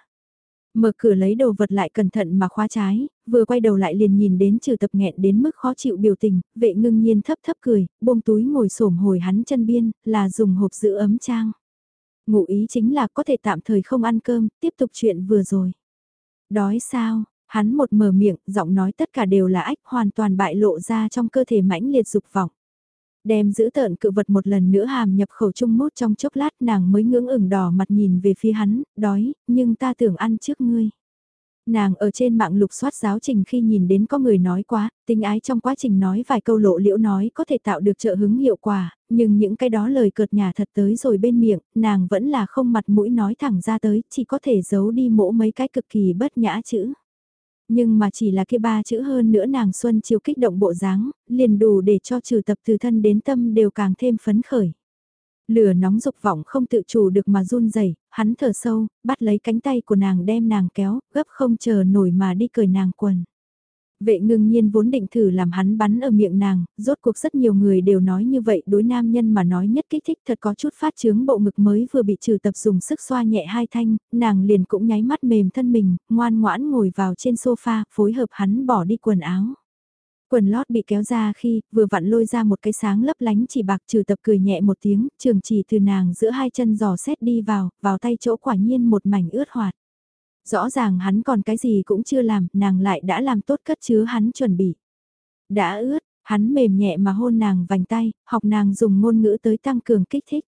Mở cửa lấy đồ vật lại cẩn thận mà khóa trái, vừa quay đầu lại liền nhìn đến trừ tập nghẹn đến mức khó chịu biểu tình, vệ ngưng nhiên thấp thấp cười, buông túi ngồi xổm hồi hắn chân biên, là dùng hộp giữ ấm trang. Ngụ ý chính là có thể tạm thời không ăn cơm, tiếp tục chuyện vừa rồi. Đói sao, hắn một mở miệng, giọng nói tất cả đều là ách hoàn toàn bại lộ ra trong cơ thể mãnh liệt dục vọng đem giữ tợn cự vật một lần nữa hàm nhập khẩu trung mút trong chốc lát nàng mới ngưỡng ửng đỏ mặt nhìn về phía hắn, đói, nhưng ta tưởng ăn trước ngươi. Nàng ở trên mạng lục soát giáo trình khi nhìn đến có người nói quá, tình ái trong quá trình nói vài câu lộ liễu nói có thể tạo được trợ hứng hiệu quả, nhưng những cái đó lời cợt nhà thật tới rồi bên miệng, nàng vẫn là không mặt mũi nói thẳng ra tới, chỉ có thể giấu đi mỗ mấy cái cực kỳ bất nhã chữ. Nhưng mà chỉ là cái ba chữ hơn nữa nàng Xuân chiều kích động bộ dáng, liền đủ để cho trừ tập từ thân đến tâm đều càng thêm phấn khởi. Lửa nóng dục vọng không tự chủ được mà run rẩy hắn thở sâu, bắt lấy cánh tay của nàng đem nàng kéo, gấp không chờ nổi mà đi cởi nàng quần. Vệ ngưng nhiên vốn định thử làm hắn bắn ở miệng nàng, rốt cuộc rất nhiều người đều nói như vậy đối nam nhân mà nói nhất kích thích thật có chút phát chướng bộ ngực mới vừa bị trừ tập dùng sức xoa nhẹ hai thanh, nàng liền cũng nháy mắt mềm thân mình, ngoan ngoãn ngồi vào trên sofa, phối hợp hắn bỏ đi quần áo. Quần lót bị kéo ra khi vừa vặn lôi ra một cái sáng lấp lánh chỉ bạc trừ tập cười nhẹ một tiếng, trường chỉ từ nàng giữa hai chân giò xét đi vào, vào tay chỗ quả nhiên một mảnh ướt hoạt. Rõ ràng hắn còn cái gì cũng chưa làm, nàng lại đã làm tốt cất chứa hắn chuẩn bị. Đã ướt, hắn mềm nhẹ mà hôn nàng vành tay, học nàng dùng ngôn ngữ tới tăng cường kích thích.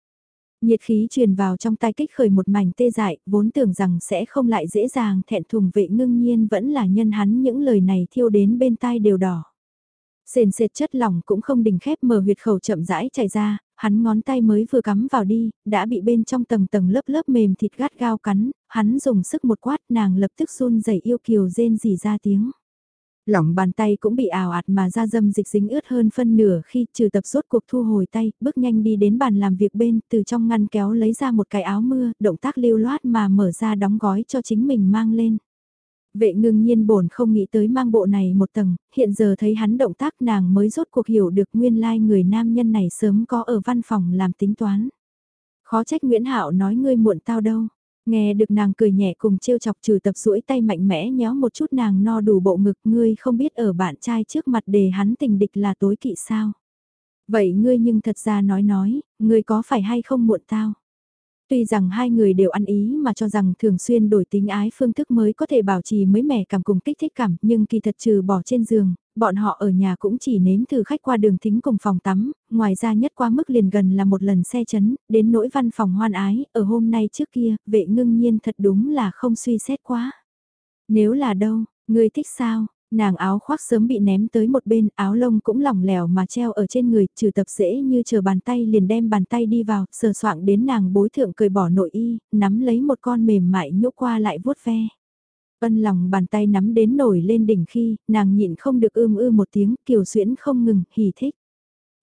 Nhiệt khí truyền vào trong tay kích khởi một mảnh tê dại, vốn tưởng rằng sẽ không lại dễ dàng thẹn thùng vệ ngưng nhiên vẫn là nhân hắn những lời này thiêu đến bên tai đều đỏ. Sền sệt chất lỏng cũng không đình khép mở huyệt khẩu chậm rãi chảy ra, hắn ngón tay mới vừa cắm vào đi, đã bị bên trong tầng tầng lớp lớp mềm thịt gắt gao cắn, hắn dùng sức một quát nàng lập tức run rẩy yêu kiều rên rỉ ra tiếng. Lỏng bàn tay cũng bị ảo ạt mà ra dâm dịch dính ướt hơn phân nửa khi trừ tập rốt cuộc thu hồi tay, bước nhanh đi đến bàn làm việc bên, từ trong ngăn kéo lấy ra một cái áo mưa, động tác lưu loát mà mở ra đóng gói cho chính mình mang lên. Vệ ngưng nhiên bổn không nghĩ tới mang bộ này một tầng, hiện giờ thấy hắn động tác nàng mới rốt cuộc hiểu được nguyên lai like người nam nhân này sớm có ở văn phòng làm tính toán. Khó trách Nguyễn Hạo nói ngươi muộn tao đâu. Nghe được nàng cười nhẹ cùng trêu chọc trừ tập duỗi tay mạnh mẽ nhéo một chút nàng no đủ bộ ngực ngươi không biết ở bạn trai trước mặt để hắn tình địch là tối kỵ sao. Vậy ngươi nhưng thật ra nói nói, ngươi có phải hay không muộn tao? Tuy rằng hai người đều ăn ý mà cho rằng thường xuyên đổi tính ái phương thức mới có thể bảo trì mới mẻ cảm cùng kích thích cảm, nhưng kỳ thật trừ bỏ trên giường, bọn họ ở nhà cũng chỉ nếm thử khách qua đường thính cùng phòng tắm, ngoài ra nhất qua mức liền gần là một lần xe chấn, đến nỗi văn phòng hoan ái, ở hôm nay trước kia, vệ ngưng nhiên thật đúng là không suy xét quá. Nếu là đâu, người thích sao, nàng áo khoác sớm bị ném tới một bên, áo lông cũng lỏng lẻo mà treo ở trên người, trừ tập dễ như chờ bàn tay liền đem bàn tay đi vào, sờ soạng đến nàng bối thượng cười bỏ nội y, nắm lấy một con mềm mại nhũ qua lại vuốt ve. Ân lòng bàn tay nắm đến nổi lên đỉnh khi, nàng nhịn không được ưm ư một tiếng, kiều xuyễn không ngừng, hỉ thích.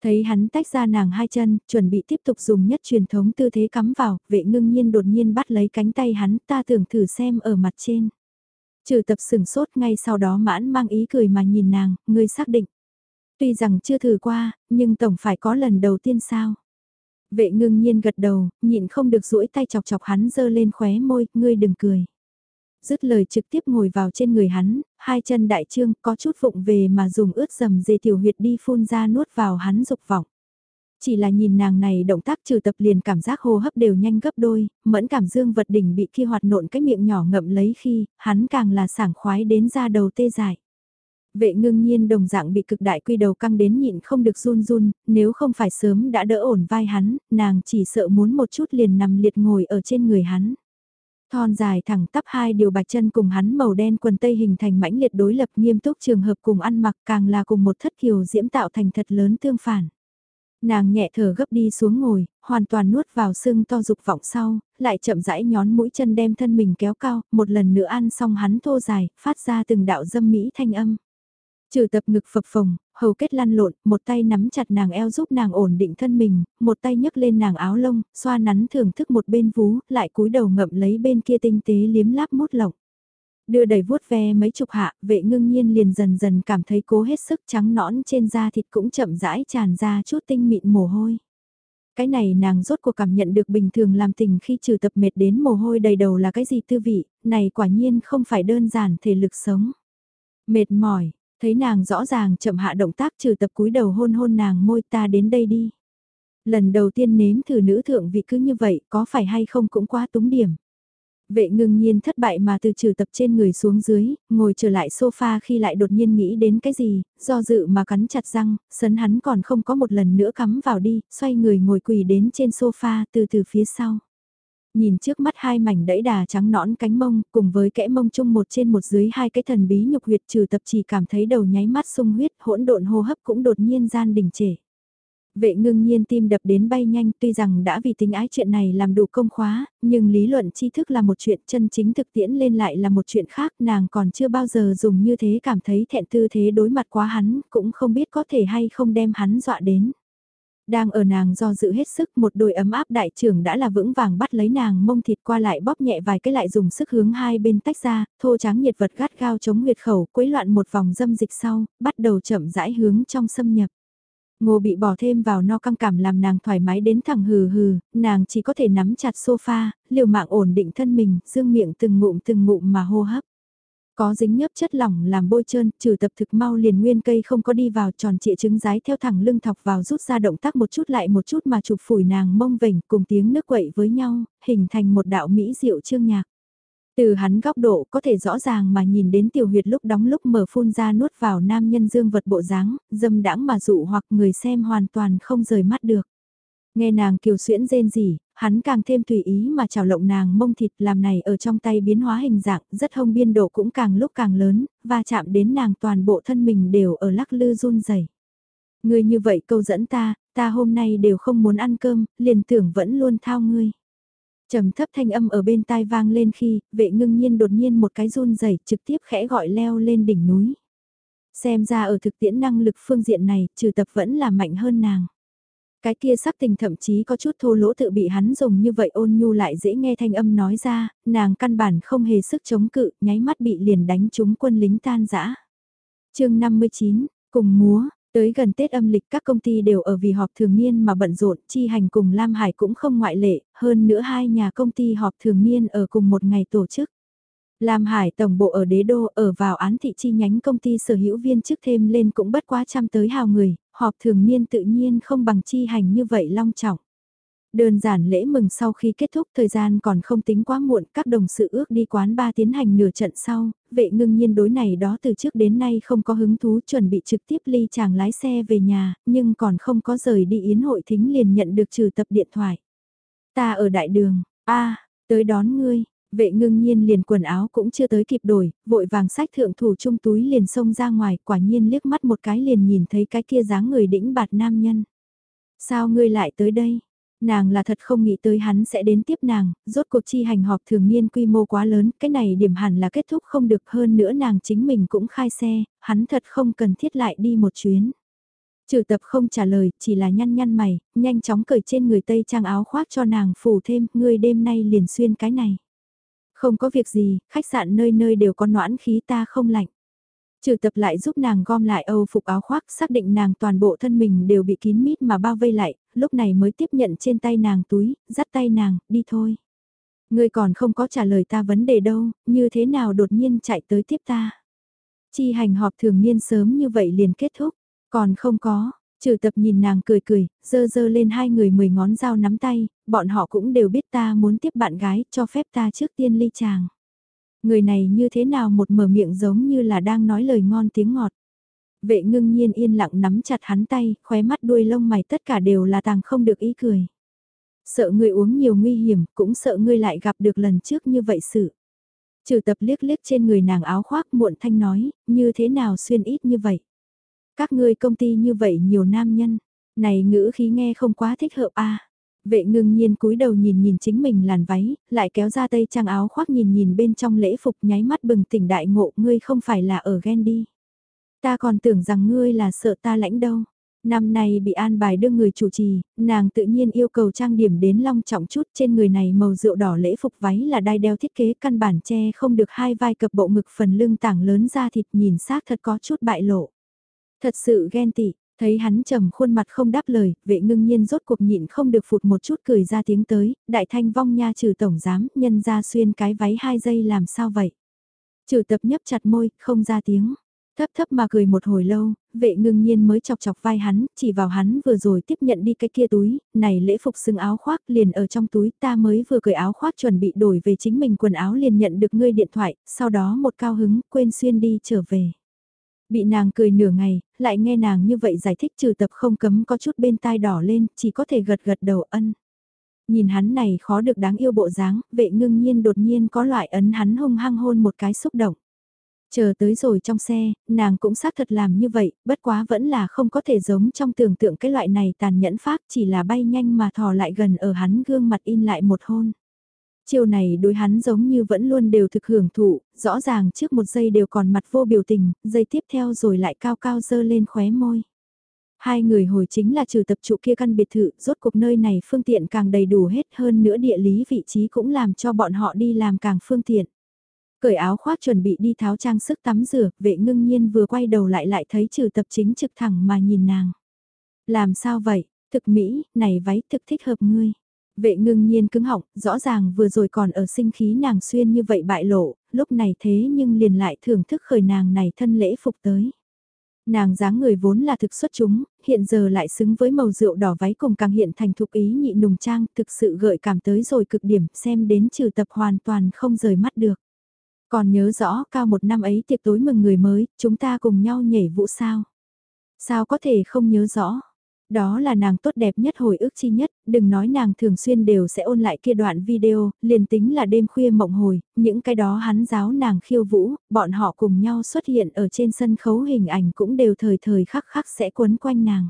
Thấy hắn tách ra nàng hai chân, chuẩn bị tiếp tục dùng nhất truyền thống tư thế cắm vào, vệ ngưng nhiên đột nhiên bắt lấy cánh tay hắn, ta tưởng thử xem ở mặt trên. Trừ tập sừng sốt ngay sau đó mãn mang ý cười mà nhìn nàng, ngươi xác định. Tuy rằng chưa thử qua, nhưng tổng phải có lần đầu tiên sao. Vệ ngưng nhiên gật đầu, nhịn không được duỗi tay chọc chọc hắn dơ lên khóe môi, ngươi đừng cười. Dứt lời trực tiếp ngồi vào trên người hắn, hai chân đại trương có chút vụng về mà dùng ướt dầm dề tiểu huyệt đi phun ra nuốt vào hắn dục vọng. Chỉ là nhìn nàng này động tác trừ tập liền cảm giác hô hấp đều nhanh gấp đôi, mẫn cảm dương vật đỉnh bị kia hoạt nộn cái miệng nhỏ ngậm lấy khi, hắn càng là sảng khoái đến ra đầu tê dại. Vệ ngưng nhiên đồng dạng bị cực đại quy đầu căng đến nhịn không được run run, nếu không phải sớm đã đỡ ổn vai hắn, nàng chỉ sợ muốn một chút liền nằm liệt ngồi ở trên người hắn. Thon dài thẳng tắp hai điều bạch chân cùng hắn màu đen quần tây hình thành mãnh liệt đối lập nghiêm túc trường hợp cùng ăn mặc càng là cùng một thất kiều diễm tạo thành thật lớn tương phản. Nàng nhẹ thở gấp đi xuống ngồi, hoàn toàn nuốt vào sưng to dục vọng sau, lại chậm rãi nhón mũi chân đem thân mình kéo cao, một lần nữa ăn xong hắn thô dài, phát ra từng đạo dâm mỹ thanh âm. Trừ tập ngực phập phồng, hầu kết lăn lộn, một tay nắm chặt nàng eo giúp nàng ổn định thân mình, một tay nhấc lên nàng áo lông, xoa nắn thưởng thức một bên vú, lại cúi đầu ngậm lấy bên kia tinh tế liếm láp mút lộng. Đưa đầy vuốt ve mấy chục hạ, vệ ngưng nhiên liền dần dần cảm thấy cố hết sức trắng nõn trên da thịt cũng chậm rãi tràn ra chút tinh mịn mồ hôi. Cái này nàng rốt cuộc cảm nhận được bình thường làm tình khi trừ tập mệt đến mồ hôi đầy đầu là cái gì tư vị, này quả nhiên không phải đơn giản thể lực sống. Mệt mỏi, thấy nàng rõ ràng chậm hạ động tác trừ tập cúi đầu hôn hôn nàng môi ta đến đây đi. Lần đầu tiên nếm thử nữ thượng vị cứ như vậy có phải hay không cũng quá túng điểm. Vệ ngưng nhiên thất bại mà từ trừ tập trên người xuống dưới, ngồi trở lại sofa khi lại đột nhiên nghĩ đến cái gì, do dự mà cắn chặt răng, sấn hắn còn không có một lần nữa cắm vào đi, xoay người ngồi quỳ đến trên sofa từ từ phía sau. Nhìn trước mắt hai mảnh đẫy đà trắng nõn cánh mông, cùng với kẽ mông chung một trên một dưới hai cái thần bí nhục huyệt trừ tập chỉ cảm thấy đầu nháy mắt sung huyết, hỗn độn hô hấp cũng đột nhiên gian đình trệ. Vệ ngưng nhiên tim đập đến bay nhanh tuy rằng đã vì tính ái chuyện này làm đủ công khóa, nhưng lý luận tri thức là một chuyện chân chính thực tiễn lên lại là một chuyện khác nàng còn chưa bao giờ dùng như thế cảm thấy thẹn tư thế đối mặt quá hắn, cũng không biết có thể hay không đem hắn dọa đến. Đang ở nàng do dự hết sức một đôi ấm áp đại trưởng đã là vững vàng bắt lấy nàng mông thịt qua lại bóp nhẹ vài cái lại dùng sức hướng hai bên tách ra, thô trắng nhiệt vật gắt gao chống huyệt khẩu quấy loạn một vòng dâm dịch sau, bắt đầu chậm rãi hướng trong xâm nhập. Ngô bị bỏ thêm vào no căng cảm làm nàng thoải mái đến thẳng hừ hừ, nàng chỉ có thể nắm chặt sofa, liều mạng ổn định thân mình, dương miệng từng ngụm từng ngụm mà hô hấp. Có dính nhớp chất lỏng làm bôi trơn, trừ tập thực mau liền nguyên cây không có đi vào tròn trịa trứng rái theo thẳng lưng thọc vào rút ra động tác một chút lại một chút mà chụp phủi nàng mông vỉnh cùng tiếng nước quậy với nhau, hình thành một đạo mỹ diệu chương nhạc. Từ hắn góc độ có thể rõ ràng mà nhìn đến tiểu huyệt lúc đóng lúc mở phun ra nuốt vào nam nhân dương vật bộ dáng, dâm đãng mà dụ hoặc người xem hoàn toàn không rời mắt được. Nghe nàng kiều xuyễn rên gì, hắn càng thêm tùy ý mà trào lộng nàng mông thịt làm này ở trong tay biến hóa hình dạng, rất hông biên độ cũng càng lúc càng lớn, và chạm đến nàng toàn bộ thân mình đều ở lắc lư run rẩy. Ngươi như vậy câu dẫn ta, ta hôm nay đều không muốn ăn cơm, liền tưởng vẫn luôn thao ngươi trầm thấp thanh âm ở bên tai vang lên khi, vệ ngưng nhiên đột nhiên một cái run rẩy trực tiếp khẽ gọi leo lên đỉnh núi. Xem ra ở thực tiễn năng lực phương diện này, trừ tập vẫn là mạnh hơn nàng. Cái kia sắc tình thậm chí có chút thô lỗ tự bị hắn dùng như vậy ôn nhu lại dễ nghe thanh âm nói ra, nàng căn bản không hề sức chống cự, nháy mắt bị liền đánh trúng quân lính tan rã. chương 59, cùng múa, tới gần Tết âm lịch các công ty đều ở vì họp thường niên mà bận rộn, chi hành cùng Lam Hải cũng không ngoại lệ, hơn nữa hai nhà công ty họp thường niên ở cùng một ngày tổ chức. Lam Hải tổng bộ ở đế đô ở vào án thị chi nhánh công ty sở hữu viên chức thêm lên cũng bất quá trăm tới hào người, họp thường niên tự nhiên không bằng chi hành như vậy long trọng. Đơn giản lễ mừng sau khi kết thúc thời gian còn không tính quá muộn, các đồng sự ước đi quán ba tiến hành nửa trận sau, vệ ngưng nhiên đối này đó từ trước đến nay không có hứng thú chuẩn bị trực tiếp ly chàng lái xe về nhà, nhưng còn không có rời đi yến hội thính liền nhận được trừ tập điện thoại. Ta ở đại đường, a tới đón ngươi, Vệ ngưng nhiên liền quần áo cũng chưa tới kịp đổi, vội vàng sách thượng thủ trung túi liền xông ra ngoài, quả nhiên liếc mắt một cái liền nhìn thấy cái kia dáng người đĩnh bạt nam nhân. Sao ngươi lại tới đây? Nàng là thật không nghĩ tới hắn sẽ đến tiếp nàng, rốt cuộc chi hành họp thường niên quy mô quá lớn, cái này điểm hẳn là kết thúc không được hơn nữa nàng chính mình cũng khai xe, hắn thật không cần thiết lại đi một chuyến. Trừ tập không trả lời, chỉ là nhăn nhăn mày, nhanh chóng cởi trên người tây trang áo khoác cho nàng phủ thêm, ngươi đêm nay liền xuyên cái này. Không có việc gì, khách sạn nơi nơi đều có noãn khí ta không lạnh. Trừ tập lại giúp nàng gom lại âu phục áo khoác, xác định nàng toàn bộ thân mình đều bị kín mít mà bao vây lại, lúc này mới tiếp nhận trên tay nàng túi, dắt tay nàng, đi thôi. Ngươi còn không có trả lời ta vấn đề đâu, như thế nào đột nhiên chạy tới tiếp ta. Chi hành họp thường niên sớm như vậy liền kết thúc, còn không có, Trừ tập nhìn nàng cười cười, dơ dơ lên hai người mười ngón dao nắm tay, bọn họ cũng đều biết ta muốn tiếp bạn gái, cho phép ta trước tiên ly chàng. Người này như thế nào một mở miệng giống như là đang nói lời ngon tiếng ngọt. Vệ ngưng nhiên yên lặng nắm chặt hắn tay, khóe mắt đuôi lông mày tất cả đều là tàng không được ý cười. Sợ ngươi uống nhiều nguy hiểm, cũng sợ ngươi lại gặp được lần trước như vậy sự. Trừ tập liếc liếc trên người nàng áo khoác muộn thanh nói, như thế nào xuyên ít như vậy. Các ngươi công ty như vậy nhiều nam nhân, này ngữ khí nghe không quá thích hợp a. Vệ ngưng nhiên cúi đầu nhìn nhìn chính mình làn váy, lại kéo ra tay trang áo khoác nhìn nhìn bên trong lễ phục nháy mắt bừng tỉnh đại ngộ ngươi không phải là ở ghen đi. Ta còn tưởng rằng ngươi là sợ ta lãnh đâu. Năm nay bị an bài đưa người chủ trì, nàng tự nhiên yêu cầu trang điểm đến long trọng chút trên người này màu rượu đỏ lễ phục váy là đai đeo thiết kế căn bản che không được hai vai cập bộ ngực phần lưng tảng lớn ra thịt nhìn xác thật có chút bại lộ. Thật sự ghen tị, thấy hắn trầm khuôn mặt không đáp lời, vệ ngưng nhiên rốt cuộc nhịn không được phụt một chút cười ra tiếng tới, đại thanh vong nha trừ tổng giám, nhân ra xuyên cái váy hai giây làm sao vậy. Trừ tập nhấp chặt môi, không ra tiếng. Thấp thấp mà cười một hồi lâu, vệ ngưng nhiên mới chọc chọc vai hắn, chỉ vào hắn vừa rồi tiếp nhận đi cái kia túi, này lễ phục xưng áo khoác liền ở trong túi ta mới vừa cởi áo khoác chuẩn bị đổi về chính mình quần áo liền nhận được ngươi điện thoại, sau đó một cao hứng quên xuyên đi trở về. Bị nàng cười nửa ngày, lại nghe nàng như vậy giải thích trừ tập không cấm có chút bên tai đỏ lên, chỉ có thể gật gật đầu ân. Nhìn hắn này khó được đáng yêu bộ dáng, vệ ngưng nhiên đột nhiên có loại ấn hắn hung hăng hôn một cái xúc động. Chờ tới rồi trong xe, nàng cũng xác thật làm như vậy, bất quá vẫn là không có thể giống trong tưởng tượng cái loại này tàn nhẫn pháp chỉ là bay nhanh mà thò lại gần ở hắn gương mặt in lại một hôn. Chiều này đối hắn giống như vẫn luôn đều thực hưởng thụ, rõ ràng trước một giây đều còn mặt vô biểu tình, giây tiếp theo rồi lại cao cao dơ lên khóe môi. Hai người hồi chính là trừ tập trụ kia căn biệt thự, rốt cuộc nơi này phương tiện càng đầy đủ hết hơn nữa địa lý vị trí cũng làm cho bọn họ đi làm càng phương tiện. Cởi áo khoác chuẩn bị đi tháo trang sức tắm rửa, vệ ngưng nhiên vừa quay đầu lại lại thấy trừ tập chính trực thẳng mà nhìn nàng. Làm sao vậy, thực mỹ, này váy thực thích hợp ngươi. Vệ ngưng nhiên cứng họng, rõ ràng vừa rồi còn ở sinh khí nàng xuyên như vậy bại lộ, lúc này thế nhưng liền lại thưởng thức khởi nàng này thân lễ phục tới. Nàng dáng người vốn là thực xuất chúng, hiện giờ lại xứng với màu rượu đỏ váy cùng càng hiện thành thục ý nhị nùng trang, thực sự gợi cảm tới rồi cực điểm, xem đến trừ tập hoàn toàn không rời mắt được. Còn nhớ rõ cao một năm ấy tiệc tối mừng người mới, chúng ta cùng nhau nhảy vũ sao? Sao có thể không nhớ rõ? Đó là nàng tốt đẹp nhất hồi ức chi nhất, đừng nói nàng thường xuyên đều sẽ ôn lại kia đoạn video, liền tính là đêm khuya mộng hồi, những cái đó hắn giáo nàng khiêu vũ, bọn họ cùng nhau xuất hiện ở trên sân khấu hình ảnh cũng đều thời thời khắc khắc sẽ quấn quanh nàng.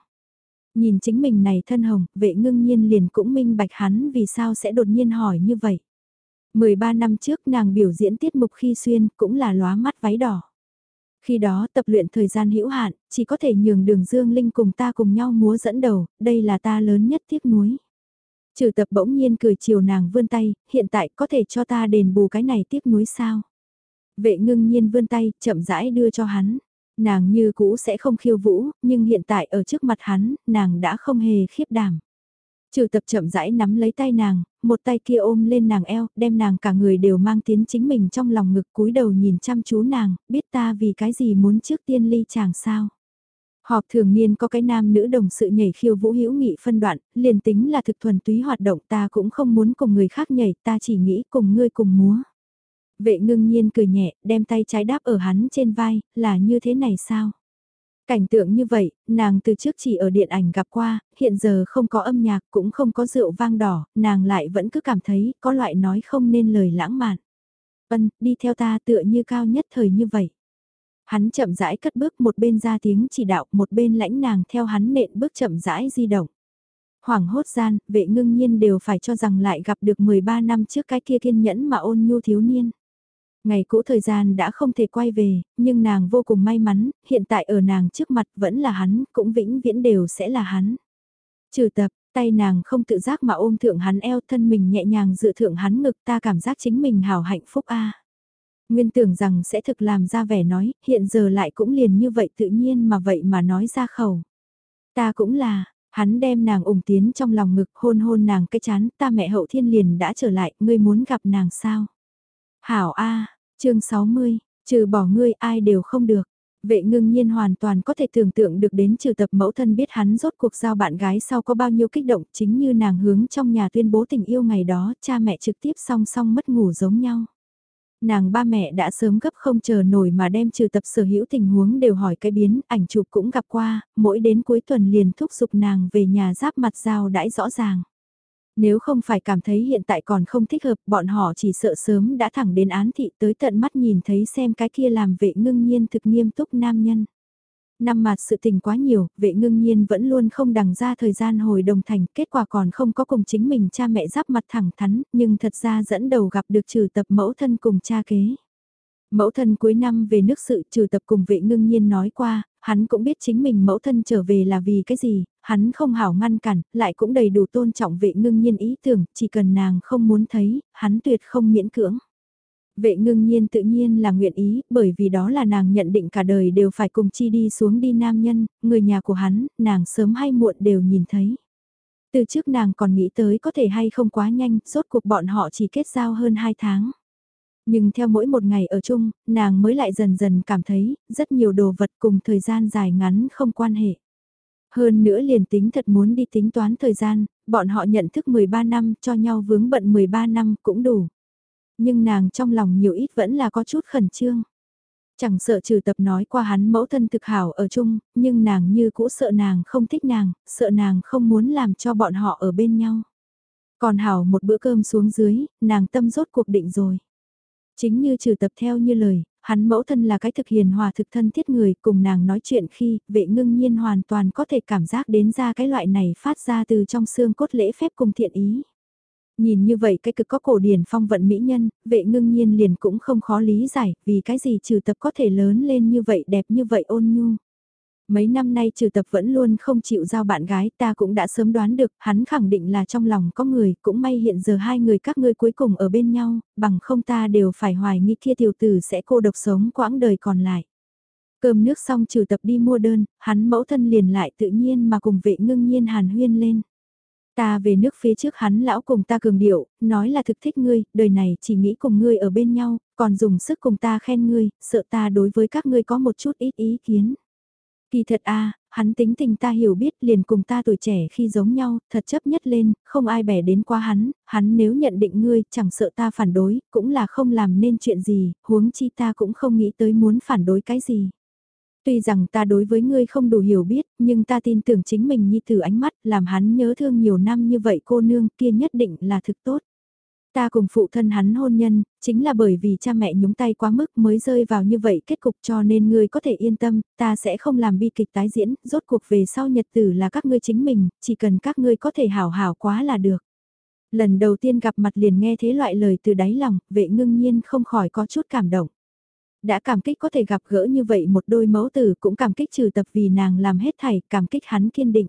Nhìn chính mình này thân hồng, vệ ngưng nhiên liền cũng minh bạch hắn vì sao sẽ đột nhiên hỏi như vậy. 13 năm trước nàng biểu diễn tiết mục khi xuyên cũng là lóa mắt váy đỏ. Khi đó tập luyện thời gian hữu hạn, chỉ có thể nhường đường Dương Linh cùng ta cùng nhau múa dẫn đầu, đây là ta lớn nhất tiếc nuối. Trừ tập bỗng nhiên cười chiều nàng vươn tay, hiện tại có thể cho ta đền bù cái này tiếc nuối sao. Vệ ngưng nhiên vươn tay, chậm rãi đưa cho hắn. Nàng như cũ sẽ không khiêu vũ, nhưng hiện tại ở trước mặt hắn, nàng đã không hề khiếp đảm. Trừ tập chậm rãi nắm lấy tay nàng, một tay kia ôm lên nàng eo, đem nàng cả người đều mang tiến chính mình trong lòng ngực cúi đầu nhìn chăm chú nàng, biết ta vì cái gì muốn trước tiên ly chàng sao. Họp thường niên có cái nam nữ đồng sự nhảy khiêu vũ hữu nghị phân đoạn, liền tính là thực thuần túy hoạt động ta cũng không muốn cùng người khác nhảy, ta chỉ nghĩ cùng ngươi cùng múa. Vệ ngưng nhiên cười nhẹ, đem tay trái đáp ở hắn trên vai, là như thế này sao? Cảnh tượng như vậy, nàng từ trước chỉ ở điện ảnh gặp qua, hiện giờ không có âm nhạc cũng không có rượu vang đỏ, nàng lại vẫn cứ cảm thấy có loại nói không nên lời lãng mạn. Vân, đi theo ta tựa như cao nhất thời như vậy. Hắn chậm rãi cất bước một bên ra tiếng chỉ đạo, một bên lãnh nàng theo hắn nện bước chậm rãi di động. Hoảng hốt gian, vệ ngưng nhiên đều phải cho rằng lại gặp được 13 năm trước cái kia kiên nhẫn mà ôn nhu thiếu niên. Ngày cũ thời gian đã không thể quay về, nhưng nàng vô cùng may mắn, hiện tại ở nàng trước mặt vẫn là hắn, cũng vĩnh viễn đều sẽ là hắn. Trừ tập, tay nàng không tự giác mà ôm thượng hắn eo thân mình nhẹ nhàng dựa thượng hắn ngực ta cảm giác chính mình hào hạnh phúc a. Nguyên tưởng rằng sẽ thực làm ra vẻ nói, hiện giờ lại cũng liền như vậy tự nhiên mà vậy mà nói ra khẩu. Ta cũng là, hắn đem nàng ủng tiến trong lòng ngực hôn hôn nàng cái chán, ta mẹ hậu thiên liền đã trở lại, ngươi muốn gặp nàng sao? Hảo A, chương 60, trừ bỏ ngươi ai đều không được. Vệ ngưng nhiên hoàn toàn có thể tưởng tượng được đến trừ tập mẫu thân biết hắn rốt cuộc giao bạn gái sau có bao nhiêu kích động chính như nàng hướng trong nhà tuyên bố tình yêu ngày đó cha mẹ trực tiếp song song mất ngủ giống nhau. Nàng ba mẹ đã sớm gấp không chờ nổi mà đem trừ tập sở hữu tình huống đều hỏi cái biến, ảnh chụp cũng gặp qua, mỗi đến cuối tuần liền thúc giục nàng về nhà giáp mặt giao đãi rõ ràng. Nếu không phải cảm thấy hiện tại còn không thích hợp, bọn họ chỉ sợ sớm đã thẳng đến án thị tới tận mắt nhìn thấy xem cái kia làm vệ ngưng nhiên thực nghiêm túc nam nhân. Năm mặt sự tình quá nhiều, vệ ngưng nhiên vẫn luôn không đằng ra thời gian hồi đồng thành, kết quả còn không có cùng chính mình cha mẹ giáp mặt thẳng thắn, nhưng thật ra dẫn đầu gặp được trừ tập mẫu thân cùng cha kế. Mẫu thân cuối năm về nước sự trừ tập cùng vệ ngưng nhiên nói qua, hắn cũng biết chính mình mẫu thân trở về là vì cái gì, hắn không hảo ngăn cản, lại cũng đầy đủ tôn trọng vệ ngưng nhiên ý tưởng, chỉ cần nàng không muốn thấy, hắn tuyệt không miễn cưỡng. Vệ ngưng nhiên tự nhiên là nguyện ý, bởi vì đó là nàng nhận định cả đời đều phải cùng chi đi xuống đi nam nhân, người nhà của hắn, nàng sớm hay muộn đều nhìn thấy. Từ trước nàng còn nghĩ tới có thể hay không quá nhanh, rốt cuộc bọn họ chỉ kết giao hơn 2 tháng. Nhưng theo mỗi một ngày ở chung, nàng mới lại dần dần cảm thấy, rất nhiều đồ vật cùng thời gian dài ngắn không quan hệ. Hơn nữa liền tính thật muốn đi tính toán thời gian, bọn họ nhận thức 13 năm cho nhau vướng bận 13 năm cũng đủ. Nhưng nàng trong lòng nhiều ít vẫn là có chút khẩn trương. Chẳng sợ trừ tập nói qua hắn mẫu thân thực hảo ở chung, nhưng nàng như cũ sợ nàng không thích nàng, sợ nàng không muốn làm cho bọn họ ở bên nhau. Còn hảo một bữa cơm xuống dưới, nàng tâm rốt cuộc định rồi. Chính như trừ tập theo như lời, hắn mẫu thân là cái thực hiền hòa thực thân thiết người cùng nàng nói chuyện khi vệ ngưng nhiên hoàn toàn có thể cảm giác đến ra cái loại này phát ra từ trong xương cốt lễ phép cùng thiện ý. Nhìn như vậy cái cực có cổ điển phong vận mỹ nhân, vệ ngưng nhiên liền cũng không khó lý giải vì cái gì trừ tập có thể lớn lên như vậy đẹp như vậy ôn nhu. Mấy năm nay trừ tập vẫn luôn không chịu giao bạn gái ta cũng đã sớm đoán được hắn khẳng định là trong lòng có người cũng may hiện giờ hai người các ngươi cuối cùng ở bên nhau, bằng không ta đều phải hoài nghi kia tiểu tử sẽ cô độc sống quãng đời còn lại. Cơm nước xong trừ tập đi mua đơn, hắn mẫu thân liền lại tự nhiên mà cùng vệ ngưng nhiên hàn huyên lên. Ta về nước phía trước hắn lão cùng ta cường điệu, nói là thực thích ngươi, đời này chỉ nghĩ cùng ngươi ở bên nhau, còn dùng sức cùng ta khen ngươi, sợ ta đối với các ngươi có một chút ít ý kiến. Kỳ thật a hắn tính tình ta hiểu biết liền cùng ta tuổi trẻ khi giống nhau, thật chấp nhất lên, không ai bẻ đến qua hắn, hắn nếu nhận định ngươi, chẳng sợ ta phản đối, cũng là không làm nên chuyện gì, huống chi ta cũng không nghĩ tới muốn phản đối cái gì. Tuy rằng ta đối với ngươi không đủ hiểu biết, nhưng ta tin tưởng chính mình như từ ánh mắt, làm hắn nhớ thương nhiều năm như vậy cô nương kia nhất định là thực tốt. Ta cùng phụ thân hắn hôn nhân, chính là bởi vì cha mẹ nhúng tay quá mức mới rơi vào như vậy kết cục cho nên ngươi có thể yên tâm, ta sẽ không làm bi kịch tái diễn, rốt cuộc về sau nhật tử là các ngươi chính mình, chỉ cần các ngươi có thể hảo hảo quá là được. Lần đầu tiên gặp mặt liền nghe thế loại lời từ đáy lòng, vệ ngưng nhiên không khỏi có chút cảm động. Đã cảm kích có thể gặp gỡ như vậy một đôi mẫu tử cũng cảm kích trừ tập vì nàng làm hết thảy, cảm kích hắn kiên định.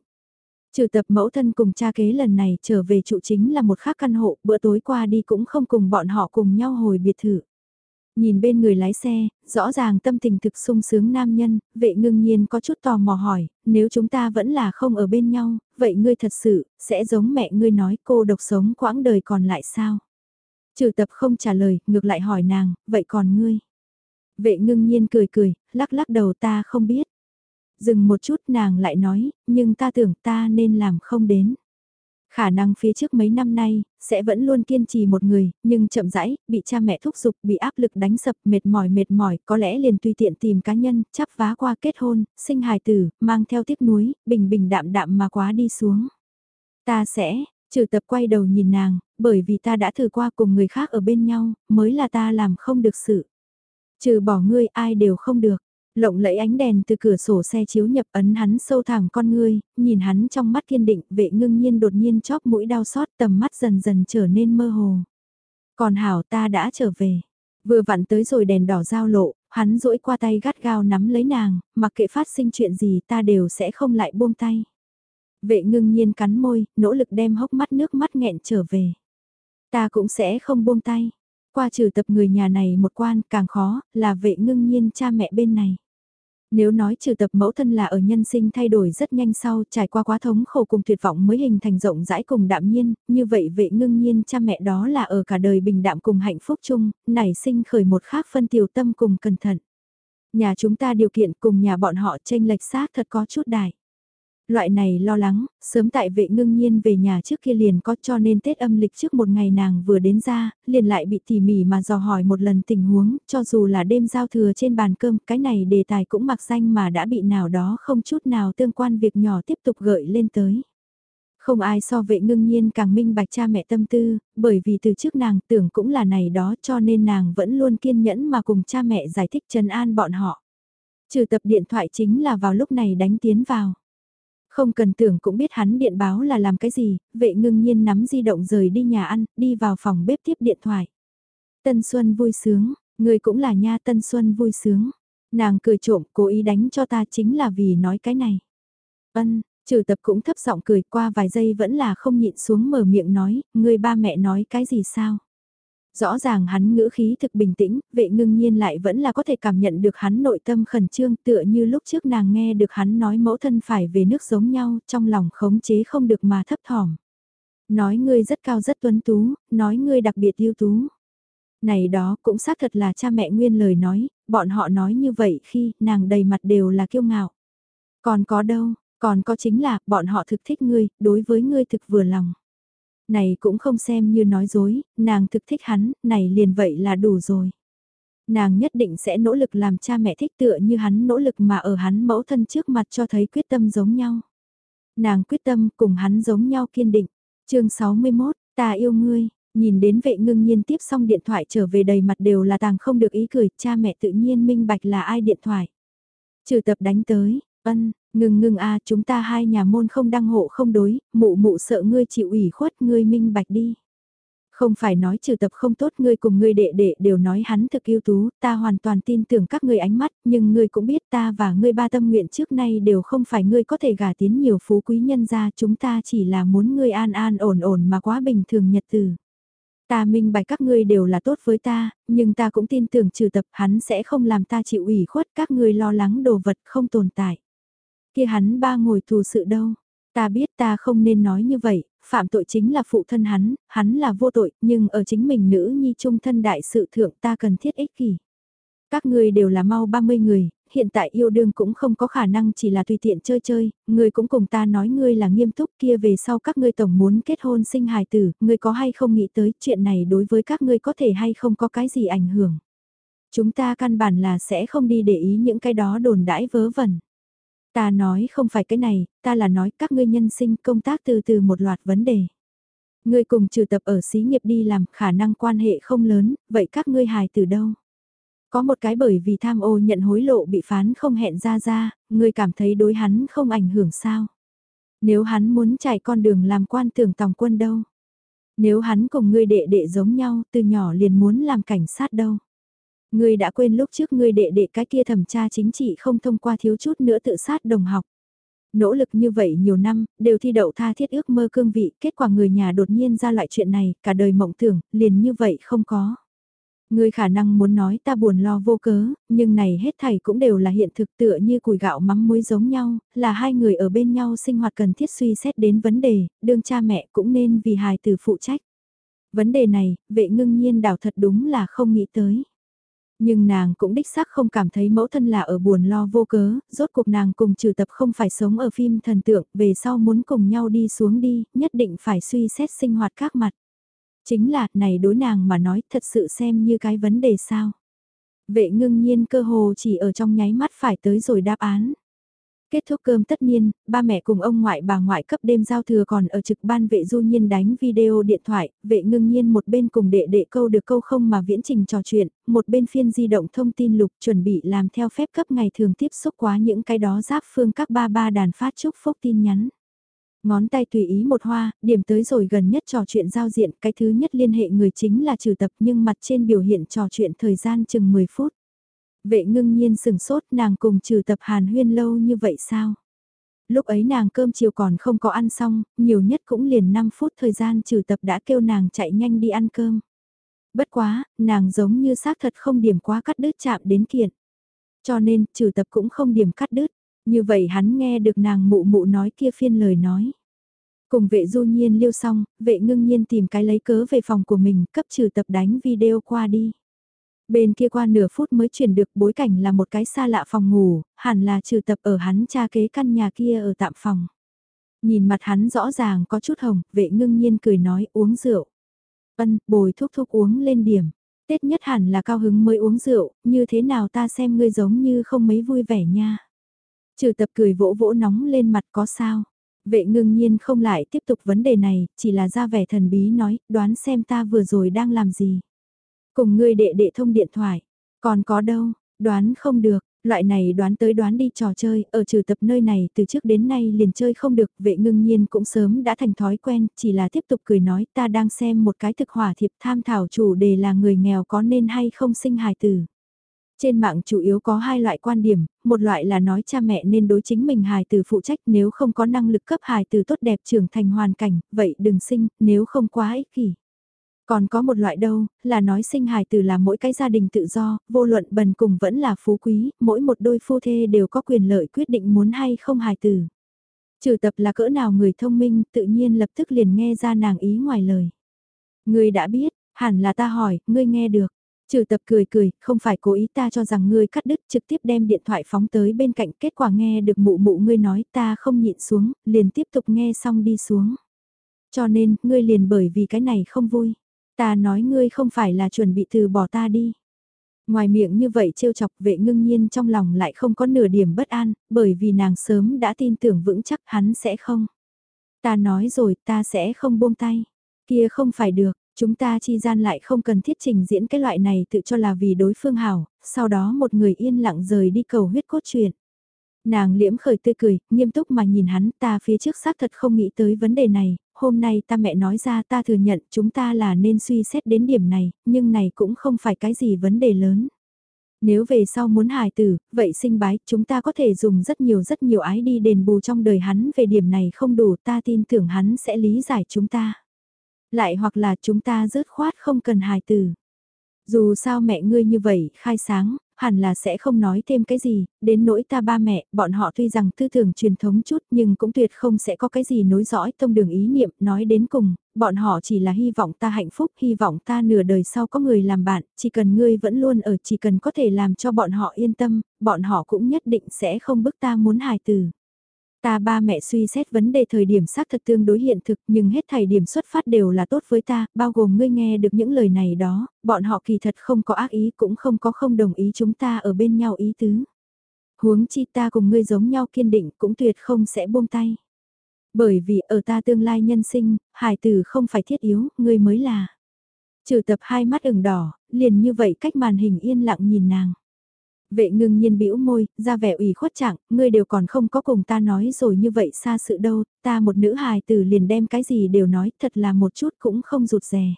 Trừ tập mẫu thân cùng cha kế lần này trở về trụ chính là một khác căn hộ, bữa tối qua đi cũng không cùng bọn họ cùng nhau hồi biệt thự. Nhìn bên người lái xe, rõ ràng tâm tình thực sung sướng nam nhân, vệ ngưng nhiên có chút tò mò hỏi, nếu chúng ta vẫn là không ở bên nhau, vậy ngươi thật sự, sẽ giống mẹ ngươi nói cô độc sống quãng đời còn lại sao? Trừ tập không trả lời, ngược lại hỏi nàng, vậy còn ngươi? Vệ ngưng nhiên cười cười, lắc lắc đầu ta không biết. Dừng một chút nàng lại nói, nhưng ta tưởng ta nên làm không đến. Khả năng phía trước mấy năm nay, sẽ vẫn luôn kiên trì một người, nhưng chậm rãi, bị cha mẹ thúc giục, bị áp lực đánh sập, mệt mỏi mệt mỏi, có lẽ liền tùy tiện tìm cá nhân, chắp vá qua kết hôn, sinh hài tử, mang theo tiếc núi, bình bình đạm đạm mà quá đi xuống. Ta sẽ, trừ tập quay đầu nhìn nàng, bởi vì ta đã thử qua cùng người khác ở bên nhau, mới là ta làm không được sự. Trừ bỏ ngươi ai đều không được. Lộng lẫy ánh đèn từ cửa sổ xe chiếu nhập ấn hắn sâu thẳm con ngươi, nhìn hắn trong mắt kiên định, vệ ngưng nhiên đột nhiên chóp mũi đau xót tầm mắt dần dần trở nên mơ hồ. Còn hảo ta đã trở về. Vừa vặn tới rồi đèn đỏ giao lộ, hắn duỗi qua tay gắt gao nắm lấy nàng, mặc kệ phát sinh chuyện gì ta đều sẽ không lại buông tay. Vệ ngưng nhiên cắn môi, nỗ lực đem hốc mắt nước mắt nghẹn trở về. Ta cũng sẽ không buông tay. Qua trừ tập người nhà này một quan càng khó, là vệ ngưng nhiên cha mẹ bên này. Nếu nói trừ tập mẫu thân là ở nhân sinh thay đổi rất nhanh sau trải qua quá thống khổ cùng tuyệt vọng mới hình thành rộng rãi cùng đạm nhiên, như vậy vệ ngưng nhiên cha mẹ đó là ở cả đời bình đạm cùng hạnh phúc chung, nảy sinh khởi một khác phân tiểu tâm cùng cẩn thận. Nhà chúng ta điều kiện cùng nhà bọn họ tranh lệch xác thật có chút đại. Loại này lo lắng, sớm tại vệ ngưng nhiên về nhà trước kia liền có cho nên Tết âm lịch trước một ngày nàng vừa đến ra, liền lại bị tỉ mỉ mà dò hỏi một lần tình huống, cho dù là đêm giao thừa trên bàn cơm, cái này đề tài cũng mặc danh mà đã bị nào đó không chút nào tương quan việc nhỏ tiếp tục gợi lên tới. Không ai so vệ ngưng nhiên càng minh bạch cha mẹ tâm tư, bởi vì từ trước nàng tưởng cũng là này đó cho nên nàng vẫn luôn kiên nhẫn mà cùng cha mẹ giải thích trần an bọn họ. Trừ tập điện thoại chính là vào lúc này đánh tiến vào. Không cần tưởng cũng biết hắn điện báo là làm cái gì, vệ ngưng nhiên nắm di động rời đi nhà ăn, đi vào phòng bếp tiếp điện thoại. Tân Xuân vui sướng, người cũng là nha Tân Xuân vui sướng. Nàng cười trộm cố ý đánh cho ta chính là vì nói cái này. Ân, trừ tập cũng thấp giọng cười qua vài giây vẫn là không nhịn xuống mở miệng nói, người ba mẹ nói cái gì sao? Rõ ràng hắn ngữ khí thực bình tĩnh, vệ ngưng nhiên lại vẫn là có thể cảm nhận được hắn nội tâm khẩn trương tựa như lúc trước nàng nghe được hắn nói mẫu thân phải về nước giống nhau, trong lòng khống chế không được mà thấp thỏm. Nói ngươi rất cao rất tuấn tú, nói ngươi đặc biệt ưu tú. Này đó cũng xác thật là cha mẹ nguyên lời nói, bọn họ nói như vậy khi nàng đầy mặt đều là kiêu ngạo. Còn có đâu, còn có chính là bọn họ thực thích ngươi, đối với ngươi thực vừa lòng này cũng không xem như nói dối, nàng thực thích hắn, này liền vậy là đủ rồi. Nàng nhất định sẽ nỗ lực làm cha mẹ thích tựa như hắn nỗ lực mà ở hắn mẫu thân trước mặt cho thấy quyết tâm giống nhau. Nàng quyết tâm cùng hắn giống nhau kiên định. chương 61, ta yêu ngươi, nhìn đến vệ ngưng nhiên tiếp xong điện thoại trở về đầy mặt đều là tàng không được ý cười, cha mẹ tự nhiên minh bạch là ai điện thoại. Trừ tập đánh tới, ân, Ngừng ngừng a chúng ta hai nhà môn không đăng hộ không đối, mụ mụ sợ ngươi chịu ủy khuất ngươi minh bạch đi. Không phải nói trừ tập không tốt ngươi cùng ngươi đệ đệ đều nói hắn thực yêu tú, ta hoàn toàn tin tưởng các ngươi ánh mắt, nhưng ngươi cũng biết ta và ngươi ba tâm nguyện trước nay đều không phải ngươi có thể gả tiến nhiều phú quý nhân ra chúng ta chỉ là muốn ngươi an an ổn ổn mà quá bình thường nhật từ. Ta minh bạch các ngươi đều là tốt với ta, nhưng ta cũng tin tưởng trừ tập hắn sẽ không làm ta chịu ủy khuất các ngươi lo lắng đồ vật không tồn tại kia hắn ba ngồi thù sự đâu. Ta biết ta không nên nói như vậy, phạm tội chính là phụ thân hắn, hắn là vô tội, nhưng ở chính mình nữ nhi trung thân đại sự thượng ta cần thiết ích kỷ. Các người đều là mau 30 người, hiện tại yêu đương cũng không có khả năng chỉ là tùy tiện chơi chơi, người cũng cùng ta nói ngươi là nghiêm túc kia về sau các ngươi tổng muốn kết hôn sinh hài tử, ngươi có hay không nghĩ tới chuyện này đối với các ngươi có thể hay không có cái gì ảnh hưởng. Chúng ta căn bản là sẽ không đi để ý những cái đó đồn đãi vớ vẩn. Ta nói không phải cái này, ta là nói các ngươi nhân sinh công tác từ từ một loạt vấn đề. Ngươi cùng trừ tập ở xí nghiệp đi làm khả năng quan hệ không lớn, vậy các ngươi hài từ đâu? Có một cái bởi vì tham ô nhận hối lộ bị phán không hẹn ra ra, ngươi cảm thấy đối hắn không ảnh hưởng sao? Nếu hắn muốn chạy con đường làm quan tưởng tòng quân đâu? Nếu hắn cùng ngươi đệ đệ giống nhau, từ nhỏ liền muốn làm cảnh sát đâu? Ngươi đã quên lúc trước ngươi đệ đệ cái kia thẩm tra chính trị không thông qua thiếu chút nữa tự sát đồng học. Nỗ lực như vậy nhiều năm, đều thi đậu tha thiết ước mơ cương vị, kết quả người nhà đột nhiên ra loại chuyện này, cả đời mộng tưởng, liền như vậy không có. Ngươi khả năng muốn nói ta buồn lo vô cớ, nhưng này hết thảy cũng đều là hiện thực tựa như củi gạo mắm muối giống nhau, là hai người ở bên nhau sinh hoạt cần thiết suy xét đến vấn đề, đương cha mẹ cũng nên vì hài từ phụ trách. Vấn đề này, vệ ngưng nhiên đảo thật đúng là không nghĩ tới. Nhưng nàng cũng đích xác không cảm thấy mẫu thân là ở buồn lo vô cớ, rốt cuộc nàng cùng trừ tập không phải sống ở phim thần tượng, về sau muốn cùng nhau đi xuống đi, nhất định phải suy xét sinh hoạt các mặt. Chính là, này đối nàng mà nói thật sự xem như cái vấn đề sao. Vệ ngưng nhiên cơ hồ chỉ ở trong nháy mắt phải tới rồi đáp án. Kết thúc cơm tất nhiên, ba mẹ cùng ông ngoại bà ngoại cấp đêm giao thừa còn ở trực ban vệ du nhiên đánh video điện thoại, vệ ngưng nhiên một bên cùng đệ đệ câu được câu không mà viễn trình trò chuyện, một bên phiên di động thông tin lục chuẩn bị làm theo phép cấp ngày thường tiếp xúc quá những cái đó giáp phương các ba ba đàn phát chúc phúc tin nhắn. Ngón tay tùy ý một hoa, điểm tới rồi gần nhất trò chuyện giao diện, cái thứ nhất liên hệ người chính là trừ tập nhưng mặt trên biểu hiện trò chuyện thời gian chừng 10 phút. Vệ ngưng nhiên sừng sốt nàng cùng trừ tập hàn huyên lâu như vậy sao? Lúc ấy nàng cơm chiều còn không có ăn xong, nhiều nhất cũng liền 5 phút thời gian trừ tập đã kêu nàng chạy nhanh đi ăn cơm. Bất quá, nàng giống như xác thật không điểm quá cắt đứt chạm đến kiện. Cho nên, trừ tập cũng không điểm cắt đứt. Như vậy hắn nghe được nàng mụ mụ nói kia phiên lời nói. Cùng vệ du nhiên liêu xong, vệ ngưng nhiên tìm cái lấy cớ về phòng của mình, cấp trừ tập đánh video qua đi. Bên kia qua nửa phút mới chuyển được bối cảnh là một cái xa lạ phòng ngủ, hẳn là trừ tập ở hắn cha kế căn nhà kia ở tạm phòng. Nhìn mặt hắn rõ ràng có chút hồng, vệ ngưng nhiên cười nói uống rượu. Ân, bồi thuốc thuốc uống lên điểm. Tết nhất hẳn là cao hứng mới uống rượu, như thế nào ta xem ngươi giống như không mấy vui vẻ nha. Trừ tập cười vỗ vỗ nóng lên mặt có sao. Vệ ngưng nhiên không lại tiếp tục vấn đề này, chỉ là ra vẻ thần bí nói, đoán xem ta vừa rồi đang làm gì. Cùng ngươi đệ đệ thông điện thoại, còn có đâu, đoán không được, loại này đoán tới đoán đi trò chơi, ở trừ tập nơi này từ trước đến nay liền chơi không được, vệ ngưng nhiên cũng sớm đã thành thói quen, chỉ là tiếp tục cười nói ta đang xem một cái thực hỏa thiệp tham thảo chủ đề là người nghèo có nên hay không sinh hài tử. Trên mạng chủ yếu có hai loại quan điểm, một loại là nói cha mẹ nên đối chính mình hài từ phụ trách nếu không có năng lực cấp hài từ tốt đẹp trưởng thành hoàn cảnh, vậy đừng sinh, nếu không quá ích kỷ. Còn có một loại đâu, là nói sinh hài tử là mỗi cái gia đình tự do, vô luận bần cùng vẫn là phú quý, mỗi một đôi phu thê đều có quyền lợi quyết định muốn hay không hài tử Trừ tập là cỡ nào người thông minh, tự nhiên lập tức liền nghe ra nàng ý ngoài lời. Người đã biết, hẳn là ta hỏi, ngươi nghe được. Trừ tập cười cười, không phải cố ý ta cho rằng ngươi cắt đứt trực tiếp đem điện thoại phóng tới bên cạnh kết quả nghe được mụ mụ ngươi nói ta không nhịn xuống, liền tiếp tục nghe xong đi xuống. Cho nên, ngươi liền bởi vì cái này không vui. Ta nói ngươi không phải là chuẩn bị từ bỏ ta đi. Ngoài miệng như vậy trêu chọc vệ ngưng nhiên trong lòng lại không có nửa điểm bất an, bởi vì nàng sớm đã tin tưởng vững chắc hắn sẽ không. Ta nói rồi ta sẽ không buông tay. Kia không phải được, Chúng ta chi gian lại không cần thiết trình diễn cái loại này tự cho là vì đối phương hảo, sau đó một người yên lặng rời đi cầu huyết cốt truyện. Nàng liễm khởi tươi cười, nghiêm túc mà nhìn hắn ta phía trước xác thật không nghĩ tới vấn đề này, hôm nay ta mẹ nói ra ta thừa nhận chúng ta là nên suy xét đến điểm này, nhưng này cũng không phải cái gì vấn đề lớn. Nếu về sau muốn hài tử, vậy sinh bái, chúng ta có thể dùng rất nhiều rất nhiều ái đi đền bù trong đời hắn về điểm này không đủ ta tin tưởng hắn sẽ lý giải chúng ta. Lại hoặc là chúng ta rớt khoát không cần hài tử. Dù sao mẹ ngươi như vậy khai sáng, hẳn là sẽ không nói thêm cái gì, đến nỗi ta ba mẹ, bọn họ tuy rằng tư tưởng truyền thống chút nhưng cũng tuyệt không sẽ có cái gì nối dõi tông đường ý niệm, nói đến cùng, bọn họ chỉ là hy vọng ta hạnh phúc, hy vọng ta nửa đời sau có người làm bạn, chỉ cần ngươi vẫn luôn ở, chỉ cần có thể làm cho bọn họ yên tâm, bọn họ cũng nhất định sẽ không bức ta muốn hài từ. Ta ba mẹ suy xét vấn đề thời điểm xác thật tương đối hiện thực nhưng hết thảy điểm xuất phát đều là tốt với ta, bao gồm ngươi nghe được những lời này đó, bọn họ kỳ thật không có ác ý cũng không có không đồng ý chúng ta ở bên nhau ý tứ. Huống chi ta cùng ngươi giống nhau kiên định cũng tuyệt không sẽ buông tay. Bởi vì ở ta tương lai nhân sinh, hải tử không phải thiết yếu, ngươi mới là. Trừ tập hai mắt ửng đỏ, liền như vậy cách màn hình yên lặng nhìn nàng. Vệ ngưng nhiên bĩu môi, ra vẻ ủy khuất trạng, ngươi đều còn không có cùng ta nói rồi như vậy xa sự đâu, ta một nữ hài tử liền đem cái gì đều nói, thật là một chút cũng không rụt rè.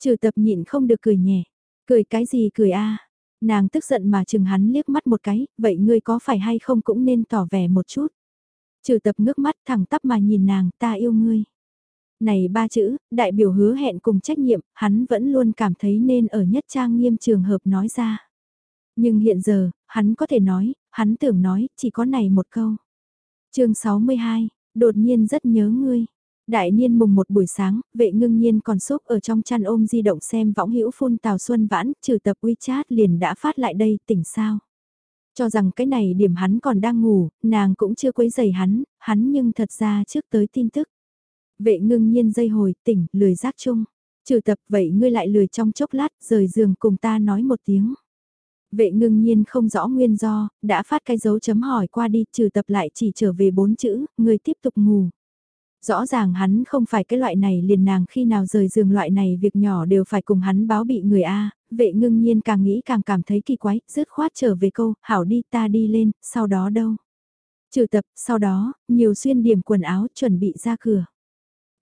Trừ tập nhịn không được cười nhẹ, cười cái gì cười a Nàng tức giận mà chừng hắn liếc mắt một cái, vậy ngươi có phải hay không cũng nên tỏ vẻ một chút. Trừ tập ngước mắt thẳng tắp mà nhìn nàng, ta yêu ngươi. Này ba chữ, đại biểu hứa hẹn cùng trách nhiệm, hắn vẫn luôn cảm thấy nên ở nhất trang nghiêm trường hợp nói ra. Nhưng hiện giờ, hắn có thể nói, hắn tưởng nói, chỉ có này một câu. chương 62, đột nhiên rất nhớ ngươi. Đại niên mùng một buổi sáng, vệ ngưng nhiên còn xúc ở trong chăn ôm di động xem võng hữu phun tào xuân vãn, trừ tập WeChat liền đã phát lại đây, tỉnh sao. Cho rằng cái này điểm hắn còn đang ngủ, nàng cũng chưa quấy giày hắn, hắn nhưng thật ra trước tới tin tức. Vệ ngưng nhiên dây hồi, tỉnh, lười giác chung. Trừ tập vậy ngươi lại lười trong chốc lát, rời giường cùng ta nói một tiếng. Vệ ngưng nhiên không rõ nguyên do, đã phát cái dấu chấm hỏi qua đi trừ tập lại chỉ trở về bốn chữ, người tiếp tục ngủ. Rõ ràng hắn không phải cái loại này liền nàng khi nào rời giường loại này việc nhỏ đều phải cùng hắn báo bị người A, vệ ngưng nhiên càng nghĩ càng cảm thấy kỳ quái, dứt khoát trở về câu, hảo đi ta đi lên, sau đó đâu. Trừ tập, sau đó, nhiều xuyên điểm quần áo chuẩn bị ra cửa.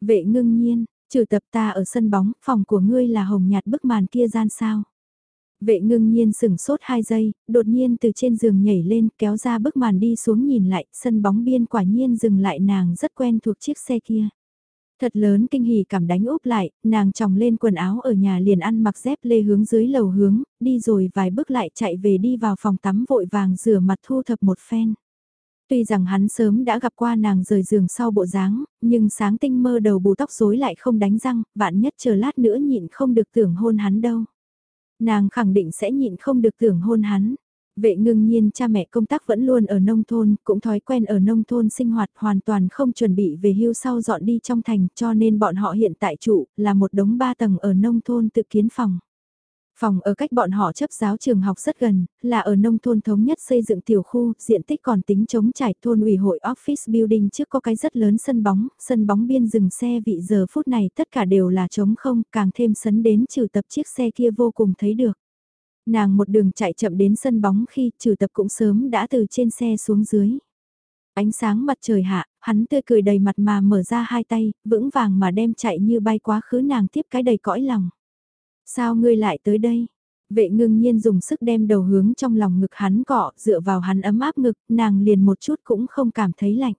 Vệ ngưng nhiên, trừ tập ta ở sân bóng, phòng của ngươi là hồng nhạt bức màn kia gian sao. Vệ ngưng nhiên sừng sốt 2 giây, đột nhiên từ trên giường nhảy lên kéo ra bức màn đi xuống nhìn lại, sân bóng biên quả nhiên dừng lại nàng rất quen thuộc chiếc xe kia. Thật lớn kinh hỉ cảm đánh úp lại, nàng tròng lên quần áo ở nhà liền ăn mặc dép lê hướng dưới lầu hướng, đi rồi vài bước lại chạy về đi vào phòng tắm vội vàng rửa mặt thu thập một phen. Tuy rằng hắn sớm đã gặp qua nàng rời giường sau bộ dáng, nhưng sáng tinh mơ đầu bù tóc rối lại không đánh răng, vạn nhất chờ lát nữa nhịn không được tưởng hôn hắn đâu. Nàng khẳng định sẽ nhịn không được tưởng hôn hắn. Vệ ngưng nhiên cha mẹ công tác vẫn luôn ở nông thôn, cũng thói quen ở nông thôn sinh hoạt hoàn toàn không chuẩn bị về hưu sau dọn đi trong thành cho nên bọn họ hiện tại trụ là một đống ba tầng ở nông thôn tự kiến phòng. Phòng ở cách bọn họ chấp giáo trường học rất gần, là ở nông thôn thống nhất xây dựng tiểu khu, diện tích còn tính chống trải thôn ủy hội office building trước có cái rất lớn sân bóng, sân bóng biên dừng xe vị giờ phút này tất cả đều là trống không, càng thêm sấn đến trừ tập chiếc xe kia vô cùng thấy được. Nàng một đường chạy chậm đến sân bóng khi trừ tập cũng sớm đã từ trên xe xuống dưới. Ánh sáng mặt trời hạ, hắn tươi cười đầy mặt mà mở ra hai tay, vững vàng mà đem chạy như bay quá khứ nàng tiếp cái đầy cõi lòng. Sao ngươi lại tới đây? Vệ ngưng nhiên dùng sức đem đầu hướng trong lòng ngực hắn cọ, dựa vào hắn ấm áp ngực, nàng liền một chút cũng không cảm thấy lạnh.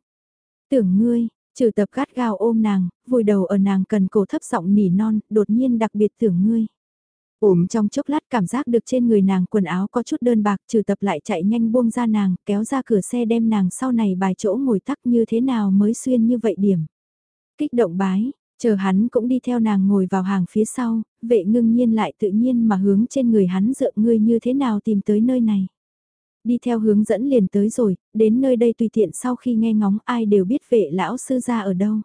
Tưởng ngươi, trừ tập gắt gao ôm nàng, vùi đầu ở nàng cần cổ thấp giọng nỉ non, đột nhiên đặc biệt tưởng ngươi. Ổm trong chốc lát cảm giác được trên người nàng quần áo có chút đơn bạc trừ tập lại chạy nhanh buông ra nàng, kéo ra cửa xe đem nàng sau này bài chỗ ngồi tắc như thế nào mới xuyên như vậy điểm. Kích động bái, Chờ hắn cũng đi theo nàng ngồi vào hàng phía sau, vệ ngưng nhiên lại tự nhiên mà hướng trên người hắn dựa ngươi như thế nào tìm tới nơi này. Đi theo hướng dẫn liền tới rồi, đến nơi đây tùy tiện sau khi nghe ngóng ai đều biết vệ lão sư ra ở đâu.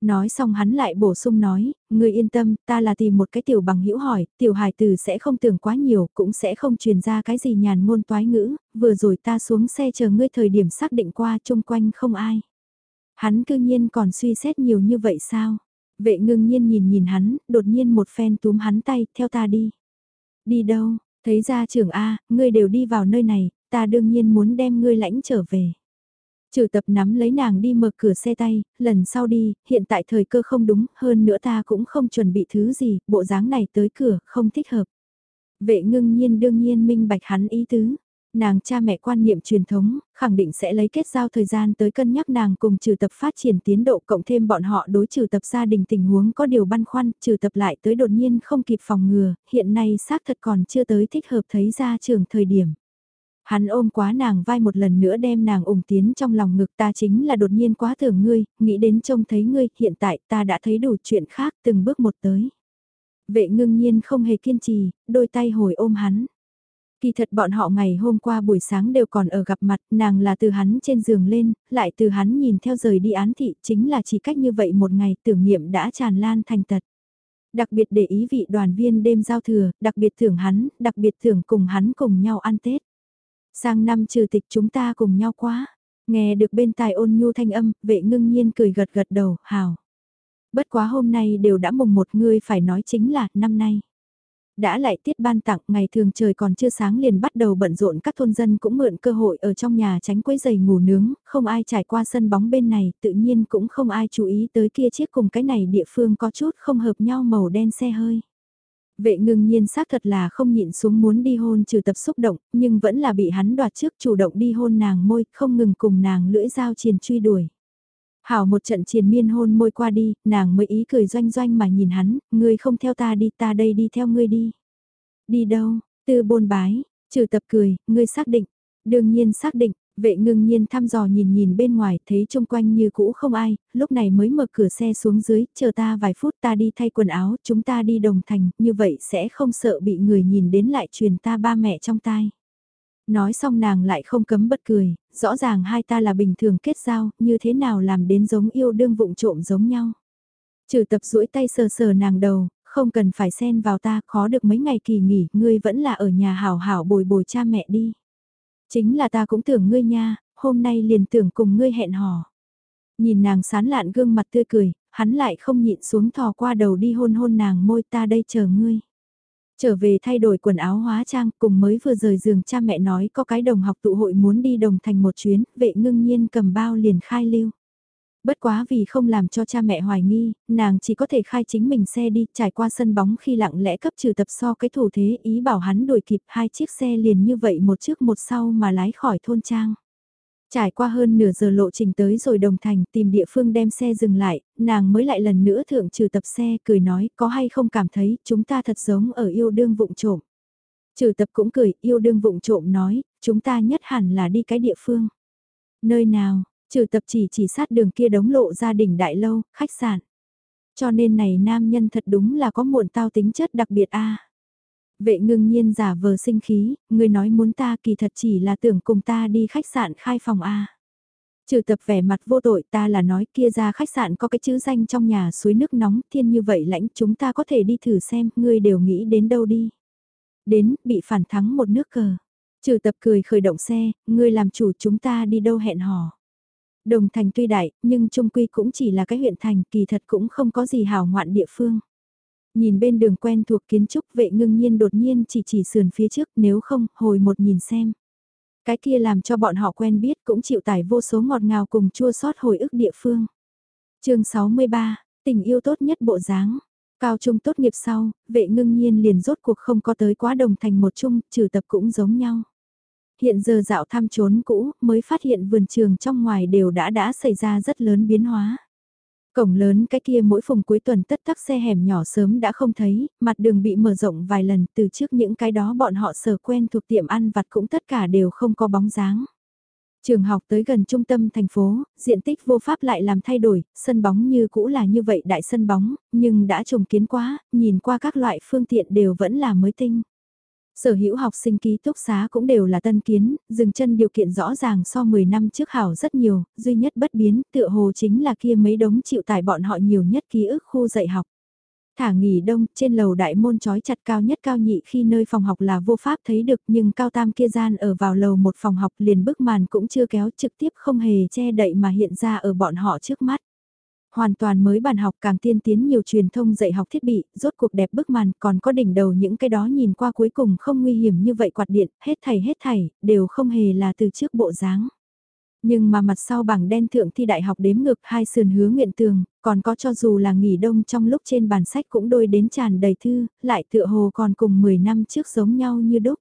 Nói xong hắn lại bổ sung nói, ngươi yên tâm, ta là tìm một cái tiểu bằng hữu hỏi, tiểu hài tử sẽ không tưởng quá nhiều, cũng sẽ không truyền ra cái gì nhàn ngôn toái ngữ, vừa rồi ta xuống xe chờ ngươi thời điểm xác định qua chung quanh không ai. Hắn cư nhiên còn suy xét nhiều như vậy sao? Vệ ngưng nhiên nhìn nhìn hắn, đột nhiên một phen túm hắn tay, theo ta đi. Đi đâu, thấy ra trưởng A, ngươi đều đi vào nơi này, ta đương nhiên muốn đem ngươi lãnh trở về. Trừ tập nắm lấy nàng đi mở cửa xe tay, lần sau đi, hiện tại thời cơ không đúng, hơn nữa ta cũng không chuẩn bị thứ gì, bộ dáng này tới cửa, không thích hợp. Vệ ngưng nhiên đương nhiên minh bạch hắn ý tứ. Nàng cha mẹ quan niệm truyền thống, khẳng định sẽ lấy kết giao thời gian tới cân nhắc nàng cùng trừ tập phát triển tiến độ cộng thêm bọn họ đối trừ tập gia đình tình huống có điều băn khoăn, trừ tập lại tới đột nhiên không kịp phòng ngừa, hiện nay xác thật còn chưa tới thích hợp thấy ra trường thời điểm. Hắn ôm quá nàng vai một lần nữa đem nàng ủng tiến trong lòng ngực ta chính là đột nhiên quá tưởng ngươi, nghĩ đến trông thấy ngươi, hiện tại ta đã thấy đủ chuyện khác từng bước một tới. Vệ ngưng nhiên không hề kiên trì, đôi tay hồi ôm hắn. Kỳ thật bọn họ ngày hôm qua buổi sáng đều còn ở gặp mặt, nàng là từ hắn trên giường lên, lại từ hắn nhìn theo rời đi án thị, chính là chỉ cách như vậy một ngày tưởng niệm đã tràn lan thành tật. Đặc biệt để ý vị đoàn viên đêm giao thừa, đặc biệt thưởng hắn, đặc biệt thưởng cùng hắn cùng nhau ăn Tết. Sang năm trừ tịch chúng ta cùng nhau quá. Nghe được bên tai ôn nhu thanh âm, vệ ngưng nhiên cười gật gật đầu, hào. Bất quá hôm nay đều đã mùng một người phải nói chính là năm nay. Đã lại tiết ban tặng ngày thường trời còn chưa sáng liền bắt đầu bận rộn các thôn dân cũng mượn cơ hội ở trong nhà tránh quấy giày ngủ nướng, không ai trải qua sân bóng bên này, tự nhiên cũng không ai chú ý tới kia chiếc cùng cái này địa phương có chút không hợp nhau màu đen xe hơi. Vệ ngưng nhiên xác thật là không nhịn xuống muốn đi hôn trừ tập xúc động, nhưng vẫn là bị hắn đoạt trước chủ động đi hôn nàng môi, không ngừng cùng nàng lưỡi dao triền truy đuổi. Hảo một trận triền miên hôn môi qua đi, nàng mới ý cười doanh doanh mà nhìn hắn, ngươi không theo ta đi ta đây đi theo ngươi đi. Đi đâu, tư bôn bái, trừ tập cười, ngươi xác định, đương nhiên xác định, Vệ ngưng nhiên thăm dò nhìn nhìn bên ngoài, thấy chung quanh như cũ không ai, lúc này mới mở cửa xe xuống dưới, chờ ta vài phút ta đi thay quần áo, chúng ta đi đồng thành, như vậy sẽ không sợ bị người nhìn đến lại truyền ta ba mẹ trong tai. Nói xong nàng lại không cấm bất cười, rõ ràng hai ta là bình thường kết giao, như thế nào làm đến giống yêu đương vụng trộm giống nhau. Trừ tập duỗi tay sờ sờ nàng đầu, không cần phải xen vào ta, khó được mấy ngày kỳ nghỉ, ngươi vẫn là ở nhà hảo hảo bồi bồi cha mẹ đi. Chính là ta cũng tưởng ngươi nha, hôm nay liền tưởng cùng ngươi hẹn hò. Nhìn nàng sán lạn gương mặt tươi cười, hắn lại không nhịn xuống thò qua đầu đi hôn hôn nàng môi ta đây chờ ngươi. Trở về thay đổi quần áo hóa trang cùng mới vừa rời giường cha mẹ nói có cái đồng học tụ hội muốn đi đồng thành một chuyến, vệ ngưng nhiên cầm bao liền khai lưu. Bất quá vì không làm cho cha mẹ hoài nghi, nàng chỉ có thể khai chính mình xe đi, trải qua sân bóng khi lặng lẽ cấp trừ tập so cái thủ thế ý bảo hắn đuổi kịp hai chiếc xe liền như vậy một trước một sau mà lái khỏi thôn trang. Trải qua hơn nửa giờ lộ trình tới rồi đồng thành tìm địa phương đem xe dừng lại, nàng mới lại lần nữa thượng trừ tập xe cười nói có hay không cảm thấy chúng ta thật giống ở yêu đương vụng trộm. Trừ tập cũng cười yêu đương vụng trộm nói, chúng ta nhất hẳn là đi cái địa phương. Nơi nào, Trừ tập chỉ chỉ sát đường kia đống lộ gia đình đại lâu, khách sạn. Cho nên này nam nhân thật đúng là có muộn tao tính chất đặc biệt a. Vệ ngưng nhiên giả vờ sinh khí, người nói muốn ta kỳ thật chỉ là tưởng cùng ta đi khách sạn khai phòng a. Trừ tập vẻ mặt vô tội ta là nói kia ra khách sạn có cái chữ danh trong nhà suối nước nóng thiên như vậy lãnh chúng ta có thể đi thử xem, ngươi đều nghĩ đến đâu đi. Đến, bị phản thắng một nước cờ. Trừ tập cười khởi động xe, ngươi làm chủ chúng ta đi đâu hẹn hò. Đồng thành tuy đại, nhưng trung quy cũng chỉ là cái huyện thành, kỳ thật cũng không có gì hào ngoạn địa phương. Nhìn bên đường quen thuộc kiến trúc vệ ngưng nhiên đột nhiên chỉ chỉ sườn phía trước nếu không, hồi một nhìn xem. Cái kia làm cho bọn họ quen biết cũng chịu tải vô số ngọt ngào cùng chua sót hồi ức địa phương. chương 63, tình yêu tốt nhất bộ dáng. Cao trung tốt nghiệp sau, vệ ngưng nhiên liền rốt cuộc không có tới quá đồng thành một chung, trừ tập cũng giống nhau. Hiện giờ dạo thăm trốn cũ, mới phát hiện vườn trường trong ngoài đều đã đã xảy ra rất lớn biến hóa. Cổng lớn cái kia mỗi phùng cuối tuần tất tắc xe hẻm nhỏ sớm đã không thấy, mặt đường bị mở rộng vài lần từ trước những cái đó bọn họ sở quen thuộc tiệm ăn vặt cũng tất cả đều không có bóng dáng. Trường học tới gần trung tâm thành phố, diện tích vô pháp lại làm thay đổi, sân bóng như cũ là như vậy đại sân bóng, nhưng đã trồng kiến quá, nhìn qua các loại phương tiện đều vẫn là mới tinh. Sở hữu học sinh ký túc xá cũng đều là tân kiến, dừng chân điều kiện rõ ràng so 10 năm trước hảo rất nhiều, duy nhất bất biến tựa hồ chính là kia mấy đống chịu tải bọn họ nhiều nhất ký ức khu dạy học. Thả nghỉ đông, trên lầu đại môn trói chặt cao nhất cao nhị khi nơi phòng học là vô pháp thấy được nhưng cao tam kia gian ở vào lầu một phòng học liền bức màn cũng chưa kéo trực tiếp không hề che đậy mà hiện ra ở bọn họ trước mắt. Hoàn toàn mới bàn học càng tiên tiến nhiều truyền thông dạy học thiết bị, rốt cuộc đẹp bức màn còn có đỉnh đầu những cái đó nhìn qua cuối cùng không nguy hiểm như vậy quạt điện, hết thảy hết thảy, đều không hề là từ trước bộ dáng. Nhưng mà mặt sau bảng đen thượng thi đại học đếm ngược hai sườn hứa nguyện tường, còn có cho dù là nghỉ đông trong lúc trên bàn sách cũng đôi đến tràn đầy thư, lại tựa hồ còn cùng 10 năm trước giống nhau như đúc.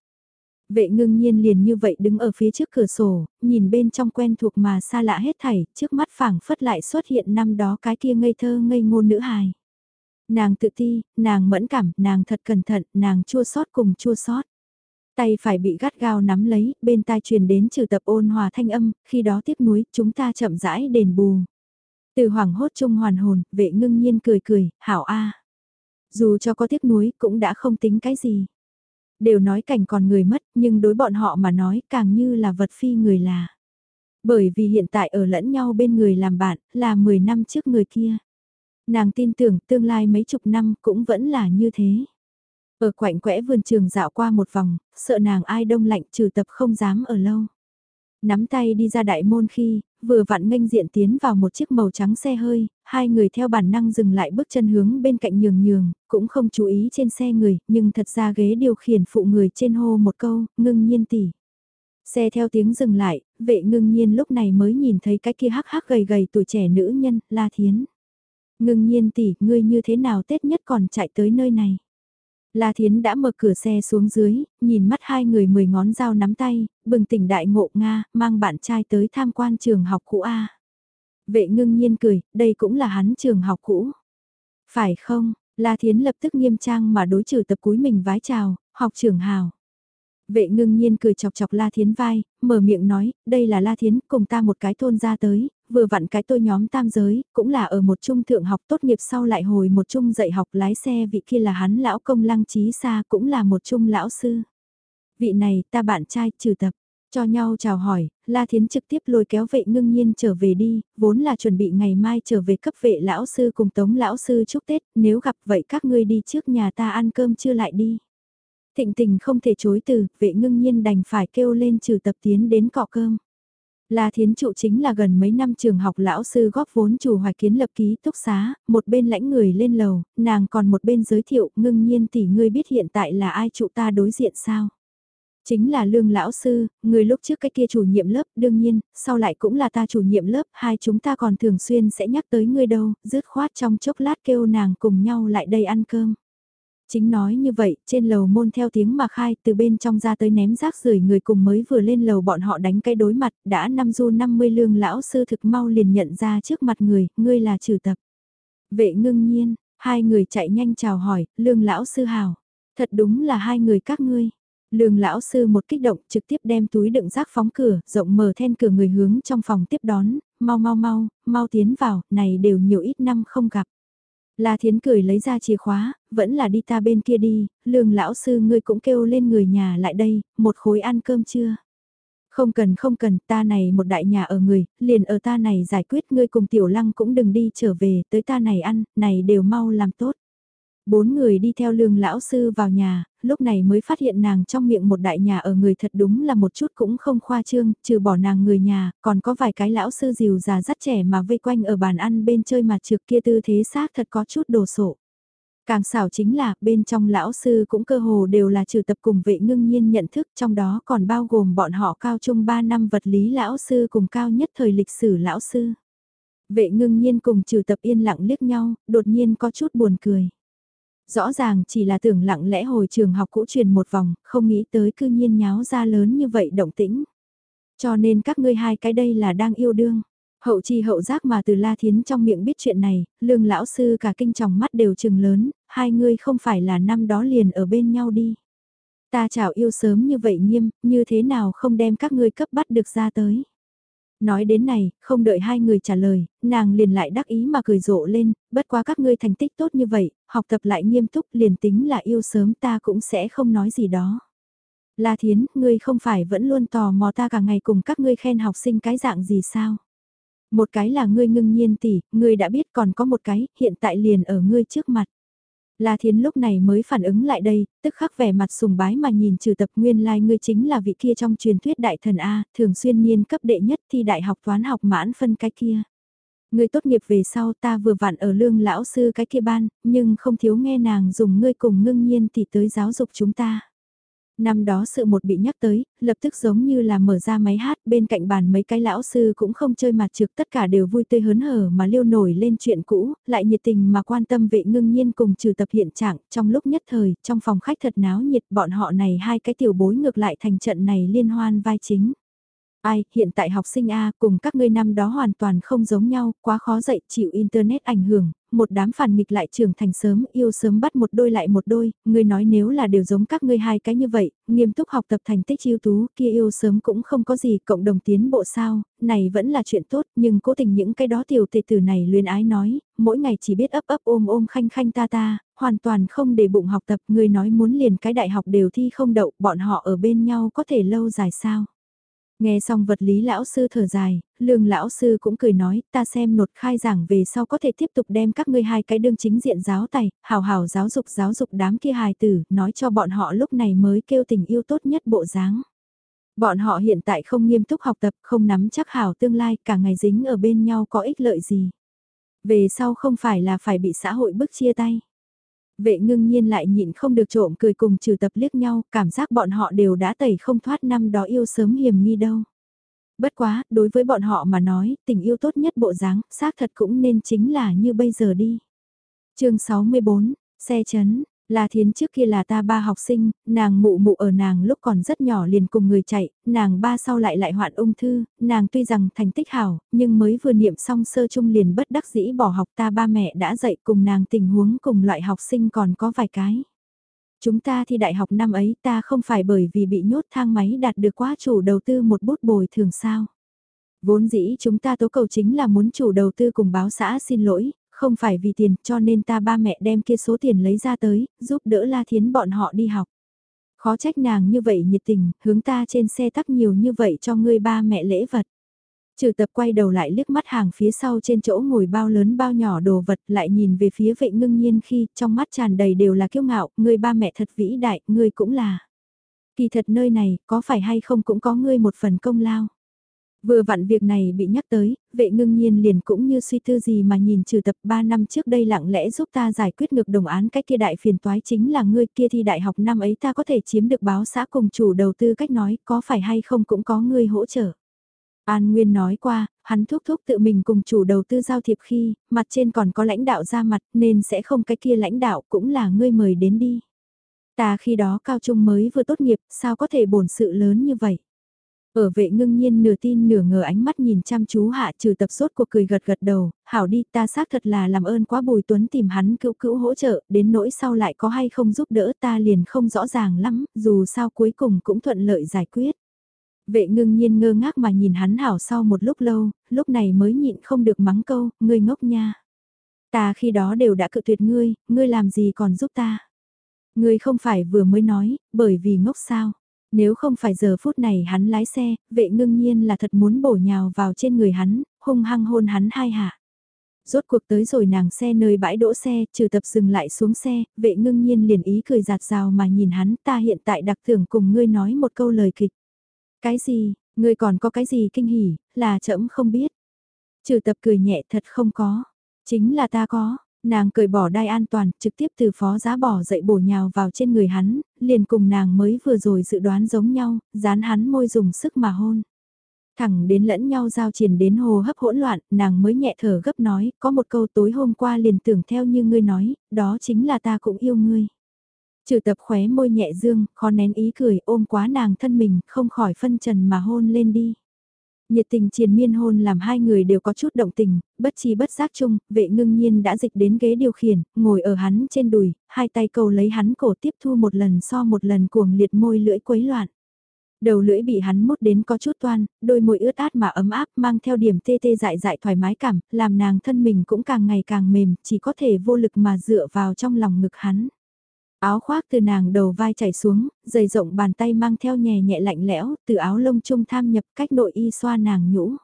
Vệ ngưng nhiên liền như vậy đứng ở phía trước cửa sổ, nhìn bên trong quen thuộc mà xa lạ hết thảy, trước mắt phảng phất lại xuất hiện năm đó cái kia ngây thơ ngây ngôn nữ hài. Nàng tự ti, nàng mẫn cảm, nàng thật cẩn thận, nàng chua sót cùng chua sót. Tay phải bị gắt gao nắm lấy, bên tai truyền đến trừ tập ôn hòa thanh âm, khi đó tiếc nuối, chúng ta chậm rãi đền bù. Từ hoàng hốt trung hoàn hồn, vệ ngưng nhiên cười cười, hảo a. Dù cho có tiếc nuối cũng đã không tính cái gì. Đều nói cảnh còn người mất, nhưng đối bọn họ mà nói càng như là vật phi người là. Bởi vì hiện tại ở lẫn nhau bên người làm bạn, là 10 năm trước người kia. Nàng tin tưởng tương lai mấy chục năm cũng vẫn là như thế. Ở quạnh quẽ vườn trường dạo qua một vòng, sợ nàng ai đông lạnh trừ tập không dám ở lâu. Nắm tay đi ra đại môn khi, vừa vặn nghênh diện tiến vào một chiếc màu trắng xe hơi, hai người theo bản năng dừng lại bước chân hướng bên cạnh nhường nhường, cũng không chú ý trên xe người, nhưng thật ra ghế điều khiển phụ người trên hô một câu, ngưng nhiên tỉ. Xe theo tiếng dừng lại, vệ ngưng nhiên lúc này mới nhìn thấy cái kia hắc hắc gầy gầy tuổi trẻ nữ nhân, La Thiến. Ngưng nhiên tỉ, ngươi như thế nào Tết nhất còn chạy tới nơi này? La Thiến đã mở cửa xe xuống dưới, nhìn mắt hai người mười ngón dao nắm tay, bừng tỉnh đại ngộ Nga, mang bạn trai tới tham quan trường học cũ A. Vệ ngưng nhiên cười, đây cũng là hắn trường học cũ. Phải không, La Thiến lập tức nghiêm trang mà đối trừ tập cúi mình vái chào, học trưởng hào. Vệ ngưng nhiên cười chọc chọc La Thiến vai, mở miệng nói, đây là La Thiến, cùng ta một cái thôn ra tới, vừa vặn cái tôi nhóm tam giới, cũng là ở một trung thượng học tốt nghiệp sau lại hồi một trung dạy học lái xe vị kia là hắn lão công lăng trí xa cũng là một trung lão sư. Vị này ta bạn trai trừ tập, cho nhau chào hỏi, La Thiến trực tiếp lôi kéo vệ ngưng nhiên trở về đi, vốn là chuẩn bị ngày mai trở về cấp vệ lão sư cùng tống lão sư chúc Tết, nếu gặp vậy các ngươi đi trước nhà ta ăn cơm chưa lại đi. Thịnh tình không thể chối từ, vệ ngưng nhiên đành phải kêu lên trừ tập tiến đến cọ cơm. La Thiến Trụ chính là gần mấy năm trường học lão sư góp vốn chủ hoài kiến lập ký túc xá, một bên lãnh người lên lầu, nàng còn một bên giới thiệu ngưng nhiên tỷ ngươi biết hiện tại là ai trụ ta đối diện sao. Chính là lương lão sư, người lúc trước cái kia chủ nhiệm lớp đương nhiên, sau lại cũng là ta chủ nhiệm lớp, hai chúng ta còn thường xuyên sẽ nhắc tới ngươi đâu, dứt khoát trong chốc lát kêu nàng cùng nhau lại đây ăn cơm. Chính nói như vậy, trên lầu môn theo tiếng mà khai từ bên trong ra tới ném rác rưởi người cùng mới vừa lên lầu bọn họ đánh cái đối mặt, đã năm du 50 lương lão sư thực mau liền nhận ra trước mặt người, ngươi là trừ tập. Vệ ngưng nhiên, hai người chạy nhanh chào hỏi, lương lão sư hào. Thật đúng là hai người các ngươi. Lương lão sư một kích động trực tiếp đem túi đựng rác phóng cửa, rộng mở then cửa người hướng trong phòng tiếp đón, mau mau mau, mau tiến vào, này đều nhiều ít năm không gặp. La Thiến cười lấy ra chìa khóa, vẫn là đi ta bên kia đi, lương lão sư ngươi cũng kêu lên người nhà lại đây, một khối ăn cơm chưa? Không cần không cần, ta này một đại nhà ở người, liền ở ta này giải quyết ngươi cùng tiểu lăng cũng đừng đi trở về, tới ta này ăn, này đều mau làm tốt. Bốn người đi theo lương lão sư vào nhà, lúc này mới phát hiện nàng trong miệng một đại nhà ở người thật đúng là một chút cũng không khoa trương, trừ bỏ nàng người nhà, còn có vài cái lão sư dìu già dắt trẻ mà vây quanh ở bàn ăn bên chơi mà trực kia tư thế xác thật có chút đồ sộ. Càng xảo chính là, bên trong lão sư cũng cơ hồ đều là trừ tập cùng vệ ngưng nhiên nhận thức trong đó còn bao gồm bọn họ cao trung 3 năm vật lý lão sư cùng cao nhất thời lịch sử lão sư. Vệ ngưng nhiên cùng trừ tập yên lặng liếc nhau, đột nhiên có chút buồn cười. Rõ ràng chỉ là tưởng lặng lẽ hồi trường học cũ truyền một vòng, không nghĩ tới cư nhiên nháo ra lớn như vậy động tĩnh. Cho nên các ngươi hai cái đây là đang yêu đương. Hậu chi hậu giác mà từ La Thiến trong miệng biết chuyện này, lương lão sư cả kinh tròng mắt đều trừng lớn, hai ngươi không phải là năm đó liền ở bên nhau đi. Ta chào yêu sớm như vậy nghiêm, như thế nào không đem các ngươi cấp bắt được ra tới. Nói đến này, không đợi hai người trả lời, nàng liền lại đắc ý mà cười rộ lên, bất quá các ngươi thành tích tốt như vậy, học tập lại nghiêm túc liền tính là yêu sớm ta cũng sẽ không nói gì đó. La Thiến, ngươi không phải vẫn luôn tò mò ta cả ngày cùng các ngươi khen học sinh cái dạng gì sao? Một cái là ngươi ngưng nhiên tỷ, ngươi đã biết còn có một cái, hiện tại liền ở ngươi trước mặt. La Thiến lúc này mới phản ứng lại đây, tức khắc vẻ mặt sùng bái mà nhìn trừ tập nguyên lai like ngươi chính là vị kia trong truyền thuyết đại thần A, thường xuyên niên cấp đệ nhất thi đại học toán học mãn phân cái kia. Ngươi tốt nghiệp về sau ta vừa vặn ở lương lão sư cái kia ban, nhưng không thiếu nghe nàng dùng ngươi cùng ngưng nhiên thì tới giáo dục chúng ta. Năm đó sự một bị nhắc tới, lập tức giống như là mở ra máy hát, bên cạnh bàn mấy cái lão sư cũng không chơi mặt trực tất cả đều vui tươi hớn hở mà liêu nổi lên chuyện cũ, lại nhiệt tình mà quan tâm vệ ngưng nhiên cùng trừ tập hiện trạng, trong lúc nhất thời, trong phòng khách thật náo nhiệt bọn họ này hai cái tiểu bối ngược lại thành trận này liên hoan vai chính. Ai, hiện tại học sinh A cùng các ngươi năm đó hoàn toàn không giống nhau, quá khó dạy, chịu Internet ảnh hưởng, một đám phản nghịch lại trưởng thành sớm, yêu sớm bắt một đôi lại một đôi, ngươi nói nếu là đều giống các ngươi hai cái như vậy, nghiêm túc học tập thành tích ưu tú, kia yêu sớm cũng không có gì, cộng đồng tiến bộ sao, này vẫn là chuyện tốt, nhưng cố tình những cái đó tiểu tệ tử này luyến ái nói, mỗi ngày chỉ biết ấp ấp ôm ôm khanh khanh ta ta, hoàn toàn không để bụng học tập, ngươi nói muốn liền cái đại học đều thi không đậu, bọn họ ở bên nhau có thể lâu dài sao. Nghe xong vật lý lão sư thở dài, lương lão sư cũng cười nói, ta xem nột khai giảng về sau có thể tiếp tục đem các ngươi hai cái đương chính diện giáo tài, hào hào giáo dục giáo dục đám kia hài tử, nói cho bọn họ lúc này mới kêu tình yêu tốt nhất bộ dáng. Bọn họ hiện tại không nghiêm túc học tập, không nắm chắc hảo tương lai, cả ngày dính ở bên nhau có ích lợi gì. Về sau không phải là phải bị xã hội bức chia tay. Vệ ngưng nhiên lại nhịn không được trộm cười cùng trừ tập liếc nhau, cảm giác bọn họ đều đã tẩy không thoát năm đó yêu sớm hiểm nghi đâu. Bất quá, đối với bọn họ mà nói, tình yêu tốt nhất bộ dáng, xác thật cũng nên chính là như bây giờ đi. chương 64, xe chấn, La Thiến trước kia là ta ba học sinh, nàng mụ mụ ở nàng lúc còn rất nhỏ liền cùng người chạy, nàng ba sau lại lại hoạn ung thư, nàng tuy rằng thành tích hảo, nhưng mới vừa niệm xong sơ trung liền bất đắc dĩ bỏ học ta ba mẹ đã dạy cùng nàng tình huống cùng loại học sinh còn có vài cái. Chúng ta thi đại học năm ấy ta không phải bởi vì bị nhốt thang máy đạt được quá chủ đầu tư một bút bồi thường sao. Vốn dĩ chúng ta tố cầu chính là muốn chủ đầu tư cùng báo xã xin lỗi, không phải vì tiền cho nên ta ba mẹ đem kia số tiền lấy ra tới, giúp đỡ La Thiến bọn họ đi học. Khó trách nàng như vậy nhiệt tình, hướng ta trên xe tắc nhiều như vậy cho ngươi ba mẹ lễ vật. Trừ tập quay đầu lại liếc mắt hàng phía sau trên chỗ ngồi bao lớn bao nhỏ đồ vật lại nhìn về phía vệ ngưng nhiên khi trong mắt tràn đầy đều là kiêu ngạo, ngươi ba mẹ thật vĩ đại, ngươi cũng là. Kỳ thật nơi này, có phải hay không cũng có ngươi một phần công lao. Vừa vặn việc này bị nhắc tới, vệ ngưng nhiên liền cũng như suy tư gì mà nhìn trừ tập 3 năm trước đây lặng lẽ giúp ta giải quyết ngược đồng án cách kia đại phiền toái chính là ngươi kia thi đại học năm ấy ta có thể chiếm được báo xã cùng chủ đầu tư cách nói có phải hay không cũng có ngươi hỗ trợ. An Nguyên nói qua, hắn thúc thúc tự mình cùng chủ đầu tư giao thiệp khi, mặt trên còn có lãnh đạo ra mặt nên sẽ không cái kia lãnh đạo cũng là ngươi mời đến đi. Ta khi đó cao trung mới vừa tốt nghiệp, sao có thể bổn sự lớn như vậy? Ở vệ ngưng nhiên nửa tin nửa ngờ ánh mắt nhìn chăm chú hạ trừ tập sốt của cười gật gật đầu, hảo đi ta xác thật là làm ơn quá bùi tuấn tìm hắn cứu cữu hỗ trợ, đến nỗi sau lại có hay không giúp đỡ ta liền không rõ ràng lắm, dù sao cuối cùng cũng thuận lợi giải quyết. Vệ ngưng nhiên ngơ ngác mà nhìn hắn hảo sau một lúc lâu, lúc này mới nhịn không được mắng câu, ngươi ngốc nha. Ta khi đó đều đã cự tuyệt ngươi, ngươi làm gì còn giúp ta. Ngươi không phải vừa mới nói, bởi vì ngốc sao. Nếu không phải giờ phút này hắn lái xe, vệ ngưng nhiên là thật muốn bổ nhào vào trên người hắn, hung hăng hôn hắn hai hạ. Rốt cuộc tới rồi nàng xe nơi bãi đỗ xe, trừ tập dừng lại xuống xe, vệ ngưng nhiên liền ý cười giạt rào mà nhìn hắn ta hiện tại đặc thưởng cùng ngươi nói một câu lời kịch. Cái gì, ngươi còn có cái gì kinh hỉ, là chậm không biết. Trừ tập cười nhẹ thật không có, chính là ta có, Nàng cởi bỏ đai an toàn, trực tiếp từ phó giá bỏ dậy bổ nhào vào trên người hắn, liền cùng nàng mới vừa rồi dự đoán giống nhau, dán hắn môi dùng sức mà hôn. Thẳng đến lẫn nhau giao triển đến hồ hấp hỗn loạn, nàng mới nhẹ thở gấp nói, có một câu tối hôm qua liền tưởng theo như ngươi nói, đó chính là ta cũng yêu ngươi. Trừ tập khóe môi nhẹ dương, khó nén ý cười ôm quá nàng thân mình, không khỏi phân trần mà hôn lên đi. Nhiệt tình triền miên hôn làm hai người đều có chút động tình, bất chi bất giác chung, vệ ngưng nhiên đã dịch đến ghế điều khiển, ngồi ở hắn trên đùi, hai tay cầu lấy hắn cổ tiếp thu một lần so một lần cuồng liệt môi lưỡi quấy loạn. Đầu lưỡi bị hắn mút đến có chút toan, đôi môi ướt át mà ấm áp mang theo điểm tê tê dại dại thoải mái cảm, làm nàng thân mình cũng càng ngày càng mềm, chỉ có thể vô lực mà dựa vào trong lòng ngực hắn. Áo khoác từ nàng đầu vai chảy xuống, dày rộng bàn tay mang theo nhẹ nhẹ lạnh lẽo, từ áo lông trung tham nhập cách nội y xoa nàng nhũ.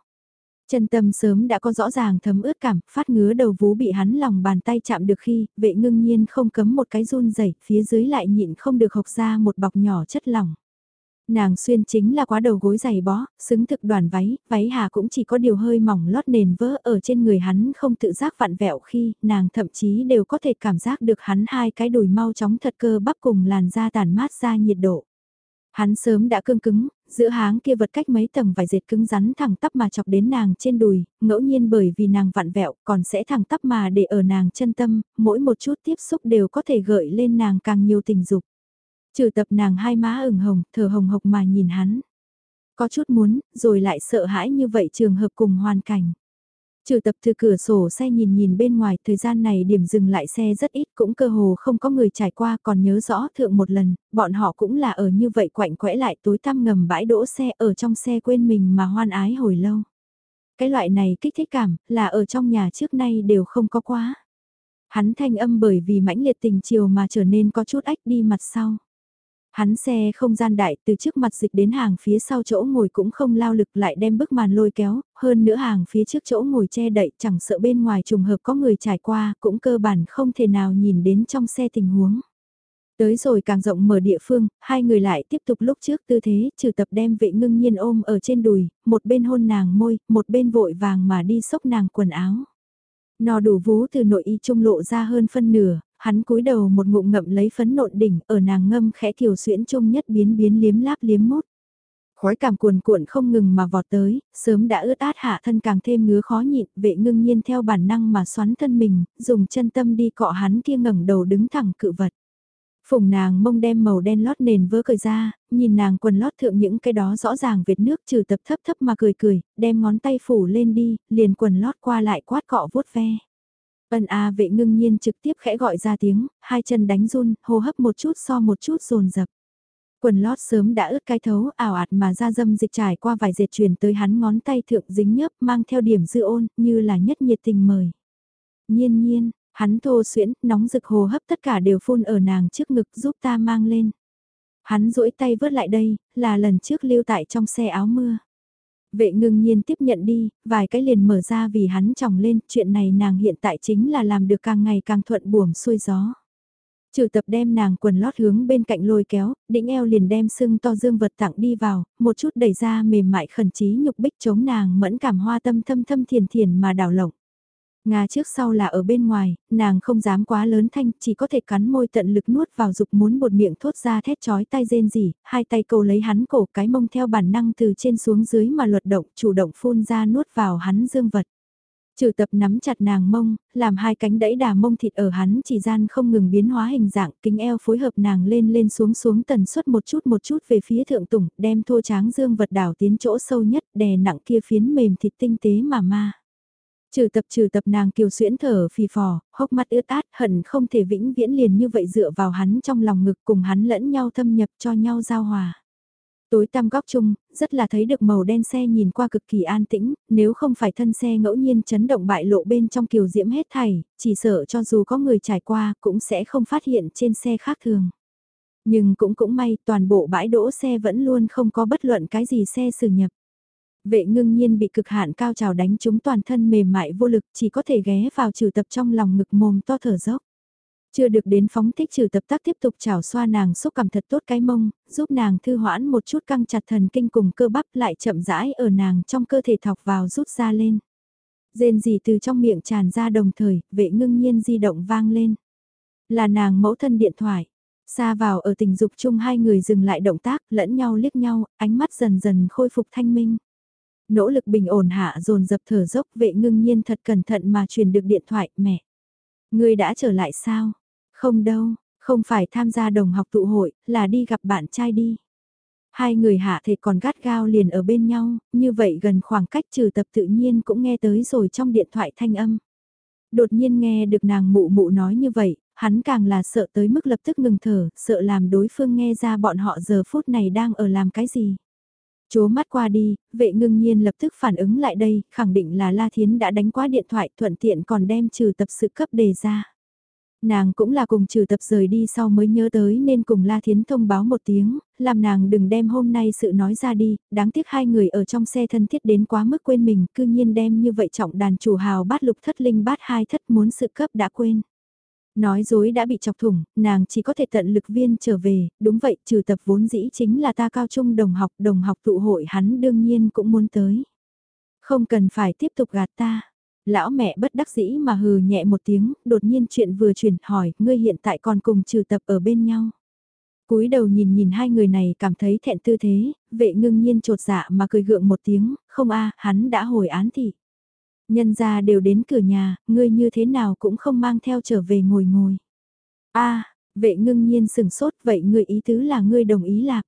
Chân tâm sớm đã có rõ ràng thấm ướt cảm, phát ngứa đầu vú bị hắn lòng bàn tay chạm được khi, vệ ngưng nhiên không cấm một cái run rẩy phía dưới lại nhịn không được hộc ra một bọc nhỏ chất lỏng. Nàng xuyên chính là quá đầu gối dày bó, xứng thực đoàn váy, váy hà cũng chỉ có điều hơi mỏng lót nền vỡ ở trên người hắn không tự giác vặn vẹo khi nàng thậm chí đều có thể cảm giác được hắn hai cái đùi mau chóng thật cơ bắp cùng làn da tàn mát ra nhiệt độ. Hắn sớm đã cương cứng, giữa háng kia vật cách mấy tầng vải dệt cứng rắn thẳng tắp mà chọc đến nàng trên đùi, ngẫu nhiên bởi vì nàng vặn vẹo còn sẽ thẳng tắp mà để ở nàng chân tâm, mỗi một chút tiếp xúc đều có thể gợi lên nàng càng nhiều tình dục. Trừ tập nàng hai má ửng hồng, thở hồng hộc mà nhìn hắn. Có chút muốn, rồi lại sợ hãi như vậy trường hợp cùng hoàn cảnh. Trừ tập từ cửa sổ xe nhìn nhìn bên ngoài, thời gian này điểm dừng lại xe rất ít cũng cơ hồ không có người trải qua còn nhớ rõ thượng một lần, bọn họ cũng là ở như vậy quạnh quẽ lại tối tăm ngầm bãi đỗ xe ở trong xe quên mình mà hoan ái hồi lâu. Cái loại này kích thích cảm là ở trong nhà trước nay đều không có quá. Hắn thanh âm bởi vì mãnh liệt tình chiều mà trở nên có chút ách đi mặt sau. Hắn xe không gian đại từ trước mặt dịch đến hàng phía sau chỗ ngồi cũng không lao lực lại đem bức màn lôi kéo, hơn nữa hàng phía trước chỗ ngồi che đậy chẳng sợ bên ngoài trùng hợp có người trải qua cũng cơ bản không thể nào nhìn đến trong xe tình huống. Tới rồi càng rộng mở địa phương, hai người lại tiếp tục lúc trước tư thế, trừ tập đem vệ ngưng nhiên ôm ở trên đùi, một bên hôn nàng môi, một bên vội vàng mà đi xốc nàng quần áo. Nò đủ vú từ nội y trung lộ ra hơn phân nửa, hắn cúi đầu một ngụm ngậm lấy phấn nộn đỉnh ở nàng ngâm khẽ kiều xuyễn trung nhất biến biến liếm láp liếm mốt Khói cảm cuồn cuộn không ngừng mà vọt tới, sớm đã ướt át hạ thân càng thêm ngứa khó nhịn, vệ ngưng nhiên theo bản năng mà xoắn thân mình, dùng chân tâm đi cọ hắn kia ngẩng đầu đứng thẳng cự vật. Phùng nàng mông đem màu đen lót nền vỡ cười ra, nhìn nàng quần lót thượng những cái đó rõ ràng việt nước trừ tập thấp thấp mà cười cười, đem ngón tay phủ lên đi, liền quần lót qua lại quát cọ vuốt ve. Ân A vệ ngưng nhiên trực tiếp khẽ gọi ra tiếng, hai chân đánh run, hô hấp một chút so một chút rồn rập. Quần lót sớm đã ướt cái thấu ảo ạt mà ra dâm dịch trải qua vài dệt truyền tới hắn ngón tay thượng dính nhớp mang theo điểm dư ôn như là nhất nhiệt tình mời. Nhiên nhiên, hắn thô xuyễn, nóng rực hồ hấp tất cả đều phun ở nàng trước ngực giúp ta mang lên. Hắn duỗi tay vớt lại đây, là lần trước lưu tại trong xe áo mưa. Vệ ngưng nhiên tiếp nhận đi, vài cái liền mở ra vì hắn chồng lên, chuyện này nàng hiện tại chính là làm được càng ngày càng thuận buồm xuôi gió. Trừ tập đem nàng quần lót hướng bên cạnh lôi kéo, đĩnh eo liền đem sưng to dương vật tặng đi vào, một chút đẩy ra mềm mại khẩn trí nhục bích chống nàng mẫn cảm hoa tâm thâm thâm thiền thiền mà đảo lộng. Nga trước sau là ở bên ngoài, nàng không dám quá lớn thanh, chỉ có thể cắn môi tận lực nuốt vào dục muốn một miệng thốt ra thét chói tay rên rỉ, hai tay cầu lấy hắn cổ cái mông theo bản năng từ trên xuống dưới mà luật động, chủ động phun ra nuốt vào hắn dương vật. Trừ tập nắm chặt nàng mông, làm hai cánh đẫy đà mông thịt ở hắn chỉ gian không ngừng biến hóa hình dạng, kính eo phối hợp nàng lên lên xuống xuống tần suất một chút một chút về phía thượng tùng, đem thô tráng dương vật đảo tiến chỗ sâu nhất, đè nặng kia phiến mềm thịt tinh tế mà ma. Trừ tập trừ tập nàng kiều xuyễn thở phì phò, hốc mắt ướt át, hận không thể vĩnh viễn liền như vậy dựa vào hắn trong lòng ngực cùng hắn lẫn nhau thâm nhập cho nhau giao hòa. Tối tăm góc chung, rất là thấy được màu đen xe nhìn qua cực kỳ an tĩnh, nếu không phải thân xe ngẫu nhiên chấn động bại lộ bên trong kiều diễm hết thảy, chỉ sợ cho dù có người trải qua cũng sẽ không phát hiện trên xe khác thường. Nhưng cũng cũng may toàn bộ bãi đỗ xe vẫn luôn không có bất luận cái gì xe sử nhập. Vệ ngưng nhiên bị cực hạn cao trào đánh trúng toàn thân mềm mại vô lực chỉ có thể ghé vào trừ tập trong lòng ngực mồm to thở dốc. Chưa được đến phóng thích trừ tập tác tiếp tục trào xoa nàng xúc cảm thật tốt cái mông, giúp nàng thư hoãn một chút căng chặt thần kinh cùng cơ bắp lại chậm rãi ở nàng trong cơ thể thọc vào rút ra lên. Rên gì từ trong miệng tràn ra đồng thời, vệ ngưng nhiên di động vang lên. Là nàng mẫu thân điện thoại. Xa vào ở tình dục chung hai người dừng lại động tác, lẫn nhau liếc nhau, ánh mắt dần dần khôi phục thanh minh. Nỗ lực bình ổn hạ dồn dập thở dốc vệ ngưng nhiên thật cẩn thận mà truyền được điện thoại, mẹ. Ngươi đã trở lại sao? Không đâu, không phải tham gia đồng học tụ hội, là đi gặp bạn trai đi. Hai người hạ thể còn gắt gao liền ở bên nhau, như vậy gần khoảng cách trừ tập tự nhiên cũng nghe tới rồi trong điện thoại thanh âm. Đột nhiên nghe được nàng mụ mụ nói như vậy, hắn càng là sợ tới mức lập tức ngừng thở, sợ làm đối phương nghe ra bọn họ giờ phút này đang ở làm cái gì. Chố mắt qua đi, vệ ngưng nhiên lập tức phản ứng lại đây, khẳng định là La Thiến đã đánh qua điện thoại thuận tiện còn đem trừ tập sự cấp đề ra. Nàng cũng là cùng trừ tập rời đi sau mới nhớ tới nên cùng La Thiến thông báo một tiếng, làm nàng đừng đem hôm nay sự nói ra đi, đáng tiếc hai người ở trong xe thân thiết đến quá mức quên mình, cư nhiên đem như vậy trọng đàn chủ hào bát lục thất linh bát hai thất muốn sự cấp đã quên. Nói dối đã bị chọc thủng, nàng chỉ có thể tận lực viên trở về, đúng vậy, trừ tập vốn dĩ chính là ta cao trung đồng học, đồng học tụ hội hắn đương nhiên cũng muốn tới. Không cần phải tiếp tục gạt ta. Lão mẹ bất đắc dĩ mà hừ nhẹ một tiếng, đột nhiên chuyện vừa chuyển hỏi, ngươi hiện tại còn cùng trừ tập ở bên nhau. cúi đầu nhìn nhìn hai người này cảm thấy thẹn tư thế, vệ ngưng nhiên trột dạ mà cười gượng một tiếng, không a hắn đã hồi án thị. Nhân ra đều đến cửa nhà, ngươi như thế nào cũng không mang theo trở về ngồi ngồi. a vệ ngưng nhiên sừng sốt vậy ngươi ý tứ là ngươi đồng ý lạc.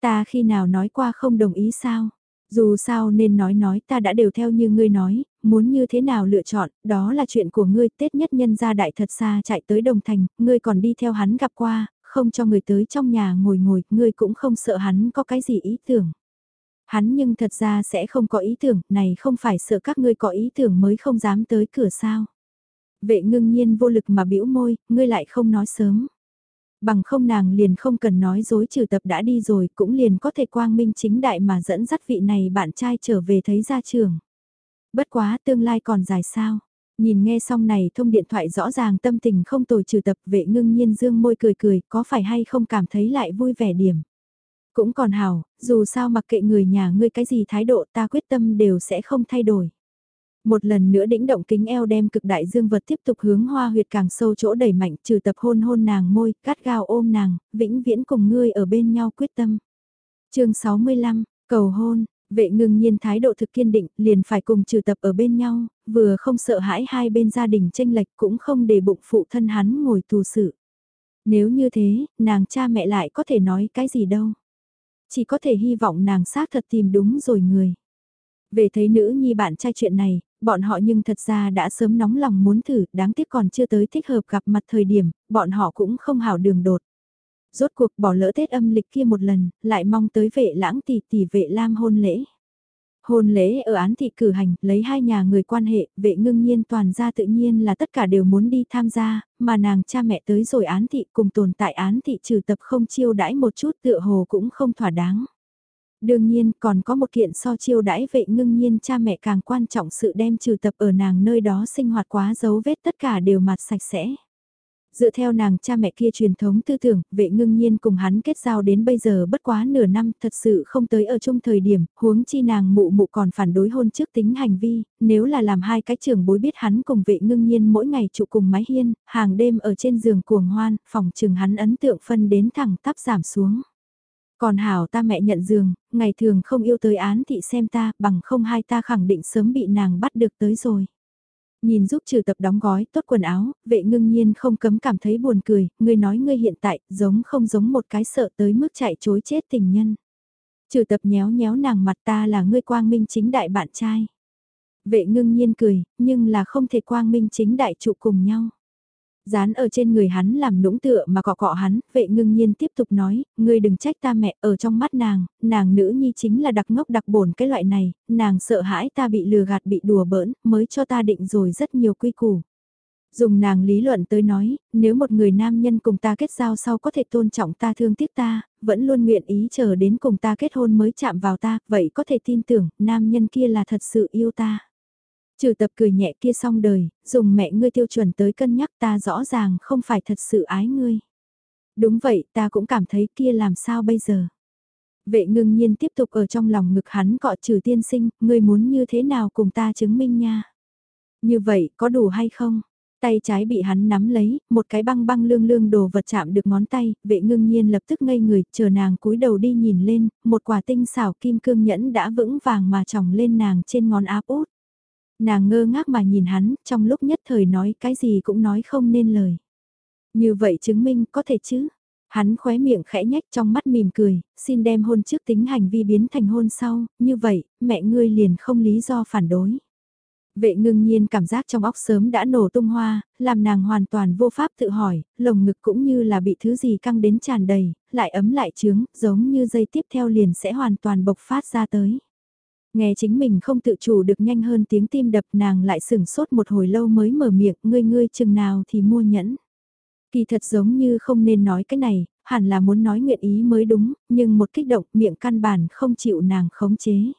Ta khi nào nói qua không đồng ý sao? Dù sao nên nói nói ta đã đều theo như ngươi nói, muốn như thế nào lựa chọn, đó là chuyện của ngươi, Tết nhất nhân gia đại thật xa chạy tới Đồng Thành, ngươi còn đi theo hắn gặp qua, không cho người tới trong nhà ngồi ngồi, ngươi cũng không sợ hắn có cái gì ý tưởng. Hắn nhưng thật ra sẽ không có ý tưởng, này không phải sợ các ngươi có ý tưởng mới không dám tới cửa sao. Vệ ngưng nhiên vô lực mà bĩu môi, ngươi lại không nói sớm. Bằng không nàng liền không cần nói dối trừ tập đã đi rồi cũng liền có thể quang minh chính đại mà dẫn dắt vị này bạn trai trở về thấy ra trường. Bất quá tương lai còn dài sao. Nhìn nghe xong này thông điện thoại rõ ràng tâm tình không tồi trừ tập vệ ngưng nhiên dương môi cười cười có phải hay không cảm thấy lại vui vẻ điểm. Cũng còn hào, dù sao mặc kệ người nhà ngươi cái gì thái độ ta quyết tâm đều sẽ không thay đổi. Một lần nữa đĩnh động kính eo đem cực đại dương vật tiếp tục hướng hoa huyệt càng sâu chỗ đẩy mạnh trừ tập hôn hôn nàng môi, cắt gao ôm nàng, vĩnh viễn cùng ngươi ở bên nhau quyết tâm. chương 65, cầu hôn, vệ ngừng nhiên thái độ thực kiên định, liền phải cùng trừ tập ở bên nhau, vừa không sợ hãi hai bên gia đình tranh lệch cũng không để bụng phụ thân hắn ngồi tù sự. Nếu như thế, nàng cha mẹ lại có thể nói cái gì đâu. Chỉ có thể hy vọng nàng xác thật tìm đúng rồi người. Về thấy nữ nhi bạn trai chuyện này, bọn họ nhưng thật ra đã sớm nóng lòng muốn thử, đáng tiếc còn chưa tới thích hợp gặp mặt thời điểm, bọn họ cũng không hảo đường đột. Rốt cuộc bỏ lỡ Tết âm lịch kia một lần, lại mong tới vệ lãng tỷ tỷ vệ lam hôn lễ. Hôn lễ ở án thị cử hành, lấy hai nhà người quan hệ, vệ ngưng nhiên toàn ra tự nhiên là tất cả đều muốn đi tham gia, mà nàng cha mẹ tới rồi án thị cùng tồn tại án thị trừ tập không chiêu đãi một chút tựa hồ cũng không thỏa đáng. Đương nhiên còn có một kiện so chiêu đãi vệ ngưng nhiên cha mẹ càng quan trọng sự đem trừ tập ở nàng nơi đó sinh hoạt quá dấu vết tất cả đều mặt sạch sẽ. Dựa theo nàng cha mẹ kia truyền thống tư tưởng, vệ ngưng nhiên cùng hắn kết giao đến bây giờ bất quá nửa năm thật sự không tới ở chung thời điểm, huống chi nàng mụ mụ còn phản đối hôn trước tính hành vi, nếu là làm hai cái trường bối biết hắn cùng vệ ngưng nhiên mỗi ngày trụ cùng mái hiên, hàng đêm ở trên giường cuồng hoan, phòng trường hắn ấn tượng phân đến thẳng tắp giảm xuống. Còn hảo ta mẹ nhận giường, ngày thường không yêu tới án thị xem ta, bằng không hai ta khẳng định sớm bị nàng bắt được tới rồi. Nhìn giúp trừ tập đóng gói tốt quần áo, vệ ngưng nhiên không cấm cảm thấy buồn cười, ngươi nói ngươi hiện tại giống không giống một cái sợ tới mức chạy chối chết tình nhân. Trừ tập nhéo nhéo nàng mặt ta là ngươi quang minh chính đại bạn trai. Vệ ngưng nhiên cười, nhưng là không thể quang minh chính đại trụ cùng nhau. Dán ở trên người hắn làm nũng tựa mà cọ cọ hắn, vệ ngưng nhiên tiếp tục nói, ngươi đừng trách ta mẹ ở trong mắt nàng, nàng nữ nhi chính là đặc ngốc đặc bổn cái loại này, nàng sợ hãi ta bị lừa gạt bị đùa bỡn, mới cho ta định rồi rất nhiều quy củ. Dùng nàng lý luận tới nói, nếu một người nam nhân cùng ta kết giao sau có thể tôn trọng ta thương tiếc ta, vẫn luôn nguyện ý chờ đến cùng ta kết hôn mới chạm vào ta, vậy có thể tin tưởng, nam nhân kia là thật sự yêu ta. Trừ tập cười nhẹ kia xong đời, dùng mẹ ngươi tiêu chuẩn tới cân nhắc ta rõ ràng không phải thật sự ái ngươi. Đúng vậy, ta cũng cảm thấy kia làm sao bây giờ. Vệ ngưng nhiên tiếp tục ở trong lòng ngực hắn cọ trừ tiên sinh, ngươi muốn như thế nào cùng ta chứng minh nha. Như vậy, có đủ hay không? Tay trái bị hắn nắm lấy, một cái băng băng lương lương đồ vật chạm được ngón tay, vệ ngưng nhiên lập tức ngây người, chờ nàng cúi đầu đi nhìn lên, một quả tinh xảo kim cương nhẫn đã vững vàng mà tròng lên nàng trên ngón áp út. Nàng ngơ ngác mà nhìn hắn, trong lúc nhất thời nói cái gì cũng nói không nên lời. Như vậy chứng minh có thể chứ? Hắn khóe miệng khẽ nhách trong mắt mỉm cười, xin đem hôn trước tính hành vi biến thành hôn sau, như vậy, mẹ ngươi liền không lý do phản đối. Vệ ngưng nhiên cảm giác trong óc sớm đã nổ tung hoa, làm nàng hoàn toàn vô pháp tự hỏi, lồng ngực cũng như là bị thứ gì căng đến tràn đầy, lại ấm lại trướng, giống như dây tiếp theo liền sẽ hoàn toàn bộc phát ra tới. Nghe chính mình không tự chủ được nhanh hơn tiếng tim đập nàng lại sừng sốt một hồi lâu mới mở miệng ngươi ngươi chừng nào thì mua nhẫn. Kỳ thật giống như không nên nói cái này, hẳn là muốn nói nguyện ý mới đúng, nhưng một kích động miệng căn bản không chịu nàng khống chế.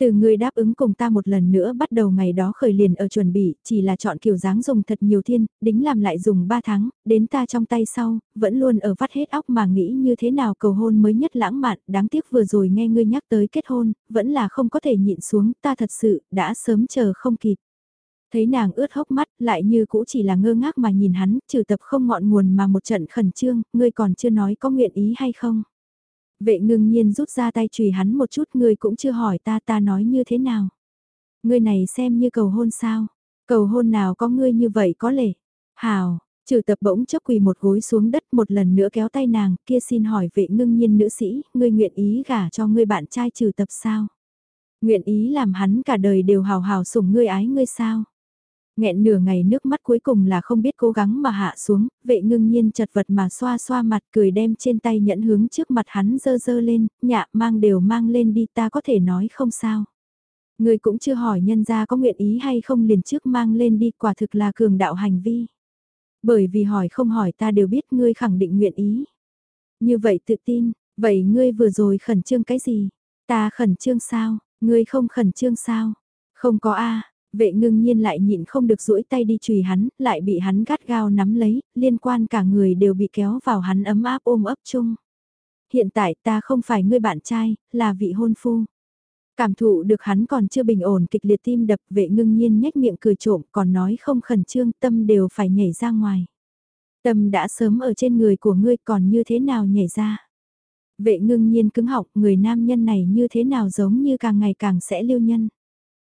Từ người đáp ứng cùng ta một lần nữa bắt đầu ngày đó khởi liền ở chuẩn bị, chỉ là chọn kiểu dáng dùng thật nhiều thiên, đính làm lại dùng 3 tháng, đến ta trong tay sau, vẫn luôn ở vắt hết óc mà nghĩ như thế nào cầu hôn mới nhất lãng mạn, đáng tiếc vừa rồi nghe ngươi nhắc tới kết hôn, vẫn là không có thể nhịn xuống, ta thật sự, đã sớm chờ không kịp. Thấy nàng ướt hốc mắt, lại như cũ chỉ là ngơ ngác mà nhìn hắn, trừ tập không ngọn nguồn mà một trận khẩn trương, ngươi còn chưa nói có nguyện ý hay không. Vệ ngưng nhiên rút ra tay chùy hắn một chút, ngươi cũng chưa hỏi ta ta nói như thế nào. Ngươi này xem như cầu hôn sao, cầu hôn nào có ngươi như vậy có lệ. Hào, trừ tập bỗng chấp quỳ một gối xuống đất một lần nữa kéo tay nàng, kia xin hỏi vệ ngưng nhiên nữ sĩ, ngươi nguyện ý gả cho ngươi bạn trai trừ tập sao? Nguyện ý làm hắn cả đời đều hào hào sủng ngươi ái ngươi sao? Nghẹn nửa ngày nước mắt cuối cùng là không biết cố gắng mà hạ xuống, vệ ngưng nhiên chật vật mà xoa xoa mặt cười đem trên tay nhẫn hướng trước mặt hắn dơ dơ lên, nhạ mang đều mang lên đi ta có thể nói không sao. Người cũng chưa hỏi nhân ra có nguyện ý hay không liền trước mang lên đi quả thực là cường đạo hành vi. Bởi vì hỏi không hỏi ta đều biết ngươi khẳng định nguyện ý. Như vậy tự tin, vậy ngươi vừa rồi khẩn trương cái gì? Ta khẩn trương sao? Ngươi không khẩn trương sao? Không có a Vệ ngưng nhiên lại nhịn không được duỗi tay đi chùy hắn, lại bị hắn gắt gao nắm lấy, liên quan cả người đều bị kéo vào hắn ấm áp ôm ấp chung. Hiện tại ta không phải ngươi bạn trai, là vị hôn phu. Cảm thụ được hắn còn chưa bình ổn kịch liệt tim đập vệ ngưng nhiên nhếch miệng cười trộm còn nói không khẩn trương tâm đều phải nhảy ra ngoài. Tâm đã sớm ở trên người của ngươi còn như thế nào nhảy ra. Vệ ngưng nhiên cứng học người nam nhân này như thế nào giống như càng ngày càng sẽ lưu nhân.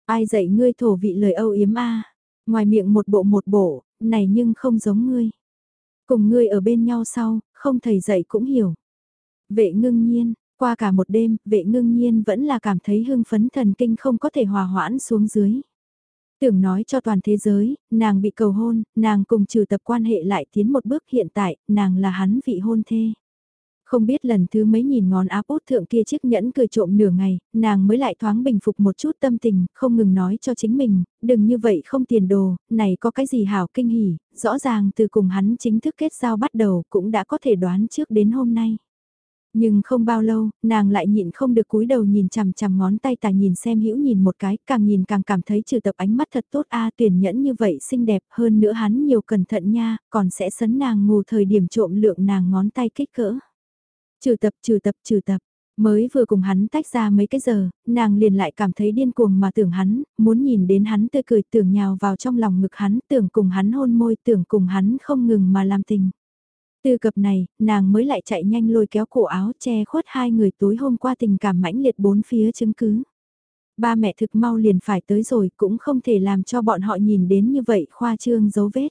Ai dạy ngươi thổ vị lời âu yếm a Ngoài miệng một bộ một bộ, này nhưng không giống ngươi. Cùng ngươi ở bên nhau sau, không thầy dạy cũng hiểu. Vệ ngưng nhiên, qua cả một đêm, vệ ngưng nhiên vẫn là cảm thấy hưng phấn thần kinh không có thể hòa hoãn xuống dưới. Tưởng nói cho toàn thế giới, nàng bị cầu hôn, nàng cùng trừ tập quan hệ lại tiến một bước hiện tại, nàng là hắn vị hôn thê. Không biết lần thứ mấy nhìn ngón áp út thượng kia chiếc nhẫn cười trộm nửa ngày, nàng mới lại thoáng bình phục một chút tâm tình, không ngừng nói cho chính mình, đừng như vậy không tiền đồ, này có cái gì hảo kinh hỉ, rõ ràng từ cùng hắn chính thức kết giao bắt đầu cũng đã có thể đoán trước đến hôm nay. Nhưng không bao lâu, nàng lại nhịn không được cúi đầu nhìn chằm chằm ngón tay tà nhìn xem hữu nhìn một cái, càng nhìn càng cảm thấy trừ tập ánh mắt thật tốt a tuyển nhẫn như vậy xinh đẹp hơn nữa hắn nhiều cẩn thận nha, còn sẽ sấn nàng ngủ thời điểm trộm lượng nàng ngón tay kích cỡ. Trừ tập trừ tập trừ tập, mới vừa cùng hắn tách ra mấy cái giờ, nàng liền lại cảm thấy điên cuồng mà tưởng hắn, muốn nhìn đến hắn tươi cười tưởng nhào vào trong lòng ngực hắn, tưởng cùng hắn hôn môi, tưởng cùng hắn không ngừng mà làm tình. Từ cập này, nàng mới lại chạy nhanh lôi kéo cổ áo che khuất hai người tối hôm qua tình cảm mãnh liệt bốn phía chứng cứ. Ba mẹ thực mau liền phải tới rồi cũng không thể làm cho bọn họ nhìn đến như vậy khoa trương dấu vết.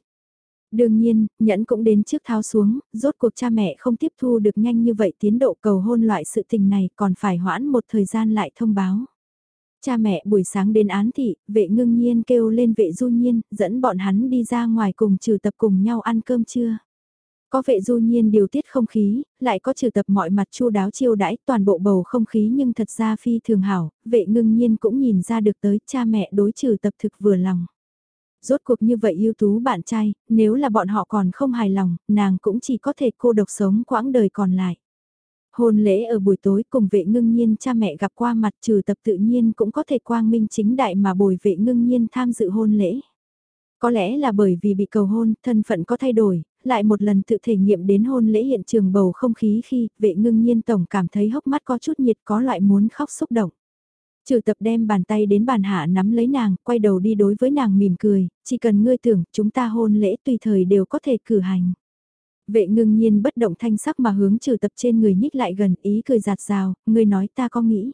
Đương nhiên, nhẫn cũng đến trước tháo xuống, rốt cuộc cha mẹ không tiếp thu được nhanh như vậy tiến độ cầu hôn loại sự tình này còn phải hoãn một thời gian lại thông báo. Cha mẹ buổi sáng đến án thị, vệ ngưng nhiên kêu lên vệ du nhiên, dẫn bọn hắn đi ra ngoài cùng trừ tập cùng nhau ăn cơm trưa. Có vệ du nhiên điều tiết không khí, lại có trừ tập mọi mặt chu đáo chiêu đãi toàn bộ bầu không khí nhưng thật ra phi thường hảo, vệ ngưng nhiên cũng nhìn ra được tới cha mẹ đối trừ tập thực vừa lòng rốt cuộc như vậy ưu tú bạn trai, nếu là bọn họ còn không hài lòng, nàng cũng chỉ có thể cô độc sống quãng đời còn lại. Hôn lễ ở buổi tối cùng vệ ngưng nhiên cha mẹ gặp qua mặt trừ tập tự nhiên cũng có thể quang minh chính đại mà bồi vệ ngưng nhiên tham dự hôn lễ. Có lẽ là bởi vì bị cầu hôn, thân phận có thay đổi, lại một lần tự thể nghiệm đến hôn lễ hiện trường bầu không khí khi vệ ngưng nhiên tổng cảm thấy hốc mắt có chút nhiệt có loại muốn khóc xúc động. Trừ tập đem bàn tay đến bàn hạ nắm lấy nàng, quay đầu đi đối với nàng mỉm cười, chỉ cần ngươi tưởng chúng ta hôn lễ tùy thời đều có thể cử hành. Vệ ngưng nhiên bất động thanh sắc mà hướng trừ tập trên người nhích lại gần ý cười giạt rào, ngươi nói ta có nghĩ.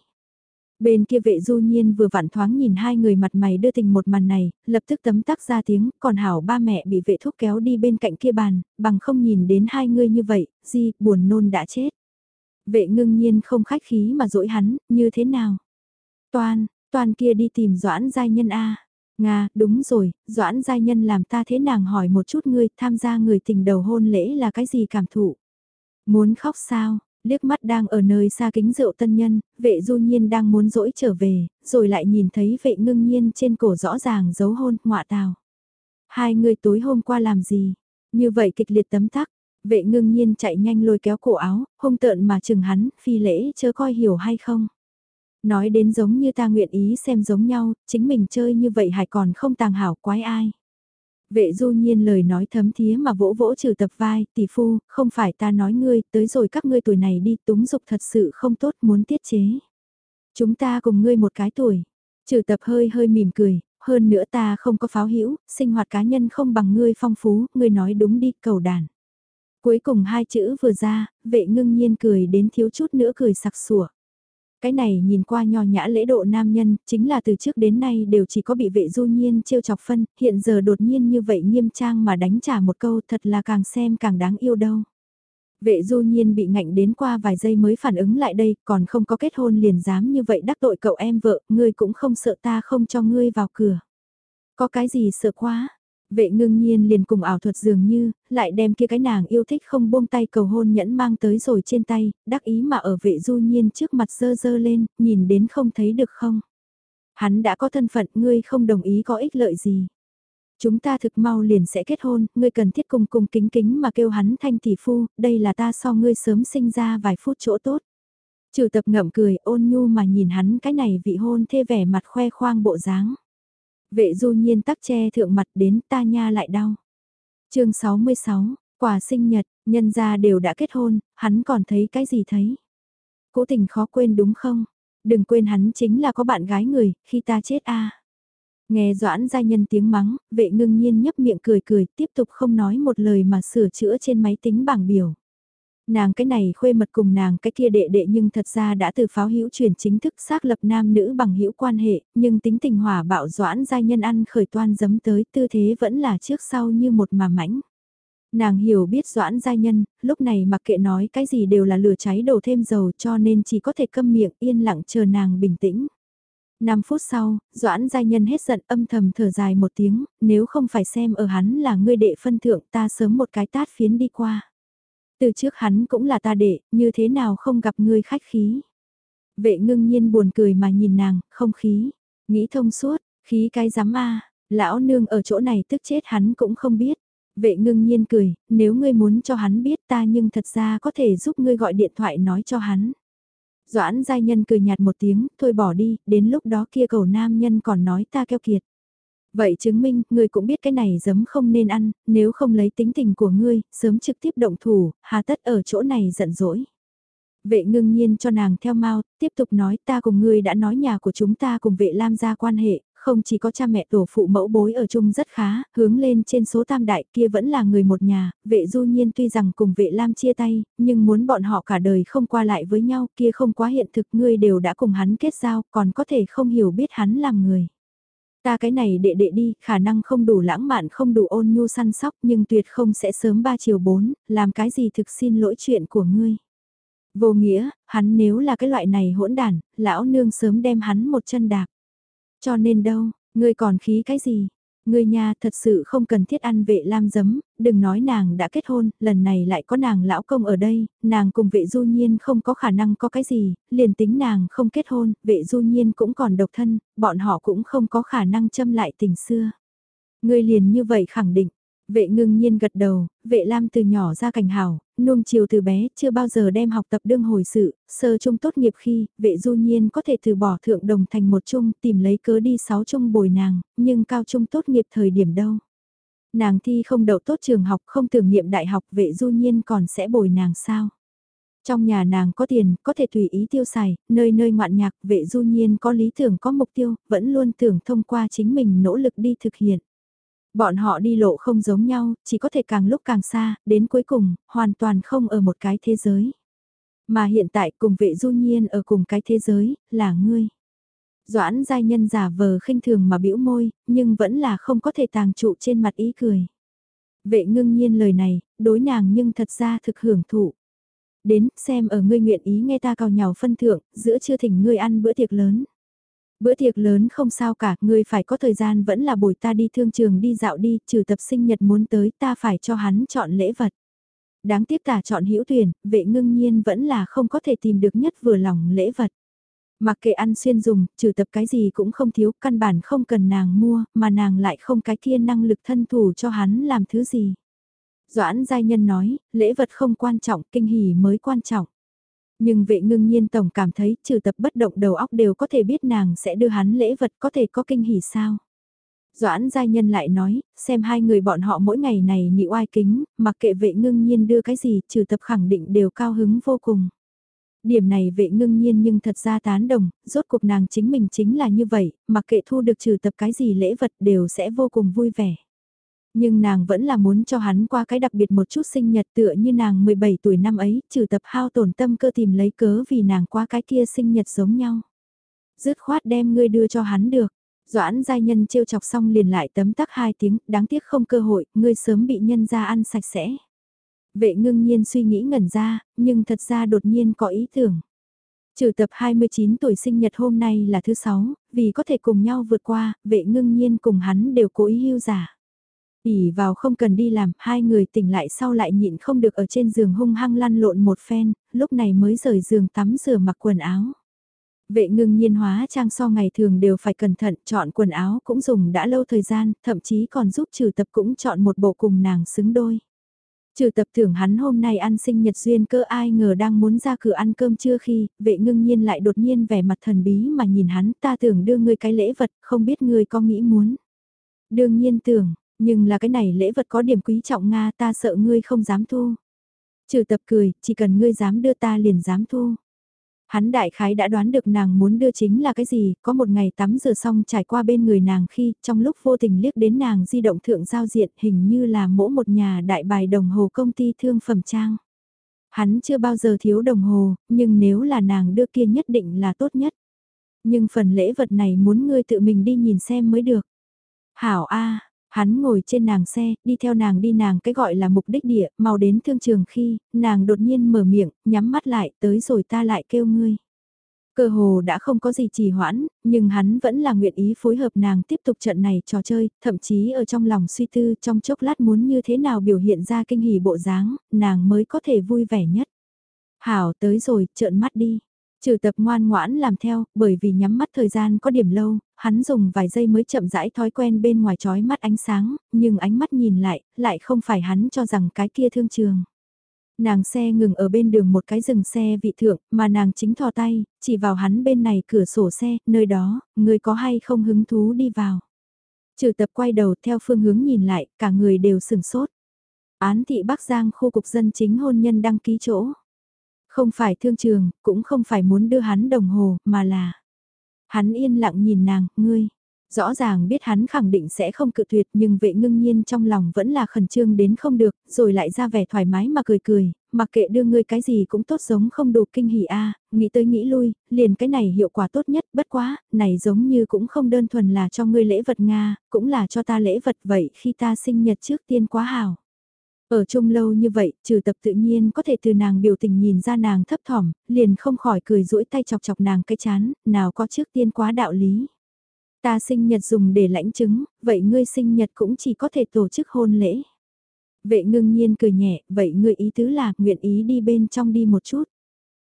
Bên kia vệ du nhiên vừa vặn thoáng nhìn hai người mặt mày đưa tình một màn này, lập tức tấm tắc ra tiếng, còn hảo ba mẹ bị vệ thúc kéo đi bên cạnh kia bàn, bằng không nhìn đến hai người như vậy, di, buồn nôn đã chết. Vệ ngưng nhiên không khách khí mà dỗi hắn, như thế nào? Toàn, Toàn kia đi tìm Doãn Giai Nhân A. Nga, đúng rồi, Doãn Giai Nhân làm ta thế nàng hỏi một chút ngươi tham gia người tình đầu hôn lễ là cái gì cảm thụ. Muốn khóc sao, liếc mắt đang ở nơi xa kính rượu tân nhân, vệ du nhiên đang muốn dỗi trở về, rồi lại nhìn thấy vệ ngưng nhiên trên cổ rõ ràng dấu hôn, ngọa tào. Hai người tối hôm qua làm gì? Như vậy kịch liệt tấm tắc, vệ ngưng nhiên chạy nhanh lôi kéo cổ áo, hung tợn mà chừng hắn, phi lễ chớ coi hiểu hay không. Nói đến giống như ta nguyện ý xem giống nhau, chính mình chơi như vậy hải còn không tàng hảo quái ai. Vệ du nhiên lời nói thấm thía mà vỗ vỗ trừ tập vai, tỷ phu, không phải ta nói ngươi, tới rồi các ngươi tuổi này đi, túng dục thật sự không tốt muốn tiết chế. Chúng ta cùng ngươi một cái tuổi. Trừ tập hơi hơi mỉm cười, hơn nữa ta không có pháo hữu sinh hoạt cá nhân không bằng ngươi phong phú, ngươi nói đúng đi, cầu đàn. Cuối cùng hai chữ vừa ra, vệ ngưng nhiên cười đến thiếu chút nữa cười sặc sủa. Cái này nhìn qua nho nhã lễ độ nam nhân, chính là từ trước đến nay đều chỉ có bị vệ du nhiên trêu chọc phân, hiện giờ đột nhiên như vậy nghiêm trang mà đánh trả một câu thật là càng xem càng đáng yêu đâu. Vệ du nhiên bị ngạnh đến qua vài giây mới phản ứng lại đây, còn không có kết hôn liền dám như vậy đắc tội cậu em vợ, ngươi cũng không sợ ta không cho ngươi vào cửa. Có cái gì sợ quá, Vệ ngưng nhiên liền cùng ảo thuật dường như, lại đem kia cái nàng yêu thích không buông tay cầu hôn nhẫn mang tới rồi trên tay, đắc ý mà ở vệ du nhiên trước mặt dơ dơ lên, nhìn đến không thấy được không. Hắn đã có thân phận, ngươi không đồng ý có ích lợi gì. Chúng ta thực mau liền sẽ kết hôn, ngươi cần thiết cùng cùng kính kính mà kêu hắn thanh tỷ phu, đây là ta so ngươi sớm sinh ra vài phút chỗ tốt. Trừ tập ngậm cười ôn nhu mà nhìn hắn cái này vị hôn thê vẻ mặt khoe khoang bộ dáng. Vệ du nhiên tắc che thượng mặt đến ta nha lại đau. chương 66, quả sinh nhật, nhân gia đều đã kết hôn, hắn còn thấy cái gì thấy. Cố tình khó quên đúng không? Đừng quên hắn chính là có bạn gái người, khi ta chết a Nghe doãn gia nhân tiếng mắng, vệ ngưng nhiên nhấp miệng cười cười, tiếp tục không nói một lời mà sửa chữa trên máy tính bảng biểu. Nàng cái này khuê mật cùng nàng cái kia đệ đệ nhưng thật ra đã từ pháo hữu truyền chính thức xác lập nam nữ bằng hữu quan hệ, nhưng tính tình hỏa bạo doãn giai nhân ăn khởi toan dấm tới tư thế vẫn là trước sau như một mà mãnh. Nàng hiểu biết doãn giai nhân, lúc này mặc kệ nói cái gì đều là lửa cháy đổ thêm dầu cho nên chỉ có thể câm miệng yên lặng chờ nàng bình tĩnh. 5 phút sau, Doãn Giai Nhân hết giận âm thầm thở dài một tiếng, nếu không phải xem ở hắn là ngươi đệ phân thượng ta sớm một cái tát phiến đi qua. Từ trước hắn cũng là ta đệ, như thế nào không gặp ngươi khách khí. Vệ ngưng nhiên buồn cười mà nhìn nàng, không khí, nghĩ thông suốt, khí cái giám a lão nương ở chỗ này tức chết hắn cũng không biết. Vệ ngưng nhiên cười, nếu ngươi muốn cho hắn biết ta nhưng thật ra có thể giúp ngươi gọi điện thoại nói cho hắn. Doãn giai nhân cười nhạt một tiếng, thôi bỏ đi, đến lúc đó kia cầu nam nhân còn nói ta keo kiệt. Vậy chứng minh, ngươi cũng biết cái này giấm không nên ăn, nếu không lấy tính tình của ngươi, sớm trực tiếp động thủ, hà tất ở chỗ này giận dỗi. Vệ ngưng nhiên cho nàng theo mau, tiếp tục nói ta cùng ngươi đã nói nhà của chúng ta cùng vệ lam gia quan hệ, không chỉ có cha mẹ tổ phụ mẫu bối ở chung rất khá, hướng lên trên số tam đại kia vẫn là người một nhà, vệ du nhiên tuy rằng cùng vệ lam chia tay, nhưng muốn bọn họ cả đời không qua lại với nhau kia không quá hiện thực ngươi đều đã cùng hắn kết giao, còn có thể không hiểu biết hắn làm người. Ta cái này đệ đệ đi, khả năng không đủ lãng mạn không đủ ôn nhu săn sóc nhưng tuyệt không sẽ sớm ba chiều bốn, làm cái gì thực xin lỗi chuyện của ngươi. Vô nghĩa, hắn nếu là cái loại này hỗn đản lão nương sớm đem hắn một chân đạp. Cho nên đâu, ngươi còn khí cái gì, Người nhà thật sự không cần thiết ăn vệ lam giấm, đừng nói nàng đã kết hôn, lần này lại có nàng lão công ở đây, nàng cùng vệ du nhiên không có khả năng có cái gì, liền tính nàng không kết hôn, vệ du nhiên cũng còn độc thân, bọn họ cũng không có khả năng châm lại tình xưa. Người liền như vậy khẳng định, Vệ ngưng nhiên gật đầu, vệ lam từ nhỏ ra cảnh hảo, nuông chiều từ bé, chưa bao giờ đem học tập đương hồi sự, sơ trung tốt nghiệp khi, vệ du nhiên có thể từ bỏ thượng đồng thành một trung, tìm lấy cớ đi sáu trung bồi nàng, nhưng cao trung tốt nghiệp thời điểm đâu. Nàng thi không đậu tốt trường học, không tưởng niệm đại học, vệ du nhiên còn sẽ bồi nàng sao. Trong nhà nàng có tiền, có thể tùy ý tiêu xài, nơi nơi ngoạn nhạc, vệ du nhiên có lý tưởng có mục tiêu, vẫn luôn tưởng thông qua chính mình nỗ lực đi thực hiện. Bọn họ đi lộ không giống nhau, chỉ có thể càng lúc càng xa, đến cuối cùng, hoàn toàn không ở một cái thế giới. Mà hiện tại cùng vệ du nhiên ở cùng cái thế giới, là ngươi. Doãn giai nhân giả vờ khinh thường mà bĩu môi, nhưng vẫn là không có thể tàng trụ trên mặt ý cười. Vệ ngưng nhiên lời này, đối nàng nhưng thật ra thực hưởng thụ. Đến, xem ở ngươi nguyện ý nghe ta cào nhào phân thượng, giữa chưa thỉnh ngươi ăn bữa tiệc lớn. Bữa tiệc lớn không sao cả, ngươi phải có thời gian vẫn là buổi ta đi thương trường đi dạo đi, trừ tập sinh nhật muốn tới ta phải cho hắn chọn lễ vật. Đáng tiếc tả chọn hữu tuyển, vệ ngưng nhiên vẫn là không có thể tìm được nhất vừa lòng lễ vật. Mặc kệ ăn xuyên dùng, trừ tập cái gì cũng không thiếu, căn bản không cần nàng mua, mà nàng lại không cái kia năng lực thân thủ cho hắn làm thứ gì. Doãn giai nhân nói, lễ vật không quan trọng, kinh hỉ mới quan trọng. Nhưng vệ ngưng nhiên tổng cảm thấy trừ tập bất động đầu óc đều có thể biết nàng sẽ đưa hắn lễ vật có thể có kinh hỉ sao. Doãn giai nhân lại nói, xem hai người bọn họ mỗi ngày này nị oai kính, mặc kệ vệ ngưng nhiên đưa cái gì trừ tập khẳng định đều cao hứng vô cùng. Điểm này vệ ngưng nhiên nhưng thật ra tán đồng, rốt cuộc nàng chính mình chính là như vậy, mặc kệ thu được trừ tập cái gì lễ vật đều sẽ vô cùng vui vẻ. Nhưng nàng vẫn là muốn cho hắn qua cái đặc biệt một chút sinh nhật tựa như nàng 17 tuổi năm ấy, trừ tập hao tổn tâm cơ tìm lấy cớ vì nàng qua cái kia sinh nhật giống nhau. Dứt khoát đem ngươi đưa cho hắn được. Doãn giai nhân trêu chọc xong liền lại tấm tắc hai tiếng, đáng tiếc không cơ hội, ngươi sớm bị nhân ra ăn sạch sẽ. Vệ ngưng nhiên suy nghĩ ngẩn ra, nhưng thật ra đột nhiên có ý tưởng. Trừ tập 29 tuổi sinh nhật hôm nay là thứ 6, vì có thể cùng nhau vượt qua, vệ ngưng nhiên cùng hắn đều cố ý hưu giả ỉ vào không cần đi làm, hai người tỉnh lại sau lại nhịn không được ở trên giường hung hăng lăn lộn một phen, lúc này mới rời giường tắm rửa mặc quần áo. Vệ ngưng nhiên hóa trang so ngày thường đều phải cẩn thận, chọn quần áo cũng dùng đã lâu thời gian, thậm chí còn giúp trừ tập cũng chọn một bộ cùng nàng xứng đôi. Trừ tập tưởng hắn hôm nay ăn sinh nhật duyên cơ ai ngờ đang muốn ra cửa ăn cơm trưa khi, vệ ngưng nhiên lại đột nhiên vẻ mặt thần bí mà nhìn hắn ta tưởng đưa ngươi cái lễ vật, không biết ngươi có nghĩ muốn. Đương nhiên tưởng, nhưng là cái này lễ vật có điểm quý trọng Nga ta sợ ngươi không dám thu. Trừ tập cười, chỉ cần ngươi dám đưa ta liền dám thu. Hắn đại khái đã đoán được nàng muốn đưa chính là cái gì, có một ngày tắm rửa xong trải qua bên người nàng khi, trong lúc vô tình liếc đến nàng di động thượng giao diện hình như là mỗ một nhà đại bài đồng hồ công ty thương phẩm trang. Hắn chưa bao giờ thiếu đồng hồ, nhưng nếu là nàng đưa kia nhất định là tốt nhất. Nhưng phần lễ vật này muốn ngươi tự mình đi nhìn xem mới được. Hảo A, Hắn ngồi trên nàng xe, đi theo nàng đi nàng cái gọi là mục đích địa, mau đến thương trường khi, nàng đột nhiên mở miệng, nhắm mắt lại, tới rồi ta lại kêu ngươi. Cơ hồ đã không có gì trì hoãn, nhưng hắn vẫn là nguyện ý phối hợp nàng tiếp tục trận này trò chơi, thậm chí ở trong lòng suy tư trong chốc lát muốn như thế nào biểu hiện ra kinh hỉ bộ dáng, nàng mới có thể vui vẻ nhất. Hảo tới rồi, trợn mắt đi. Trừ tập ngoan ngoãn làm theo, bởi vì nhắm mắt thời gian có điểm lâu, hắn dùng vài giây mới chậm rãi thói quen bên ngoài trói mắt ánh sáng, nhưng ánh mắt nhìn lại, lại không phải hắn cho rằng cái kia thương trường. Nàng xe ngừng ở bên đường một cái rừng xe vị thượng, mà nàng chính thò tay, chỉ vào hắn bên này cửa sổ xe, nơi đó, người có hay không hứng thú đi vào. Trừ tập quay đầu theo phương hướng nhìn lại, cả người đều sừng sốt. Án thị Bắc Giang khu cục dân chính hôn nhân đăng ký chỗ. Không phải thương trường, cũng không phải muốn đưa hắn đồng hồ, mà là... Hắn yên lặng nhìn nàng, ngươi. Rõ ràng biết hắn khẳng định sẽ không cự tuyệt nhưng vệ ngưng nhiên trong lòng vẫn là khẩn trương đến không được, rồi lại ra vẻ thoải mái mà cười cười, mặc kệ đưa ngươi cái gì cũng tốt giống không đủ kinh hỉ a nghĩ tới nghĩ lui, liền cái này hiệu quả tốt nhất, bất quá, này giống như cũng không đơn thuần là cho ngươi lễ vật Nga, cũng là cho ta lễ vật vậy khi ta sinh nhật trước tiên quá hào. Ở chung lâu như vậy, trừ tập tự nhiên có thể từ nàng biểu tình nhìn ra nàng thấp thỏm, liền không khỏi cười rũi tay chọc chọc nàng cái chán, nào có trước tiên quá đạo lý. Ta sinh nhật dùng để lãnh chứng, vậy ngươi sinh nhật cũng chỉ có thể tổ chức hôn lễ. Vệ ngưng nhiên cười nhẹ, vậy ngươi ý tứ là nguyện ý đi bên trong đi một chút.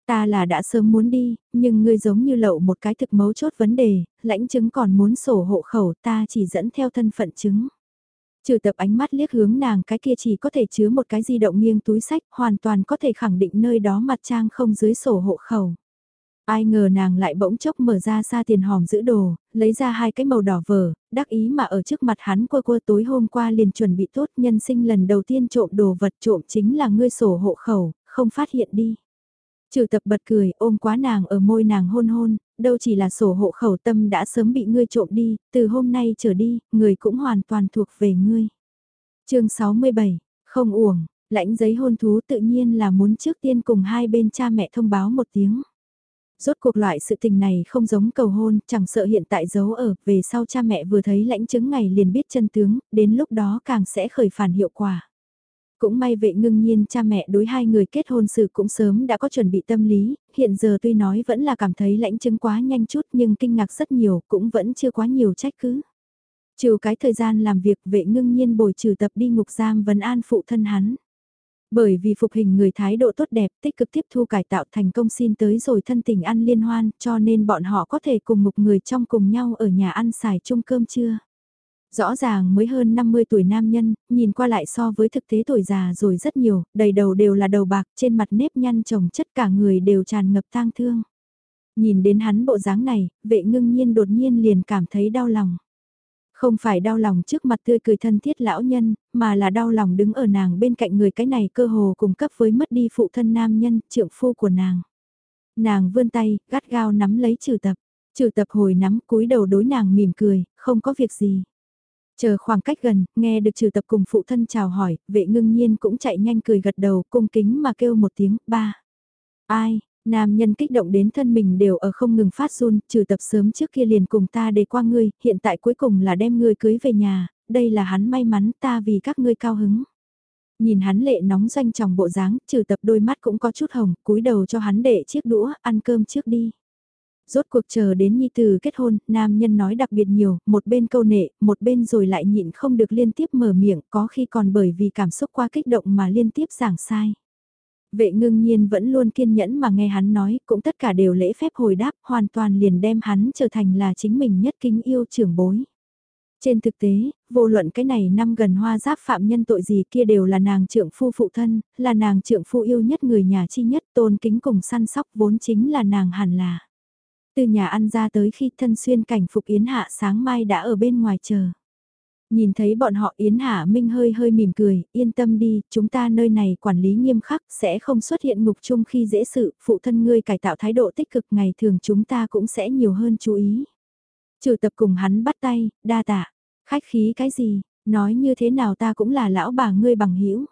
Ta là đã sớm muốn đi, nhưng ngươi giống như lậu một cái thực mấu chốt vấn đề, lãnh chứng còn muốn sổ hộ khẩu ta chỉ dẫn theo thân phận chứng. Trừ tập ánh mắt liếc hướng nàng cái kia chỉ có thể chứa một cái di động nghiêng túi sách, hoàn toàn có thể khẳng định nơi đó mặt trang không dưới sổ hộ khẩu. Ai ngờ nàng lại bỗng chốc mở ra xa tiền hòm giữ đồ, lấy ra hai cái màu đỏ vờ đắc ý mà ở trước mặt hắn quơ quơ tối hôm qua liền chuẩn bị tốt nhân sinh lần đầu tiên trộm đồ vật trộm chính là ngươi sổ hộ khẩu, không phát hiện đi. Trừ tập bật cười ôm quá nàng ở môi nàng hôn hôn, đâu chỉ là sổ hộ khẩu tâm đã sớm bị ngươi trộm đi, từ hôm nay trở đi, người cũng hoàn toàn thuộc về ngươi. chương 67, không uổng, lãnh giấy hôn thú tự nhiên là muốn trước tiên cùng hai bên cha mẹ thông báo một tiếng. Rốt cuộc loại sự tình này không giống cầu hôn, chẳng sợ hiện tại giấu ở, về sau cha mẹ vừa thấy lãnh chứng ngày liền biết chân tướng, đến lúc đó càng sẽ khởi phản hiệu quả. Cũng may vệ ngưng nhiên cha mẹ đối hai người kết hôn sự cũng sớm đã có chuẩn bị tâm lý, hiện giờ tuy nói vẫn là cảm thấy lãnh chứng quá nhanh chút nhưng kinh ngạc rất nhiều cũng vẫn chưa quá nhiều trách cứ. Trừ cái thời gian làm việc vệ ngưng nhiên bồi trừ tập đi ngục giam vấn an phụ thân hắn. Bởi vì phục hình người thái độ tốt đẹp tích cực tiếp thu cải tạo thành công xin tới rồi thân tình ăn liên hoan cho nên bọn họ có thể cùng một người trong cùng nhau ở nhà ăn xài chung cơm trưa. Rõ ràng mới hơn 50 tuổi nam nhân, nhìn qua lại so với thực tế tuổi già rồi rất nhiều, đầy đầu đều là đầu bạc, trên mặt nếp nhăn chồng chất cả người đều tràn ngập tang thương. Nhìn đến hắn bộ dáng này, vệ ngưng nhiên đột nhiên liền cảm thấy đau lòng. Không phải đau lòng trước mặt tươi cười thân thiết lão nhân, mà là đau lòng đứng ở nàng bên cạnh người cái này cơ hồ cùng cấp với mất đi phụ thân nam nhân, trượng phu của nàng. Nàng vươn tay, gắt gao nắm lấy trừ tập. Trừ tập hồi nắm cúi đầu đối nàng mỉm cười, không có việc gì. Chờ khoảng cách gần, nghe được trừ tập cùng phụ thân chào hỏi, vệ ngưng nhiên cũng chạy nhanh cười gật đầu, cung kính mà kêu một tiếng, ba. Ai, nam nhân kích động đến thân mình đều ở không ngừng phát run, trừ tập sớm trước kia liền cùng ta để qua ngươi, hiện tại cuối cùng là đem ngươi cưới về nhà, đây là hắn may mắn ta vì các ngươi cao hứng. Nhìn hắn lệ nóng doanh tròng bộ dáng, trừ tập đôi mắt cũng có chút hồng, cúi đầu cho hắn để chiếc đũa, ăn cơm trước đi rốt cuộc chờ đến nhi từ kết hôn, nam nhân nói đặc biệt nhiều, một bên câu nệ, một bên rồi lại nhịn không được liên tiếp mở miệng, có khi còn bởi vì cảm xúc quá kích động mà liên tiếp giảng sai. Vệ ngưng nhiên vẫn luôn kiên nhẫn mà nghe hắn nói, cũng tất cả đều lễ phép hồi đáp, hoàn toàn liền đem hắn trở thành là chính mình nhất kính yêu trưởng bối. Trên thực tế, vô luận cái này năm gần hoa giáp phạm nhân tội gì kia đều là nàng trưởng phu phụ thân, là nàng trưởng phu yêu nhất người nhà chi nhất tôn kính cùng săn sóc vốn chính là nàng hẳn là. Từ nhà ăn ra tới khi thân xuyên cảnh phục Yến Hạ sáng mai đã ở bên ngoài chờ. Nhìn thấy bọn họ Yến Hạ Minh hơi hơi mỉm cười, yên tâm đi, chúng ta nơi này quản lý nghiêm khắc, sẽ không xuất hiện ngục chung khi dễ sự, phụ thân ngươi cải tạo thái độ tích cực ngày thường chúng ta cũng sẽ nhiều hơn chú ý. Trừ tập cùng hắn bắt tay, đa tạ, khách khí cái gì, nói như thế nào ta cũng là lão bà ngươi bằng hữu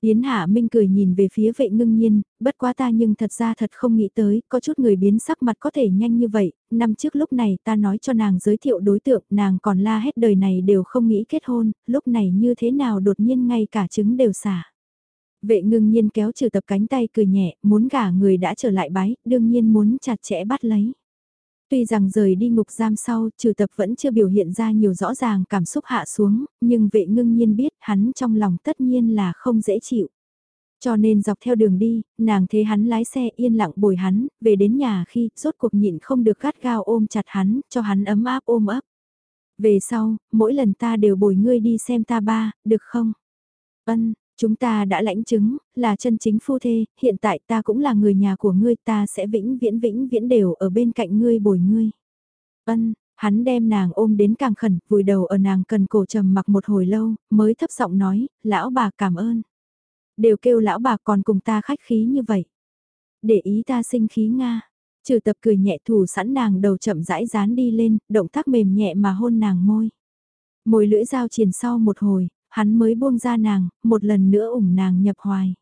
Yến Hạ Minh cười nhìn về phía vệ ngưng nhiên, bất quá ta nhưng thật ra thật không nghĩ tới, có chút người biến sắc mặt có thể nhanh như vậy, năm trước lúc này ta nói cho nàng giới thiệu đối tượng, nàng còn la hết đời này đều không nghĩ kết hôn, lúc này như thế nào đột nhiên ngay cả trứng đều xả. Vệ ngưng nhiên kéo trừ tập cánh tay cười nhẹ, muốn gả người đã trở lại bái, đương nhiên muốn chặt chẽ bắt lấy. Tuy rằng rời đi ngục giam sau, trừ tập vẫn chưa biểu hiện ra nhiều rõ ràng cảm xúc hạ xuống, nhưng vệ ngưng nhiên biết hắn trong lòng tất nhiên là không dễ chịu. Cho nên dọc theo đường đi, nàng thấy hắn lái xe yên lặng bồi hắn, về đến nhà khi rốt cuộc nhịn không được gắt gao ôm chặt hắn, cho hắn ấm áp ôm ấp. Về sau, mỗi lần ta đều bồi ngươi đi xem ta ba, được không? Ân, Chúng ta đã lãnh chứng, là chân chính phu thê, hiện tại ta cũng là người nhà của ngươi, ta sẽ vĩnh viễn vĩnh viễn đều ở bên cạnh ngươi bồi ngươi. Ân, hắn đem nàng ôm đến càng khẩn, vùi đầu ở nàng cần cổ trầm mặc một hồi lâu, mới thấp giọng nói, lão bà cảm ơn. Đều kêu lão bà còn cùng ta khách khí như vậy. Để ý ta sinh khí Nga. Trừ tập cười nhẹ thủ sẵn nàng đầu chậm rãi dán đi lên, động tác mềm nhẹ mà hôn nàng môi. Môi lưỡi dao triền sau một hồi, hắn mới buông ra nàng, một lần nữa ủng nàng nhập hoài.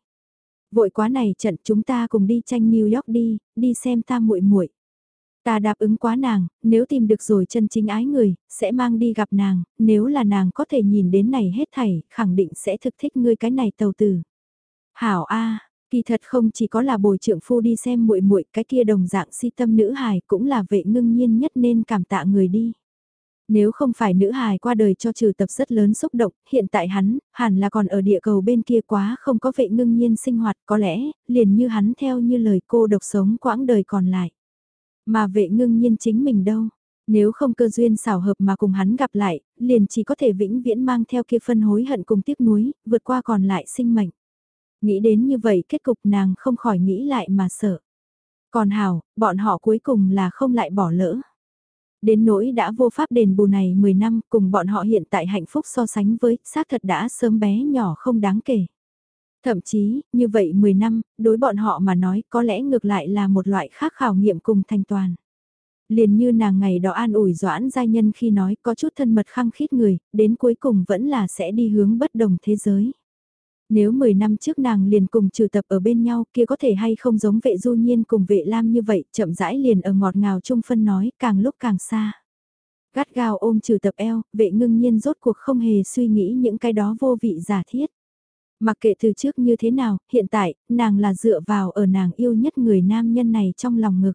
Vội quá này trận chúng ta cùng đi tranh New York đi, đi xem ta muội muội. Ta đáp ứng quá nàng, nếu tìm được rồi chân chính ái người, sẽ mang đi gặp nàng, nếu là nàng có thể nhìn đến này hết thảy, khẳng định sẽ thực thích ngươi cái này tàu tử. Hảo A, kỳ thật không chỉ có là bồi trưởng phu đi xem muội muội cái kia đồng dạng si tâm nữ hài cũng là vệ ngưng nhiên nhất nên cảm tạ người đi. Nếu không phải nữ hài qua đời cho trừ tập rất lớn xúc động, hiện tại hắn, hẳn là còn ở địa cầu bên kia quá không có vệ ngưng nhiên sinh hoạt có lẽ, liền như hắn theo như lời cô độc sống quãng đời còn lại. Mà vệ ngưng nhiên chính mình đâu, nếu không cơ duyên xảo hợp mà cùng hắn gặp lại, liền chỉ có thể vĩnh viễn mang theo kia phân hối hận cùng tiếc nuối, vượt qua còn lại sinh mệnh. Nghĩ đến như vậy kết cục nàng không khỏi nghĩ lại mà sợ. Còn hảo, bọn họ cuối cùng là không lại bỏ lỡ. Đến nỗi đã vô pháp đền bù này 10 năm cùng bọn họ hiện tại hạnh phúc so sánh với, xác thật đã sớm bé nhỏ không đáng kể. Thậm chí, như vậy 10 năm, đối bọn họ mà nói có lẽ ngược lại là một loại khác khảo nghiệm cùng thành toàn. Liền như nàng ngày đó an ủi doãn giai nhân khi nói có chút thân mật khăng khít người, đến cuối cùng vẫn là sẽ đi hướng bất đồng thế giới. Nếu 10 năm trước nàng liền cùng trừ tập ở bên nhau kia có thể hay không giống vệ du nhiên cùng vệ lam như vậy, chậm rãi liền ở ngọt ngào chung phân nói, càng lúc càng xa. Gắt gao ôm trừ tập eo, vệ ngưng nhiên rốt cuộc không hề suy nghĩ những cái đó vô vị giả thiết. Mặc kệ từ trước như thế nào, hiện tại, nàng là dựa vào ở nàng yêu nhất người nam nhân này trong lòng ngực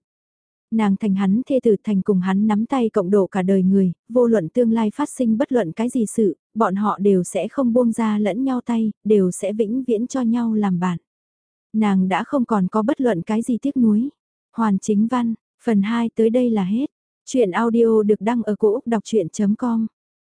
nàng thành hắn thê tử thành cùng hắn nắm tay cộng độ cả đời người, vô luận tương lai phát sinh bất luận cái gì sự, bọn họ đều sẽ không buông ra lẫn nhau tay, đều sẽ vĩnh viễn cho nhau làm bạn. Nàng đã không còn có bất luận cái gì tiếc nuối. Hoàn chính văn, phần 2 tới đây là hết. Chuyện audio được đăng ở cổ Úc đọc chuyện.com